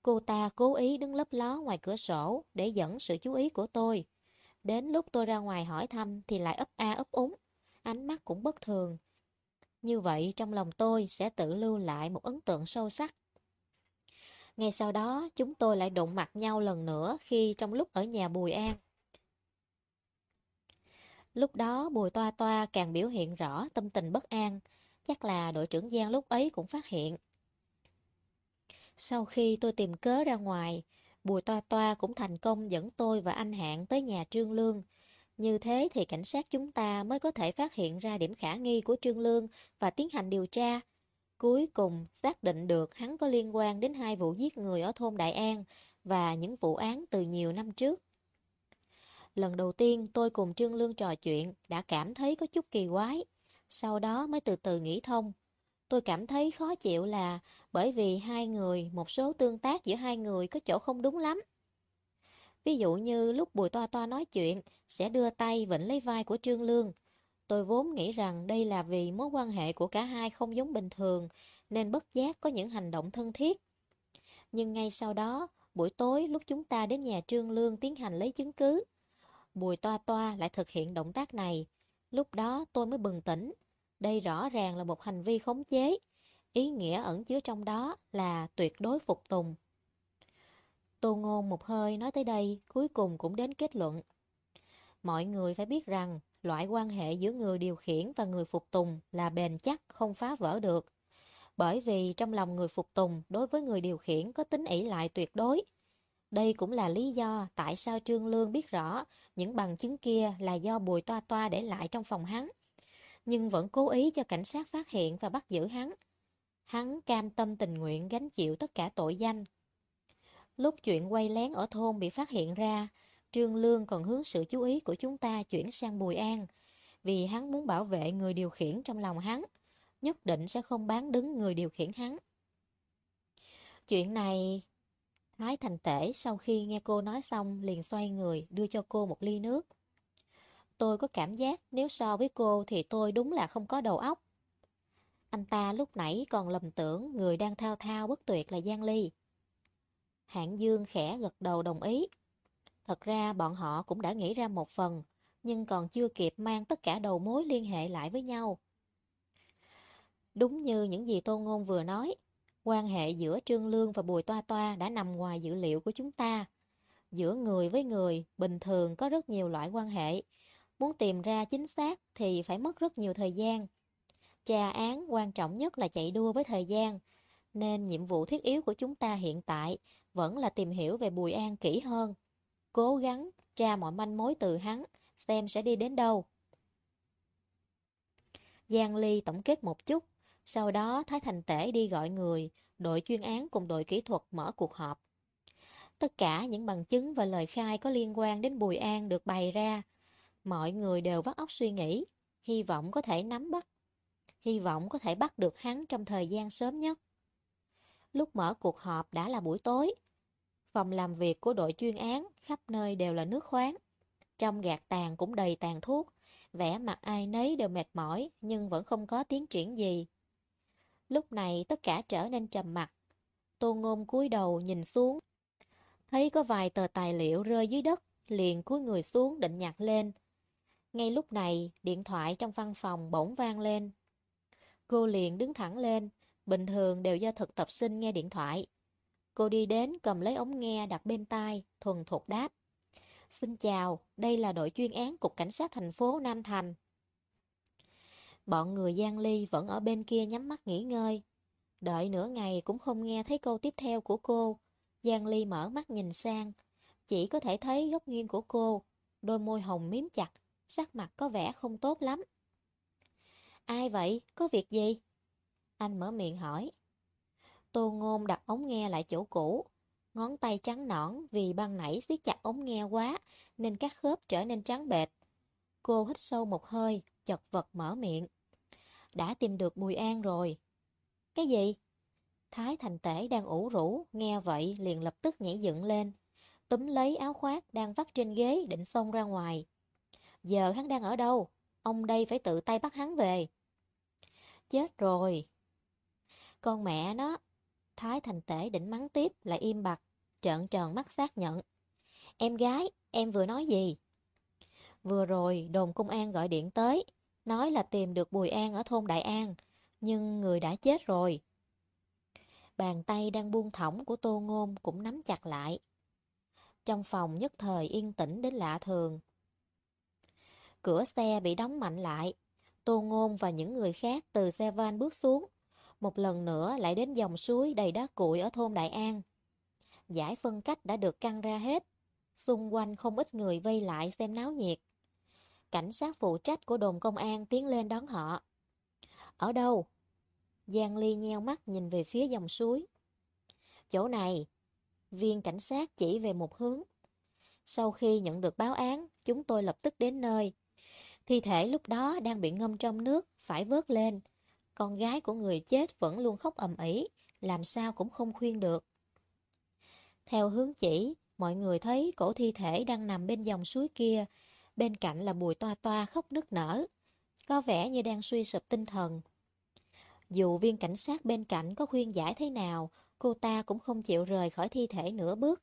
Cô ta cố ý đứng lấp ló ngoài cửa sổ để dẫn sự chú ý của tôi. Đến lúc tôi ra ngoài hỏi thăm thì lại ấp a ấp úng. Ánh mắt cũng bất thường. Như vậy trong lòng tôi sẽ tự lưu lại một ấn tượng sâu sắc. Ngay sau đó chúng tôi lại đụng mặt nhau lần nữa khi trong lúc ở nhà Bùi An. Lúc đó Bùi Toa Toa càng biểu hiện rõ tâm tình bất an. Chắc là đội trưởng Giang lúc ấy cũng phát hiện. Sau khi tôi tìm cớ ra ngoài, Bùi Toa Toa cũng thành công dẫn tôi và anh Hạng tới nhà Trương Lương. Như thế thì cảnh sát chúng ta mới có thể phát hiện ra điểm khả nghi của Trương Lương và tiến hành điều tra. Cuối cùng xác định được hắn có liên quan đến hai vụ giết người ở thôn Đại An và những vụ án từ nhiều năm trước. Lần đầu tiên tôi cùng Trương Lương trò chuyện đã cảm thấy có chút kỳ quái, sau đó mới từ từ nghĩ thông. Tôi cảm thấy khó chịu là bởi vì hai người, một số tương tác giữa hai người có chỗ không đúng lắm. Ví dụ như lúc Bùi Toa Toa nói chuyện, sẽ đưa tay vịnh lấy vai của Trương Lương. Tôi vốn nghĩ rằng đây là vì mối quan hệ của cả hai không giống bình thường, nên bất giác có những hành động thân thiết. Nhưng ngay sau đó, buổi tối lúc chúng ta đến nhà Trương Lương tiến hành lấy chứng cứ, Bùi Toa Toa lại thực hiện động tác này. Lúc đó tôi mới bừng tỉnh. Đây rõ ràng là một hành vi khống chế. Ý nghĩa ẩn chứa trong đó là tuyệt đối phục tùng. Tô Ngôn một hơi nói tới đây, cuối cùng cũng đến kết luận. Mọi người phải biết rằng, loại quan hệ giữa người điều khiển và người phục tùng là bền chắc, không phá vỡ được. Bởi vì trong lòng người phục tùng đối với người điều khiển có tính ỷ lại tuyệt đối. Đây cũng là lý do tại sao Trương Lương biết rõ những bằng chứng kia là do Bùi Toa Toa để lại trong phòng hắn. Nhưng vẫn cố ý cho cảnh sát phát hiện và bắt giữ hắn. Hắn cam tâm tình nguyện gánh chịu tất cả tội danh. Lúc chuyện quay lén ở thôn bị phát hiện ra, Trương Lương còn hướng sự chú ý của chúng ta chuyển sang Bùi An, vì hắn muốn bảo vệ người điều khiển trong lòng hắn, nhất định sẽ không bán đứng người điều khiển hắn. Chuyện này... Thái Thành Tể sau khi nghe cô nói xong liền xoay người đưa cho cô một ly nước. Tôi có cảm giác nếu so với cô thì tôi đúng là không có đầu óc. Anh ta lúc nãy còn lầm tưởng người đang thao thao bất tuyệt là Giang Ly. Hạng Dương khẽ gật đầu đồng ý. Thật ra bọn họ cũng đã nghĩ ra một phần, nhưng còn chưa kịp mang tất cả đầu mối liên hệ lại với nhau. Đúng như những gì Tô Ngôn vừa nói, quan hệ giữa Trương Lương và Bùi Toa Toa đã nằm ngoài dữ liệu của chúng ta. Giữa người với người, bình thường có rất nhiều loại quan hệ. Muốn tìm ra chính xác thì phải mất rất nhiều thời gian. Trà án quan trọng nhất là chạy đua với thời gian, nên nhiệm vụ thiết yếu của chúng ta hiện tại vẫn là tìm hiểu về Bùi An kỹ hơn. Cố gắng tra mọi manh mối từ hắn, xem sẽ đi đến đâu. Giang Ly tổng kết một chút, sau đó Thái Thành Tể đi gọi người, đội chuyên án cùng đội kỹ thuật mở cuộc họp. Tất cả những bằng chứng và lời khai có liên quan đến Bùi An được bày ra. Mọi người đều vắt óc suy nghĩ, hy vọng có thể nắm bắt. Hy vọng có thể bắt được hắn trong thời gian sớm nhất. Lúc mở cuộc họp đã là buổi tối. Phòng làm việc của đội chuyên án khắp nơi đều là nước khoáng. Trong gạt tàn cũng đầy tàn thuốc. Vẻ mặt ai nấy đều mệt mỏi nhưng vẫn không có tiến triển gì. Lúc này tất cả trở nên trầm mặc. Tô Ngôn cúi đầu nhìn xuống. Thấy có vài tờ tài liệu rơi dưới đất, liền cúi người xuống định nhặt lên. Ngay lúc này, điện thoại trong văn phòng bỗng vang lên. Cô liền đứng thẳng lên, bình thường đều do thực tập sinh nghe điện thoại. Cô đi đến cầm lấy ống nghe đặt bên tai, thuần thục đáp. Xin chào, đây là đội chuyên án Cục Cảnh sát thành phố Nam Thành. Bọn người Giang Ly vẫn ở bên kia nhắm mắt nghỉ ngơi. Đợi nửa ngày cũng không nghe thấy câu tiếp theo của cô. Giang Ly mở mắt nhìn sang. Chỉ có thể thấy góc nghiêng của cô. Đôi môi hồng miếm chặt. Sắc mặt có vẻ không tốt lắm. Ai vậy? Có việc gì? Anh mở miệng hỏi. Tô Ngôn đặt ống nghe lại chỗ cũ. Ngón tay trắng nõn vì ban nãy siết chặt ống nghe quá nên các khớp trở nên trắng bệt. Cô hít sâu một hơi, chật vật mở miệng. Đã tìm được Bùi An rồi. Cái gì? Thái Thành Tể đang ủ rũ, nghe vậy liền lập tức nhảy dựng lên. Túm lấy áo khoác đang vắt trên ghế định xông ra ngoài. Giờ hắn đang ở đâu? Ông đây phải tự tay bắt hắn về. Chết rồi. Con mẹ nó. Thái Thành Tể định mắng tiếp lại im bặt, trợn tròn mắt xác nhận. Em gái, em vừa nói gì? Vừa rồi đồn công an gọi điện tới, nói là tìm được Bùi An ở thôn Đại An, nhưng người đã chết rồi. Bàn tay đang buông thõng của Tô Ngôn cũng nắm chặt lại. Trong phòng nhất thời yên tĩnh đến lạ thường. Cửa xe bị đóng mạnh lại. Tô Ngôn và những người khác từ xe van bước xuống. Một lần nữa lại đến dòng suối đầy đá cuội ở thôn Đại An. Giải phân cách đã được căng ra hết. Xung quanh không ít người vây lại xem náo nhiệt cảnh sát phụ trách của đồn công an tiến lên đón họ. Ở đâu? Giang Ly nheo mắt nhìn về phía dòng suối. Chỗ này, viên cảnh sát chỉ về một hướng. Sau khi nhận được báo án, chúng tôi lập tức đến nơi. Thi thể lúc đó đang bị ngâm trong nước, phải vớt lên con gái của người chết vẫn luôn khóc ầm ĩ, làm sao cũng không khuyên được. Theo hướng chỉ, mọi người thấy cổ thi thể đang nằm bên dòng suối kia, bên cạnh là bùi toa toa khóc nức nở, có vẻ như đang suy sụp tinh thần. Dù viên cảnh sát bên cạnh có khuyên giải thế nào, cô ta cũng không chịu rời khỏi thi thể nửa bước.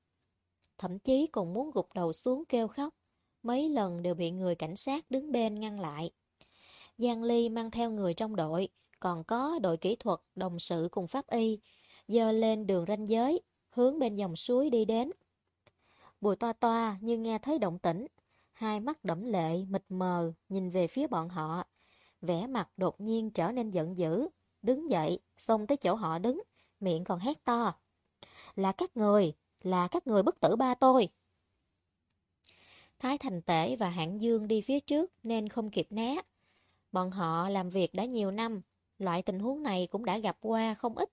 Thậm chí còn muốn gục đầu xuống kêu khóc, mấy lần đều bị người cảnh sát đứng bên ngăn lại. Giang Ly mang theo người trong đội, còn có đội kỹ thuật, đồng sự cùng pháp y, dơ lên đường ranh giới, hướng bên dòng suối đi đến. Bùi toa toa như nghe thấy động tĩnh, hai mắt đẫm lệ, mịt mờ, nhìn về phía bọn họ. vẻ mặt đột nhiên trở nên giận dữ, đứng dậy, xông tới chỗ họ đứng, miệng còn hét to. Là các người, là các người bức tử ba tôi. Thái Thành Tể và Hạng Dương đi phía trước nên không kịp né. Bọn họ làm việc đã nhiều năm, loại tình huống này cũng đã gặp qua không ít.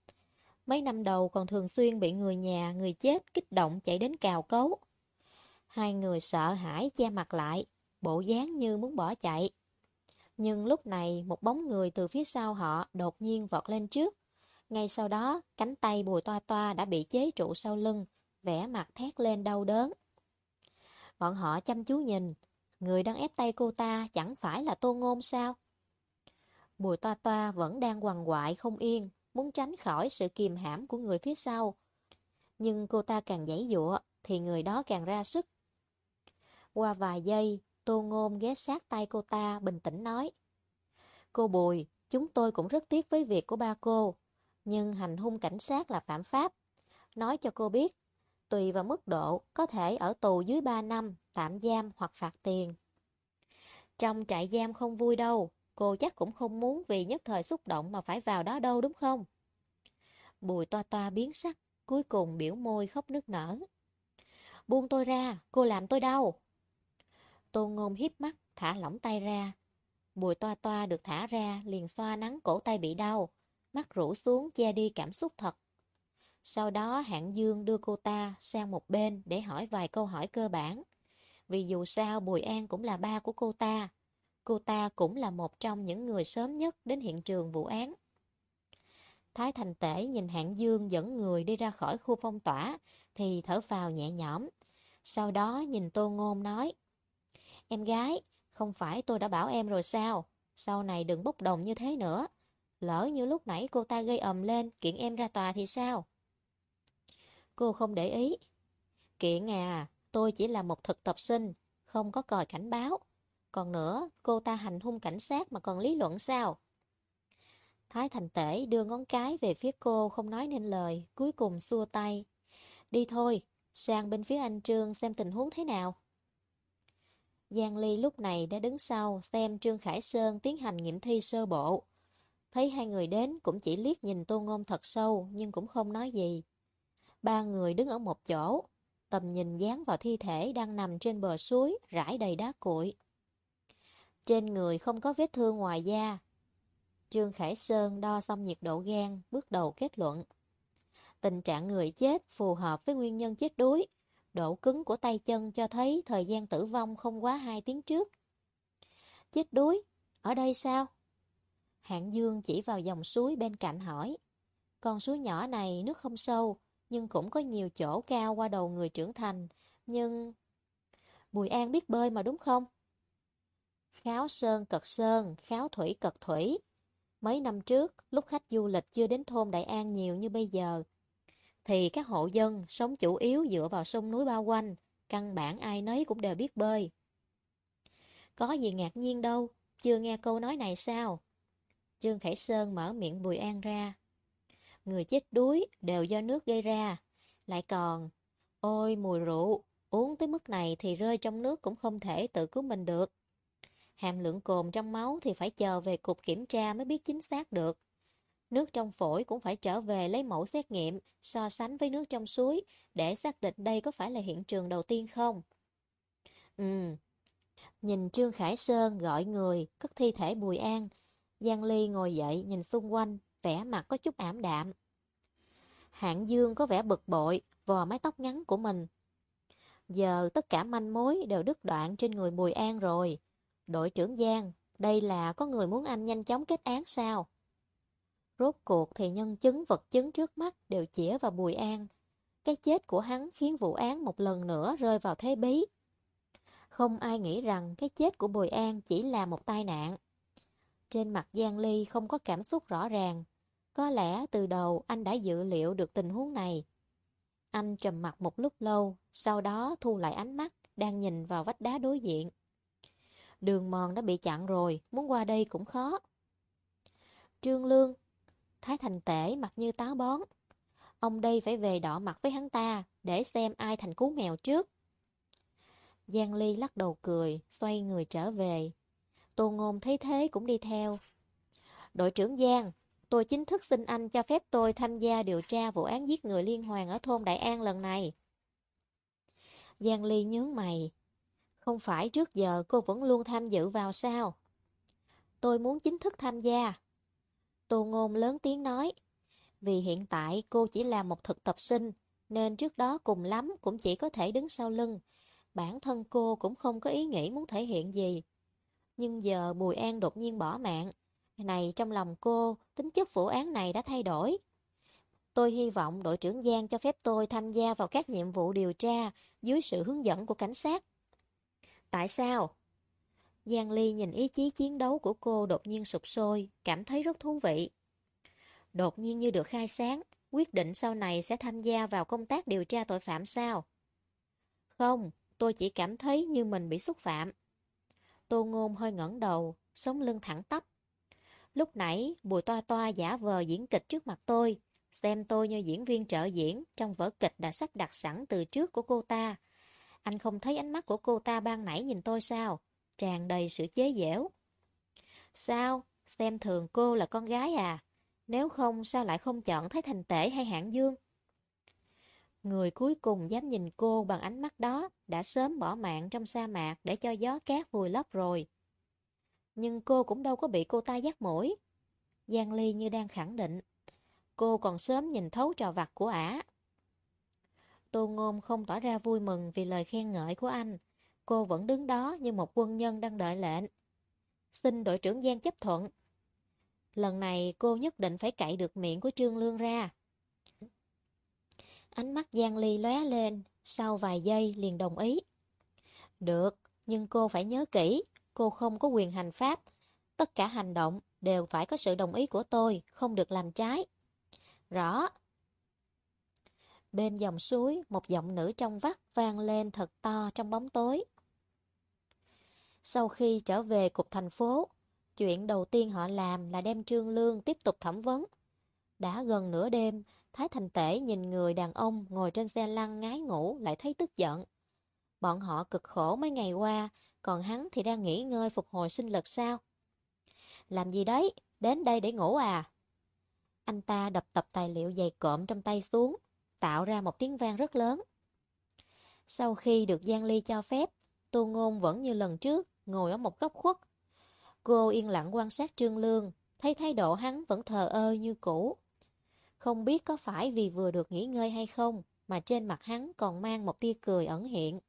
Mấy năm đầu còn thường xuyên bị người nhà, người chết kích động chạy đến cào cấu. Hai người sợ hãi che mặt lại, bộ dáng như muốn bỏ chạy. Nhưng lúc này một bóng người từ phía sau họ đột nhiên vọt lên trước. Ngay sau đó, cánh tay bùi toa toa đã bị chế trụ sau lưng, vẻ mặt thét lên đau đớn. Bọn họ chăm chú nhìn, người đang ép tay cô ta chẳng phải là tô ngôn sao? Bùi toa toa vẫn đang quằn quại không yên, muốn tránh khỏi sự kìm hãm của người phía sau. Nhưng cô ta càng giãy dụa, thì người đó càng ra sức. Qua vài giây, Tô Ngôn ghé sát tay cô ta, bình tĩnh nói. Cô Bùi, chúng tôi cũng rất tiếc với việc của ba cô, nhưng hành hung cảnh sát là phạm pháp. Nói cho cô biết, tùy vào mức độ, có thể ở tù dưới 3 năm, tạm giam hoặc phạt tiền. Trong trại giam không vui đâu, cô chắc cũng không muốn vì nhất thời xúc động mà phải vào đó đâu đúng không? Bùi toa toa biến sắc, cuối cùng biểu môi khóc nức nở. Buông tôi ra, cô làm tôi đau. Tô ngôn hiếp mắt, thả lỏng tay ra. Bùi toa toa được thả ra, liền xoa nắng cổ tay bị đau, mắt rũ xuống che đi cảm xúc thật. Sau đó hạng dương đưa cô ta sang một bên để hỏi vài câu hỏi cơ bản. Vì dù sao Bùi An cũng là ba của cô ta. Cô ta cũng là một trong những người sớm nhất đến hiện trường vụ án. Thái Thành Tể nhìn hạng dương dẫn người đi ra khỏi khu phong tỏa thì thở phào nhẹ nhõm. Sau đó nhìn Tô Ngôn nói Em gái, không phải tôi đã bảo em rồi sao? Sau này đừng bốc đồng như thế nữa. Lỡ như lúc nãy cô ta gây ầm lên, kiện em ra tòa thì sao? Cô không để ý. Kiện à, tôi chỉ là một thực tập sinh, không có còi cảnh báo. Còn nữa, cô ta hành hung cảnh sát mà còn lý luận sao? Thái Thành Tể đưa ngón cái về phía cô không nói nên lời, cuối cùng xua tay. Đi thôi, sang bên phía anh Trương xem tình huống thế nào. Giang Ly lúc này đã đứng sau xem Trương Khải Sơn tiến hành nghiệm thi sơ bộ. Thấy hai người đến cũng chỉ liếc nhìn Tô Ngôn thật sâu nhưng cũng không nói gì. Ba người đứng ở một chỗ, tầm nhìn dán vào thi thể đang nằm trên bờ suối rải đầy đá cuội. Trên người không có vết thương ngoài da. Trương Khải Sơn đo xong nhiệt độ gan, bước đầu kết luận. Tình trạng người chết phù hợp với nguyên nhân chết đuối, Độ cứng của tay chân cho thấy thời gian tử vong không quá 2 tiếng trước. Chết đuối, ở đây sao? Hạng Dương chỉ vào dòng suối bên cạnh hỏi. Con suối nhỏ này nước không sâu, nhưng cũng có nhiều chỗ cao qua đầu người trưởng thành. Nhưng... Bùi An biết bơi mà đúng không? Kháo sơn cật sơn, kháo thủy cật thủy. Mấy năm trước, lúc khách du lịch chưa đến thôn Đại An nhiều như bây giờ, thì các hộ dân sống chủ yếu dựa vào sông núi bao quanh, căn bản ai nấy cũng đều biết bơi. Có gì ngạc nhiên đâu, chưa nghe câu nói này sao? Trương Khải Sơn mở miệng Bùi An ra. Người chết đuối đều do nước gây ra. Lại còn, ôi mùi rượu, uống tới mức này thì rơi trong nước cũng không thể tự cứu mình được. Hàm lượng cồn trong máu thì phải chờ về cục kiểm tra mới biết chính xác được. Nước trong phổi cũng phải trở về lấy mẫu xét nghiệm, so sánh với nước trong suối, để xác định đây có phải là hiện trường đầu tiên không. Ừ. Nhìn Trương Khải Sơn gọi người, cất thi thể Bùi An. Giang Ly ngồi dậy nhìn xung quanh, vẻ mặt có chút ảm đạm. Hạng Dương có vẻ bực bội, vò mái tóc ngắn của mình. Giờ tất cả manh mối đều đứt đoạn trên người Bùi An rồi. Đội trưởng Giang, đây là có người muốn anh nhanh chóng kết án sao? Rốt cuộc thì nhân chứng vật chứng trước mắt đều chĩa vào Bùi An. Cái chết của hắn khiến vụ án một lần nữa rơi vào thế bí. Không ai nghĩ rằng cái chết của Bùi An chỉ là một tai nạn. Trên mặt Giang Ly không có cảm xúc rõ ràng. Có lẽ từ đầu anh đã dự liệu được tình huống này. Anh trầm mặt một lúc lâu, sau đó thu lại ánh mắt, đang nhìn vào vách đá đối diện. Đường mòn đã bị chặn rồi, muốn qua đây cũng khó. Trương Lương, Thái Thành Tể mặt như táo bón. Ông đây phải về đỏ mặt với hắn ta, để xem ai thành cú mèo trước. Giang Ly lắc đầu cười, xoay người trở về. Tô Ngôn thấy thế cũng đi theo. Đội trưởng Giang, tôi chính thức xin anh cho phép tôi tham gia điều tra vụ án giết người liên hoàn ở thôn Đại An lần này. Giang Ly nhướng mày. Không phải trước giờ cô vẫn luôn tham dự vào sao? Tôi muốn chính thức tham gia. Tô Ngôn lớn tiếng nói. Vì hiện tại cô chỉ là một thực tập sinh, nên trước đó cùng lắm cũng chỉ có thể đứng sau lưng. Bản thân cô cũng không có ý nghĩ muốn thể hiện gì. Nhưng giờ Bùi An đột nhiên bỏ mạng. Này trong lòng cô, tính chất vụ án này đã thay đổi. Tôi hy vọng đội trưởng Giang cho phép tôi tham gia vào các nhiệm vụ điều tra dưới sự hướng dẫn của cảnh sát. Tại sao? Giang Ly nhìn ý chí chiến đấu của cô đột nhiên sụp sôi, cảm thấy rất thú vị. Đột nhiên như được khai sáng, quyết định sau này sẽ tham gia vào công tác điều tra tội phạm sao? Không, tôi chỉ cảm thấy như mình bị xúc phạm. Tô Ngôn hơi ngẩng đầu, sống lưng thẳng tắp. Lúc nãy, Bùi Toa Toa giả vờ diễn kịch trước mặt tôi, xem tôi như diễn viên trợ diễn trong vở kịch đã sắp đặt sẵn từ trước của cô ta. Anh không thấy ánh mắt của cô ta ban nãy nhìn tôi sao? Tràn đầy sự chế giễu. Sao? Xem thường cô là con gái à? Nếu không, sao lại không chọn thấy Thành Tể hay Hạng Dương? Người cuối cùng dám nhìn cô bằng ánh mắt đó đã sớm bỏ mạng trong sa mạc để cho gió cát vùi lấp rồi. Nhưng cô cũng đâu có bị cô ta dắt mũi. Giang Ly như đang khẳng định. Cô còn sớm nhìn thấu trò vặt của ả. Tô Ngôn không tỏ ra vui mừng vì lời khen ngợi của anh. Cô vẫn đứng đó như một quân nhân đang đợi lệnh. Xin đội trưởng Giang chấp thuận. Lần này cô nhất định phải cậy được miệng của Trương Lương ra. Ánh mắt Giang Ly lóe lên, sau vài giây liền đồng ý. Được, nhưng cô phải nhớ kỹ, cô không có quyền hành pháp. Tất cả hành động đều phải có sự đồng ý của tôi, không được làm trái. Rõ. Bên dòng suối, một giọng nữ trong vắt vang lên thật to trong bóng tối. Sau khi trở về cục thành phố, chuyện đầu tiên họ làm là đem Trương Lương tiếp tục thẩm vấn. Đã gần nửa đêm, Thái Thành Tể nhìn người đàn ông ngồi trên xe lăn ngái ngủ lại thấy tức giận. Bọn họ cực khổ mấy ngày qua, còn hắn thì đang nghỉ ngơi phục hồi sinh lực sao? Làm gì đấy? Đến đây để ngủ à? Anh ta đập tập tài liệu dày cộm trong tay xuống, tạo ra một tiếng vang rất lớn. Sau khi được Giang Ly cho phép, Tô Ngôn vẫn như lần trước, ngồi ở một góc khuất. Cô yên lặng quan sát Trương Lương, thấy thái độ hắn vẫn thờ ơ như cũ. Không biết có phải vì vừa được nghỉ ngơi hay không, mà trên mặt hắn còn mang một tia cười ẩn hiện.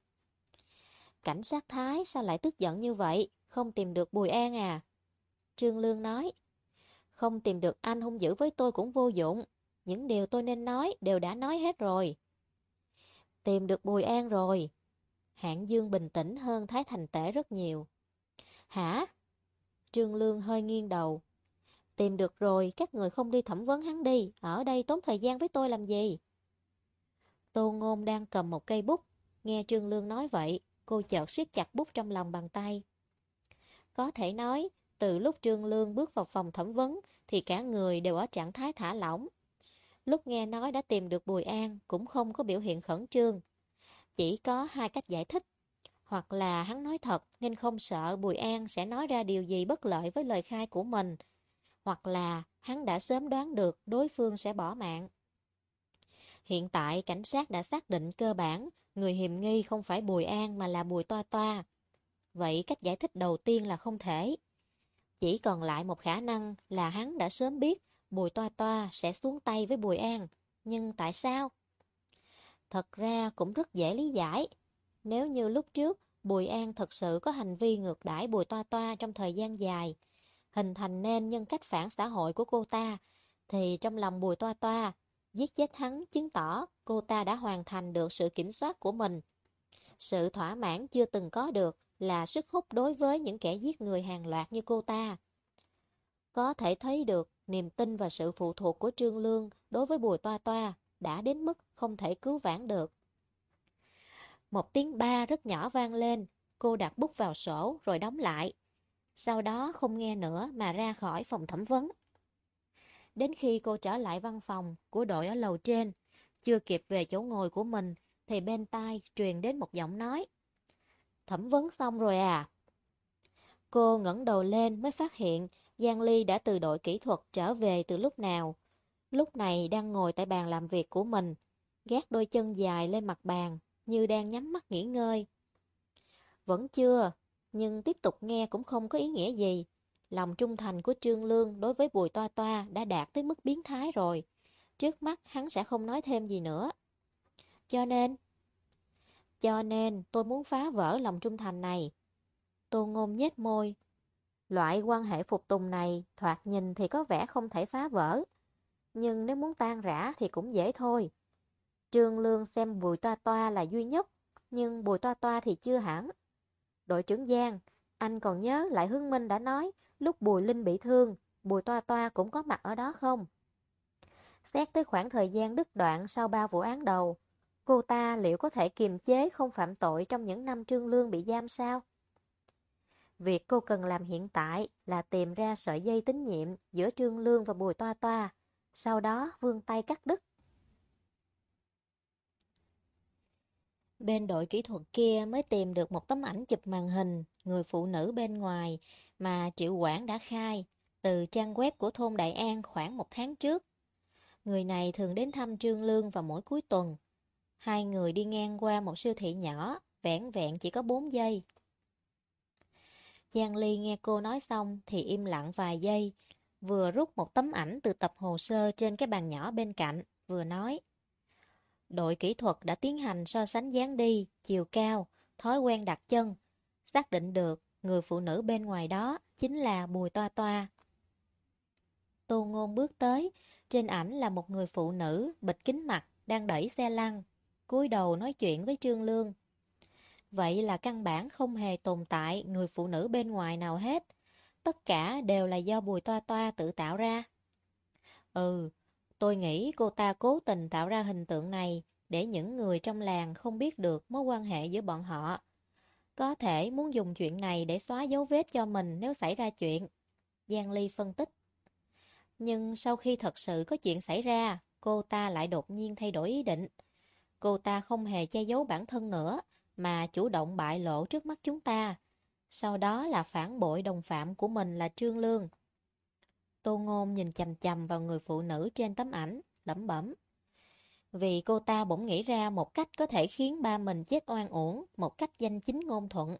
Cảnh sát Thái sao lại tức giận như vậy, không tìm được Bùi An à? Trương Lương nói, không tìm được anh hung dữ với tôi cũng vô dụng. Những điều tôi nên nói đều đã nói hết rồi. Tìm được Bùi An rồi. Hạng Dương bình tĩnh hơn Thái Thành Tể rất nhiều. Hả? Trương Lương hơi nghiêng đầu. Tìm được rồi, các người không đi thẩm vấn hắn đi. Ở đây tốn thời gian với tôi làm gì? Tô Ngôn đang cầm một cây bút. Nghe Trương Lương nói vậy, cô chợt siết chặt bút trong lòng bàn tay. Có thể nói, từ lúc Trương Lương bước vào phòng thẩm vấn thì cả người đều ở trạng thái thả lỏng. Lúc nghe nói đã tìm được Bùi An, cũng không có biểu hiện khẩn trương. Chỉ có hai cách giải thích. Hoặc là hắn nói thật, nên không sợ Bùi An sẽ nói ra điều gì bất lợi với lời khai của mình. Hoặc là hắn đã sớm đoán được đối phương sẽ bỏ mạng. Hiện tại cảnh sát đã xác định cơ bản, người hiểm nghi không phải Bùi An mà là Bùi Toa Toa. Vậy cách giải thích đầu tiên là không thể. Chỉ còn lại một khả năng là hắn đã sớm biết Bùi Toa Toa sẽ xuống tay với Bùi An. Nhưng tại sao? Thật ra cũng rất dễ lý giải. Nếu như lúc trước Bùi An thật sự có hành vi ngược đãi Bùi Toa Toa trong thời gian dài, hình thành nên nhân cách phản xã hội của cô ta, thì trong lòng bùi toa toa, giết chết hắn chứng tỏ cô ta đã hoàn thành được sự kiểm soát của mình. Sự thỏa mãn chưa từng có được là sức hút đối với những kẻ giết người hàng loạt như cô ta. Có thể thấy được niềm tin và sự phụ thuộc của Trương Lương đối với Bùi Toa Toa đã đến mức không thể cứu vãn được. Một tiếng ba rất nhỏ vang lên, cô đặt bút vào sổ rồi đóng lại. Sau đó không nghe nữa mà ra khỏi phòng thẩm vấn. Đến khi cô trở lại văn phòng của đội ở lầu trên, chưa kịp về chỗ ngồi của mình thì bên tai truyền đến một giọng nói. Thẩm vấn xong rồi à? Cô ngẩng đầu lên mới phát hiện Giang Ly đã từ đội kỹ thuật trở về từ lúc nào. Lúc này đang ngồi tại bàn làm việc của mình, gác đôi chân dài lên mặt bàn, như đang nhắm mắt nghỉ ngơi. Vẫn chưa, nhưng tiếp tục nghe cũng không có ý nghĩa gì. Lòng trung thành của Trương Lương đối với Bùi Toa Toa đã đạt tới mức biến thái rồi. Trước mắt hắn sẽ không nói thêm gì nữa. Cho nên... Cho nên tôi muốn phá vỡ lòng trung thành này. Tô Ngôn nhếch môi. Loại quan hệ phục tùng này thoạt nhìn thì có vẻ không thể phá vỡ. Nhưng nếu muốn tan rã thì cũng dễ thôi. Trương Lương xem Bùi Toa Toa là duy nhất, nhưng Bùi Toa Toa thì chưa hẳn. Đội trưởng Giang, anh còn nhớ lại Hưng Minh đã nói lúc Bùi Linh bị thương, Bùi Toa Toa cũng có mặt ở đó không? Xét tới khoảng thời gian đứt đoạn sau ba vụ án đầu, cô ta liệu có thể kiềm chế không phạm tội trong những năm Trương Lương bị giam sao? Việc cô cần làm hiện tại là tìm ra sợi dây tín nhiệm giữa Trương Lương và Bùi Toa Toa, sau đó vươn tay cắt đứt. Bên đội kỹ thuật kia mới tìm được một tấm ảnh chụp màn hình người phụ nữ bên ngoài mà Triệu Quảng đã khai từ trang web của thôn Đại An khoảng một tháng trước. Người này thường đến thăm Trương Lương vào mỗi cuối tuần. Hai người đi ngang qua một siêu thị nhỏ, vẹn vẹn chỉ có 4 giây. Giang Ly nghe cô nói xong thì im lặng vài giây, vừa rút một tấm ảnh từ tập hồ sơ trên cái bàn nhỏ bên cạnh, vừa nói. Đội kỹ thuật đã tiến hành so sánh dáng đi, chiều cao, thói quen đặt chân, xác định được người phụ nữ bên ngoài đó chính là Bùi Toa Toa. Tô Ngôn bước tới, trên ảnh là một người phụ nữ bịch kính mặt đang đẩy xe lăn, cúi đầu nói chuyện với Trương Lương. Vậy là căn bản không hề tồn tại người phụ nữ bên ngoài nào hết. Tất cả đều là do Bùi Toa Toa tự tạo ra. Ừ, tôi nghĩ cô ta cố tình tạo ra hình tượng này để những người trong làng không biết được mối quan hệ giữa bọn họ. Có thể muốn dùng chuyện này để xóa dấu vết cho mình nếu xảy ra chuyện. Giang Ly phân tích. Nhưng sau khi thật sự có chuyện xảy ra, cô ta lại đột nhiên thay đổi ý định. Cô ta không hề che giấu bản thân nữa, mà chủ động bại lộ trước mắt chúng ta. Sau đó là phản bội đồng phạm của mình là Trương Lương. Tô Ngôn nhìn chầm chầm vào người phụ nữ trên tấm ảnh, lẩm bẩm. Vì cô ta bỗng nghĩ ra một cách có thể khiến ba mình chết oan uổng, một cách danh chính ngôn thuận.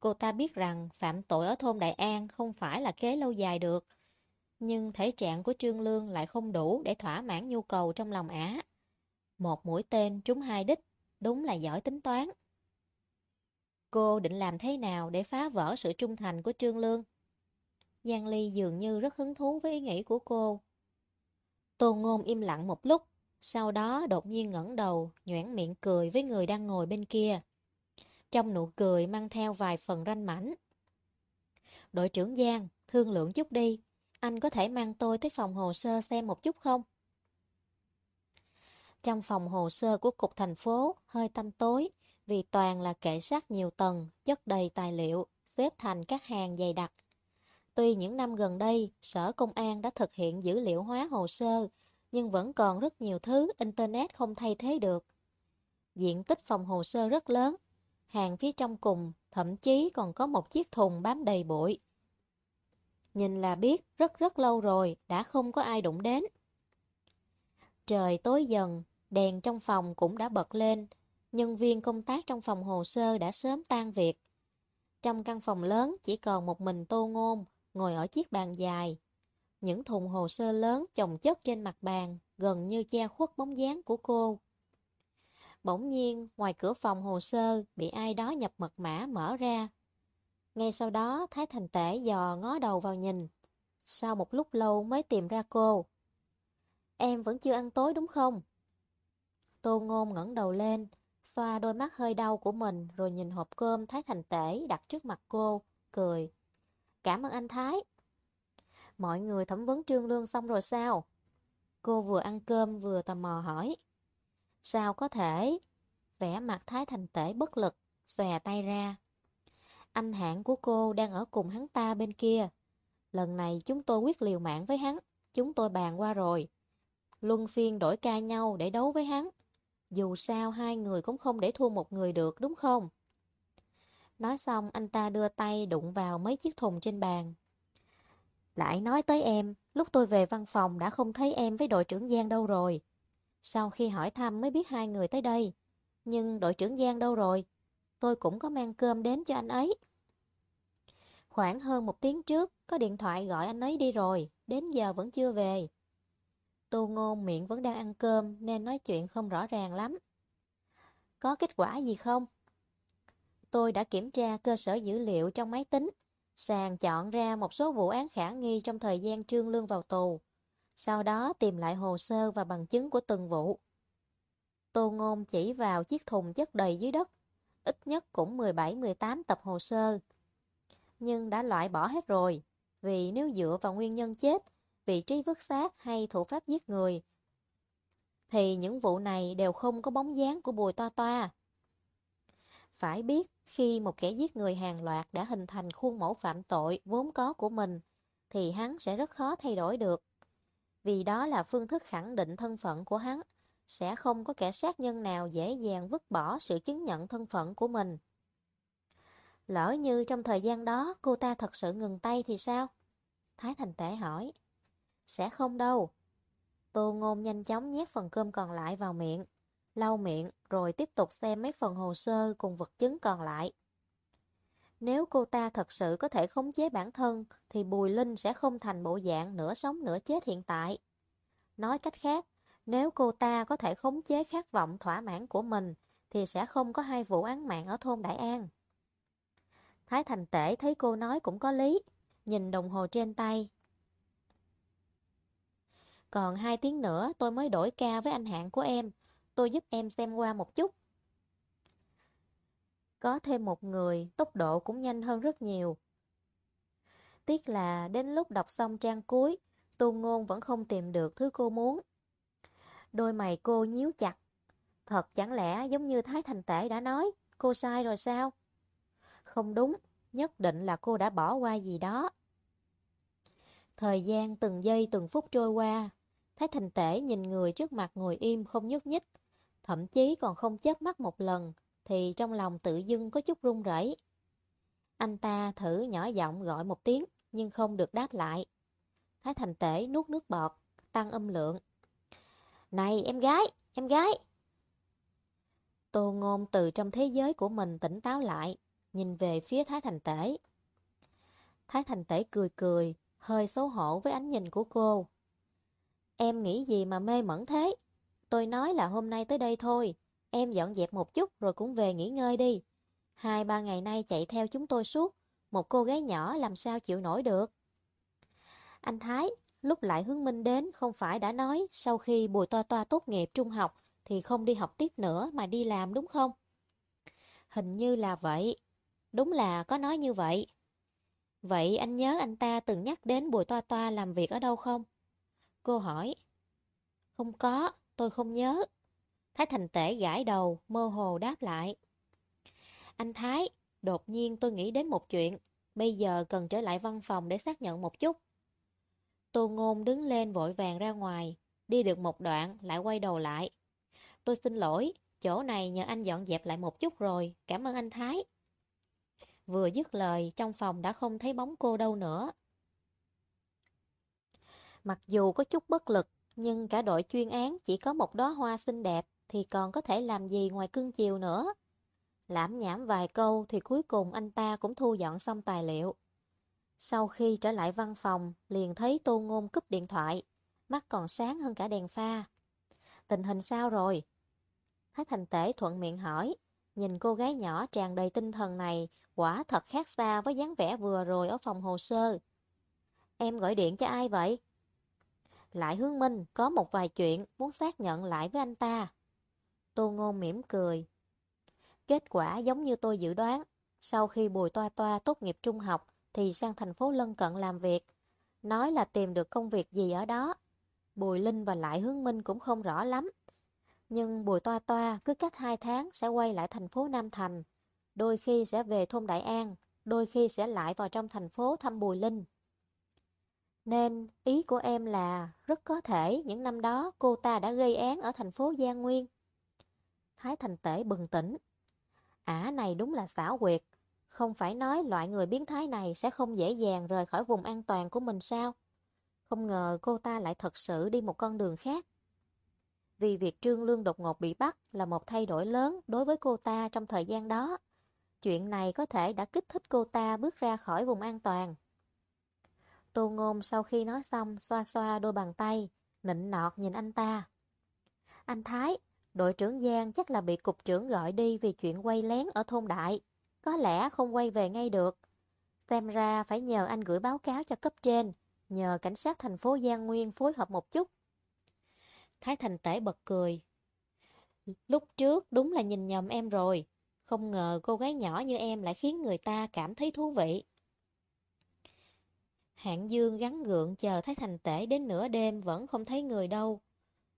Cô ta biết rằng phạm tội ở thôn Đại An không phải là kế lâu dài được, nhưng thể trạng của Trương Lương lại không đủ để thỏa mãn nhu cầu trong lòng ả. Một mũi tên trúng hai đích, đúng là giỏi tính toán. Cô định làm thế nào để phá vỡ sự trung thành của Trương Lương? Giang Ly dường như rất hứng thú với ý nghĩ của cô. Tô Ngôn im lặng một lúc, sau đó đột nhiên ngẩng đầu, nhoẻn miệng cười với người đang ngồi bên kia. Trong nụ cười mang theo vài phần ranh mảnh. Đội trưởng Giang, thương lượng chút đi. Anh có thể mang tôi tới phòng hồ sơ xem một chút không? Trong phòng hồ sơ của cục thành phố, hơi tăm tối, vì toàn là kệ sách nhiều tầng, chất đầy tài liệu, xếp thành các hàng dày đặc. Tuy những năm gần đây, Sở Công an đã thực hiện dữ liệu hóa hồ sơ, nhưng vẫn còn rất nhiều thứ Internet không thay thế được. Diện tích phòng hồ sơ rất lớn, hàng phía trong cùng thậm chí còn có một chiếc thùng bám đầy bụi. Nhìn là biết rất rất lâu rồi đã không có ai đụng đến. Trời tối dần, đèn trong phòng cũng đã bật lên, nhân viên công tác trong phòng hồ sơ đã sớm tan việc. Trong căn phòng lớn chỉ còn một mình tô ngôn, ngồi ở chiếc bàn dài. Những thùng hồ sơ lớn chồng chất trên mặt bàn, gần như che khuất bóng dáng của cô. Bỗng nhiên, ngoài cửa phòng hồ sơ, bị ai đó nhập mật mã mở ra. Ngay sau đó, Thái Thành Tể dò ngó đầu vào nhìn. Sau một lúc lâu mới tìm ra cô. Em vẫn chưa ăn tối đúng không? Tô Ngôn ngẩng đầu lên, xoa đôi mắt hơi đau của mình rồi nhìn hộp cơm Thái Thành Tể đặt trước mặt cô, cười. Cảm ơn anh Thái. Mọi người thẩm vấn trương lương xong rồi sao? Cô vừa ăn cơm vừa tò mò hỏi. Sao có thể? Vẻ mặt Thái Thành Tể bất lực, xòe tay ra. Anh hạng của cô đang ở cùng hắn ta bên kia. Lần này chúng tôi quyết liều mạng với hắn. Chúng tôi bàn qua rồi. Luân phiên đổi ca nhau để đấu với hắn. Dù sao hai người cũng không để thua một người được đúng không? Nói xong anh ta đưa tay đụng vào mấy chiếc thùng trên bàn. Lại nói tới em, lúc tôi về văn phòng đã không thấy em với đội trưởng Giang đâu rồi. Sau khi hỏi thăm mới biết hai người tới đây. Nhưng đội trưởng Giang đâu rồi? Tôi cũng có mang cơm đến cho anh ấy. Khoảng hơn một tiếng trước, có điện thoại gọi anh ấy đi rồi, đến giờ vẫn chưa về. Tô Ngôn miệng vẫn đang ăn cơm nên nói chuyện không rõ ràng lắm. Có kết quả gì không? Tôi đã kiểm tra cơ sở dữ liệu trong máy tính, sàng chọn ra một số vụ án khả nghi trong thời gian trương lương vào tù. Sau đó tìm lại hồ sơ và bằng chứng của từng vụ. Tô Ngôn chỉ vào chiếc thùng chất đầy dưới đất, ít nhất cũng 17-18 tập hồ sơ. Nhưng đã loại bỏ hết rồi, vì nếu dựa vào nguyên nhân chết, vị trí vứt xác hay thủ pháp giết người, thì những vụ này đều không có bóng dáng của Bùi Toa Toa. Phải biết, khi một kẻ giết người hàng loạt đã hình thành khuôn mẫu phạm tội vốn có của mình, thì hắn sẽ rất khó thay đổi được. Vì đó là phương thức khẳng định thân phận của hắn, sẽ không có kẻ sát nhân nào dễ dàng vứt bỏ sự chứng nhận thân phận của mình. Lỡ như trong thời gian đó cô ta thật sự ngừng tay thì sao? Thái Thành Tể hỏi. Sẽ không đâu. Tô Ngôn nhanh chóng nhét phần cơm còn lại vào miệng, lau miệng rồi tiếp tục xem mấy phần hồ sơ cùng vật chứng còn lại. Nếu cô ta thật sự có thể khống chế bản thân thì Bùi Linh sẽ không thành bộ dạng nửa sống nửa chết hiện tại. Nói cách khác, nếu cô ta có thể khống chế khát vọng thỏa mãn của mình thì sẽ không có hai vụ án mạng ở thôn Đại An. Thái Thành Tể thấy cô nói cũng có lý, nhìn đồng hồ trên tay. Còn hai tiếng nữa tôi mới đổi ca với anh hạng của em, tôi giúp em xem qua một chút. Có thêm một người, tốc độ cũng nhanh hơn rất nhiều. Tiếc là đến lúc đọc xong trang cuối, tu ngôn vẫn không tìm được thứ cô muốn. Đôi mày cô nhíu chặt. Thật chẳng lẽ giống như Thái Thành Tể đã nói, cô sai rồi sao? Không đúng, nhất định là cô đã bỏ qua gì đó. Thời gian từng giây từng phút trôi qua, Thái Thành Tể nhìn người trước mặt ngồi im không nhúc nhích, thậm chí còn không chớp mắt một lần, thì trong lòng tự dưng có chút run rẩy. Anh ta thử nhỏ giọng gọi một tiếng, nhưng không được đáp lại. Thái Thành Tể nuốt nước bọt, tăng âm lượng. Này em gái, em gái! Tô Ngôn từ trong thế giới của mình tỉnh táo lại, nhìn về phía Thái Thành Tể. Thái Thành Tể cười cười, hơi xấu hổ với ánh nhìn của cô. Em nghĩ gì mà mê mẩn thế? Tôi nói là hôm nay tới đây thôi. Em dọn dẹp một chút rồi cũng về nghỉ ngơi đi. Hai ba ngày nay chạy theo chúng tôi suốt. Một cô gái nhỏ làm sao chịu nổi được. Anh Thái, lúc lại hướng minh đến không phải đã nói sau khi bùi toa toa tốt nghiệp trung học thì không đi học tiếp nữa mà đi làm đúng không? Hình như là vậy. Đúng là có nói như vậy. Vậy anh nhớ anh ta từng nhắc đến Bùi Toa Toa làm việc ở đâu không? Cô hỏi. Không có, tôi không nhớ. Thái Thành Tể gãi đầu, mơ hồ đáp lại. Anh Thái, đột nhiên tôi nghĩ đến một chuyện. Bây giờ cần trở lại văn phòng để xác nhận một chút. Tô Ngôn đứng lên vội vàng ra ngoài. Đi được một đoạn, lại quay đầu lại. Tôi xin lỗi, chỗ này nhờ anh dọn dẹp lại một chút rồi. Cảm ơn anh Thái. Vừa dứt lời, trong phòng đã không thấy bóng cô đâu nữa. Mặc dù có chút bất lực, nhưng cả đội chuyên án chỉ có một đóa hoa xinh đẹp thì còn có thể làm gì ngoài cưng chiều nữa. Lãm nhảm vài câu thì cuối cùng anh ta cũng thu dọn xong tài liệu. Sau khi trở lại văn phòng, liền thấy Tô Ngôn cúp điện thoại, mắt còn sáng hơn cả đèn pha. Tình hình sao rồi? Thái Thành Tể thuận miệng hỏi, nhìn cô gái nhỏ tràn đầy tinh thần này quả thật khác xa với dáng vẻ vừa rồi ở phòng hồ sơ. Em gọi điện cho ai vậy? Lại hướng minh có một vài chuyện muốn xác nhận lại với anh ta. Tô Ngôn mỉm cười. Kết quả giống như tôi dự đoán, sau khi Bùi Toa Toa tốt nghiệp trung học thì sang thành phố lân cận làm việc. Nói là tìm được công việc gì ở đó. Bùi Linh và Lại Hướng Minh cũng không rõ lắm. Nhưng Bùi Toa Toa cứ cách 2 tháng sẽ quay lại thành phố Nam Thành. Đôi khi sẽ về thôn Đại An, đôi khi sẽ lại vào trong thành phố thăm Bùi Linh. Nên ý của em là rất có thể những năm đó cô ta đã gây án ở thành phố Giang Nguyên. Thái Thành Tể bừng tỉnh. Ả này đúng là xảo quyệt. Không phải nói loại người biến thái này sẽ không dễ dàng rời khỏi vùng an toàn của mình sao? Không ngờ cô ta lại thật sự đi một con đường khác. Vì việc Trương Lương đột ngột bị bắt là một thay đổi lớn đối với cô ta trong thời gian đó. Chuyện này có thể đã kích thích cô ta bước ra khỏi vùng an toàn. Tô Ngôn sau khi nói xong xoa xoa đôi bàn tay, nịnh nọt nhìn anh ta. Anh Thái, đội trưởng Giang chắc là bị cục trưởng gọi đi vì chuyện quay lén ở thôn đại. Có lẽ không quay về ngay được. Xem ra phải nhờ anh gửi báo cáo cho cấp trên, nhờ cảnh sát thành phố Giang Nguyên phối hợp một chút. Thái Thành Tể bật cười. Lúc trước đúng là nhìn nhầm em rồi. Không ngờ cô gái nhỏ như em lại khiến người ta cảm thấy thú vị. Hạng Dương gắn gượng chờ Thái Thành Tể đến nửa đêm vẫn không thấy người đâu.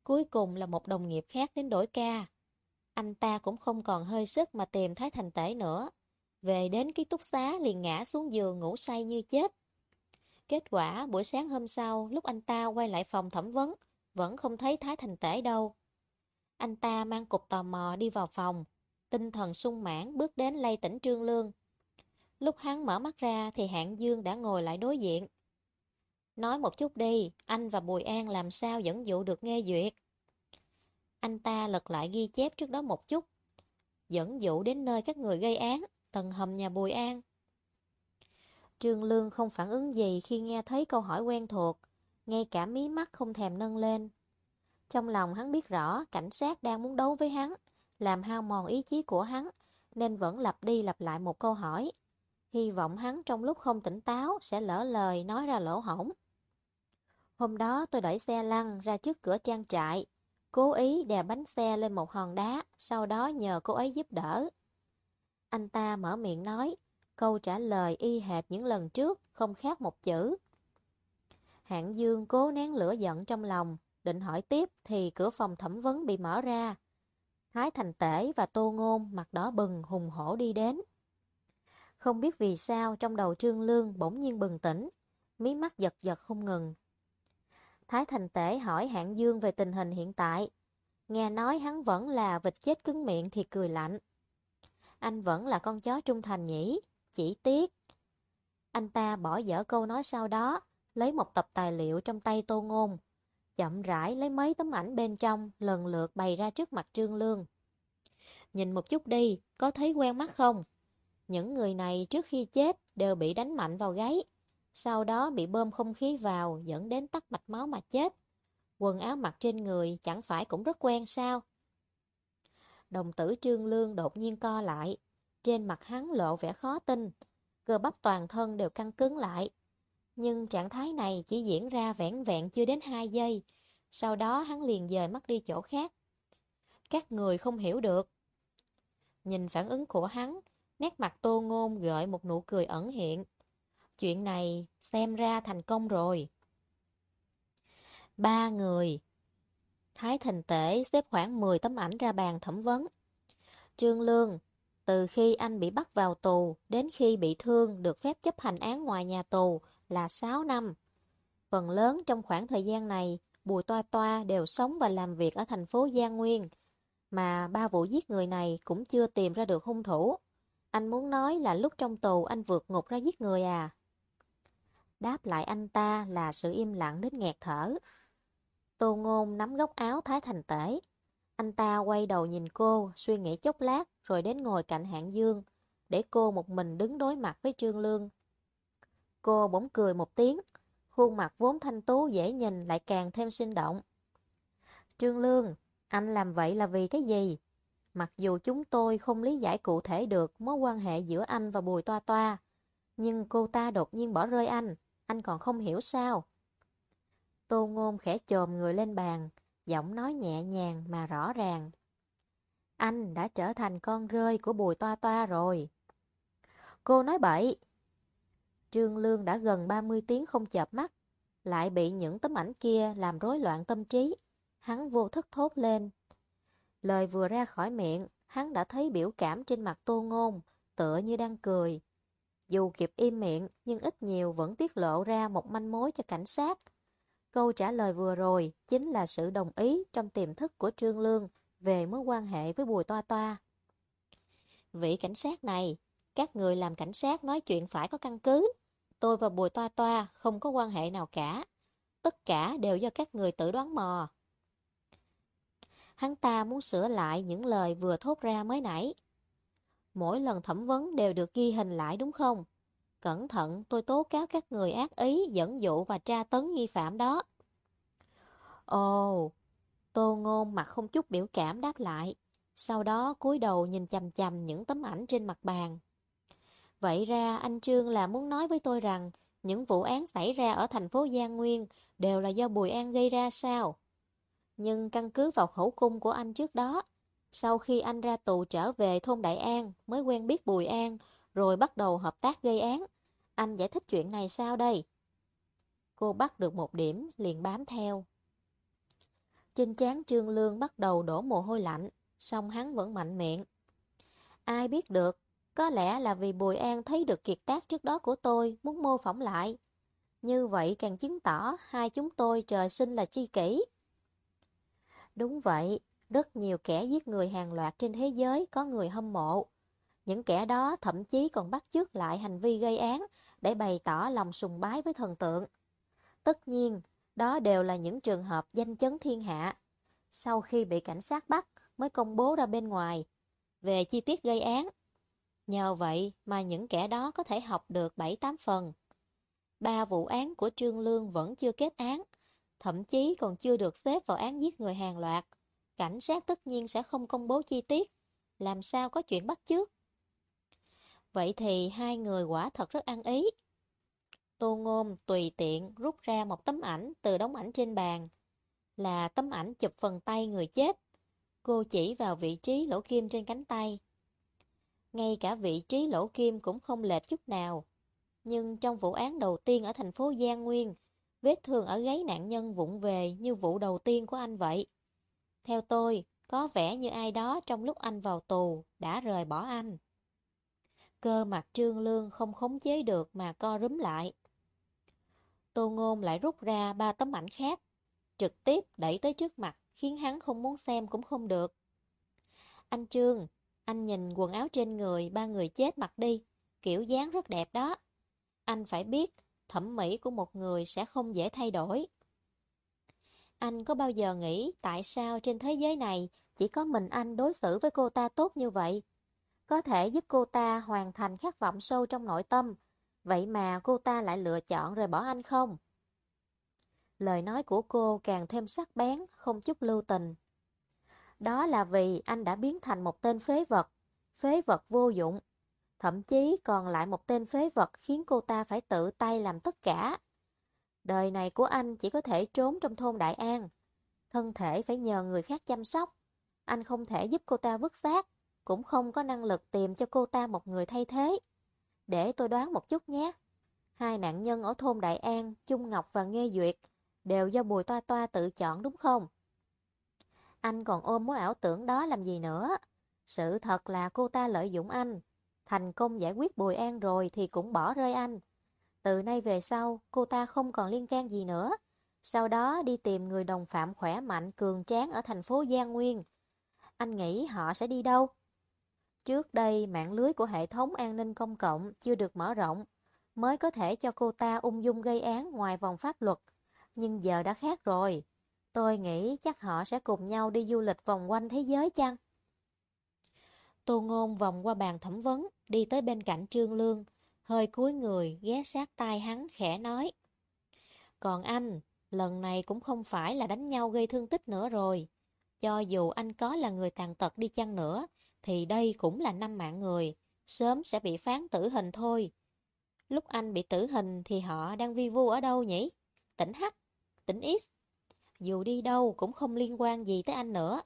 Cuối cùng là một đồng nghiệp khác đến đổi ca. Anh ta cũng không còn hơi sức mà tìm Thái Thành Tể nữa. Về đến ký túc xá liền ngã xuống giường ngủ say như chết. Kết quả buổi sáng hôm sau lúc anh ta quay lại phòng thẩm vấn vẫn không thấy Thái Thành Tể đâu. Anh ta mang cục tò mò đi vào phòng, tinh thần sung mãn bước đến lay tỉnh Trương Lương. Lúc hắn mở mắt ra thì Hạng Dương đã ngồi lại đối diện. Nói một chút đi, anh và Bùi An làm sao dẫn dụ được nghe duyệt. Anh ta lật lại ghi chép trước đó một chút. Dẫn dụ đến nơi các người gây án, tầng hầm nhà Bùi An. Trương Lương không phản ứng gì khi nghe thấy câu hỏi quen thuộc, ngay cả mí mắt không thèm nâng lên. Trong lòng hắn biết rõ cảnh sát đang muốn đấu với hắn, làm hao mòn ý chí của hắn, nên vẫn lặp đi lặp lại một câu hỏi. Hy vọng hắn trong lúc không tỉnh táo sẽ lỡ lời nói ra lỗ hổng. Hôm đó tôi đẩy xe lăn ra trước cửa trang trại, cố ý đè bánh xe lên một hòn đá, sau đó nhờ cô ấy giúp đỡ. Anh ta mở miệng nói, câu trả lời y hệt những lần trước, không khác một chữ. Hạng Dương cố nén lửa giận trong lòng, định hỏi tiếp thì cửa phòng thẩm vấn bị mở ra. Thái Thành Tể và Tô Ngôn mặt đỏ bừng hùng hổ đi đến. Không biết vì sao trong đầu Trương Lương bỗng nhiên bừng tỉnh, mí mắt giật giật không ngừng. Thái Thành Tể hỏi Hạng Dương về tình hình hiện tại. Nghe nói hắn vẫn là vịt chết cứng miệng thì cười lạnh. Anh vẫn là con chó trung thành nhỉ, chỉ tiếc. Anh ta bỏ dở câu nói sau đó, lấy một tập tài liệu trong tay tô ngôn. Chậm rãi lấy mấy tấm ảnh bên trong, lần lượt bày ra trước mặt Trương Lương. Nhìn một chút đi, có thấy quen mắt không? Những người này trước khi chết đều bị đánh mạnh vào gáy, sau đó bị bơm không khí vào dẫn đến tắc mạch máu mà chết. Quần áo mặc trên người chẳng phải cũng rất quen sao? Đồng tử Trương Lương đột nhiên co lại, trên mặt hắn lộ vẻ khó tin, cơ bắp toàn thân đều căng cứng lại. Nhưng trạng thái này chỉ diễn ra vẹn vẹn chưa đến 2 giây, sau đó hắn liền dời mắt đi chỗ khác. Các người không hiểu được. Nhìn phản ứng của hắn, nét mặt tô ngôn gợi một nụ cười ẩn hiện. Chuyện này xem ra thành công rồi. Ba người. Thái Thành Tể xếp khoảng 10 tấm ảnh ra bàn thẩm vấn. Trương Lương, từ khi anh bị bắt vào tù đến khi bị thương được phép chấp hành án ngoài nhà tù là 6 năm. Phần lớn trong khoảng thời gian này, Bùi Toa Toa đều sống và làm việc ở thành phố Giang Nguyên, mà ba vụ giết người này cũng chưa tìm ra được hung thủ. Anh muốn nói là lúc trong tù anh vượt ngục ra giết người à? Đáp lại anh ta là sự im lặng đến nghẹt thở. Tô Ngôn nắm góc áo Thái Thành Tể. Anh ta quay đầu nhìn cô, suy nghĩ chốc lát, rồi đến ngồi cạnh hạng dương, để cô một mình đứng đối mặt với Trương Lương. Cô bỗng cười một tiếng, khuôn mặt vốn thanh tú dễ nhìn lại càng thêm sinh động. Trương Lương, anh làm vậy là vì cái gì? Mặc dù chúng tôi không lý giải cụ thể được mối quan hệ giữa anh và Bùi Toa Toa, nhưng cô ta đột nhiên bỏ rơi anh, anh còn không hiểu sao. Tô Ngôn khẽ chồm người lên bàn, giọng nói nhẹ nhàng mà rõ ràng. Anh đã trở thành con rơi của bùi toa toa rồi. Cô nói bậy. Trương Lương đã gần 30 tiếng không chợp mắt, lại bị những tấm ảnh kia làm rối loạn tâm trí. Hắn vô thức thốt lên. Lời vừa ra khỏi miệng, hắn đã thấy biểu cảm trên mặt tô ngôn, tựa như đang cười. Dù kịp im miệng, nhưng ít nhiều vẫn tiết lộ ra một manh mối cho cảnh sát. Câu trả lời vừa rồi chính là sự đồng ý trong tiềm thức của Trương Lương về mối quan hệ với Bùi Toa Toa. Vị cảnh sát này, các người làm cảnh sát nói chuyện phải có căn cứ. Tôi và Bùi Toa Toa không có quan hệ nào cả. Tất cả đều do các người tự đoán mò. Hắn ta muốn sửa lại những lời vừa thốt ra mới nãy. Mỗi lần thẩm vấn đều được ghi hình lại đúng không? Cẩn thận tôi tố cáo các người ác ý, dẫn dụ và tra tấn nghi phạm đó. Ồ, Tô Ngôn mặt không chút biểu cảm đáp lại. Sau đó cúi đầu nhìn chầm chầm những tấm ảnh trên mặt bàn. Vậy ra anh Trương là muốn nói với tôi rằng những vụ án xảy ra ở thành phố Giang Nguyên đều là do Bùi An gây ra sao? Nhưng căn cứ vào khẩu cung của anh trước đó, sau khi anh ra tù trở về thôn Đại An mới quen biết Bùi An, rồi bắt đầu hợp tác gây án. Anh giải thích chuyện này sao đây? Cô bắt được một điểm, liền bám theo. Trên trán Trương Lương bắt đầu đổ mồ hôi lạnh, song hắn vẫn mạnh miệng. Ai biết được, có lẽ là vì Bùi An thấy được kiệt tác trước đó của tôi, muốn mô phỏng lại. Như vậy càng chứng tỏ hai chúng tôi trời sinh là chi kỷ. Đúng vậy, rất nhiều kẻ giết người hàng loạt trên thế giới có người hâm mộ. Những kẻ đó thậm chí còn bắt chước lại hành vi gây án để bày tỏ lòng sùng bái với thần tượng. Tất nhiên, đó đều là những trường hợp danh chấn thiên hạ. Sau khi bị cảnh sát bắt mới công bố ra bên ngoài về chi tiết gây án. Nhờ vậy mà những kẻ đó có thể học được 7-8 phần. Ba vụ án của Trương Lương vẫn chưa kết án, thậm chí còn chưa được xếp vào án giết người hàng loạt. Cảnh sát tất nhiên sẽ không công bố chi tiết, làm sao có chuyện bắt trước Vậy thì hai người quả thật rất ăn ý. Tô Ngôn tùy tiện rút ra một tấm ảnh từ đống ảnh trên bàn. Là tấm ảnh chụp phần tay người chết. Cô chỉ vào vị trí lỗ kim trên cánh tay. Ngay cả vị trí lỗ kim cũng không lệch chút nào. Nhưng trong vụ án đầu tiên ở thành phố Giang Nguyên, vết thương ở gáy nạn nhân vụng về như vụ đầu tiên của anh vậy. Theo tôi, có vẻ như ai đó trong lúc anh vào tù đã rời bỏ anh. Cơ mặt trương lương không khống chế được mà co rúm lại. Tô Ngôn lại rút ra ba tấm ảnh khác, trực tiếp đẩy tới trước mặt, khiến hắn không muốn xem cũng không được. Anh Trương, anh nhìn quần áo trên người ba người chết mặc đi, kiểu dáng rất đẹp đó. Anh phải biết, thẩm mỹ của một người sẽ không dễ thay đổi. Anh có bao giờ nghĩ tại sao trên thế giới này chỉ có mình anh đối xử với cô ta tốt như vậy? Có thể giúp cô ta hoàn thành khát vọng sâu trong nội tâm, Vậy mà cô ta lại lựa chọn rời bỏ anh không? Lời nói của cô càng thêm sắc bén, không chút lưu tình. Đó là vì anh đã biến thành một tên phế vật, phế vật vô dụng. Thậm chí còn lại một tên phế vật khiến cô ta phải tự tay làm tất cả. Đời này của anh chỉ có thể trốn trong thôn Đại An. Thân thể phải nhờ người khác chăm sóc. Anh không thể giúp cô ta vứt xác, cũng không có năng lực tìm cho cô ta một người thay thế. Để tôi đoán một chút nhé. Hai nạn nhân ở thôn Đại An, Trung Ngọc và Nghê Duyệt đều do Bùi Toa Toa tự chọn đúng không? Anh còn ôm mối ảo tưởng đó làm gì nữa? Sự thật là cô ta lợi dụng anh. Thành công giải quyết Bùi An rồi thì cũng bỏ rơi anh. Từ nay về sau, cô ta không còn liên can gì nữa. Sau đó đi tìm người đồng phạm khỏe mạnh, cường tráng ở thành phố Giang Nguyên. Anh nghĩ họ sẽ đi đâu? Trước đây, mạng lưới của hệ thống an ninh công cộng chưa được mở rộng, mới có thể cho cô ta ung dung gây án ngoài vòng pháp luật. Nhưng giờ đã khác rồi. Tôi nghĩ chắc họ sẽ cùng nhau đi du lịch vòng quanh thế giới chăng? Tô Ngôn vòng qua bàn thẩm vấn, đi tới bên cạnh Trương Lương, hơi cúi người, ghé sát tai hắn, khẽ nói. Còn anh, lần này cũng không phải là đánh nhau gây thương tích nữa rồi. Cho dù anh có là người tàn tật đi chăng nữa, thì đây cũng là năm mạng người, sớm sẽ bị phán tử hình thôi. Lúc anh bị tử hình thì họ đang vi vu ở đâu nhỉ? Tỉnh H, tỉnh X. Dù đi đâu cũng không liên quan gì tới anh nữa.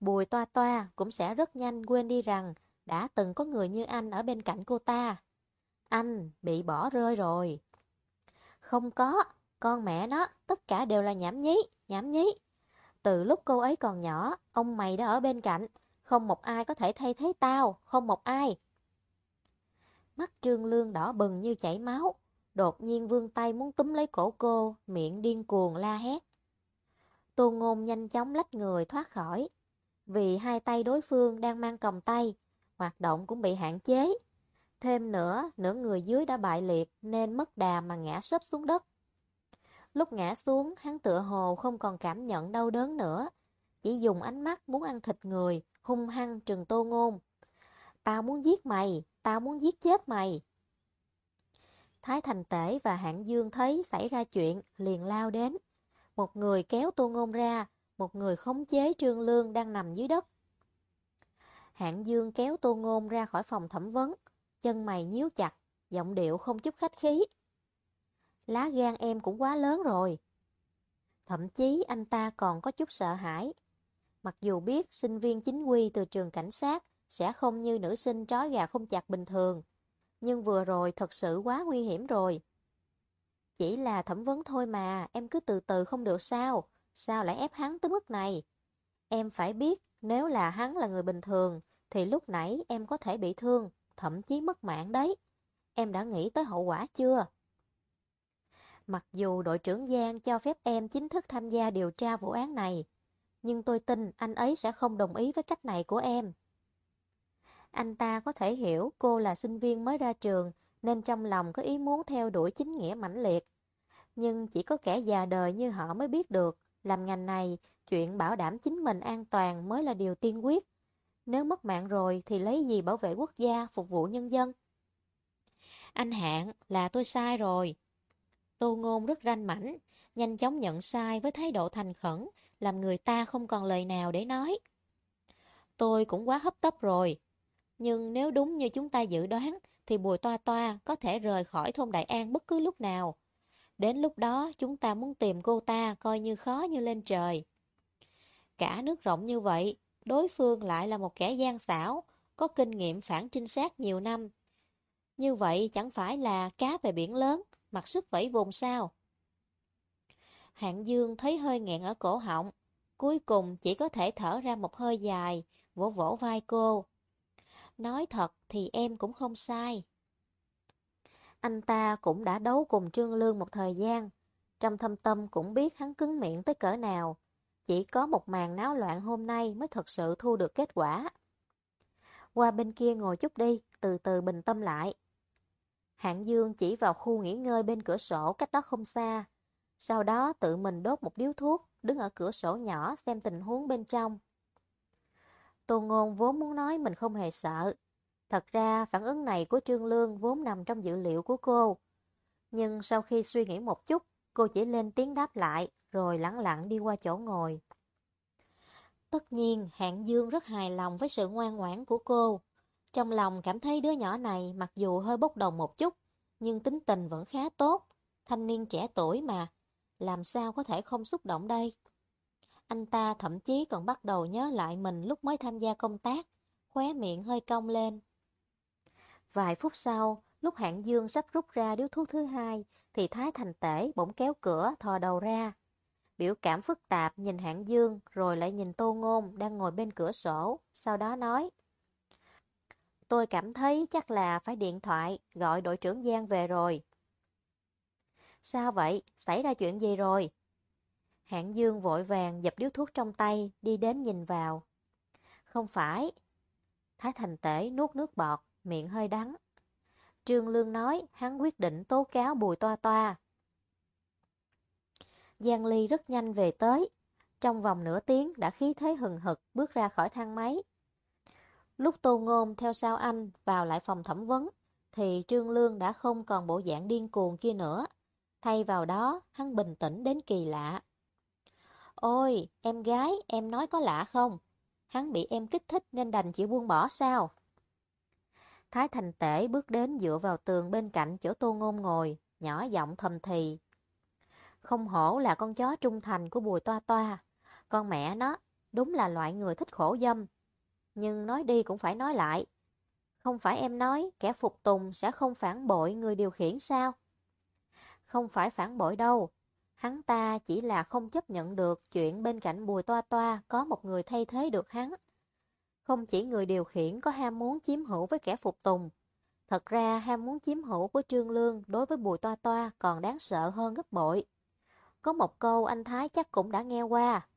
Bùi toa toa cũng sẽ rất nhanh quên đi rằng đã từng có người như anh ở bên cạnh cô ta. Anh bị bỏ rơi rồi. Không có, con mẹ nó, tất cả đều là nhảm nhí, nhảm nhí. Từ lúc cô ấy còn nhỏ, ông mày đã ở bên cạnh, không một ai có thể thay thế tao, không một ai. Mắt Trương Lương đỏ bừng như chảy máu, đột nhiên vươn tay muốn túm lấy cổ cô, miệng điên cuồng la hét. Tô Ngôn nhanh chóng lách người thoát khỏi, vì hai tay đối phương đang mang còng tay, hoạt động cũng bị hạn chế. Thêm nữa, nửa người dưới đã bại liệt nên mất đà mà ngã sấp xuống đất. Lúc ngã xuống, hắn tựa hồ không còn cảm nhận đau đớn nữa, chỉ dùng ánh mắt muốn ăn thịt người, hung hăng trừng tô ngôn. Tao muốn giết mày, tao muốn giết chết mày. Thái Thành Tể và Hạng Dương thấy xảy ra chuyện, liền lao đến. Một người kéo tô ngôn ra, một người khống chế trương lương đang nằm dưới đất. Hạng Dương kéo tô ngôn ra khỏi phòng thẩm vấn, chân mày nhíu chặt, giọng điệu không chút khách khí. Lá gan em cũng quá lớn rồi. Thậm chí anh ta còn có chút sợ hãi. Mặc dù biết sinh viên chính quy từ trường cảnh sát sẽ không như nữ sinh trói gà không chặt bình thường, nhưng vừa rồi thật sự quá nguy hiểm rồi. Chỉ là thẩm vấn thôi mà, em cứ từ từ không được sao, sao lại ép hắn tới mức này? Em phải biết, nếu là hắn là người bình thường, thì lúc nãy em có thể bị thương, thậm chí mất mạng đấy. Em đã nghĩ tới hậu quả chưa? Mặc dù đội trưởng Giang cho phép em chính thức tham gia điều tra vụ án này, nhưng tôi tin anh ấy sẽ không đồng ý với cách này của em. Anh ta có thể hiểu cô là sinh viên mới ra trường nên trong lòng có ý muốn theo đuổi chính nghĩa mãnh liệt. Nhưng chỉ có kẻ già đời như họ mới biết được, làm ngành này, chuyện bảo đảm chính mình an toàn mới là điều tiên quyết. Nếu mất mạng rồi thì lấy gì bảo vệ quốc gia, phục vụ nhân dân? Anh Hạng, là tôi sai rồi. Tô Ngôn rất ranh mảnh, nhanh chóng nhận sai với thái độ thành khẩn, làm người ta không còn lời nào để nói. Tôi cũng quá hấp tấp rồi. Nhưng nếu đúng như chúng ta dự đoán, thì Bùi Toa Toa có thể rời khỏi thôn Đại An bất cứ lúc nào. Đến lúc đó, chúng ta muốn tìm cô ta coi như khó như lên trời. Cả nước rộng như vậy, đối phương lại là một kẻ gian xảo, có kinh nghiệm phản trinh sát nhiều năm. Như vậy chẳng phải là cá về biển lớn, mặc sức vẫy vùng sao? Hạng Dương thấy hơi nghẹn ở cổ họng, cuối cùng chỉ có thể thở ra một hơi dài, vỗ vỗ vai cô. Nói thật thì em cũng không sai. Anh ta cũng đã đấu cùng Trương Lương một thời gian, trong thâm tâm cũng biết hắn cứng miệng tới cỡ nào. Chỉ có một màn náo loạn hôm nay mới thật sự thu được kết quả. Qua bên kia ngồi chút đi, từ từ bình tâm lại. Hạng Dương chỉ vào khu nghỉ ngơi bên cửa sổ cách đó không xa. Sau đó tự mình đốt một điếu thuốc, đứng ở cửa sổ nhỏ xem tình huống bên trong. Tô Ngôn vốn muốn nói mình không hề sợ. Thật ra phản ứng này của Trương Lương vốn nằm trong dữ liệu của cô. Nhưng sau khi suy nghĩ một chút, cô chỉ lên tiếng đáp lại, rồi lặng lặng đi qua chỗ ngồi. Tất nhiên, Hạng Dương rất hài lòng với sự ngoan ngoãn của cô. Trong lòng cảm thấy đứa nhỏ này mặc dù hơi bốc đồng một chút, nhưng tính tình vẫn khá tốt. Thanh niên trẻ tuổi mà, làm sao có thể không xúc động đây? Anh ta thậm chí còn bắt đầu nhớ lại mình lúc mới tham gia công tác, khóe miệng hơi cong lên. Vài phút sau, lúc hạng dương sắp rút ra điếu thuốc thứ hai, thì Thái Thành Tể bỗng kéo cửa thò đầu ra. Biểu cảm phức tạp nhìn hạng dương rồi lại nhìn tô ngôn đang ngồi bên cửa sổ, sau đó nói. Tôi cảm thấy chắc là phải điện thoại gọi đội trưởng Giang về rồi. Sao vậy? Xảy ra chuyện gì rồi? Hạng Dương vội vàng dập điếu thuốc trong tay, đi đến nhìn vào. Không phải. Thái Thành Tể nuốt nước bọt, miệng hơi đắng. Trương Lương nói hắn quyết định tố cáo Bùi Toa Toa. Giang Ly rất nhanh về tới. Trong vòng nửa tiếng đã khí thế hừng hực bước ra khỏi thang máy. Lúc Tô Ngôn theo sau anh vào lại phòng thẩm vấn, thì Trương Lương đã không còn bộ dạng điên cuồng kia nữa. Thay vào đó, hắn bình tĩnh đến kỳ lạ. Ôi, em gái, em nói có lạ không? Hắn bị em kích thích nên đành chịu buông bỏ sao? Thái Thành Tể bước đến dựa vào tường bên cạnh chỗ Tô Ngôn ngồi, nhỏ giọng thầm thì. Không hổ là con chó trung thành của bùi toa toa. Con mẹ nó, đúng là loại người thích khổ dâm. Nhưng nói đi cũng phải nói lại. Không phải em nói kẻ phục tùng sẽ không phản bội người điều khiển sao? Không phải phản bội đâu. Hắn ta chỉ là không chấp nhận được chuyện bên cạnh bùi toa toa có một người thay thế được hắn. Không chỉ người điều khiển có ham muốn chiếm hữu với kẻ phục tùng. Thật ra ham muốn chiếm hữu của Trương Lương đối với bùi toa toa còn đáng sợ hơn gấp bội. Có một câu anh Thái chắc cũng đã nghe qua.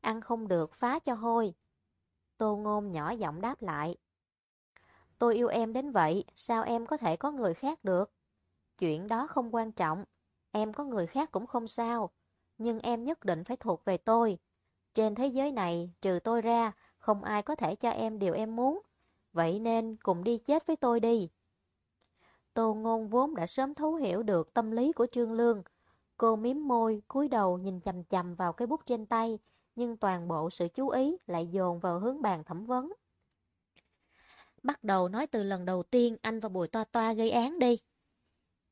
Ăn không được phá cho hôi. Tô Ngôn nhỏ giọng đáp lại. Tôi yêu em đến vậy, sao em có thể có người khác được? Chuyện đó không quan trọng, em có người khác cũng không sao, nhưng em nhất định phải thuộc về tôi. Trên thế giới này, trừ tôi ra, không ai có thể cho em điều em muốn. Vậy nên cùng đi chết với tôi đi. Tô Ngôn vốn đã sớm thấu hiểu được tâm lý của Trương Lương. Cô miếm môi, cúi đầu nhìn chầm chầm vào cái bút trên tay, nhưng toàn bộ sự chú ý lại dồn vào hướng bàn thẩm vấn. Bắt đầu nói từ lần đầu tiên anh và Bùi Toa Toa gây án đi.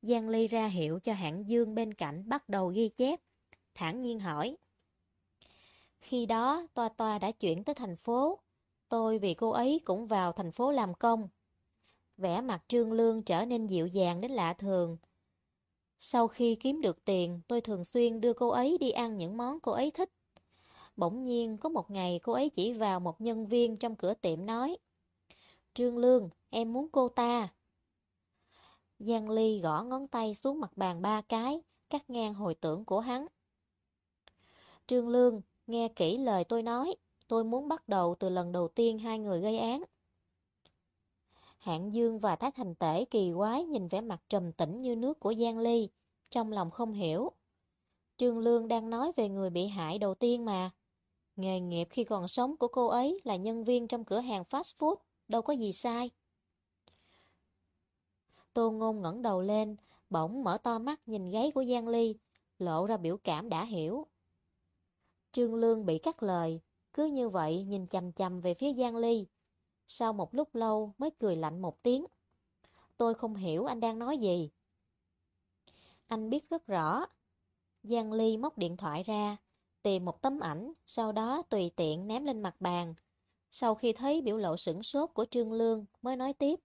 Giang Ly ra hiệu cho hạng dương bên cạnh bắt đầu ghi chép. thản nhiên hỏi. Khi đó, Toa Toa đã chuyển tới thành phố. Tôi vì cô ấy cũng vào thành phố làm công. Vẻ mặt Trương Lương trở nên dịu dàng đến lạ thường. Sau khi kiếm được tiền, tôi thường xuyên đưa cô ấy đi ăn những món cô ấy thích. Bỗng nhiên, có một ngày cô ấy chỉ vào một nhân viên trong cửa tiệm nói Trương Lương, em muốn cô ta. Giang Ly gõ ngón tay xuống mặt bàn ba cái, cắt ngang hồi tưởng của hắn. Trương Lương, nghe kỹ lời tôi nói, tôi muốn bắt đầu từ lần đầu tiên hai người gây án. Hạng Dương và Thái Thành Tể kỳ quái nhìn vẻ mặt trầm tĩnh như nước của Giang Ly, trong lòng không hiểu. Trương Lương đang nói về người bị hại đầu tiên mà. Nghề nghiệp khi còn sống của cô ấy là nhân viên trong cửa hàng fast food, đâu có gì sai. Tô Ngôn ngẩng đầu lên, bỗng mở to mắt nhìn gáy của Giang Ly, lộ ra biểu cảm đã hiểu. Trương Lương bị cắt lời, cứ như vậy nhìn chầm chầm về phía Giang Ly. Sau một lúc lâu mới cười lạnh một tiếng. Tôi không hiểu anh đang nói gì. Anh biết rất rõ. Giang Ly móc điện thoại ra, tìm một tấm ảnh, sau đó tùy tiện ném lên mặt bàn. Sau khi thấy biểu lộ sửng sốt của Trương Lương mới nói tiếp.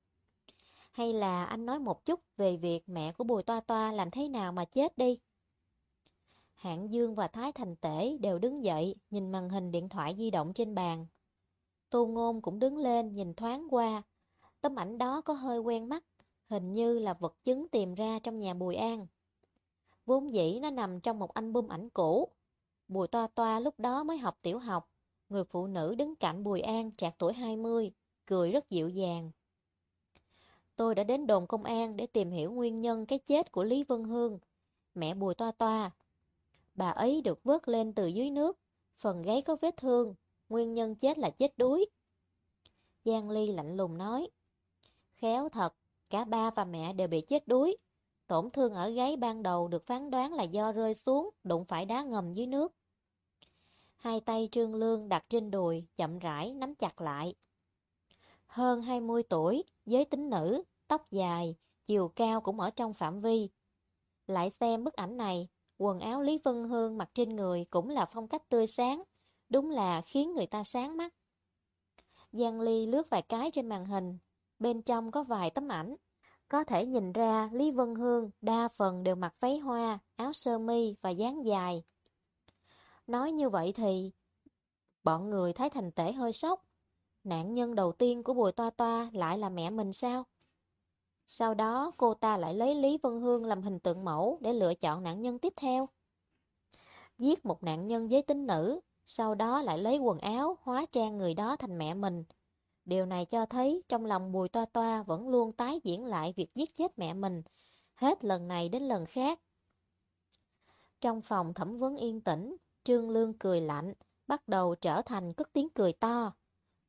Hay là anh nói một chút về việc mẹ của Bùi Toa Toa làm thế nào mà chết đi? Hạng Dương và Thái Thành Tể đều đứng dậy nhìn màn hình điện thoại di động trên bàn. Tô Ngôn cũng đứng lên nhìn thoáng qua. Tấm ảnh đó có hơi quen mắt, hình như là vật chứng tìm ra trong nhà Bùi An. Vốn dĩ nó nằm trong một album ảnh cũ. Bùi Toa Toa lúc đó mới học tiểu học. Người phụ nữ đứng cạnh Bùi An trạc tuổi 20, cười rất dịu dàng. Tôi đã đến đồn công an để tìm hiểu nguyên nhân cái chết của Lý Vân Hương, mẹ Bùi Toa Toa. Bà ấy được vớt lên từ dưới nước, phần gáy có vết thương, nguyên nhân chết là chết đuối. Giang Ly lạnh lùng nói, khéo thật, cả ba và mẹ đều bị chết đuối. Tổn thương ở gáy ban đầu được phán đoán là do rơi xuống, đụng phải đá ngầm dưới nước. Hai tay Trương Lương đặt trên đùi, chậm rãi nắm chặt lại. Hơn 20 tuổi, giới tính nữ, tóc dài, chiều cao cũng ở trong phạm vi. Lại xem bức ảnh này, quần áo Lý Vân Hương mặc trên người cũng là phong cách tươi sáng, đúng là khiến người ta sáng mắt. Giang Ly lướt vài cái trên màn hình, bên trong có vài tấm ảnh. Có thể nhìn ra Lý Vân Hương đa phần đều mặc váy hoa, áo sơ mi và dáng dài. Nói như vậy thì bọn người thấy thành tể hơi sốc. Nạn nhân đầu tiên của Bùi Toa Toa lại là mẹ mình sao? Sau đó cô ta lại lấy Lý Vân Hương làm hình tượng mẫu để lựa chọn nạn nhân tiếp theo. Giết một nạn nhân giới tính nữ, sau đó lại lấy quần áo hóa trang người đó thành mẹ mình. Điều này cho thấy trong lòng Bùi Toa Toa vẫn luôn tái diễn lại việc giết chết mẹ mình, hết lần này đến lần khác. Trong phòng thẩm vấn yên tĩnh, Trương Lương cười lạnh, bắt đầu trở thành cất tiếng cười to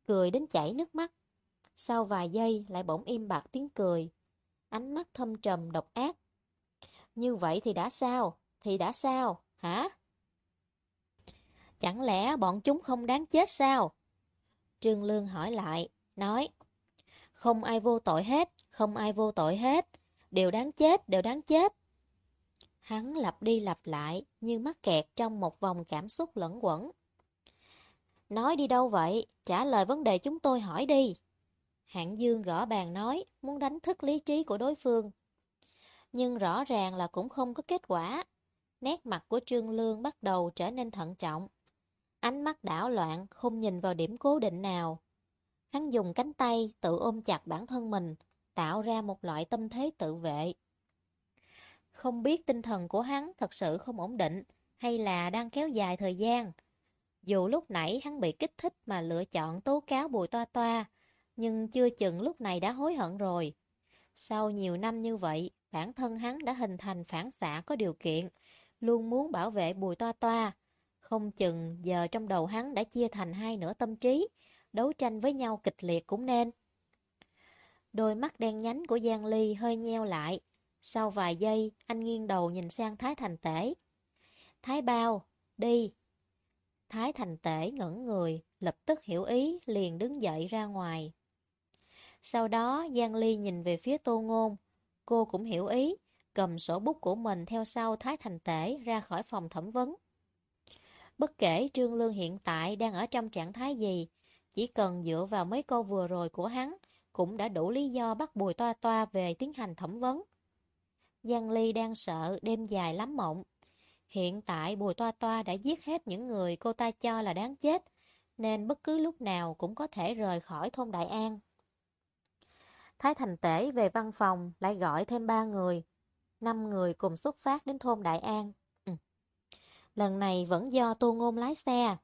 cười đến chảy nước mắt. Sau vài giây lại bỗng im bặt tiếng cười, ánh mắt thâm trầm độc ác. Như vậy thì đã sao? Thì đã sao? Hả? Chẳng lẽ bọn chúng không đáng chết sao? Trương Lương hỏi lại, nói Không ai vô tội hết, không ai vô tội hết, đều đáng chết, đều đáng chết. Hắn lặp đi lặp lại như mắc kẹt trong một vòng cảm xúc lẫn quẩn. Nói đi đâu vậy? Trả lời vấn đề chúng tôi hỏi đi. Hạng Dương gõ bàn nói, muốn đánh thức lý trí của đối phương. Nhưng rõ ràng là cũng không có kết quả. Nét mặt của Trương Lương bắt đầu trở nên thận trọng. Ánh mắt đảo loạn, không nhìn vào điểm cố định nào. Hắn dùng cánh tay tự ôm chặt bản thân mình, tạo ra một loại tâm thế tự vệ. Không biết tinh thần của hắn thật sự không ổn định hay là đang kéo dài thời gian. Dù lúc nãy hắn bị kích thích mà lựa chọn tố cáo bùi toa toa, nhưng chưa chừng lúc này đã hối hận rồi. Sau nhiều năm như vậy, bản thân hắn đã hình thành phản xạ có điều kiện, luôn muốn bảo vệ bùi toa toa. Không chừng giờ trong đầu hắn đã chia thành hai nửa tâm trí, đấu tranh với nhau kịch liệt cũng nên. Đôi mắt đen nhánh của Giang Ly hơi nheo lại. Sau vài giây, anh nghiêng đầu nhìn sang Thái Thành Tể. Thái Bao, đi. Thái Thành Tể ngẩn người, lập tức hiểu ý, liền đứng dậy ra ngoài. Sau đó, Giang Ly nhìn về phía Tô Ngôn. Cô cũng hiểu ý, cầm sổ bút của mình theo sau Thái Thành Tể ra khỏi phòng thẩm vấn. Bất kể Trương Lương hiện tại đang ở trong trạng thái gì, chỉ cần dựa vào mấy câu vừa rồi của hắn, cũng đã đủ lý do bắt Bùi Toa Toa về tiến hành thẩm vấn. Giang Ly đang sợ đêm dài lắm mộng. Hiện tại Bùi Toa Toa đã giết hết những người cô ta cho là đáng chết, nên bất cứ lúc nào cũng có thể rời khỏi thôn Đại An. Thái Thành Tể về văn phòng lại gọi thêm ba người. Năm người cùng xuất phát đến thôn Đại An. Ừ. Lần này vẫn do tu Ngôn lái xe.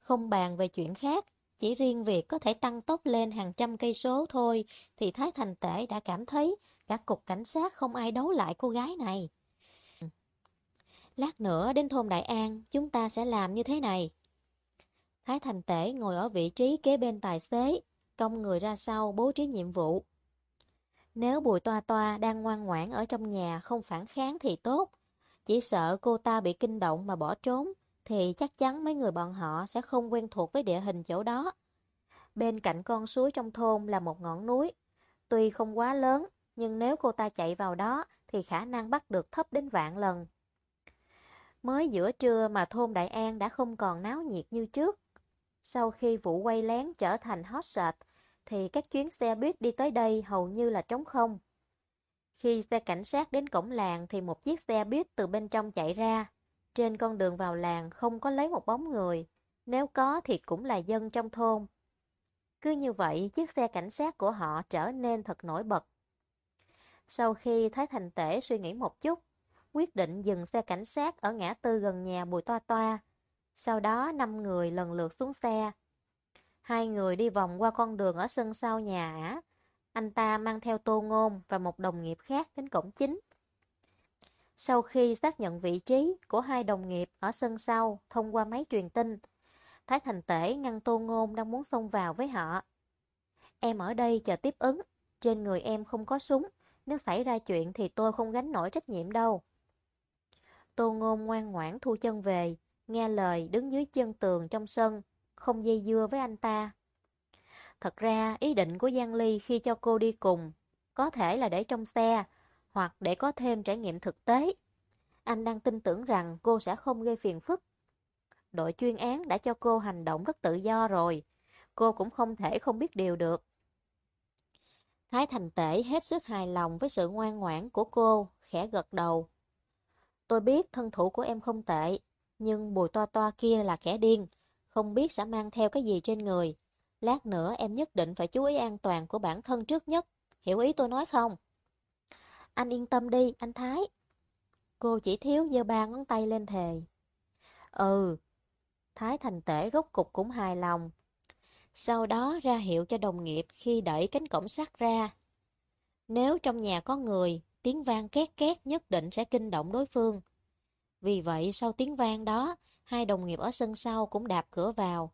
Không bàn về chuyện khác, chỉ riêng việc có thể tăng tốc lên hàng trăm cây số thôi thì Thái Thành Tể đã cảm thấy cả cục cảnh sát không ai đấu lại cô gái này. Ừ. Lát nữa đến thôn Đại An chúng ta sẽ làm như thế này. Thái Thành Tể ngồi ở vị trí kế bên tài xế, cong người ra sau bố trí nhiệm vụ. Nếu Bùi Toa Toa đang ngoan ngoãn ở trong nhà không phản kháng thì tốt. Chỉ sợ cô ta bị kinh động mà bỏ trốn, thì chắc chắn mấy người bọn họ sẽ không quen thuộc với địa hình chỗ đó. Bên cạnh con suối trong thôn là một ngọn núi. Tuy không quá lớn, nhưng nếu cô ta chạy vào đó thì khả năng bắt được thấp đến vạn lần. Mới giữa trưa mà thôn Đại An đã không còn náo nhiệt như trước. Sau khi vụ quay lén trở thành hot search, thì các chuyến xe buýt đi tới đây hầu như là trống không. Khi xe cảnh sát đến cổng làng thì một chiếc xe buýt từ bên trong chạy ra. Trên con đường vào làng không có lấy một bóng người, nếu có thì cũng là dân trong thôn. Cứ như vậy, chiếc xe cảnh sát của họ trở nên thật nổi bật. Sau khi Thái Thành Tể suy nghĩ một chút, quyết định dừng xe cảnh sát ở ngã tư gần nhà Bùi Toa Toa. Sau đó năm người lần lượt xuống xe. Hai người đi vòng qua con đường ở sân sau nhà ả. Anh ta mang theo tô ngôn và một đồng nghiệp khác đến cổng chính. Sau khi xác nhận vị trí của hai đồng nghiệp ở sân sau thông qua máy truyền tin, Thái Thành Tể ngăn Tô Ngôn đang muốn xông vào với họ. Em ở đây chờ tiếp ứng, trên người em không có súng, nếu xảy ra chuyện thì tôi không gánh nổi trách nhiệm đâu. Tô Ngôn ngoan ngoãn thu chân về, nghe lời đứng dưới chân tường trong sân, không dây dưa với anh ta. Thật ra, ý định của Giang Ly khi cho cô đi cùng, có thể là để trong xe, hoặc để có thêm trải nghiệm thực tế. Anh đang tin tưởng rằng cô sẽ không gây phiền phức. Đội chuyên án đã cho cô hành động rất tự do rồi. Cô cũng không thể không biết điều được. Thái Thành Tể hết sức hài lòng với sự ngoan ngoãn của cô, khẽ gật đầu. Tôi biết thân thủ của em không tệ, nhưng bùi toa toa kia là kẻ điên, không biết sẽ mang theo cái gì trên người. Lát nữa em nhất định phải chú ý an toàn của bản thân trước nhất, hiểu ý tôi nói không? Anh yên tâm đi, anh Thái. Cô chỉ thiếu giơ ba ngón tay lên thề. Ừ, Thái Thành Tể rốt cục cũng hài lòng. Sau đó ra hiệu cho đồng nghiệp khi đẩy cánh cổng sắt ra. Nếu trong nhà có người, tiếng vang két két nhất định sẽ kinh động đối phương. Vì vậy sau tiếng vang đó, hai đồng nghiệp ở sân sau cũng đạp cửa vào.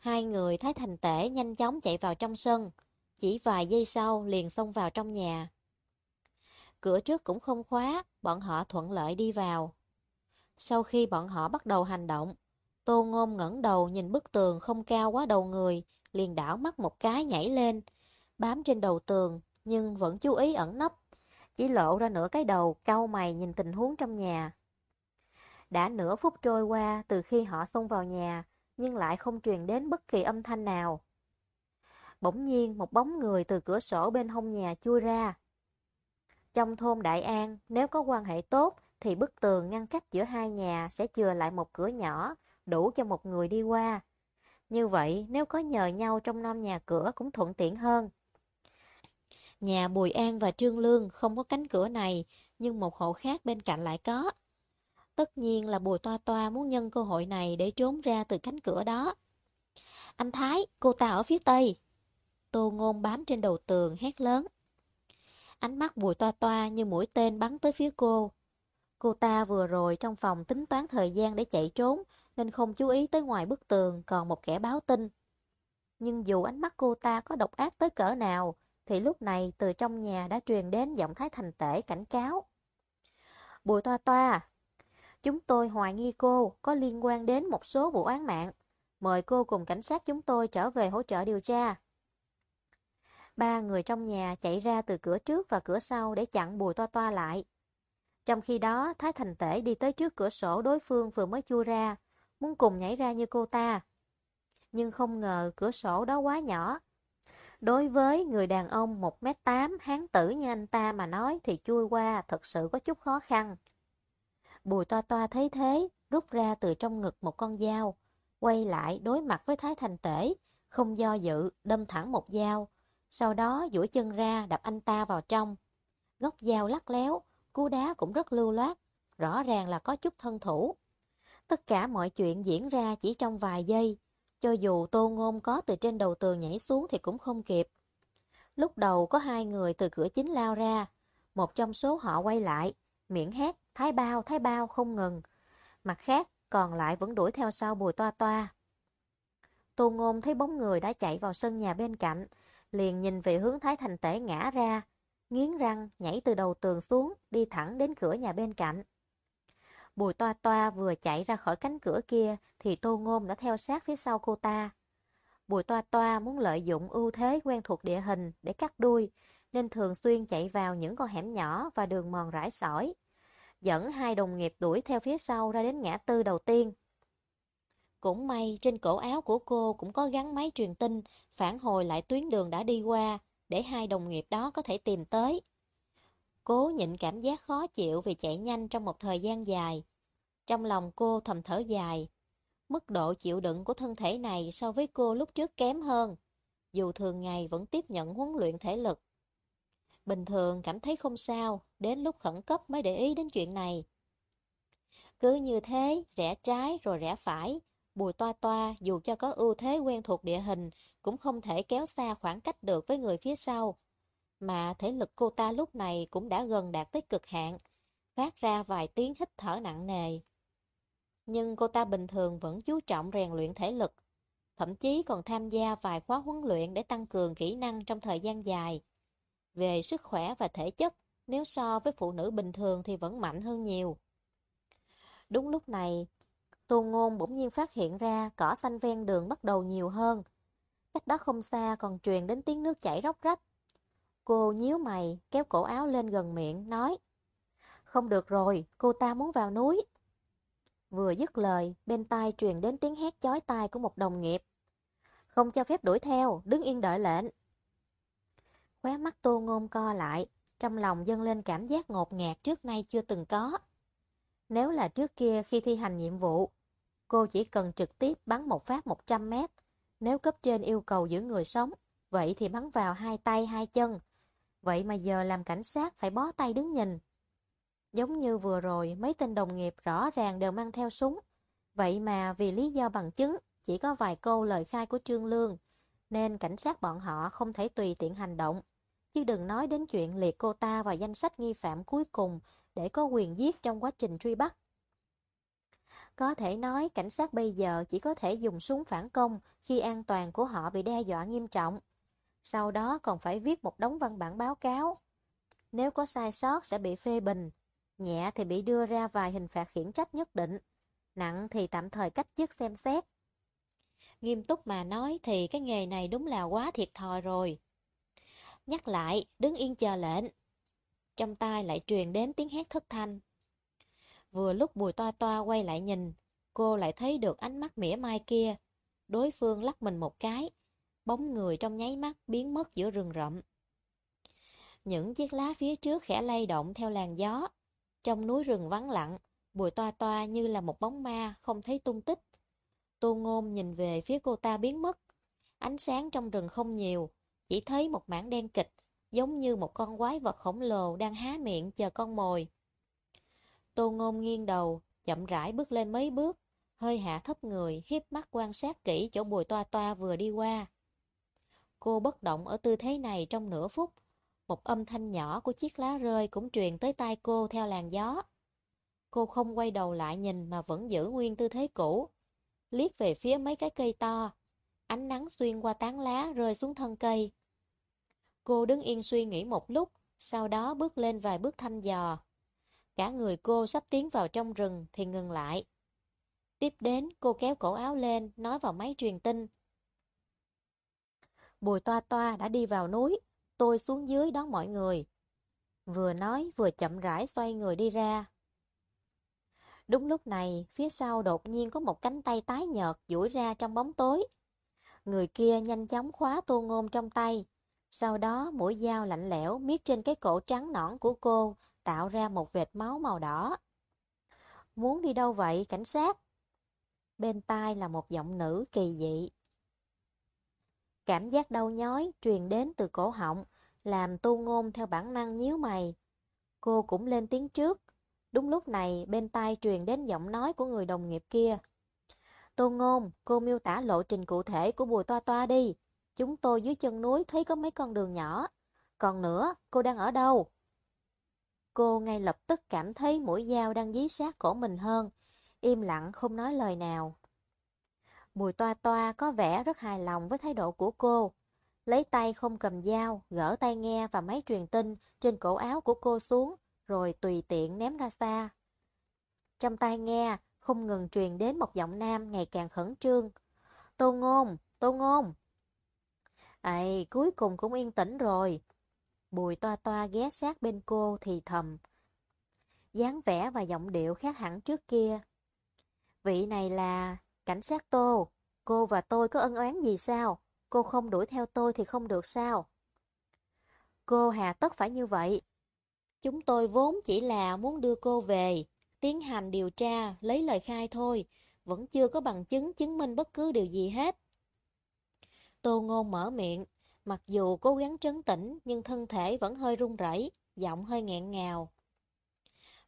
Hai người Thái Thành Tể nhanh chóng chạy vào trong sân, chỉ vài giây sau liền xông vào trong nhà. Cửa trước cũng không khóa, bọn họ thuận lợi đi vào. Sau khi bọn họ bắt đầu hành động, Tô Ngôn ngẩng đầu nhìn bức tường không cao quá đầu người, liền đảo mắt một cái nhảy lên, bám trên đầu tường, nhưng vẫn chú ý ẩn nấp. chỉ lộ ra nửa cái đầu cau mày nhìn tình huống trong nhà. Đã nửa phút trôi qua từ khi họ xông vào nhà, nhưng lại không truyền đến bất kỳ âm thanh nào. Bỗng nhiên một bóng người từ cửa sổ bên hông nhà chui ra. Trong thôn Đại An, nếu có quan hệ tốt thì bức tường ngăn cách giữa hai nhà sẽ chừa lại một cửa nhỏ, đủ cho một người đi qua. Như vậy, nếu có nhờ nhau trong năm nhà cửa cũng thuận tiện hơn. Nhà Bùi An và Trương Lương không có cánh cửa này, nhưng một hộ khác bên cạnh lại có. Tất nhiên là Bùi Toa Toa muốn nhân cơ hội này để trốn ra từ cánh cửa đó. Anh Thái, cô ta ở phía tây. Tô Ngôn bám trên đầu tường hét lớn. Ánh mắt Bùi Toa Toa như mũi tên bắn tới phía cô. Cô ta vừa rồi trong phòng tính toán thời gian để chạy trốn, nên không chú ý tới ngoài bức tường còn một kẻ báo tin. Nhưng dù ánh mắt cô ta có độc ác tới cỡ nào, thì lúc này từ trong nhà đã truyền đến giọng thái thành tể cảnh cáo. Bùi toa toa, chúng tôi hoài nghi cô có liên quan đến một số vụ án mạng. Mời cô cùng cảnh sát chúng tôi trở về hỗ trợ điều tra. Ba người trong nhà chạy ra từ cửa trước và cửa sau để chặn bùi toa toa lại. Trong khi đó, Thái Thành Tể đi tới trước cửa sổ đối phương vừa mới chui ra, muốn cùng nhảy ra như cô ta. Nhưng không ngờ cửa sổ đó quá nhỏ. Đối với người đàn ông 1m8 hán tử như anh ta mà nói thì chui qua thật sự có chút khó khăn. Bùi toa toa thấy thế, rút ra từ trong ngực một con dao, quay lại đối mặt với Thái Thành Tể, không do dự, đâm thẳng một dao, sau đó duỗi chân ra đập anh ta vào trong. Góc dao lắc léo, cú đá cũng rất lưu loát, rõ ràng là có chút thân thủ. Tất cả mọi chuyện diễn ra chỉ trong vài giây, cho dù Tô Ngôn có từ trên đầu tường nhảy xuống thì cũng không kịp. Lúc đầu có hai người từ cửa chính lao ra, một trong số họ quay lại, miệng hét, thái bao, thái bao không ngừng. Mặt khác, còn lại vẫn đuổi theo sau bùi toa toa. Tô Ngôn thấy bóng người đã chạy vào sân nhà bên cạnh, liền nhìn về hướng Thái Thành Tể ngã ra, nghiến răng nhảy từ đầu tường xuống, đi thẳng đến cửa nhà bên cạnh. Bùi toa toa vừa chạy ra khỏi cánh cửa kia thì Tô Ngôn đã theo sát phía sau cô ta. Bùi toa toa muốn lợi dụng ưu thế quen thuộc địa hình để cắt đuôi, nên thường xuyên chạy vào những con hẻm nhỏ và đường mòn rải sỏi. Dẫn hai đồng nghiệp đuổi theo phía sau ra đến ngã tư đầu tiên. Cũng may trên cổ áo của cô cũng có gắn máy truyền tin phản hồi lại tuyến đường đã đi qua để hai đồng nghiệp đó có thể tìm tới. Cố nhịn cảm giác khó chịu vì chạy nhanh trong một thời gian dài. Trong lòng cô thầm thở dài. Mức độ chịu đựng của thân thể này so với cô lúc trước kém hơn. Dù thường ngày vẫn tiếp nhận huấn luyện thể lực. Bình thường cảm thấy không sao, đến lúc khẩn cấp mới để ý đến chuyện này. Cứ như thế, rẽ trái rồi rẽ phải, bùi toa toa dù cho có ưu thế quen thuộc địa hình cũng không thể kéo xa khoảng cách được với người phía sau mà thể lực cô ta lúc này cũng đã gần đạt tới cực hạn, phát ra vài tiếng hít thở nặng nề. Nhưng cô ta bình thường vẫn chú trọng rèn luyện thể lực, thậm chí còn tham gia vài khóa huấn luyện để tăng cường kỹ năng trong thời gian dài. Về sức khỏe và thể chất, nếu so với phụ nữ bình thường thì vẫn mạnh hơn nhiều. Đúng lúc này, Tô Ngôn bỗng nhiên phát hiện ra cỏ xanh ven đường bắt đầu nhiều hơn. Cách đó không xa còn truyền đến tiếng nước chảy róc rách. Cô nhíu mày, kéo cổ áo lên gần miệng, nói Không được rồi, cô ta muốn vào núi. Vừa dứt lời, bên tai truyền đến tiếng hét chói tai của một đồng nghiệp. Không cho phép đuổi theo, đứng yên đợi lệnh. Khóe mắt tô ngôn co lại, trong lòng dâng lên cảm giác ngột ngạt trước nay chưa từng có. Nếu là trước kia khi thi hành nhiệm vụ, cô chỉ cần trực tiếp bắn một phát 100 mét. Nếu cấp trên yêu cầu giữ người sống, vậy thì bắn vào hai tay hai chân, Vậy mà giờ làm cảnh sát phải bó tay đứng nhìn. Giống như vừa rồi, mấy tên đồng nghiệp rõ ràng đều mang theo súng. Vậy mà vì lý do bằng chứng, chỉ có vài câu lời khai của Trương Lương, nên cảnh sát bọn họ không thể tùy tiện hành động. Chứ đừng nói đến chuyện liệt cô ta vào danh sách nghi phạm cuối cùng để có quyền giết trong quá trình truy bắt. Có thể nói cảnh sát bây giờ chỉ có thể dùng súng phản công khi an toàn của họ bị đe dọa nghiêm trọng sau đó còn phải viết một đống văn bản báo cáo. Nếu có sai sót sẽ bị phê bình, nhẹ thì bị đưa ra vài hình phạt khiển trách nhất định, nặng thì tạm thời cách chức xem xét. Nghiêm túc mà nói thì cái nghề này đúng là quá thiệt thòi rồi. Nhắc lại, đứng yên chờ lệnh. trong tai lại truyền đến tiếng hét thất thanh. Vừa lúc bùi toa toa quay lại nhìn, cô lại thấy được ánh mắt mỉa mai kia. Đối phương lắc mình một cái, bóng người trong nháy mắt biến mất giữa rừng rậm. Những chiếc lá phía trước khẽ lay động theo làn gió. Trong núi rừng vắng lặng, bùi toa toa như là một bóng ma, không thấy tung tích. Tô ngôn nhìn về phía cô ta biến mất. Ánh sáng trong rừng không nhiều, chỉ thấy một mảng đen kịch, giống như một con quái vật khổng lồ đang há miệng chờ con mồi. Tô ngôn nghiêng đầu, chậm rãi bước lên mấy bước, hơi hạ thấp người, hiếp mắt quan sát kỹ chỗ bùi toa toa vừa đi qua. Cô bất động ở tư thế này trong nửa phút, một âm thanh nhỏ của chiếc lá rơi cũng truyền tới tai cô theo làn gió. Cô không quay đầu lại nhìn mà vẫn giữ nguyên tư thế cũ. Liếc về phía mấy cái cây to. Ánh nắng xuyên qua tán lá rơi xuống thân cây. Cô đứng yên suy nghĩ một lúc, sau đó bước lên vài bước thăm dò. Cả người cô sắp tiến vào trong rừng thì ngừng lại. Tiếp đến, cô kéo cổ áo lên, nói vào máy truyền tin. Bùi toa toa đã đi vào núi, tôi xuống dưới đón mọi người. Vừa nói vừa chậm rãi xoay người đi ra. Đúng lúc này, phía sau đột nhiên có một cánh tay tái nhợt duỗi ra trong bóng tối. Người kia nhanh chóng khóa tô ngôn trong tay. Sau đó mũi dao lạnh lẽo miết trên cái cổ trắng nõn của cô, tạo ra một vệt máu màu đỏ. Muốn đi đâu vậy, cảnh sát? Bên tai là một giọng nữ kỳ dị. Cảm giác đau nhói truyền đến từ cổ họng, làm tu ngôn theo bản năng nhíu mày. Cô cũng lên tiếng trước. Đúng lúc này, bên tai truyền đến giọng nói của người đồng nghiệp kia. Tô Ngôn, cô miêu tả lộ trình cụ thể của Bùi Toa Toa đi. Chúng tôi dưới chân núi thấy có mấy con đường nhỏ. Còn nữa, cô đang ở đâu? Cô ngay lập tức cảm thấy mũi dao đang dí sát cổ mình hơn. Im lặng không nói lời nào. Bùi Toa Toa có vẻ rất hài lòng với thái độ của cô. Lấy tay không cầm dao, gỡ tay nghe và máy truyền tin trên cổ áo của cô xuống, rồi tùy tiện ném ra xa. Trong tay nghe, không ngừng truyền đến một giọng nam ngày càng khẩn trương. Tô ngôn, tô ngôn. Ây, cuối cùng cũng yên tĩnh rồi. Bùi toa toa ghé sát bên cô thì thầm. dáng vẻ và giọng điệu khác hẳn trước kia. Vị này là cảnh sát Tô. Cô và tôi có ân oán gì sao? Cô không đuổi theo tôi thì không được sao? Cô hà tất phải như vậy. Chúng tôi vốn chỉ là muốn đưa cô về, tiến hành điều tra, lấy lời khai thôi, vẫn chưa có bằng chứng chứng minh bất cứ điều gì hết. Tô Ngôn mở miệng, mặc dù cố gắng trấn tĩnh nhưng thân thể vẫn hơi run rẩy, giọng hơi nghẹn ngào.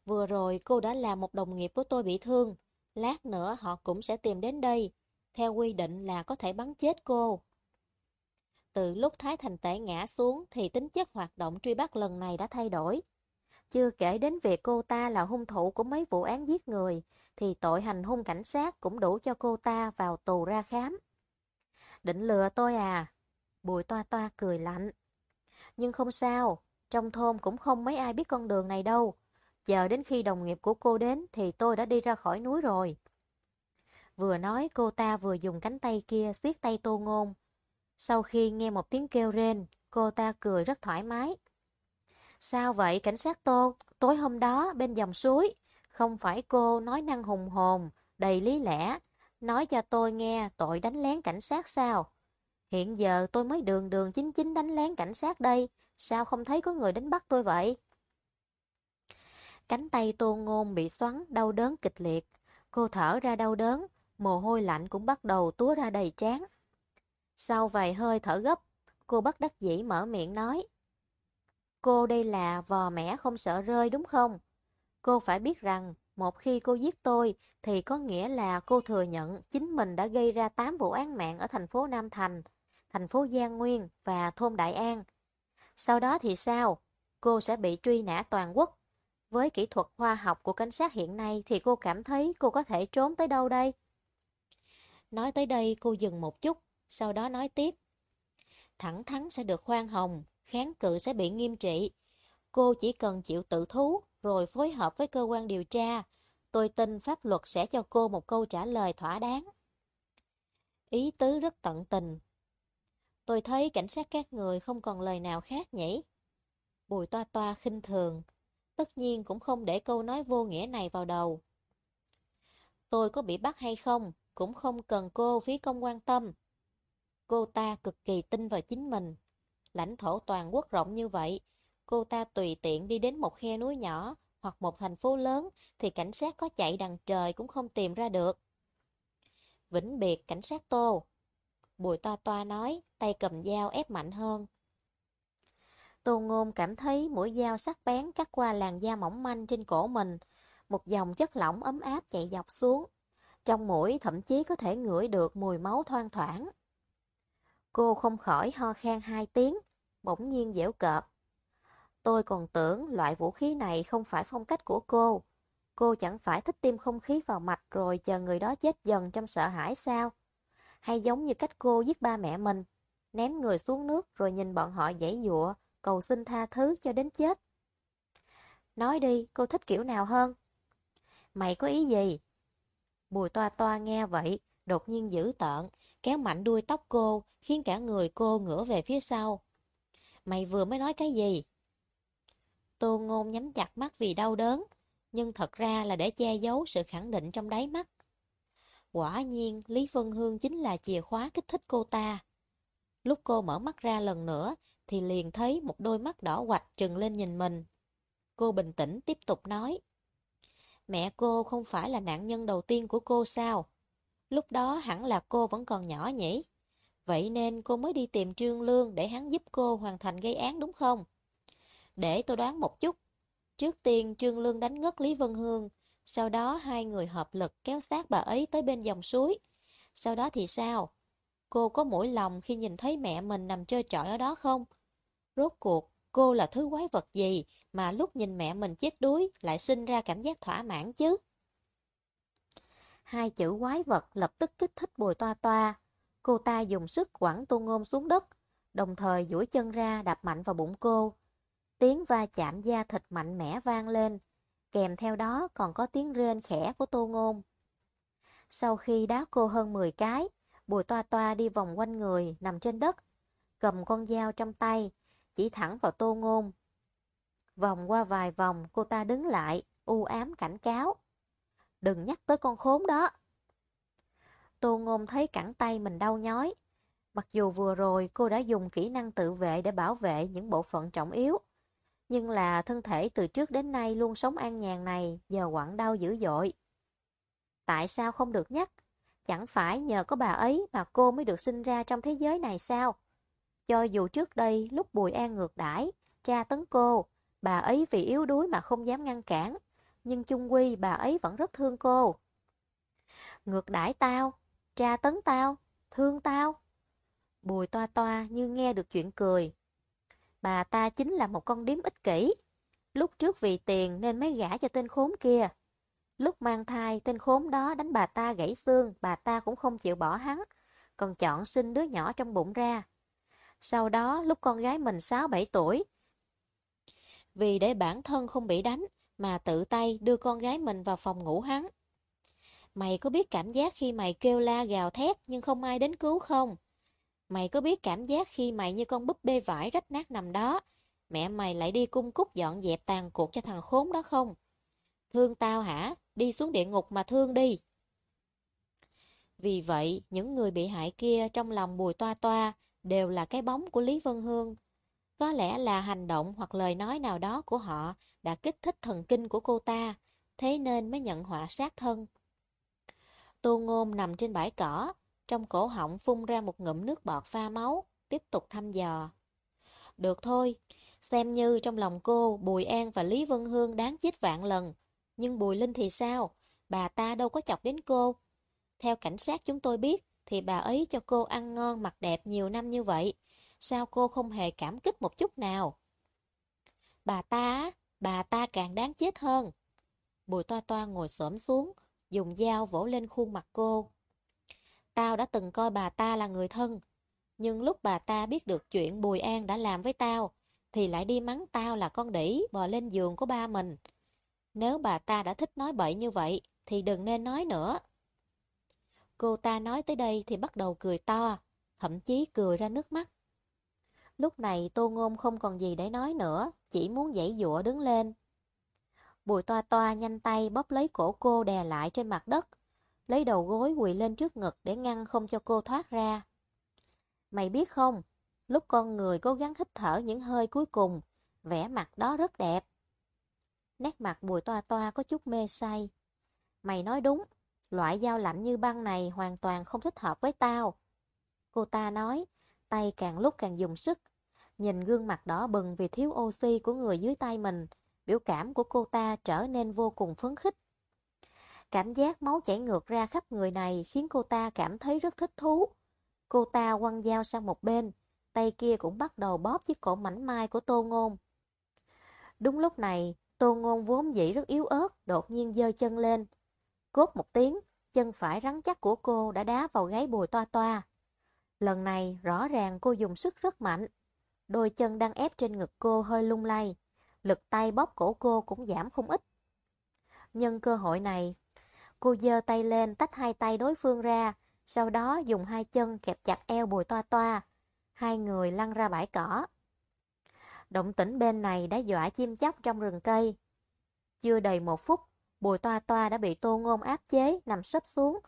Vừa rồi cô đã làm một đồng nghiệp của tôi bị thương, lát nữa họ cũng sẽ tìm đến đây, theo quy định là có thể bắn chết cô. Từ lúc Thái Thành Tể ngã xuống thì tính chất hoạt động truy bắt lần này đã thay đổi. Chưa kể đến việc cô ta là hung thủ của mấy vụ án giết người, thì tội hành hung cảnh sát cũng đủ cho cô ta vào tù ra khám. Định lừa tôi à? Bùi toa toa cười lạnh. Nhưng không sao, trong thôn cũng không mấy ai biết con đường này đâu. Chờ đến khi đồng nghiệp của cô đến thì tôi đã đi ra khỏi núi rồi. Vừa nói cô ta vừa dùng cánh tay kia siết tay tô ngôn. Sau khi nghe một tiếng kêu rên, cô ta cười rất thoải mái. Sao vậy cảnh sát Tô? Tối hôm đó bên dòng suối, không phải cô nói năng hùng hồn, đầy lý lẽ, nói cho tôi nghe tội đánh lén cảnh sát sao? Hiện giờ tôi mới đường đường chính chính đánh lén cảnh sát đây, sao không thấy có người đánh bắt tôi vậy? Cánh tay tô ngôn bị xoắn, đau đớn kịch liệt. Cô thở ra đau đớn, mồ hôi lạnh cũng bắt đầu túa ra đầy chán Sau vài hơi thở gấp, cô bắt đắc dĩ mở miệng nói. Cô đây là vò mẻ không sợ rơi đúng không? Cô phải biết rằng, một khi cô giết tôi, thì có nghĩa là cô thừa nhận chính mình đã gây ra 8 vụ án mạng ở thành phố Nam Thành, thành phố Giang Nguyên và thôn Đại An. Sau đó thì sao? Cô sẽ bị truy nã toàn quốc. Với kỹ thuật khoa học của cảnh sát hiện nay thì cô cảm thấy cô có thể trốn tới đâu đây? Nói tới đây cô dừng một chút, sau đó nói tiếp. Thẳng thắn sẽ được khoan hồng, kháng cự sẽ bị nghiêm trị. Cô chỉ cần chịu tự thú, rồi phối hợp với cơ quan điều tra. Tôi tin pháp luật sẽ cho cô một câu trả lời thỏa đáng. Ý tứ rất tận tình. Tôi thấy cảnh sát các người không còn lời nào khác nhỉ? Bùi toa toa khinh thường, tất nhiên cũng không để câu nói vô nghĩa này vào đầu. Tôi có bị bắt hay không, cũng không cần cô phí công quan tâm. Cô ta cực kỳ tin vào chính mình. Lãnh thổ toàn quốc rộng như vậy, cô ta tùy tiện đi đến một khe núi nhỏ hoặc một thành phố lớn thì cảnh sát có chạy đằng trời cũng không tìm ra được. Vĩnh biệt cảnh sát Tô. Bùi toa toa nói, tay cầm dao ép mạnh hơn. Tô Ngôn cảm thấy mũi dao sắc bén cắt qua làn da mỏng manh trên cổ mình. Một dòng chất lỏng ấm áp chạy dọc xuống. Trong mũi thậm chí có thể ngửi được mùi máu thoang thoảng. Cô không khỏi ho khan hai tiếng, bỗng nhiên dẻo cợt. Tôi còn tưởng loại vũ khí này không phải phong cách của cô. Cô chẳng phải thích tiêm không khí vào mạch rồi chờ người đó chết dần trong sợ hãi sao? Hay giống như cách cô giết ba mẹ mình, ném người xuống nước rồi nhìn bọn họ dãy dụa, cầu xin tha thứ cho đến chết. Nói đi, cô thích kiểu nào hơn? Mày có ý gì? Bùi toa toa nghe vậy, đột nhiên dữ tợn, kéo mạnh đuôi tóc cô, khiến cả người cô ngửa về phía sau. Mày vừa mới nói cái gì? Tô ngôn nhắm chặt mắt vì đau đớn, nhưng thật ra là để che giấu sự khẳng định trong đáy mắt. Quả nhiên, Lý Vân Hương chính là chìa khóa kích thích cô ta. Lúc cô mở mắt ra lần nữa, thì liền thấy một đôi mắt đỏ quạch trừng lên nhìn mình. Cô bình tĩnh tiếp tục nói. Mẹ cô không phải là nạn nhân đầu tiên của cô sao? Lúc đó hẳn là cô vẫn còn nhỏ nhỉ? Vậy nên cô mới đi tìm Trương Lương để hắn giúp cô hoàn thành gây án đúng không? Để tôi đoán một chút. Trước tiên Trương Lương đánh ngất Lý Vân Hương, sau đó hai người hợp lực kéo xác bà ấy tới bên dòng suối. Sau đó thì sao? Cô có mũi lòng khi nhìn thấy mẹ mình nằm trơ trọi ở đó không? Rốt cuộc, cô là thứ quái vật gì mà lúc nhìn mẹ mình chết đuối lại sinh ra cảm giác thỏa mãn chứ? Hai chữ quái vật lập tức kích thích bùi toa toa. Cô ta dùng sức quẳng tô ngôn xuống đất, đồng thời duỗi chân ra đạp mạnh vào bụng cô. Tiếng va chạm da thịt mạnh mẽ vang lên, kèm theo đó còn có tiếng rên khẽ của tô ngôn. Sau khi đá cô hơn 10 cái, bùi toa toa đi vòng quanh người, nằm trên đất, cầm con dao trong tay, chỉ thẳng vào tô ngôn. Vòng qua vài vòng, cô ta đứng lại, u ám cảnh cáo. Đừng nhắc tới con khốn đó. Tô ngôn thấy cẳng tay mình đau nhói. Mặc dù vừa rồi cô đã dùng kỹ năng tự vệ để bảo vệ những bộ phận trọng yếu. Nhưng là thân thể từ trước đến nay luôn sống an nhàn này giờ quặn đau dữ dội. Tại sao không được nhắc? Chẳng phải nhờ có bà ấy mà cô mới được sinh ra trong thế giới này sao? Cho dù trước đây lúc Bùi An ngược đãi tra tấn cô, bà ấy vì yếu đuối mà không dám ngăn cản, nhưng chung quy bà ấy vẫn rất thương cô. Ngược đãi tao, tra tấn tao, thương tao. Bùi toa toa như nghe được chuyện cười. Bà ta chính là một con điếm ích kỷ. Lúc trước vì tiền nên mới gả cho tên khốn kia. Lúc mang thai, tên khốn đó đánh bà ta gãy xương, bà ta cũng không chịu bỏ hắn, còn chọn sinh đứa nhỏ trong bụng ra. Sau đó, lúc con gái mình 6-7 tuổi, vì để bản thân không bị đánh, mà tự tay đưa con gái mình vào phòng ngủ hắn. Mày có biết cảm giác khi mày kêu la gào thét nhưng không ai đến cứu không? Mày có biết cảm giác khi mày như con búp bê vải rách nát nằm đó, mẹ mày lại đi cung cúc dọn dẹp tàn cuộc cho thằng khốn đó không? Thương tao hả? Đi xuống địa ngục mà thương đi. Vì vậy, những người bị hại kia trong lòng bùi toa toa đều là cái bóng của Lý Vân Hương. Có lẽ là hành động hoặc lời nói nào đó của họ đã kích thích thần kinh của cô ta, thế nên mới nhận họa sát thân. Tô Ngôn nằm trên bãi cỏ, trong cổ họng phun ra một ngụm nước bọt pha máu, tiếp tục thăm dò. Được thôi, xem như trong lòng cô, Bùi An và Lý Vân Hương đáng chết vạn lần. Nhưng Bùi Linh thì sao? Bà ta đâu có chọc đến cô. Theo cảnh sát chúng tôi biết, thì bà ấy cho cô ăn ngon mặc đẹp nhiều năm như vậy. Sao cô không hề cảm kích một chút nào? Bà ta, bà ta càng đáng chết hơn. Bùi toa toa ngồi xổm xuống, dùng dao vỗ lên khuôn mặt cô. Tao đã từng coi bà ta là người thân, nhưng lúc bà ta biết được chuyện Bùi An đã làm với tao, thì lại đi mắng tao là con đỉ bò lên giường của ba mình. Nếu bà ta đã thích nói bậy như vậy, thì đừng nên nói nữa. Cô ta nói tới đây thì bắt đầu cười to, thậm chí cười ra nước mắt. Lúc này Tô Ngôn không còn gì để nói nữa, chỉ muốn dãy dụa đứng lên. Bùi toa toa nhanh tay bóp lấy cổ cô đè lại trên mặt đất, lấy đầu gối quỳ lên trước ngực để ngăn không cho cô thoát ra. Mày biết không, lúc con người cố gắng hít thở những hơi cuối cùng, vẻ mặt đó rất đẹp. Nét mặt bùi toa toa có chút mê say. Mày nói đúng, loại dao lạnh như băng này hoàn toàn không thích hợp với tao. Cô ta nói, tay càng lúc càng dùng sức. Nhìn gương mặt đỏ bừng vì thiếu oxy của người dưới tay mình, biểu cảm của cô ta trở nên vô cùng phấn khích. Cảm giác máu chảy ngược ra khắp người này khiến cô ta cảm thấy rất thích thú. Cô ta quăng dao sang một bên, tay kia cũng bắt đầu bóp chiếc cổ mảnh mai của Tô Ngôn. Đúng lúc này, Tô Ngôn vốn dĩ rất yếu ớt, đột nhiên giơ chân lên. Cốt một tiếng, chân phải rắn chắc của cô đã đá vào gáy bùi toa toa. Lần này, rõ ràng cô dùng sức rất mạnh. Đôi chân đang ép trên ngực cô hơi lung lay. Lực tay bóp cổ cô cũng giảm không ít. Nhân cơ hội này, cô giơ tay lên tách hai tay đối phương ra, sau đó dùng hai chân kẹp chặt eo bùi toa toa. Hai người lăn ra bãi cỏ. Động tĩnh bên này đã dọa chim chóc trong rừng cây. Chưa đầy một phút, bùi toa toa đã bị tô ngôn áp chế, nằm sấp xuống.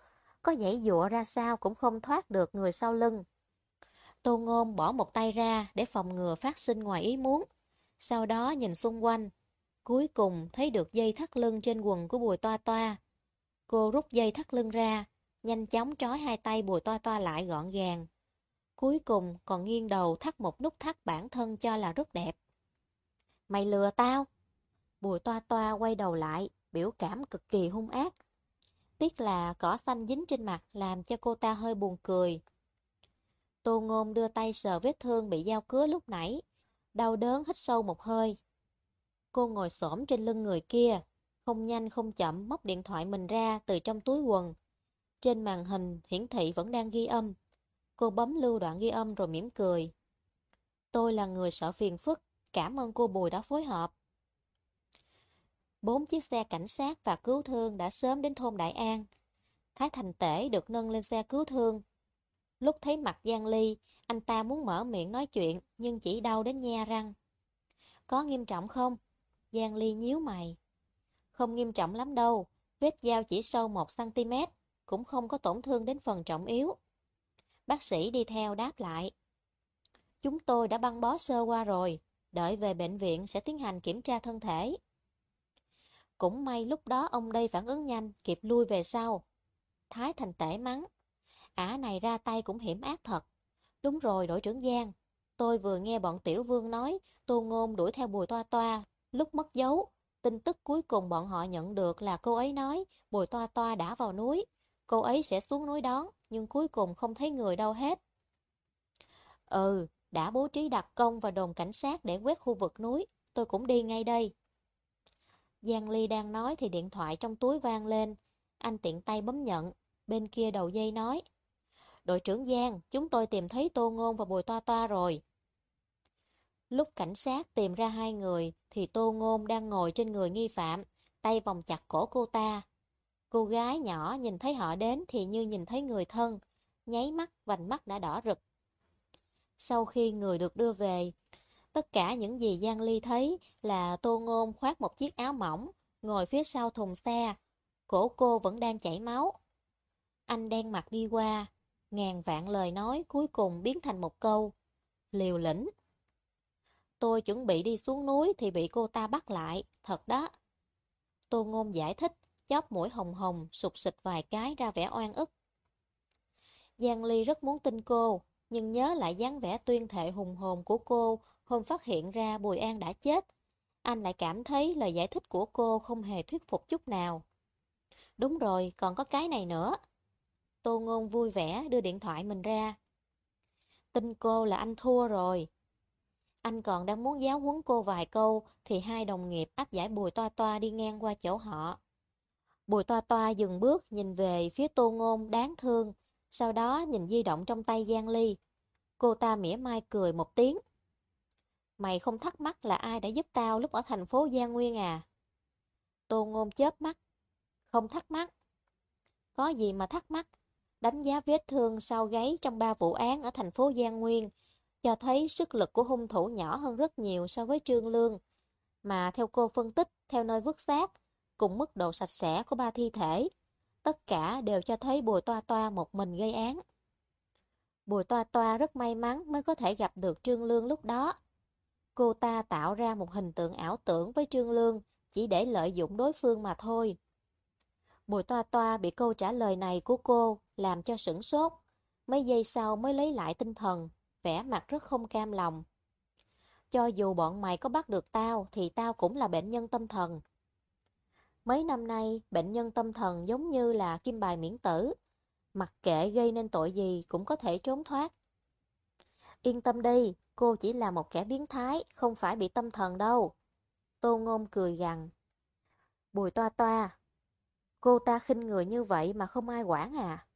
Có nhảy dụa ra sao cũng không thoát được người sau lưng. Tô ngôn bỏ một tay ra để phòng ngừa phát sinh ngoài ý muốn. Sau đó nhìn xung quanh. Cuối cùng thấy được dây thắt lưng trên quần của bùi toa toa. Cô rút dây thắt lưng ra, nhanh chóng trói hai tay bùi toa toa lại gọn gàng. Cuối cùng còn nghiêng đầu thắt một nút thắt bản thân cho là rất đẹp. Mày lừa tao? Bùi toa toa quay đầu lại, biểu cảm cực kỳ hung ác. Tiếc là cỏ xanh dính trên mặt làm cho cô ta hơi buồn cười. Tô ngôn đưa tay sờ vết thương bị dao cứa lúc nãy. Đau đớn hít sâu một hơi. Cô ngồi xổm trên lưng người kia, không nhanh không chậm móc điện thoại mình ra từ trong túi quần. Trên màn hình hiển thị vẫn đang ghi âm. Cô bấm lưu đoạn ghi âm rồi mỉm cười. Tôi là người sợ phiền phức, cảm ơn cô Bùi đã phối hợp. Bốn chiếc xe cảnh sát và cứu thương đã sớm đến thôn Đại An. Thái Thành Tể được nâng lên xe cứu thương. Lúc thấy mặt Giang Ly, anh ta muốn mở miệng nói chuyện nhưng chỉ đau đến nhe răng. Có nghiêm trọng không? Giang Ly nhíu mày. Không nghiêm trọng lắm đâu, vết dao chỉ sâu 1cm, cũng không có tổn thương đến phần trọng yếu. Bác sĩ đi theo đáp lại. Chúng tôi đã băng bó sơ qua rồi, đợi về bệnh viện sẽ tiến hành kiểm tra thân thể. Cũng may lúc đó ông đây phản ứng nhanh, kịp lui về sau. Thái thành tể mắng. Ả này ra tay cũng hiểm ác thật. Đúng rồi, đội trưởng Giang. Tôi vừa nghe bọn Tiểu Vương nói Tô Ngôn đuổi theo Bùi Toa Toa, lúc mất dấu. Tin tức cuối cùng bọn họ nhận được là cô ấy nói Bùi Toa Toa đã vào núi. Cô ấy sẽ xuống núi đón, nhưng cuối cùng không thấy người đâu hết. Ừ, đã bố trí đặc công và đồn cảnh sát để quét khu vực núi. Tôi cũng đi ngay đây. Giang Ly đang nói thì điện thoại trong túi vang lên. Anh tiện tay bấm nhận. Bên kia đầu dây nói. Đội trưởng Giang, chúng tôi tìm thấy Tô Ngôn và Bùi Toa Toa rồi. Lúc cảnh sát tìm ra hai người thì Tô Ngôn đang ngồi trên người nghi phạm, tay vòng chặt cổ cô ta. Cô gái nhỏ nhìn thấy họ đến thì như nhìn thấy người thân, nháy mắt vành mắt đã đỏ rực. Sau khi người được đưa về, tất cả những gì Giang Ly thấy là Tô Ngôn khoác một chiếc áo mỏng, ngồi phía sau thùng xe, cổ cô vẫn đang chảy máu. Anh đen mặt đi qua, ngàn vạn lời nói cuối cùng biến thành một câu. Liều lĩnh. Tôi chuẩn bị đi xuống núi thì bị cô ta bắt lại, thật đó. Tô Ngôn giải thích, chóp mũi hồng hồng, sụt xịt vài cái ra vẻ oan ức. Giang Ly rất muốn tin cô, nhưng nhớ lại dáng vẻ tuyên thệ hùng hồn của cô hôm phát hiện ra Bùi An đã chết. Anh lại cảm thấy lời giải thích của cô không hề thuyết phục chút nào. Đúng rồi, còn có cái này nữa. Tô Ngôn vui vẻ đưa điện thoại mình ra. Tin cô là anh thua rồi. Anh còn đang muốn giáo huấn cô vài câu thì hai đồng nghiệp áp giải bùi toa toa đi ngang qua chỗ họ. Bùi toa toa dừng bước nhìn về phía tô ngôn đáng thương, sau đó nhìn di động trong tay Giang Ly. Cô ta mỉa mai cười một tiếng. Mày không thắc mắc là ai đã giúp tao lúc ở thành phố Giang Nguyên à? Tô ngôn chớp mắt. Không thắc mắc. Có gì mà thắc mắc? Đánh giá vết thương sau gáy trong ba vụ án ở thành phố Giang Nguyên. cho thấy sức lực của hung thủ nhỏ hơn rất nhiều so với Trương Lương. Mà theo cô phân tích, theo nơi vứt xác, cùng mức độ sạch sẽ của ba thi thể, tất cả đều cho thấy Bùi Toa Toa một mình gây án. Bùi Toa Toa rất may mắn mới có thể gặp được Trương Lương lúc đó. Cô ta tạo ra một hình tượng ảo tưởng với Trương Lương chỉ để lợi dụng đối phương mà thôi. Bùi Toa Toa bị câu trả lời này của cô làm cho sửng sốt. Mấy giây sau mới lấy lại tinh thần, vẻ mặt rất không cam lòng. Cho dù bọn mày có bắt được tao thì tao cũng là bệnh nhân tâm thần. Mấy năm nay, bệnh nhân tâm thần giống như là kim bài miễn tử. Mặc kệ gây nên tội gì cũng có thể trốn thoát. Yên tâm đi, cô chỉ là một kẻ biến thái, không phải bị tâm thần đâu. Tô Ngôn cười gằn. Bùi toa toa, cô ta khinh người như vậy mà không ai quản à?